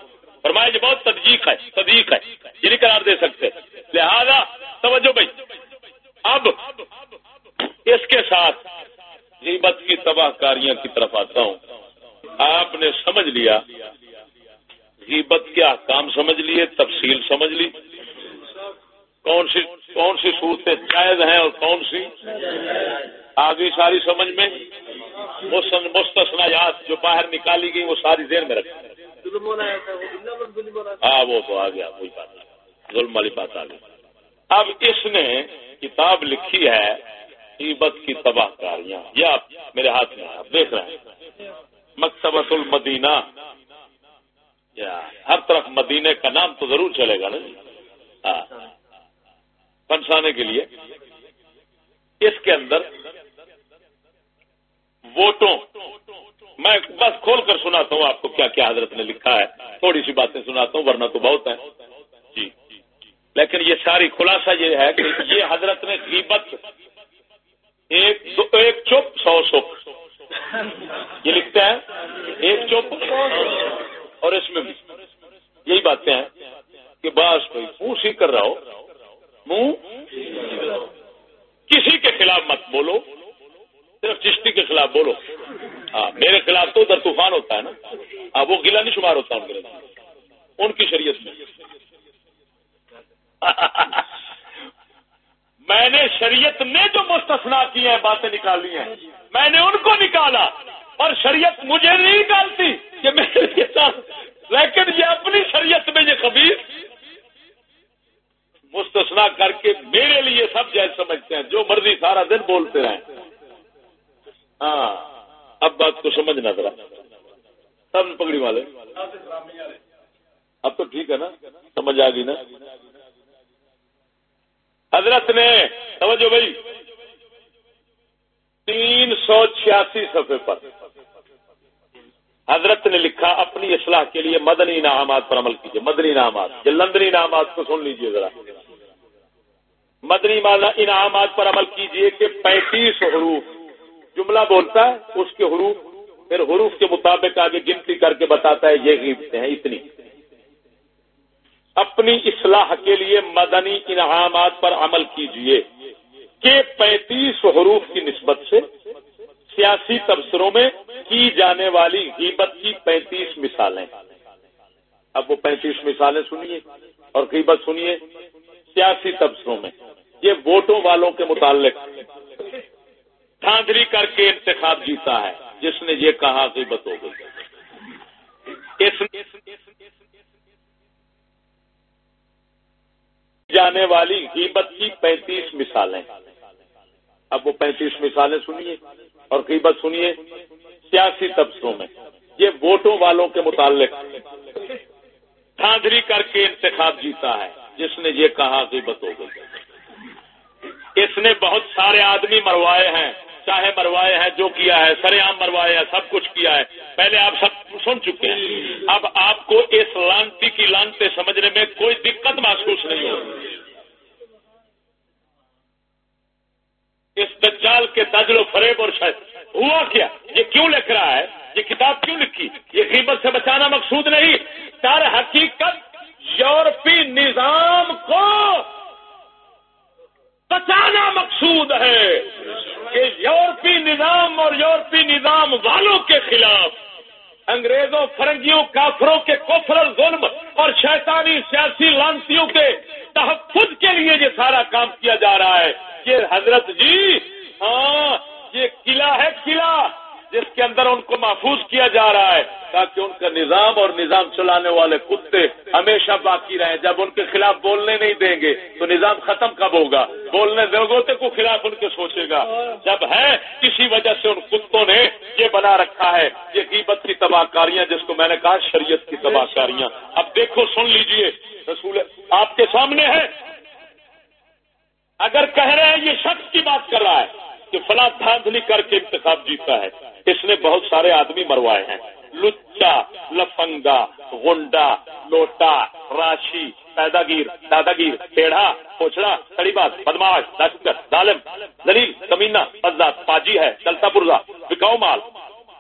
فرمایا یہ بہت تدیق ہے تدیق ہے، یہ نہیں قرار دے سکتے۔ لہذا، توجہ بھائی، اب اس کے ساتھ غیبت کی تباہ کاریاں کی طرف آتا ہوں۔ آپ نے سمجھ لیا، غیبت کے احکام سمجھ لیے، تفصیل سمجھ لی۔ کون سی کون سی صورتیں جائز ہیں اور کون سی؟ آگے ساری سمجھ میں۔ مستثنیات جو باہر نکالی گئی، وہ ساری دیر میں رکھیں ہاں وہ تو آ گیا، کوئی بات نہیں۔ ظلم والی بات آ گئی۔ اب اس نے کتاب لکھی ہے عبت کی تباہ کاریاں۔ یہ آپ میرے ہاتھ میں آپ دیکھ رہے ہیں۔ مکتبت المدینہ۔ یا ہر طرف مدینے کا نام تو ضرور چلے گا نا جی۔ ہاں۔ پنسانے کے لیے۔ اس کے اندر ووٹوں میں بس کھول کر سناتا ہوں آپ کو کیا کیا حضرت نے لکھا ہے۔ تھوڑی سی باتیں سناتا ہوں، ورنہ تو بہت ہے جی۔ لیکن یہ ساری خلاصہ یہ ہے کہ یہ حضرت نے غیبت ایک ایک چپ سو سکھ یہ لکھتے ہیں، ایک چپ اور اس میں بھی۔ یہی باتیں ہیں کہ بس بھائی، منہ سی کر رہا ہو۔ منہ کسی کے خلاف مت بولو، صرف چشتی کے خلاف بولو۔ ہاں میرے خلاف تو ادھر طوفان ہوتا ہے نا. ہاں وہ گلا نہیں شمار ہوتا ان کے ان کی شریعت میں. میں نے شریعت نے جو مستثنا کی ہیں، باتیں نکالی ہیں. میں نے ان کو نکالا. اور شریعت مجھے نہیں نکالتی کہ میرے لیکن یہ اپنی شریعت میں یہ خبیر مستثنا کر کے میرے لیے سب جائز سمجھتے ہیں. جو مرضی سارا دن بولتے رہیں. ہاں. اب بات کو سمجھنا ذرا۔ سب پگڑی والے۔ اب تو ٹھیک ہے نا؟ سمجھ آ گئی نا؟ حضرت نے سمجھو بھائی، تین سو چھیاسی صفحے پر حضرت نے لکھا، اپنی اصلاح کے لیے مدنی انعامات پر عمل کیجیے مدنی انعامات لندنی انعامات کو سن لیجیے ذرا۔ مدنی انعامات پر عمل کیجیے کہ پینتیس حروف جملہ بولتا ہے، اس کے حروف، پھر حروف کے مطابق آگے گنتی کر کے بتاتا ہے، یہ غیبتیں ہیں، اتنی۔ اپنی اصلاح کے لیے مدنی انعامات پر عمل کیجیے کہ پینتیس حروف کی نسبت سے سیاسی تبصروں میں کی جانے والی غیبت کی پینتیس مثالیں۔ اب وہ پینتیس مثالیں سنیے اور غیبت سنیے۔ سیاسی تبصروں میں، یہ ووٹوں والوں کے متعلق۔ دھاندلی کر کے انتخاب جیتا ہے، جس نے یہ کہا غیبت ہو گئی۔ جانے والی قیمت کی پینتیس مثالیں۔ اب وہ پینتیس مثالیں سنیے اور قیمت سنیے سیاسی تبصروں میں۔ یہ ووٹوں والوں کے متعلق۔ دھاندلی کر کے انتخاب جیتا ہے، جس نے یہ کہا قیمت ہو گئی۔ اس نے بہت سارے آدمی مروائے ہیں۔ چاہے مروائے ہیں جو کیا ہے سرے عام مروائے ہیں سب کچھ کیا ہے۔ پہلے آپ سب سن چکے ہیں۔ اب آپ کو اس لانتی کی لانتے سمجھنے میں کوئی دقت محسوس نہیں ہوگی۔ اس دجال کے تجل و فریب اور شاید ہوا کیا؟ یہ کیوں لکھ رہا ہے؟ یہ کتاب کیوں لکھی؟ یہ قیمت سے بچانا مقصود نہیں۔ در حقیقت یورپی نظام کو بچانا مقصود ہے کہ یورپی نظام اور یورپی نظام والوں کے خلاف انگریزوں، فرنگیوں، کافروں کے کفر ظلم اور شیطانی سیاسی لانسیوں کے تحفظ کے لیے یہ سارا کام کیا جا رہا ہے۔ یہ حضرت جی ہاں یہ قلعہ ہے قلعہ۔ جس کے اندر ان کو محفوظ کیا جا رہا ہے، تاکہ ان کا نظام اور نظام چلانے والے کتے ہمیشہ باقی رہیں۔ جب ان کے خلاف بولنے نہیں دیں گے، تو نظام ختم کب ہوگا؟ بولنے دے کو خلاف ان کے سوچے گا۔ جب ہے کسی وجہ سے ان کتوں نے یہ بنا رکھا ہے، یہ قیمت کی تباہ کاریاں جس کو میں نے کہا شریعت کی تباہ کاریاں اب دیکھو، سن لیجیے، رسول آپ کے سامنے ہے اگر کہہ رہے ہیں یہ شخص کی بات کر رہا ہے کہ فلاں دھاندلی کر کے انتخاب جیتا ہے۔ اس نے بہت سارے آدمی مروائے ہیں۔ لچا، لفنگا گنڈا لوٹا، راشی، پیداگیر، داداگیر پیڑا پوچھڑا سڑی بات بدماش دشکر ظالم دلیل کمینہ بزاد پاجی ہے چلتا پرزا بکاؤ مال۔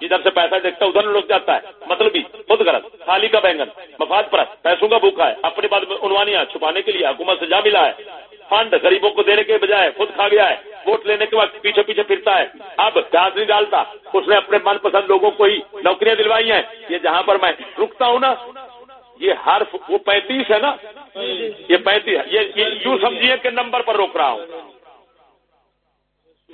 ادھر سے پیسہ دیکھتا ہے، ادھر لوگ جاتا ہے۔ مطلب خود غرض، خالی کا بینگن، مفاد پر پیسوں کا بھوکا ہے۔ اپنے بعد عنوانیاں چھپانے کے لیے حکومت سے جا ملا ہے۔ فنڈ غریبوں کو دینے کے بجائے خود کھا گیا ہے۔ ووٹ لینے کے بعد پیچھے پیچھے پھرتا ہے۔ اب گاز نہیں ڈالتا۔ اس نے اپنے من پسند لوگوں کو ہی نوکریاں دلوائی ہیں۔ یہ جہاں پر میں رکتا ہوں نا، یہ ہر وہ پینتیس ہے نا۔ یہ پینتیس یہ یوں سمجھیے کہ نمبر پر روک رہا ہوں۔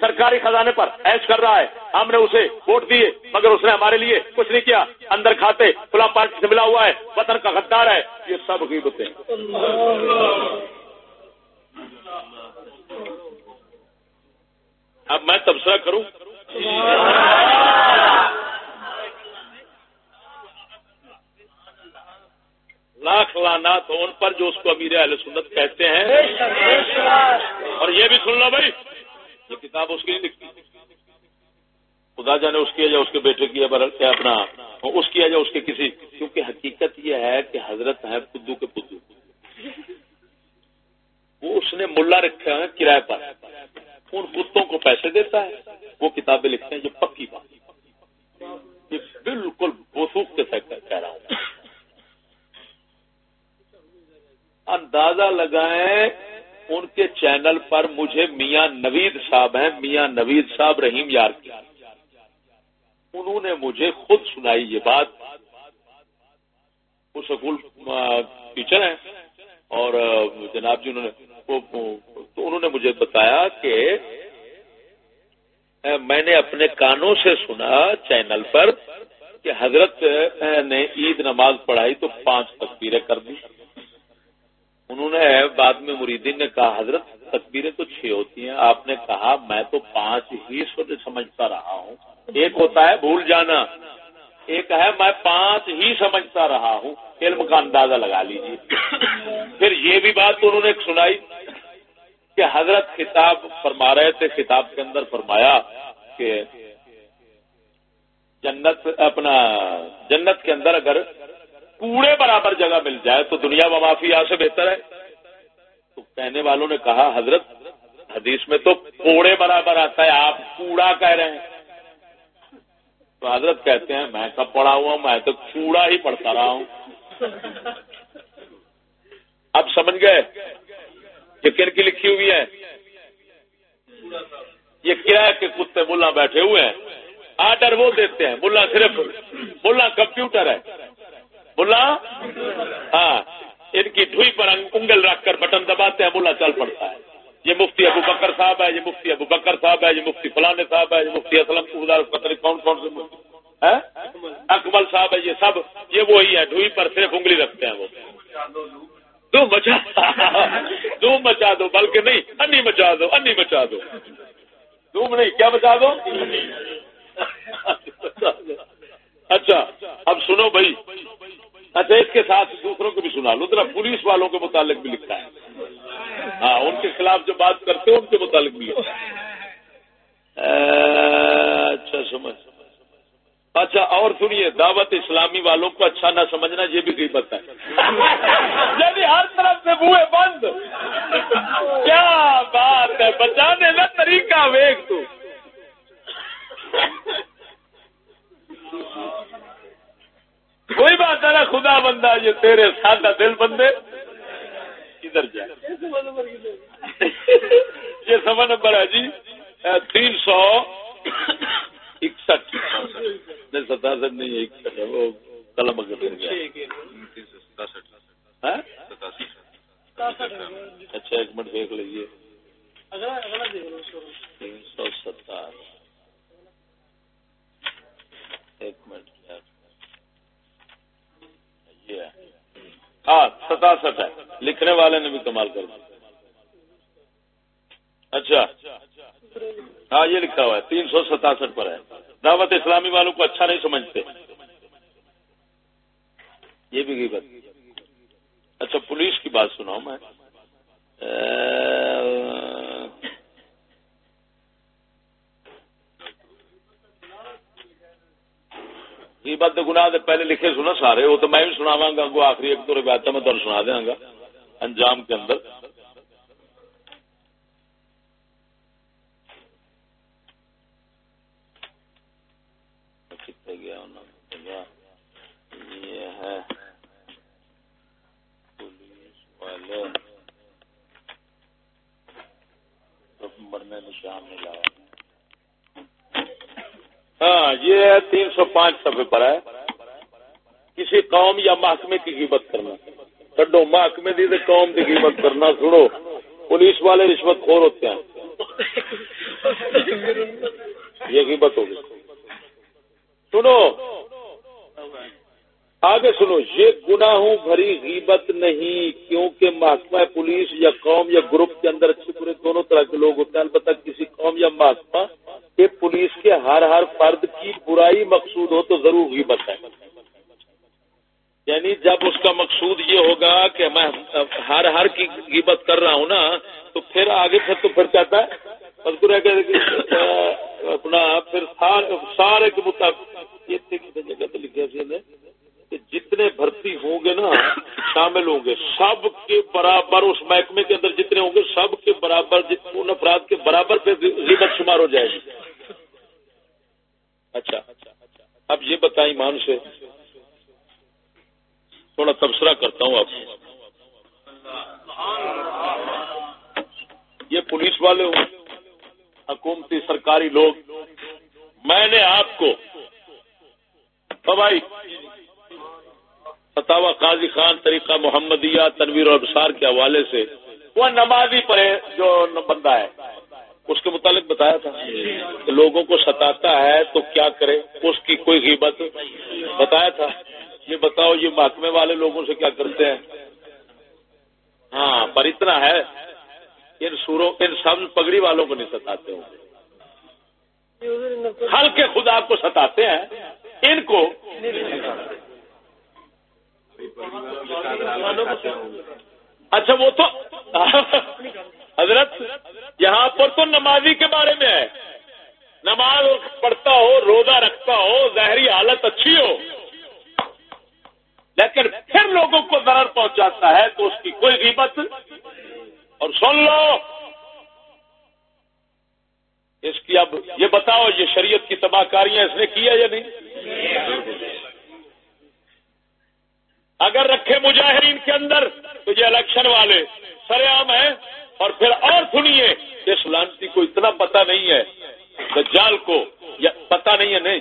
سرکاری خزانے پر ایش کر رہا ہے۔ ہم نے اسے ووٹ دیے، مگر اس نے ہمارے لیے کچھ نہیں کیا۔ اندر کھاتے کھلا پارٹی سے ملا ہوا ہے۔ وطن کا غدار ہے۔ یہ سب غیبتیں۔ اب میں تبصرہ کروں۔ لاکھ لانا تو ان پر جو اس کو امیر اہل سنت کہتے ہیں۔ اور یہ بھی سن لو بھائی، یہ کتاب اس کی نہیں لکھتی۔ خدا جانے اس کی ہے یا اس کے بیٹے کی ہے اپنا اس کی ہے یا اس کے کسی۔ کیونکہ حقیقت یہ ہے کہ حضرت ہے پدو کے پدو۔ وہ اس نے ملا رکھا ہے کرایہ پر۔ ان کتوں کو پیسے دیتا ہے، وہ کتابیں لکھتے ہیں یہ پکی بات یہ بالکل بوسوخ کے ساتھ کہہ رہا ہوں۔ اندازہ لگائیں، ان کے چینل پر مجھے میاں نوید صاحب ہیں، میاں نوید صاحب رحیم یار کی۔ انہوں نے مجھے خود سنائی یہ بات۔ وہ سکول ٹیچر ہیں اور جناب جی انہوں نے تو انہوں نے مجھے بتایا کہ میں نے اپنے کانوں سے سنا چینل پر کہ حضرت نے عید نماز پڑھائی تو پانچ تقبیریں کر دی۔ انہوں نے بعد میں مریدین نے کہا، حضرت تقبیریں تو چھ ہوتی ہیں۔ آپ نے کہا، میں تو پانچ ہی سمجھتا رہا ہوں۔ ایک ہوتا ہے، بھول جانا۔ ایک ہے، میں پانچ ہی سمجھتا رہا ہوں۔ علم کا اندازہ لگا لیجیے پھر یہ بھی بات انہوں نے سنائی کہ حضرت کتاب فرما رہے تھے کتاب کے اندر فرمایا کہ جنت، اپنا جنت کے اندر اگر کوڑے برابر جگہ مل جائے تو دنیا و مافیا سے بہتر ہے۔ تو کہنے والوں نے کہا، حضرت، حدیث میں تو کوڑے برابر آتا ہے، آپ کوڑا کہہ رہے ہیں۔ تو حضرت کہتے ہیں، میں کب پڑھا ہوا میں تو کوڑا ہی پڑھتا رہا ہوں۔ اب سمجھ گئے یہ کن کی لکھی ہوئی ہے؟ یہ کیا ہے کہ کتے ملا بیٹھے ہوئے ہیں؟ آرڈر وہ دیتے ہیں، ملا صرف، ملا کمپیوٹر ہے۔ ملا؟ ہاں ان کی ڈھوئی پر انگل رکھ کر بٹن دباتے ہیں، ملا چل پڑتا ہے۔ یہ مفتی ابو بکر صاحب ہے، یہ مفتی ابو بکر صاحب ہے، یہ مفتی فلانے صاحب ہے، یہ مفتی اسلم پتہ کون کون سے مفتی اکمل صاحب ہے، یہ سب یہ وہی ہے، ڈھوئی پر صرف انگلی رکھتے ہیں وہ۔ دو مچا دو مچا دو، بلکہ نہیں، انی مچا دو، انی مچا دو۔ تم نہیں، کیا بچا دو؟ اچھا اب سنو بھائی۔ اچھا اس کے ساتھ دوسروں کو بھی سنا لو، ذرا پولیس والوں کے متعلق بھی لکھا ہے۔ ہاں ان کے خلاف جو بات کرتے ہیں ان کے متعلق بھی لکھا ہے۔ اچھا سمجھ۔ اچھا اور سنیے، دعوت اسلامی والوں کو اچھا نہ سمجھنا، یہ بھی قیمت ہے۔ یعنی ہر طرف سے بوئے بند۔ کیا بات ہے؟ بچانے کا طریقہ ویک تو۔ کوئی بات ہے نا خدا بندہ، یہ تیرے سادہ دل بندے۔ کدھر جائے یہ سوا نمبر ہے جی۔ تین سو اکسٹھ۔ نہیں، ستاسٹھ نہیں، اکسٹھ۔ وہ قلم اگر ہاں؟ اچھا ایک منٹ دیکھ لیجیے تین سو ستر ایک منٹ۔ ہاں ستاسٹھ ہے۔ لکھنے والے نے بھی کمال کر دیا۔ اچھا۔ ہاں یہ لکھا ہوا ہے، تین سو ستاسٹھ پر ہے۔ دعوت اسلامی والوں کو اچھا نہیں سمجھتے۔ یہ بھی بات۔ اچھا پولیس کی بات سناؤ میں۔ بات گنا پہلے لکھے سنا سارے، وہ تو میں بھی سناواں گا آخری ایک تو روایت میں تمہیں سنا دیاں گا، انجام کے اندر نشان نہیں لایا ہاں یہ تین سو پانچ سفے پر ہے۔ کسی قوم یا محکمے کی قیمت کرنا۔ چڈو محکمے دی قوم کی قیمت کرنا۔ سنو، پولیس والے رشوت خور ہوتے ہیں۔ یہ قیمت ہوگی سنو، آگے سنو، یہ گناہوں بھری غیبت نہیں، کیونکہ محکمہ پولیس یا قوم یا گروپ کے اندر اچھے برے دونوں طرح کے لوگ ہوتے ہیں۔ البتہ کسی قوم یا محکمہ کہ پولیس کے ہر ہر فرد کی برائی مقصود ہو تو ضرور غیبت ہے۔ یعنی جب اس کا مقصود یہ ہوگا کہ میں ہر ہر کی غیبت کر رہا ہوں نا، تو پھر آگے پھر تو پھر کہتا ہے۔ اپنا پھر سارے کے مطابق یہ جگہ تو لکھا سی نے کہ جتنے بھرتی ہوں گے نا، شامل ہوں گے۔ سب کے برابر اس محکمے کے اندر جتنے ہوں گے، سب کے برابر ان افراد کے برابر پہ ریبت شمار ہو جائے گی۔ اچھا۔ اب یہ بتائیں مان سے۔ تھوڑا تبصرہ کرتا ہوں آپ یہ پولیس والے ہوں۔ حکومتی سرکاری لوگ۔ میں نے آپ کو بھائی فتوا قاضی خان طریقہ محمدیہ تنویر اور ابسار کے حوالے سے وہ نمازی پڑے جو بندہ ہے۔ اس کے متعلق بتایا تھا کہ لوگوں کو ستاتا ہے تو کیا کرے؟ اس کی کوئی غیبت۔ بتایا تھا۔ یہ بتاؤ، یہ محکمے والے لوگوں سے کیا کرتے ہیں؟ ہاں پر اتنا ہے۔ ان سوروں، ان سب پگڑی والوں کو نہیں ستاتے ہوں۔ حل کے خدا کو ستاتے ہیں۔ ان کو اچھا وہ تو حضرت، یہاں پر تو نمازی کے بارے میں ہے۔ نماز پڑھتا ہو، روزہ رکھتا ہو، ظاہری حالت اچھی ہو۔ لیکن پھر لوگوں کو ضرر پہنچاتا ہے تو اس کی کوئی قیمت اور سن لو۔ اس کی اب یہ بتاؤ، یہ شریعت کی تباہ کاریاں اس نے کی ہے یا نہیں؟ اگر رکھے مجاہرین کے اندر، تو یہ الیکشن والے سر عام ہیں اور پھر اور سنیے اس لانتی کو اتنا پتا نہیں ہے، دجال کو پتا نہیں ہے، نہیں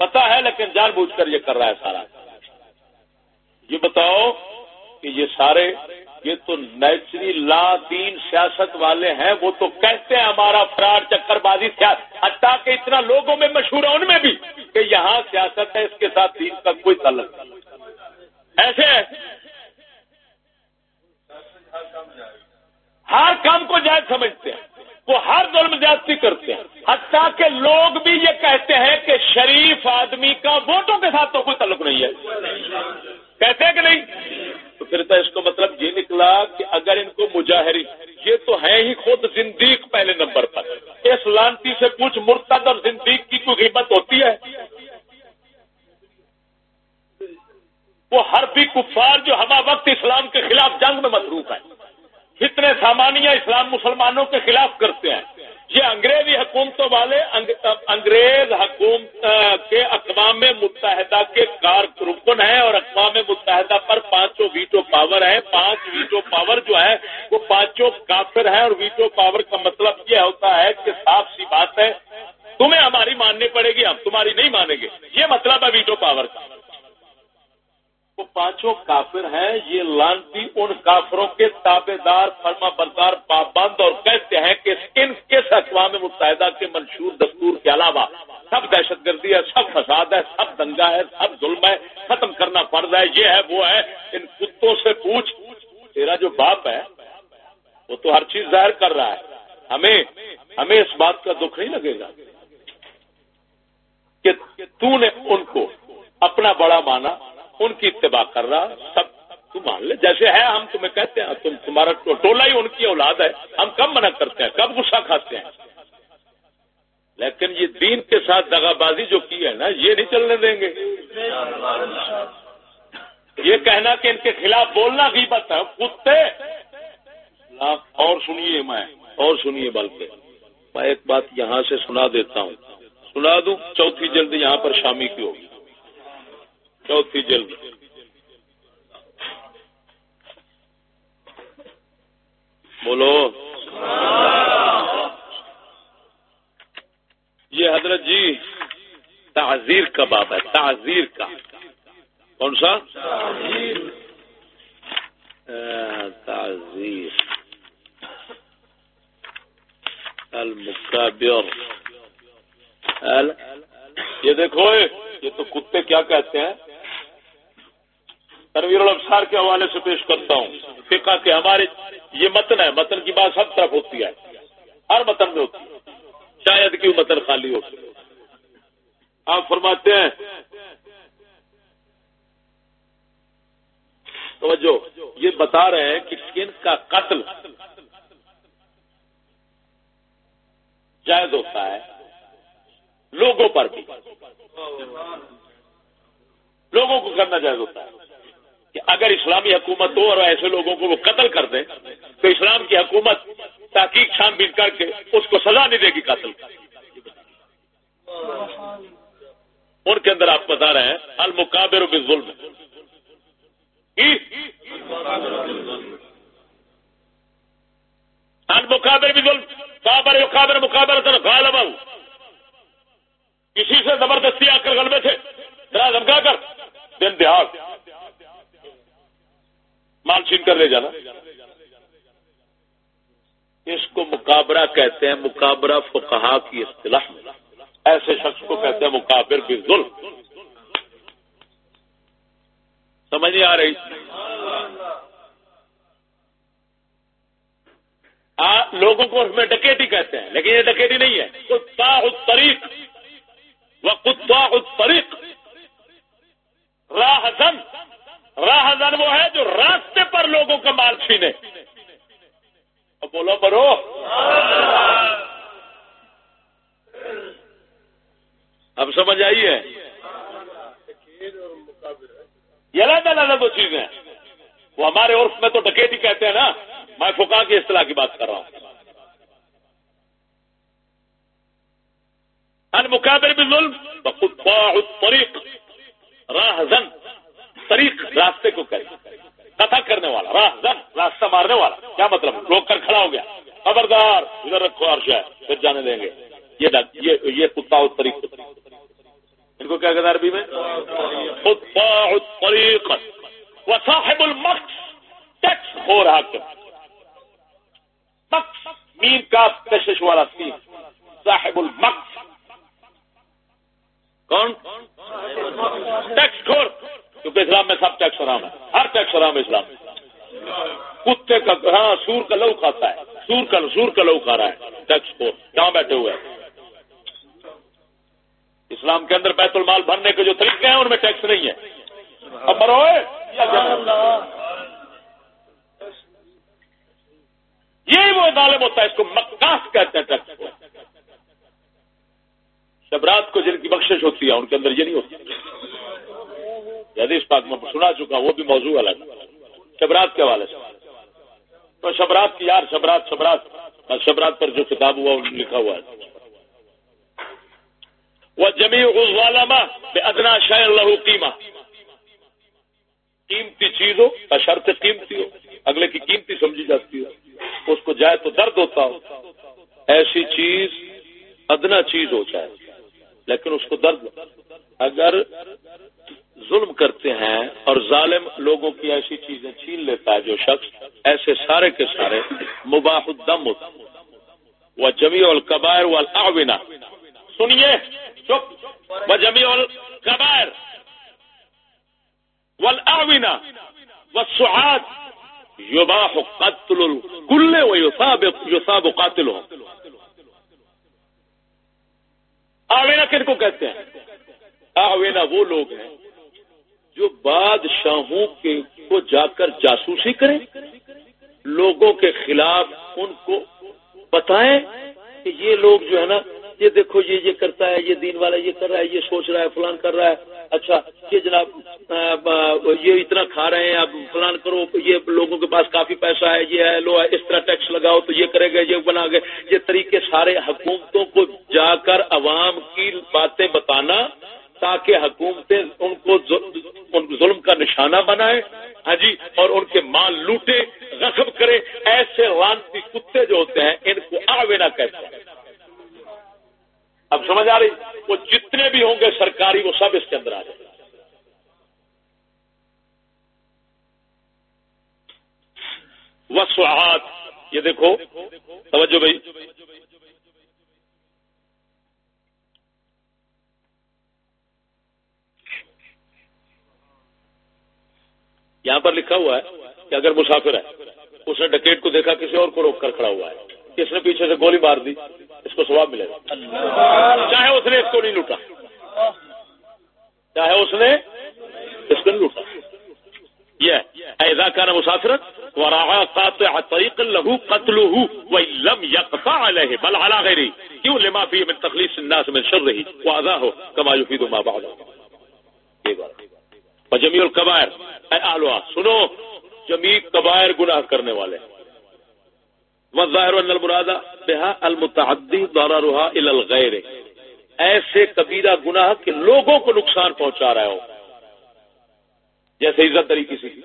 پتا ہے، لیکن جان بوجھ کر یہ کر رہا ہے سارا۔ یہ بتاؤ کہ یہ سارے، یہ تو نیچری لا دین سیاست والے ہیں، وہ تو کہتے ہیں ہمارا فراڈ چکر بازی حتیٰ کہ اتنا لوگوں میں مشہور ہے ان میں بھی کہ یہاں سیاست ہے، اس کے ساتھ دین کا کوئی تعلق نہیں۔ ایسے۔ ہر کام کو جائز سمجھتے ہیں، وہ ہر ظلم زیادتی کرتے ہیں۔ حتیٰ کہ لوگ بھی یہ کہتے ہیں کہ شریف آدمی کا ووٹوں کے ساتھ تو کوئی تعلق نہیں ہے۔ کہتے ہیں کہ نہیں؟ تو پھر تو اس کو مطلب یہ نکلا کہ اگر ان کو مجاہری یہ تو ہے ہی خود زندیق پہلے نمبر پر۔ اس لانتی سے کچھ مرتد اور زندیق کی کوئی قیمت ہوتی ہے؟ وہ ہر بھی کفار جو ہما وقت اسلام کے خلاف جنگ میں مصروف ہے کتنے سامانیہ اسلام مسلمانوں کے خلاف کرتے ہیں۔ یہ انگریزی حکومتوں والے انگریز حکومت کے اقوام متحدہ کے کار رکن ہیں اور اقوام متحدہ پر پانچوں ویٹو پاور ہیں۔ پانچ ویٹو پاور جو ہے وہ پانچوں کافر ہیں اور ویٹو پاور کا مطلب یہ ہوتا ہے کہ صاف سی بات ہے، تمہیں ہماری ماننی پڑے گی، ہم تمہاری نہیں مانیں گے۔ یہ مطلب ہے ویٹو پاور کا۔ وہ پانچوں کافر ہیں، یہ لانتی ان کافروں کے تابے دار فرما بردار پابند اور کہتے ہیں کہ ان کس اقوام متحدہ کے منشور دستور کے علاوہ سب دہشت گردی ہے، سب فساد ہے، سب دنگا ہے، سب ظلم ہے، ختم کرنا فرض ہے، یہ ہے، وہ ہے، ان کتوں سے پوچھ، تیرا جو باپ ہے، وہ تو ہر چیز ظاہر کر رہا ہے۔ ہمیں ہمیں اس بات کا دکھ نہیں لگے گا کہ تو نے ان کو اپنا بڑا مانا ان کی اتباع کر رہا، سب تم مان لے، جیسے ہے، ہم تمہیں کہتے ہیں، تم تمہارا ٹولہ ہی ان کی اولاد ہے۔ ہم کب منع کرتے ہیں؟ کب غصہ کھاتے ہیں؟ لیکن یہ دین کے ساتھ دگا بازی جو کی ہے نا، یہ نہیں چلنے دیں گے۔ یہ کہنا کہ ان کے خلاف بولنا بھی ہے۔ کتے! اور سنیے میں، اور سنیے بلکہ، میں ایک بات یہاں سے سنا دیتا ہوں۔ سنا دوں، چوتھی جلد یہاں پر شامی کی ہوگی۔ چوتھی جلد۔ بولو۔ یہ حضرت جی تعزیر کا باب ہے، تعزیر کا۔ کون سا؟ تعزیر۔ المکابر۔ یہ دیکھو، یہ تو کتے کیا کہتے ہیں؟ تنویر الفسار کے حوالے سے پیش کرتا ہوں۔ فقہ کے ہمارے یہ متن ہے، متن کی بات سب طرف ہوتی ہے۔ ہر متن میں ہوتی ہے۔ شاید کی متن خالی ہو۔ آپ فرماتے ہیں۔ توجہ، یہ بتا رہے ہیں کہ کن کا قتل جائز ہوتا ہے۔ لوگوں پر بھی۔ لوگوں کو کرنا جائز ہوتا ہے۔ کہ اگر اسلامی حکومت ہو اور ایسے لوگوں کو وہ قتل کر دیں تو اسلام کی حکومت تحقیق چھان بین کر کے اس کو سزا نہیں دے گی قتل ان کے اندر آپ بتا رہے ہیں المقابر جی؟ بھی ظلم المقابر بھی ظلم مقابر مقابر غالب کسی سے زبردستی آ کر غلبے تھے ذرا دھمکا کر دن کر لے جانا۔ اس کو مقابرہ کہتے ہیں مقابرہ فقہا کی اصطلاح۔ میں ایسے شخص کو کہتے ہیں مقابر بھی ظلم۔ سمجھ نہیں آ رہی؟ آ, لوگوں کو اس میں ڈکیٹی کہتے ہیں لیکن یہ ڈکیٹی نہیں ہے۔ کتا الطریق۔ و کتا الطریق۔ راہ زن۔ راہ زن وہ ہے جو راستے پر لوگوں کا مال چھینے۔ بولو برو اب سمجھ آئیے یہ الگ الگ دو چیزیں وہ ہمارے عرف میں تو ڈکیٹی کہتے ہیں نا، میں فکا کی اصطلاح کی بات کر رہا ہوں۔ المقابر بالظلم طریق راہ زن۔ طریق راستے کو کرے۔ کتھا کرنے والا، راہ زن راستہ مارنے والا۔ کیا مطلب؟ روک کر کھڑا ہو گیا۔ خبردار، ادھر رکھو عرش ہے، پھر جانے دیں گے۔ یہ یہ کتا اس طریق۔ ان کو کیا کہتا عربی میں؟ طریق۔ وصاحب المقص ٹیکس ہو رہا میر کا کشش والا سی صاحب المقص کون؟ ٹیکس کھور۔ کیونکہ اسلام میں سب ٹیکس حرام ہے۔ ہر ٹیکس حرام ہے اسلام کتے کا ہاں سور کا لو کھاتا ہے۔ سور کا سور کا لو کھا رہا ہے۔ ٹیکس کھور کہاں بیٹھے ہوئے اسلام کے اندر بیت المال بھرنے کے جو طریقے ہیں، ان میں ٹیکس نہیں ہے۔ اب یہی وہ ظالم ہوتا ہے، اس کو مکاس کہتے ہیں ٹیکس کو۔ شبرات کو جن کی بخشش ہوتی ہے، ان کے اندر یہ نہیں ہوتی حدیث پاک میں سنا چکا وہ بھی موضوع الگ شبرات کے حوالے سے۔ تو شبرات کی یار، شبرات شبرات۔ شبرات پر جو کتاب ہوا لکھا ہوا ہے۔ وہ جمی غلامہ بے ادنا شہ لہو قیمہ قیمتی چیز ہو اشرط قیمتی ہو۔ اگلے کی قیمتی سمجھی جاتی ہو اس کو جائے تو درد ہوتا ہو۔ ایسی چیز، ادنا چیز ہو جائے۔ لیکن اس کو درد۔ اگر ظلم کرتے ہیں اور ظالم لوگوں کی ایسی چیزیں چھین لیتا ہے جو شخص ایسے سارے کے سارے مباح الدم ہوتا وہ جمی القبائر والآونا سنیے، چپ۔ و جمی القبائر والآونا والسعاد یباح قتل الكل ويصاب يصاب قاتلهم آوینا کن کو کہتے ہیں؟ آوینا وہ لوگ ہیں جو بادشاہوں کے کو جا کر جاسوسی کریں، لوگوں کے خلاف ان کو بتائیں کہ یہ لوگ جو ہے نا، یہ دیکھو، یہ یہ کرتا ہے، یہ دین والا یہ کر رہا ہے، یہ سوچ رہا ہے، فلان کر رہا ہے۔ اچھا یہ جناب یہ اتنا کھا رہے ہیں آپ فلان کرو، یہ لوگوں کے پاس کافی پیسہ ہے، یہ ہے، لو، اس طرح ٹیکس لگاؤ تو یہ کرے گا، یہ بنا گئے یہ طریقے سارے حکومتوں کو جا کر عوام کی باتیں بتانا تاکہ حکومتیں ان کو ظلم کا نشانہ بنائے ہاں جی اور ان کے مال لوٹے رقم کرے ایسے رانتی کتے جو ہوتے ہیں، ان کو آوینا کہتے ہیں۔ اب سمجھ آ رہی؟ وہ جتنے بھی ہوں گے سرکاری، وہ سب اس کے اندر آ جائیں۔ وہ سوہات یہ دیکھو، توجہ بھائی۔ یہاں پر لکھا ہوا ہے کہ اگر مسافر ہے، اس نے ڈکیٹ کو دیکھا، کسی اور کو روک کر کھڑا ہوا ہے۔ کس نے پیچھے سے گولی مار دی، اس کو سواب ملے گا۔ چاہے اس نے اس کو نہیں لوٹا۔ چاہے اس نے اس کو نہیں لوٹا۔ یہ ایزا کا نا مسافر طریق لہو قتل لم بل علا غیری کیوں؟ لما فی من تخلیص الناس من شر رہی وہ ادا ہو کما یفید ما بعد۔ یہ جمی القبائر، اے آلوا سنو جمی کبائر گناہ کرنے والے وظاہر ان المراد بها المتعدی ضررها الى الغیر۔ ایسے کبیرہ گناہ کہ لوگوں کو نقصان پہنچا رہا ہو۔ جیسے عزت دری کسی کی۔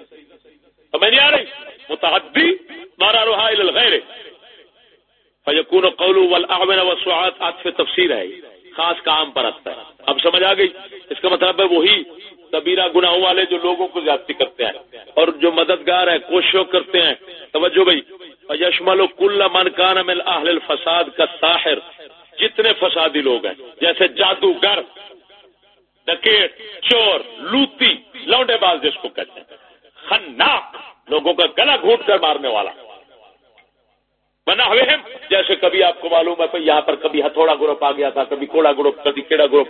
سمجھ نہیں آ رہی؟ متعدی ضررها الى الغیر۔ فیکون قول والاعون والسعات عطف تفسیر ہے۔ خاص کام پر رکھتا ہے اب سمجھ آ گئی؟ اس کا مطلب ہے وہی کبیرہ گناہوں والے جو لوگوں کو زیادتی کرتے ہیں اور جو مددگار ہیں کوشش کرتے ہیں۔ توجہ بھائی۔ یشمل کل من کان اہل الفساد کا ساحر جتنے فسادی لوگ ہیں، جیسے جادوگر ڈکیٹ چور، لوتی لوڈے باز جس کو کہتے ہیں۔ خناق، لوگوں کا گلا گھوٹ کر مارنے والا۔ بنا ہوئے ہیں۔ جیسے کبھی آپ کو معلوم ہے یہاں پر کبھی ہتھوڑا گروپ آ گیا تھا، کبھی کوڑا گروپ، کبھی کیڑا گروپ۔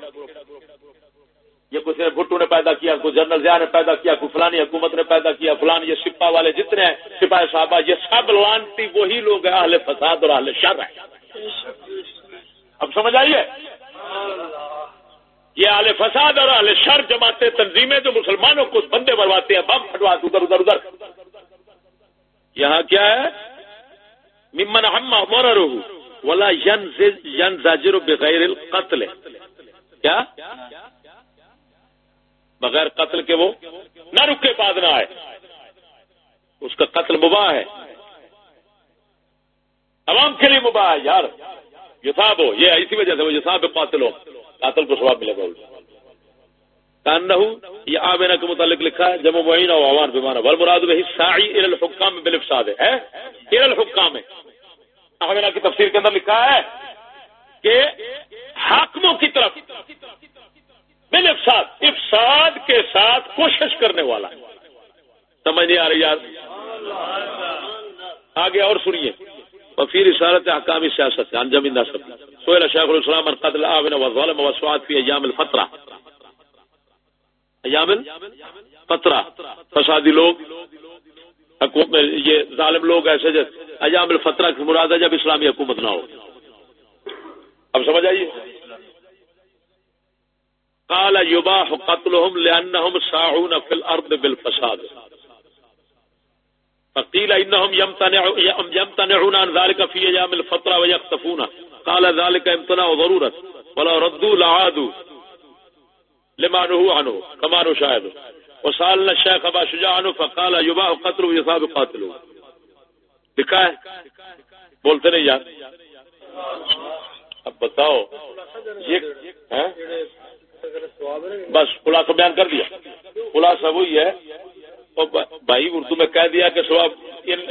یہ کچھ بھٹو نے پیدا کیا کوئی جنرل ضیاء نے پیدا کیا کوئی فلانی حکومت نے پیدا کیا، فلان یہ سپا والے جتنے ہیں سپاہی صاحبہ یہ سب لانتی وہی لوگ ہیں، اہل فساد اور اہل شر ہیں۔ اب سمجھ آئیے یہ اہل فساد اور اہل شر جماعتیں تنظیمیں جو مسلمانوں کو بندے مرواتے ہیں، بم پھٹواتے ادھر ادھر ادھر۔ یہاں کیا ہے؟ ممن ہم مور ولا ین زاجر بغیر القتل. کیا؟ بغیر قتل کے وہ نہ رکے بعد نہ آئے. اس کا قتل مباح ہے. عوام کے لیے مباح ہے یار. یساب ہو، یہ اسی وجہ سے وہ یساب قاتل ہو، قاتل کو سواب ملے گا۔ کان نہ یہ آبینا کے متعلق لکھا ہے جب معین اور عوام بیمار بل مراد وہی سائی ار الحکام میں بلفساد ہے؟ ار الحکام۔ ہے آبینا کی تفسیر کے اندر لکھا ہے کہ حاکموں کی طرف بل افساد افساد کے ساتھ کوشش کرنے والا۔ سمجھ نہیں آ رہی یار؟ آگے اور سنیے۔ وفیر اشارت حکامی سیاست انجم سب سویل شیخ الاسلام من قتل آبن وظلم وسواد فی ایام الفطرہ ایام الفطرہ فسادی لوگ۔ یہ ظالم لوگ ایسے جیسے ایام الفطرہ کی مراد ہے جب اسلامی حکومت نہ ہو۔ اب سمجھ آئیے؟ قال يباح قتلهم لانهم ساعون في الارض بالفساد۔ فقيل انهم يمتنعون عن ذلك في ايام الفتره ويختفون قال ذلك امتناع ضروره ولو ردوا لعادوا لمانو نهوا عنه، كما نشاهد وسالنا الشيخ ابا شجاع عنه، فقال يباح قتل ويصاب قاتله. دکھا ہے؟ بولتے نہیں یار. اب بتاؤ، یہ بس خلاصہ بیان کر دیا۔ خلاصہ وہی ہے بھائی اردو میں کہہ دیا کہ سواب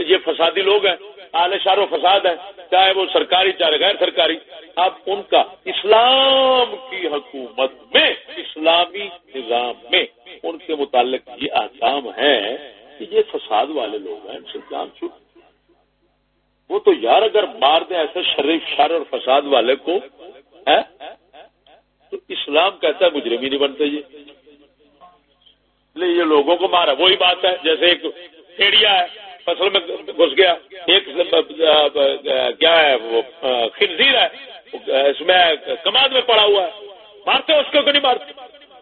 یہ فسادی لوگ ہیں آل شار و فساد ہے چاہے وہ سرکاری، چاہے غیر سرکاری۔ اب ان کا اسلام کی حکومت میں، اسلامی نظام میں ان کے متعلق یہ احکام ہے کہ یہ فساد والے لوگ ہیں، ان سے جان چھوٹ۔ وہ تو یار اگر مار دیں ایسے شریف شر اور فساد والے کو تو اسلام کہتا ہے مجرم ہی نہیں بنتے یہ۔ یہ لوگوں کو مارا۔ وہی بات ہے، جیسے ایک ایڑیا ہے، فصل میں گھس گیا۔ ایک کیا ہے وہ خنزیر ہے۔ اس میں کماد میں پڑا ہوا ہے۔ مارتے اس کو نہیں مارتے؟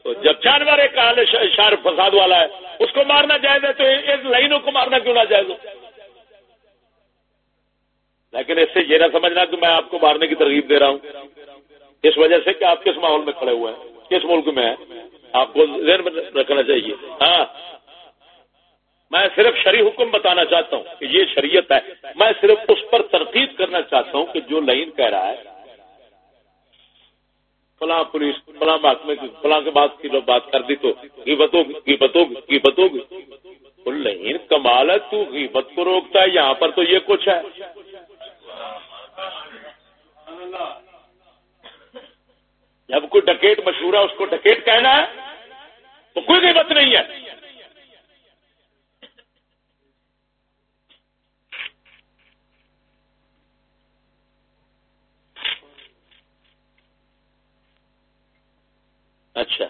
تو جب جانور ایک شار فساد والا ہے، اس کو مارنا جائز ہے تو اس لائنوں کو مارنا کیوں نہ جائز ہو لیکن اس سے یہ نہ سمجھنا کہ میں آپ کو مارنے کی ترغیب دے رہا ہوں۔ اس وجہ سے کہ آپ کس ماحول میں کھڑے ہوئے ہیں؟ کس ملک میں ہیں؟ آپ کو ذہن میں رکھنا چاہیے۔ ہاں۔ میں صرف شریح حکم بتانا چاہتا ہوں کہ یہ شریعت ہے۔ میں صرف اس پر ترقید کرنا چاہتا ہوں کہ جو لائن کہہ رہا ہے۔ فلاں پولیس، فلاں محکمے کی، فلاں کے بعد کی بات کر دی تو غیبتوں غیبتوں غیبتوں لائن کمال ہے، تو غیبت کو روکتا ہے، یہاں پر تو یہ کچھ ہے۔ جب کوئی ڈکیٹ مشہور ہے، اس کو ڈکیٹ کہنا ہے، تو کوئی قیمت نہیں ہے۔ اچھا۔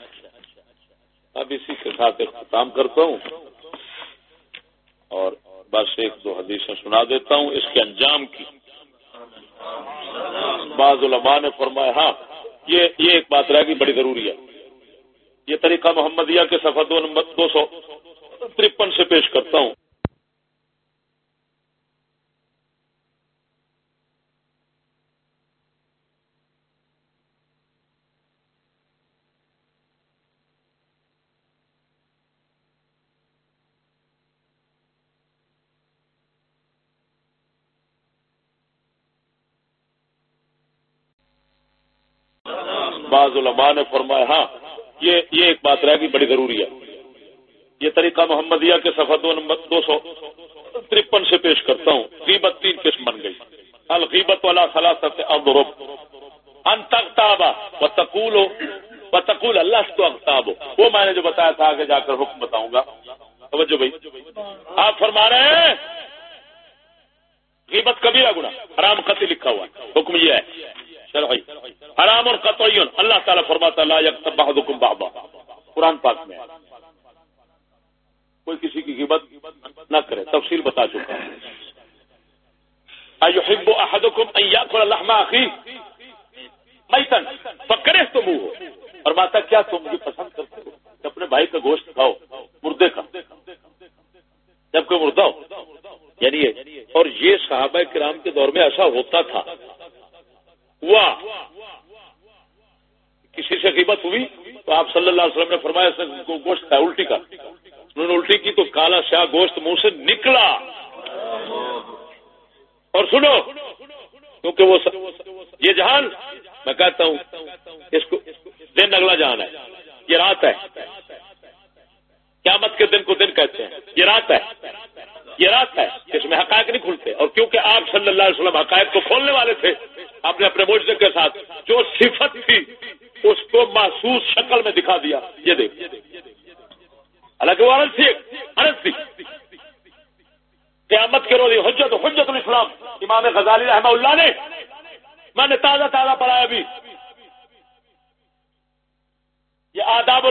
اب اسی کے ساتھ کام کرتا ہوں۔ اور بس ایک دو حدیثیں سنا دیتا ہوں اس کے انجام کی۔ بعض علماء نے فرمایا ہاں یہ یہ ایک بات رہ گئی بڑی ضروری ہے۔ یہ طریقہ محمدیہ کے سفر دو نمبر دو سو ترپن سے پیش کرتا ہوں۔ بعض علماء نے فرمایا ہاں یہ یہ ایک بات رہ گئی، بڑی ضروری ہے۔ یہ طریقہ محمدیہ کے صفحہ دو نمبر دو سو ترپن سے پیش کرتا ہوں۔ غیبت تین قسم بن گئی۔ الغیبت والا خلاصت اضرب ان تغتابا وتقول وتقول اللہ تو اغتاب وہ میں نے جو بتایا تھا، آگے جا کر حکم بتاؤں گا۔ توجہ بھائی۔ آپ فرما رہے ہیں، غیبت کبیرہ گنا حرام قتل لکھا ہوا حکم یہ ہے۔ شرعی حرام اور قطعی. اللہ تعالیٰ فرماتا لا یکتب بعضکم بعضا. قرآن پاک میں. کوئی کسی کی غیبت نہ کرے. تفصیل بتا چکا ایحب احدکم ان یاکل لحم اخی میتن فکرے تو منہ ہو. اور ماتا کیا تم مجھے پسند کرتے ہو؟ کہ اپنے بھائی کا گوشت کھاؤ، مردے کا. جب کوئی مردہ ہو. یعنی اور یہ صحابہ کرام کے دور میں ایسا ہوتا تھا ہوا۔ کسی سے قیمت ہوئی تو آپ صلی اللہ علیہ وسلم نے فرمایا گوشت تھا، الٹی کا۔ انہوں نے الٹی کی تو کالا شاہ گوشت منہ سے نکلا۔ اور سنو، کیونکہ وہ یہ جہان، میں کہتا ہوں، اس کو دن اگلا جہان ہے، یہ رات ہے۔ قیامت کے دن کو دن کہتے ہیں۔ یہ رات ہے۔ یہ رات ہے اس میں حقائق نہیں کھلتے۔ اور کیونکہ آپ صلی اللہ علیہ وسلم حقائق کو کھولنے والے تھے، آپ نے اپنے موجے کے ساتھ جو صفت تھی، اس کو محسوس شکل میں دکھا دیا۔ یہ دیکھ۔ حالانکہ وہ عرض تھی عرض تھی۔ قیامت کے روز حجت حجت الاسلام امام غزالی رحمہ اللہ نے، میں نے تازہ تازہ پڑھایا ابھی یہ آداب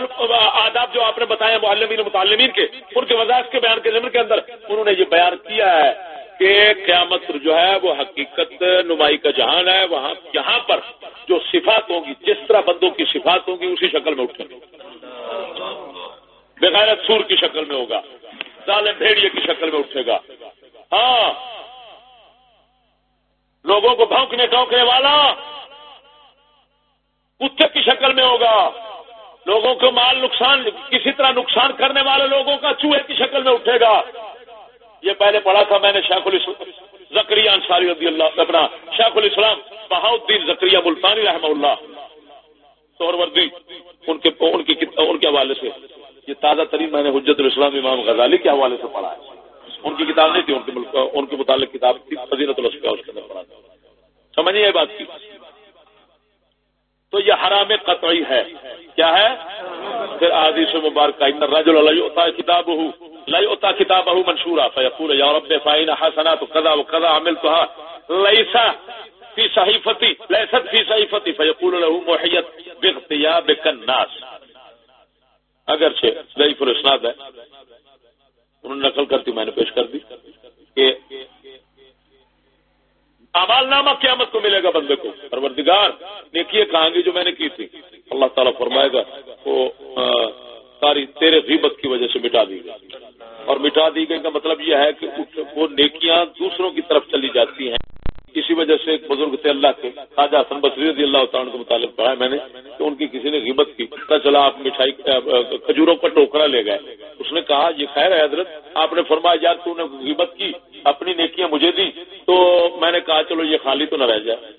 آداب جو آپ نے بتایا معلمین متعلمین کے، ان کے وظائف کے بیان کے ضمن کے اندر انہوں نے یہ بیان کیا ہے کہ قیامت جو ہے وہ حقیقت نمائی کا جہان ہے، وہاں یہاں پر جو صفات ہوں گی، جس طرح بندوں کی صفات ہوں گی، اسی شکل میں اٹھیں گے۔ بغیر سور کی شکل میں ہوگا، ظالم بھیڑیے کی شکل میں اٹھے گا۔ ہاں۔ لوگوں کو بھونکنے، ٹونکنے والا کتے کی شکل میں ہوگا۔ لوگوں کو مال نقصان، کسی طرح نقصان کرنے والے لوگوں کا چوہے کی شکل میں اٹھے گا۔ یہ پہلے پڑھا تھا میں نے شیخ زکری انصاری رضی اللہ اپنا شیخ الاسلام بہاؤدین زکریہ ملتانی رحمہ اللہ سور وردی ان کے ان کی ان کے حوالے سے۔ یہ تازہ ترین میں نے حجت الاسلام امام غزالی کے حوالے سے پڑھا ہے۔ ان کی کتاب نہیں تھی، ان کے ملک ان کے متعلق کتاب تھی فضیرت الاسفا اس کے اندر پڑھا تھا۔ سمجھیے یہ بات کی۔ تو یہ حرام قطعی ہے۔ کیا ہے؟ پھر آدی سے مبارک رجل ہوتا کتاب ہوں لائی ہوتا کتاب ہوں منشورا فیقور یورب فائن حسنا تو کدا و کدا عمل تو لیسا فی صحیفتی، لیست فی صحیفتی، فیقول له محیت باغتیاب الناس۔ اگرچہ ضعیف الاسناد ہے، انہوں نے نقل کرتی میں نے پیش کر دی کہ امال نامہ قیامت کو ملے گا بندے کو۔ پروردگار نیکی کہاں گی جو میں نے کی تھی؟ اللہ تعالیٰ فرمائے گا، وہ ساری تیرے غیبت کی وجہ سے مٹا دی گئی۔ اور مٹا دی گئی کا مطلب یہ ہے کہ وہ نیکیاں دوسروں کی طرف چلی جاتی ہیں۔ اسی وجہ سے ایک بزرگ تھے اللہ کے، خواجہ حسن بصری رضی اللہ تعالیٰ کے متعلق پڑھا ہے میں نے کہ ان کی کسی نے غیبت کی پتا چلا آپ مٹھائی کھجوروں کا ٹوکرا لے گئے۔ اس نے کہا، یہ خیر ہے حضرت، آپ نے فرمایا، یار تو نے غیبت کی، اپنی نیکیاں مجھے دی تو میں نے کہا، چلو یہ خالی تو نہ رہ جائے۔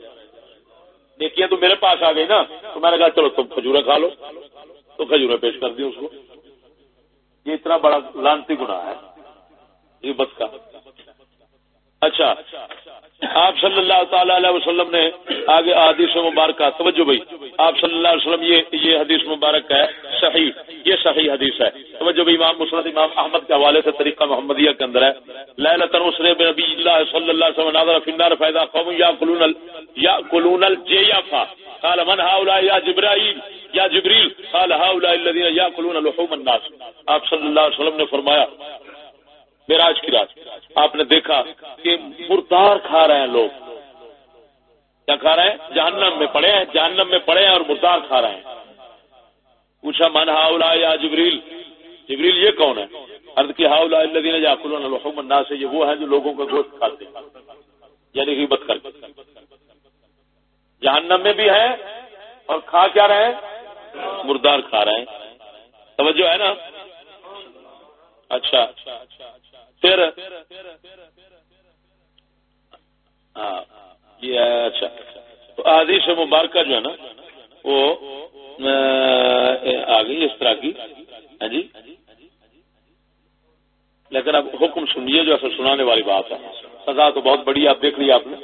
نیکیاں تو میرے پاس آ گئی نا، تو میں نے کہا، چلو تم کھجورے کھا لو۔ تو کھجورے پیش کر دی اس کو۔ یہ اتنا بڑا لانتی گنا ہے، غیبت کا۔ اچھا آپ صلی اللہ تعالی علیہ وسلم نے آگے حدیث مبارکہ، توجہ بھائی۔ آپ صلی اللہ علیہ وسلم، یہ یہ حدیث مبارک ہے، صحیح، یہ صحیح حدیث ہے۔ توجہ بھائی، امام مسرت امام احمد کے حوالے سے طریقہ محمدیہ کے اندر ہے۔ لیلۃ اسرے نبی اللہ صلی اللہ علیہ وسلم، ناظر فی النار فیضا قوم یاکلون یاکلون الجیفا قال، من هؤلاء یا جبرائیل؟ یا جبریل؟ قال، هؤلاء الذين یاکلون لحوم الناس۔ آپ صلی اللہ علیہ وسلم نے فرمایا میراج کی رات۔ آپ نے دیکھا کہ مردار کھا رہے ہیں لوگ۔ کیا کھا رہے ہیں؟ جہنم میں پڑے ہیں، جہنم میں پڑے ہیں اور مردار کھا رہے ہیں۔ پوچھا، من ہاؤلا یا جبریل؟ جبریل یہ کون ہے؟ ارد کی ہاؤلا اللہ یا کلو سے یہ وہ ہے جو لوگوں کا گوشت کھاتے ہیں۔ یعنی غیبت کر کے۔ جہنم میں بھی ہے اور کھا کیا رہے ہیں؟ مردار کھا رہے ہیں۔ توجہ ہے نا؟ اچھا۔ پھر ہاں یہ اچھا۔ تو سے مبارکہ جو ہے نا، وہ آ گئی اس طرح کی۔ ہاں جی۔ لیکن اب حکم سنیے جو ایسا سنانے والی بات ہے۔ سزا تو بہت بڑی آپ دیکھ لی آپ نے۔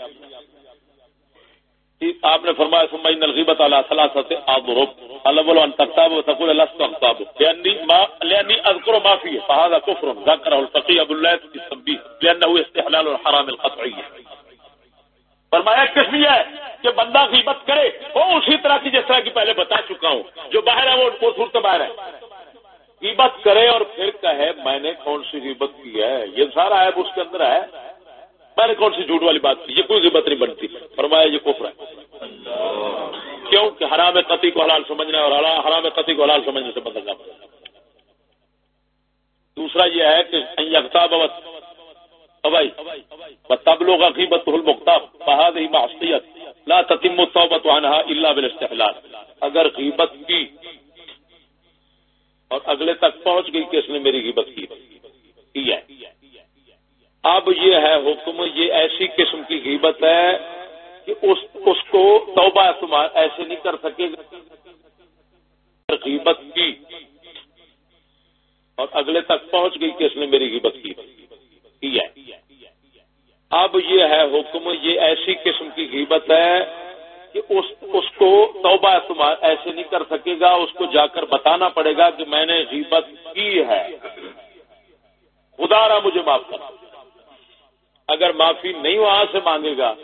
جی، آپ نے فرمایا سمائی نلغیبت علی ثلاثه اضرب۔ الاول ان تكتب وتقول لست اكتب لاني ما لاني اذكر ما فيه، فهذا كفر، ذكره الفقيه ابو الله في التنبيه لانه استحلال الحرام القطعي۔ فرمایا قسم یہ ہے کہ بندہ غیبت کرے، وہ اسی طرح کی جس طرح کی پہلے بتا چکا ہوں، جو باہر ہے، وہ صورت باہر ہے۔ غیبت کرے اور پھر کہے، میں نے کون سی غیبت کی ہے؟ یہ سارا ہے اس کے اندر ہے۔ میں نے کون سی جھوٹ والی بات کی یہ کوئی غیبت نہیں بنتی۔ فرمایا یہ کفر ہے۔ کیوں؟ کہ حرام قطعی کو حلال سمجھنا ہے اور حرام قطعی کو حلال سمجھنے سے بدلنا پڑے دوسرا یہ ہے کہ یکتاب بھائی تب لوگ عقیبت المختاب بہاد ہی معصیت، لا تتم التوبت عنها الا بالاستحلال۔ اگر غیبت کی اور اگلے تک پہنچ گئی کہ اس نے میری غیبت کی۔ ہے۔ اب یہ ہے حکم، یہ ایسی قسم کی غیبت ہے کہ اس اس کو توبہ ایسے نہیں کر سکے گا۔ غیبت کی۔ اور اگلے تک پہنچ گئی کہ اس نے میری غیبت کی۔ ہے۔ اب یہ ہے حکم، یہ ایسی قسم کی غیبت ہے کہ اس اس کو توبہ ایسے نہیں کر سکے گا، اس کو جا کر بتانا پڑے گا کہ میں نے غیبت کی ہے۔ خدا رہا مجھے معاف کرنا اگر معافی نہیں وہاں سے مانگے گا،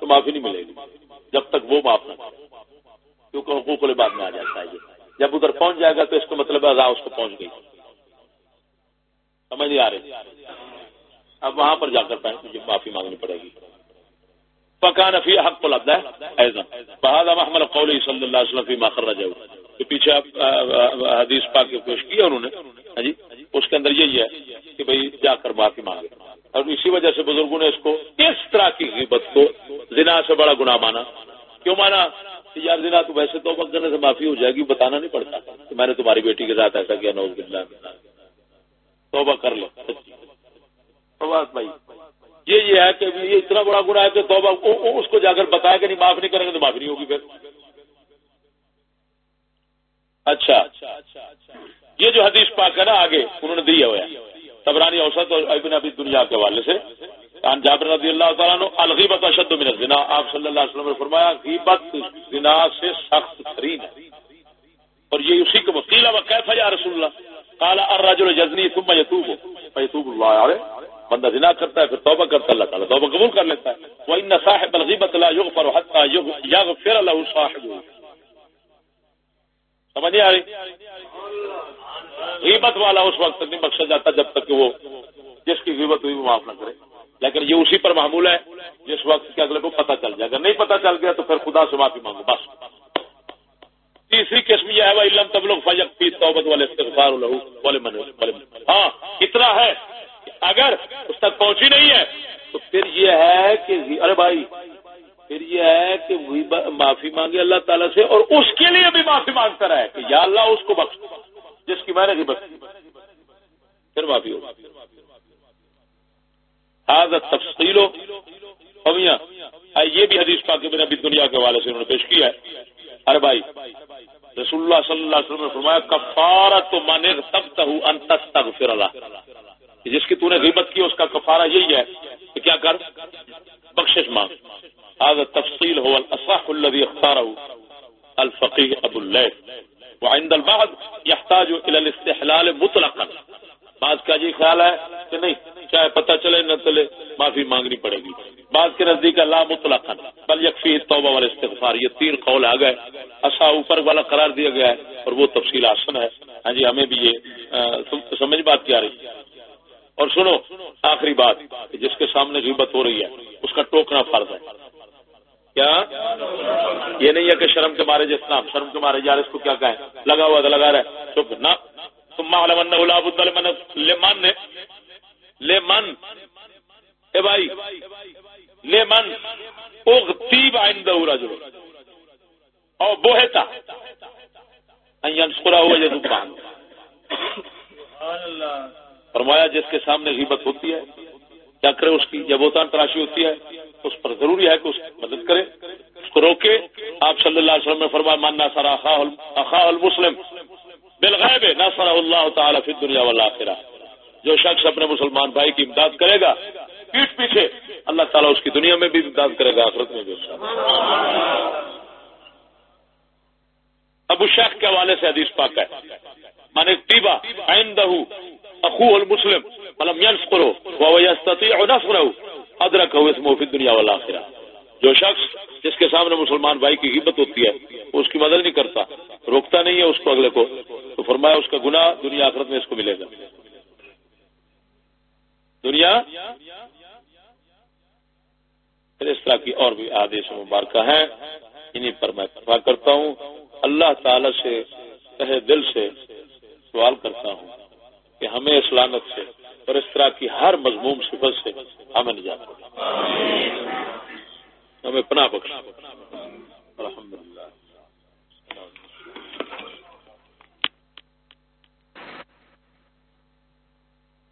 تو معافی نہیں ملے گی۔ جب تک وہ معاف نہ کرے۔ کیونکہ حقوق بعد میں آ جاتا ہے یہ۔ جب ادھر پہنچ جائے گا تو اس کا مطلب ہے اس کو پہنچ گئی۔ سمجھ نہیں آ رہی۔ اب وہاں پر جا کر مجھے معافی مانگنی پڑے گی۔ پکان فی حق کو لگتا ہے بہاد محمد قولی صلی اللہ علیہ وسلم ماخر جائے پیچھے حدیث پاک کے پیش کیا انہوں نے۔ ہاں جی؟ اس کے اندر یہی ہے کہ بھائی جا کر معافی مانگے اور اسی وجہ سے بزرگوں نے اس کو اس طرح کی غیبت کو زنا سے بڑا گناہ مانا۔ کیوں مانا؟ یار زنا تو ویسے تو کرنے سے معافی ہو جائے گی، بتانا نہیں پڑتا۔ کہ میں نے تمہاری بیٹی کے ساتھ ایسا کیا نوز بلّہ توبہ کر لو۔ بھائی، یہ یہ ہے کہ یہ اتنا بڑا گناہ ہے کہ توبہ اس کو جا کر بتایا کہ نہیں، معاف نہیں کریں گے تو معافی نہیں ہوگی پھر۔ اچھا۔ یہ جو حدیث پاک ہے نا، آگے، انہوں نے دیا ہوا ہے۔ تبرانی اوسط اور ابن ابھی دنیا کے حوالے سے۔ ان جابر رضی اللہ تعالیٰ نے الغیبت اشد من الزنا۔ آپ صلی اللہ علیہ وسلم نے فرمایا، غیبت زنا سے سخت ترین ہے۔ اور یہ اسی کو وکیلا و کیفا یا رسول اللہ؟ قال، الرجل جزنی ثم يتوب فيتوب الله عليه بندہ زنا کرتا ہے، پھر توبہ کرتا ہے، اللہ تعالی توبہ قبول کر لیتا ہے۔ وان صاحب الغیبت لا يغفر حتى يغفر له صاحبه۔ سمجھ آ رہی؟ غیبت والا اس وقت تک نہیں بخشا جاتا جب تک کہ وہ جس کی غیبت ہوئی وہ معاف نہ کرے۔ لیکن یہ اسی پر معمول ہے جس وقت کے اگلے کو پتہ چل جائے۔ اگر نہیں پتہ چل گیا تو پھر خدا سے معافی مانگو، بس۔ تیسری قسم یہ ہے وہ علم تب لوگ فجق فی توبت والے استغفار والے من ہاں اتنا ہے اگر اس تک پہنچی نہیں ہے تو پھر یہ ہے کہ ارے بھائی، پھر یہ ہے کہ معافی مانگے اللہ تعالیٰ سے اور اس کے لیے بھی معافی مانگتا رہے کہ یا اللہ اس کو بخش۔ جس کی میں نے غیبت۔ پھر معافی ہو حاضر تفصیل ہو یہ بھی حدیث پاک بن ابھی دنیا کے حوالے سے انہوں نے پیش کیا ہے۔ ارے بھائی، رسول اللہ صلی اللہ علیہ وسلم نے فرمایا کفارہ تو مانے تب تہو انتس اللہ جس کی تو نے غیبت کی، اس کا کفارہ یہی ہے کہ کیا کر؟ بخشش مانگ۔ حاضر تفصیل ہو الاصح الذي اختاره الفقيه ابو الليث۔ وعند البعض يحتاج الى الاستحلال مطلقا. بعض کا جی خیال ہے کہ نہیں، چاہے پتہ چلے، نہ چلے، معافی مانگنی پڑے گی۔ بعض کے نزدیک اللہ مطلقا، بل یکفی توبہ والے استغفار یہ تین قول آ گئے۔ اصا اوپر والا قرار دیا گیا ہے اور وہ تفصیل آسن ہے۔ ہاں جی ہمیں بھی یہ سمجھ بات کیا رہی ہے۔ اور سنو، آخری بات، جس کے سامنے غیبت ہو رہی ہے، اس کا ٹوکنا فرض ہے۔ کیا؟ یہ نہیں ہے کہ شرم کے مارے جس نام شرم کے مارے یار اس کو کیا کہیں؟ لگا ہوا تھا لگا رہے۔ چپ نہ لمن لے من لے من اے بھائی لے من اغتیب عند رجل۔ او بوہتا۔ ان ينصرا هو يذبان فرمایا جس کے سامنے غیبت ہوتی ہے کیا کرے اس کی؟ جب ہوتا تراشی ہوتی ہے۔ اس پر ضروری ہے کہ اس کی مدد کرے اس کو روکے آپ صلی اللہ علیہ وسلم نے فرمایا ماننا سر اخا المسلم بالغیب نہ اللہ تعالیٰ فی دنیا والآخرہ. جو شخص اپنے مسلمان بھائی کی امداد کرے گا پیٹ پیچھے اللہ تعالیٰ اس کی دنیا میں بھی امداد کرے گا، آخرت میں بھی ابو شیخ کے حوالے سے حدیث پاک ہے۔ مانے تیبا اخو المسلم ملم ینس کرو وہ ادرک ہو اس مفید دنیا والا آخرہ۔ جو شخص جس کے سامنے مسلمان بھائی کی ہمت ہوتی ہے، وہ اس کی مدد نہیں کرتا، روکتا نہیں ہے اس کو اگلے کو۔ تو فرمایا اس کا گناہ دنیا آخرت میں اس کو ملے گا۔ دنیا پھر اس طرح کی اور بھی آدیش مبارکہ ہیں انہیں پر میں کرتا ہوں۔ اللہ تعالی سے کہے دل سے سوال کرتا ہوں کہ ہمیں اسلامت سے اور اس طرح کی ہر مضموم صفت سے ہمیں نجات ہمیں پناہ بخش الحمد للہ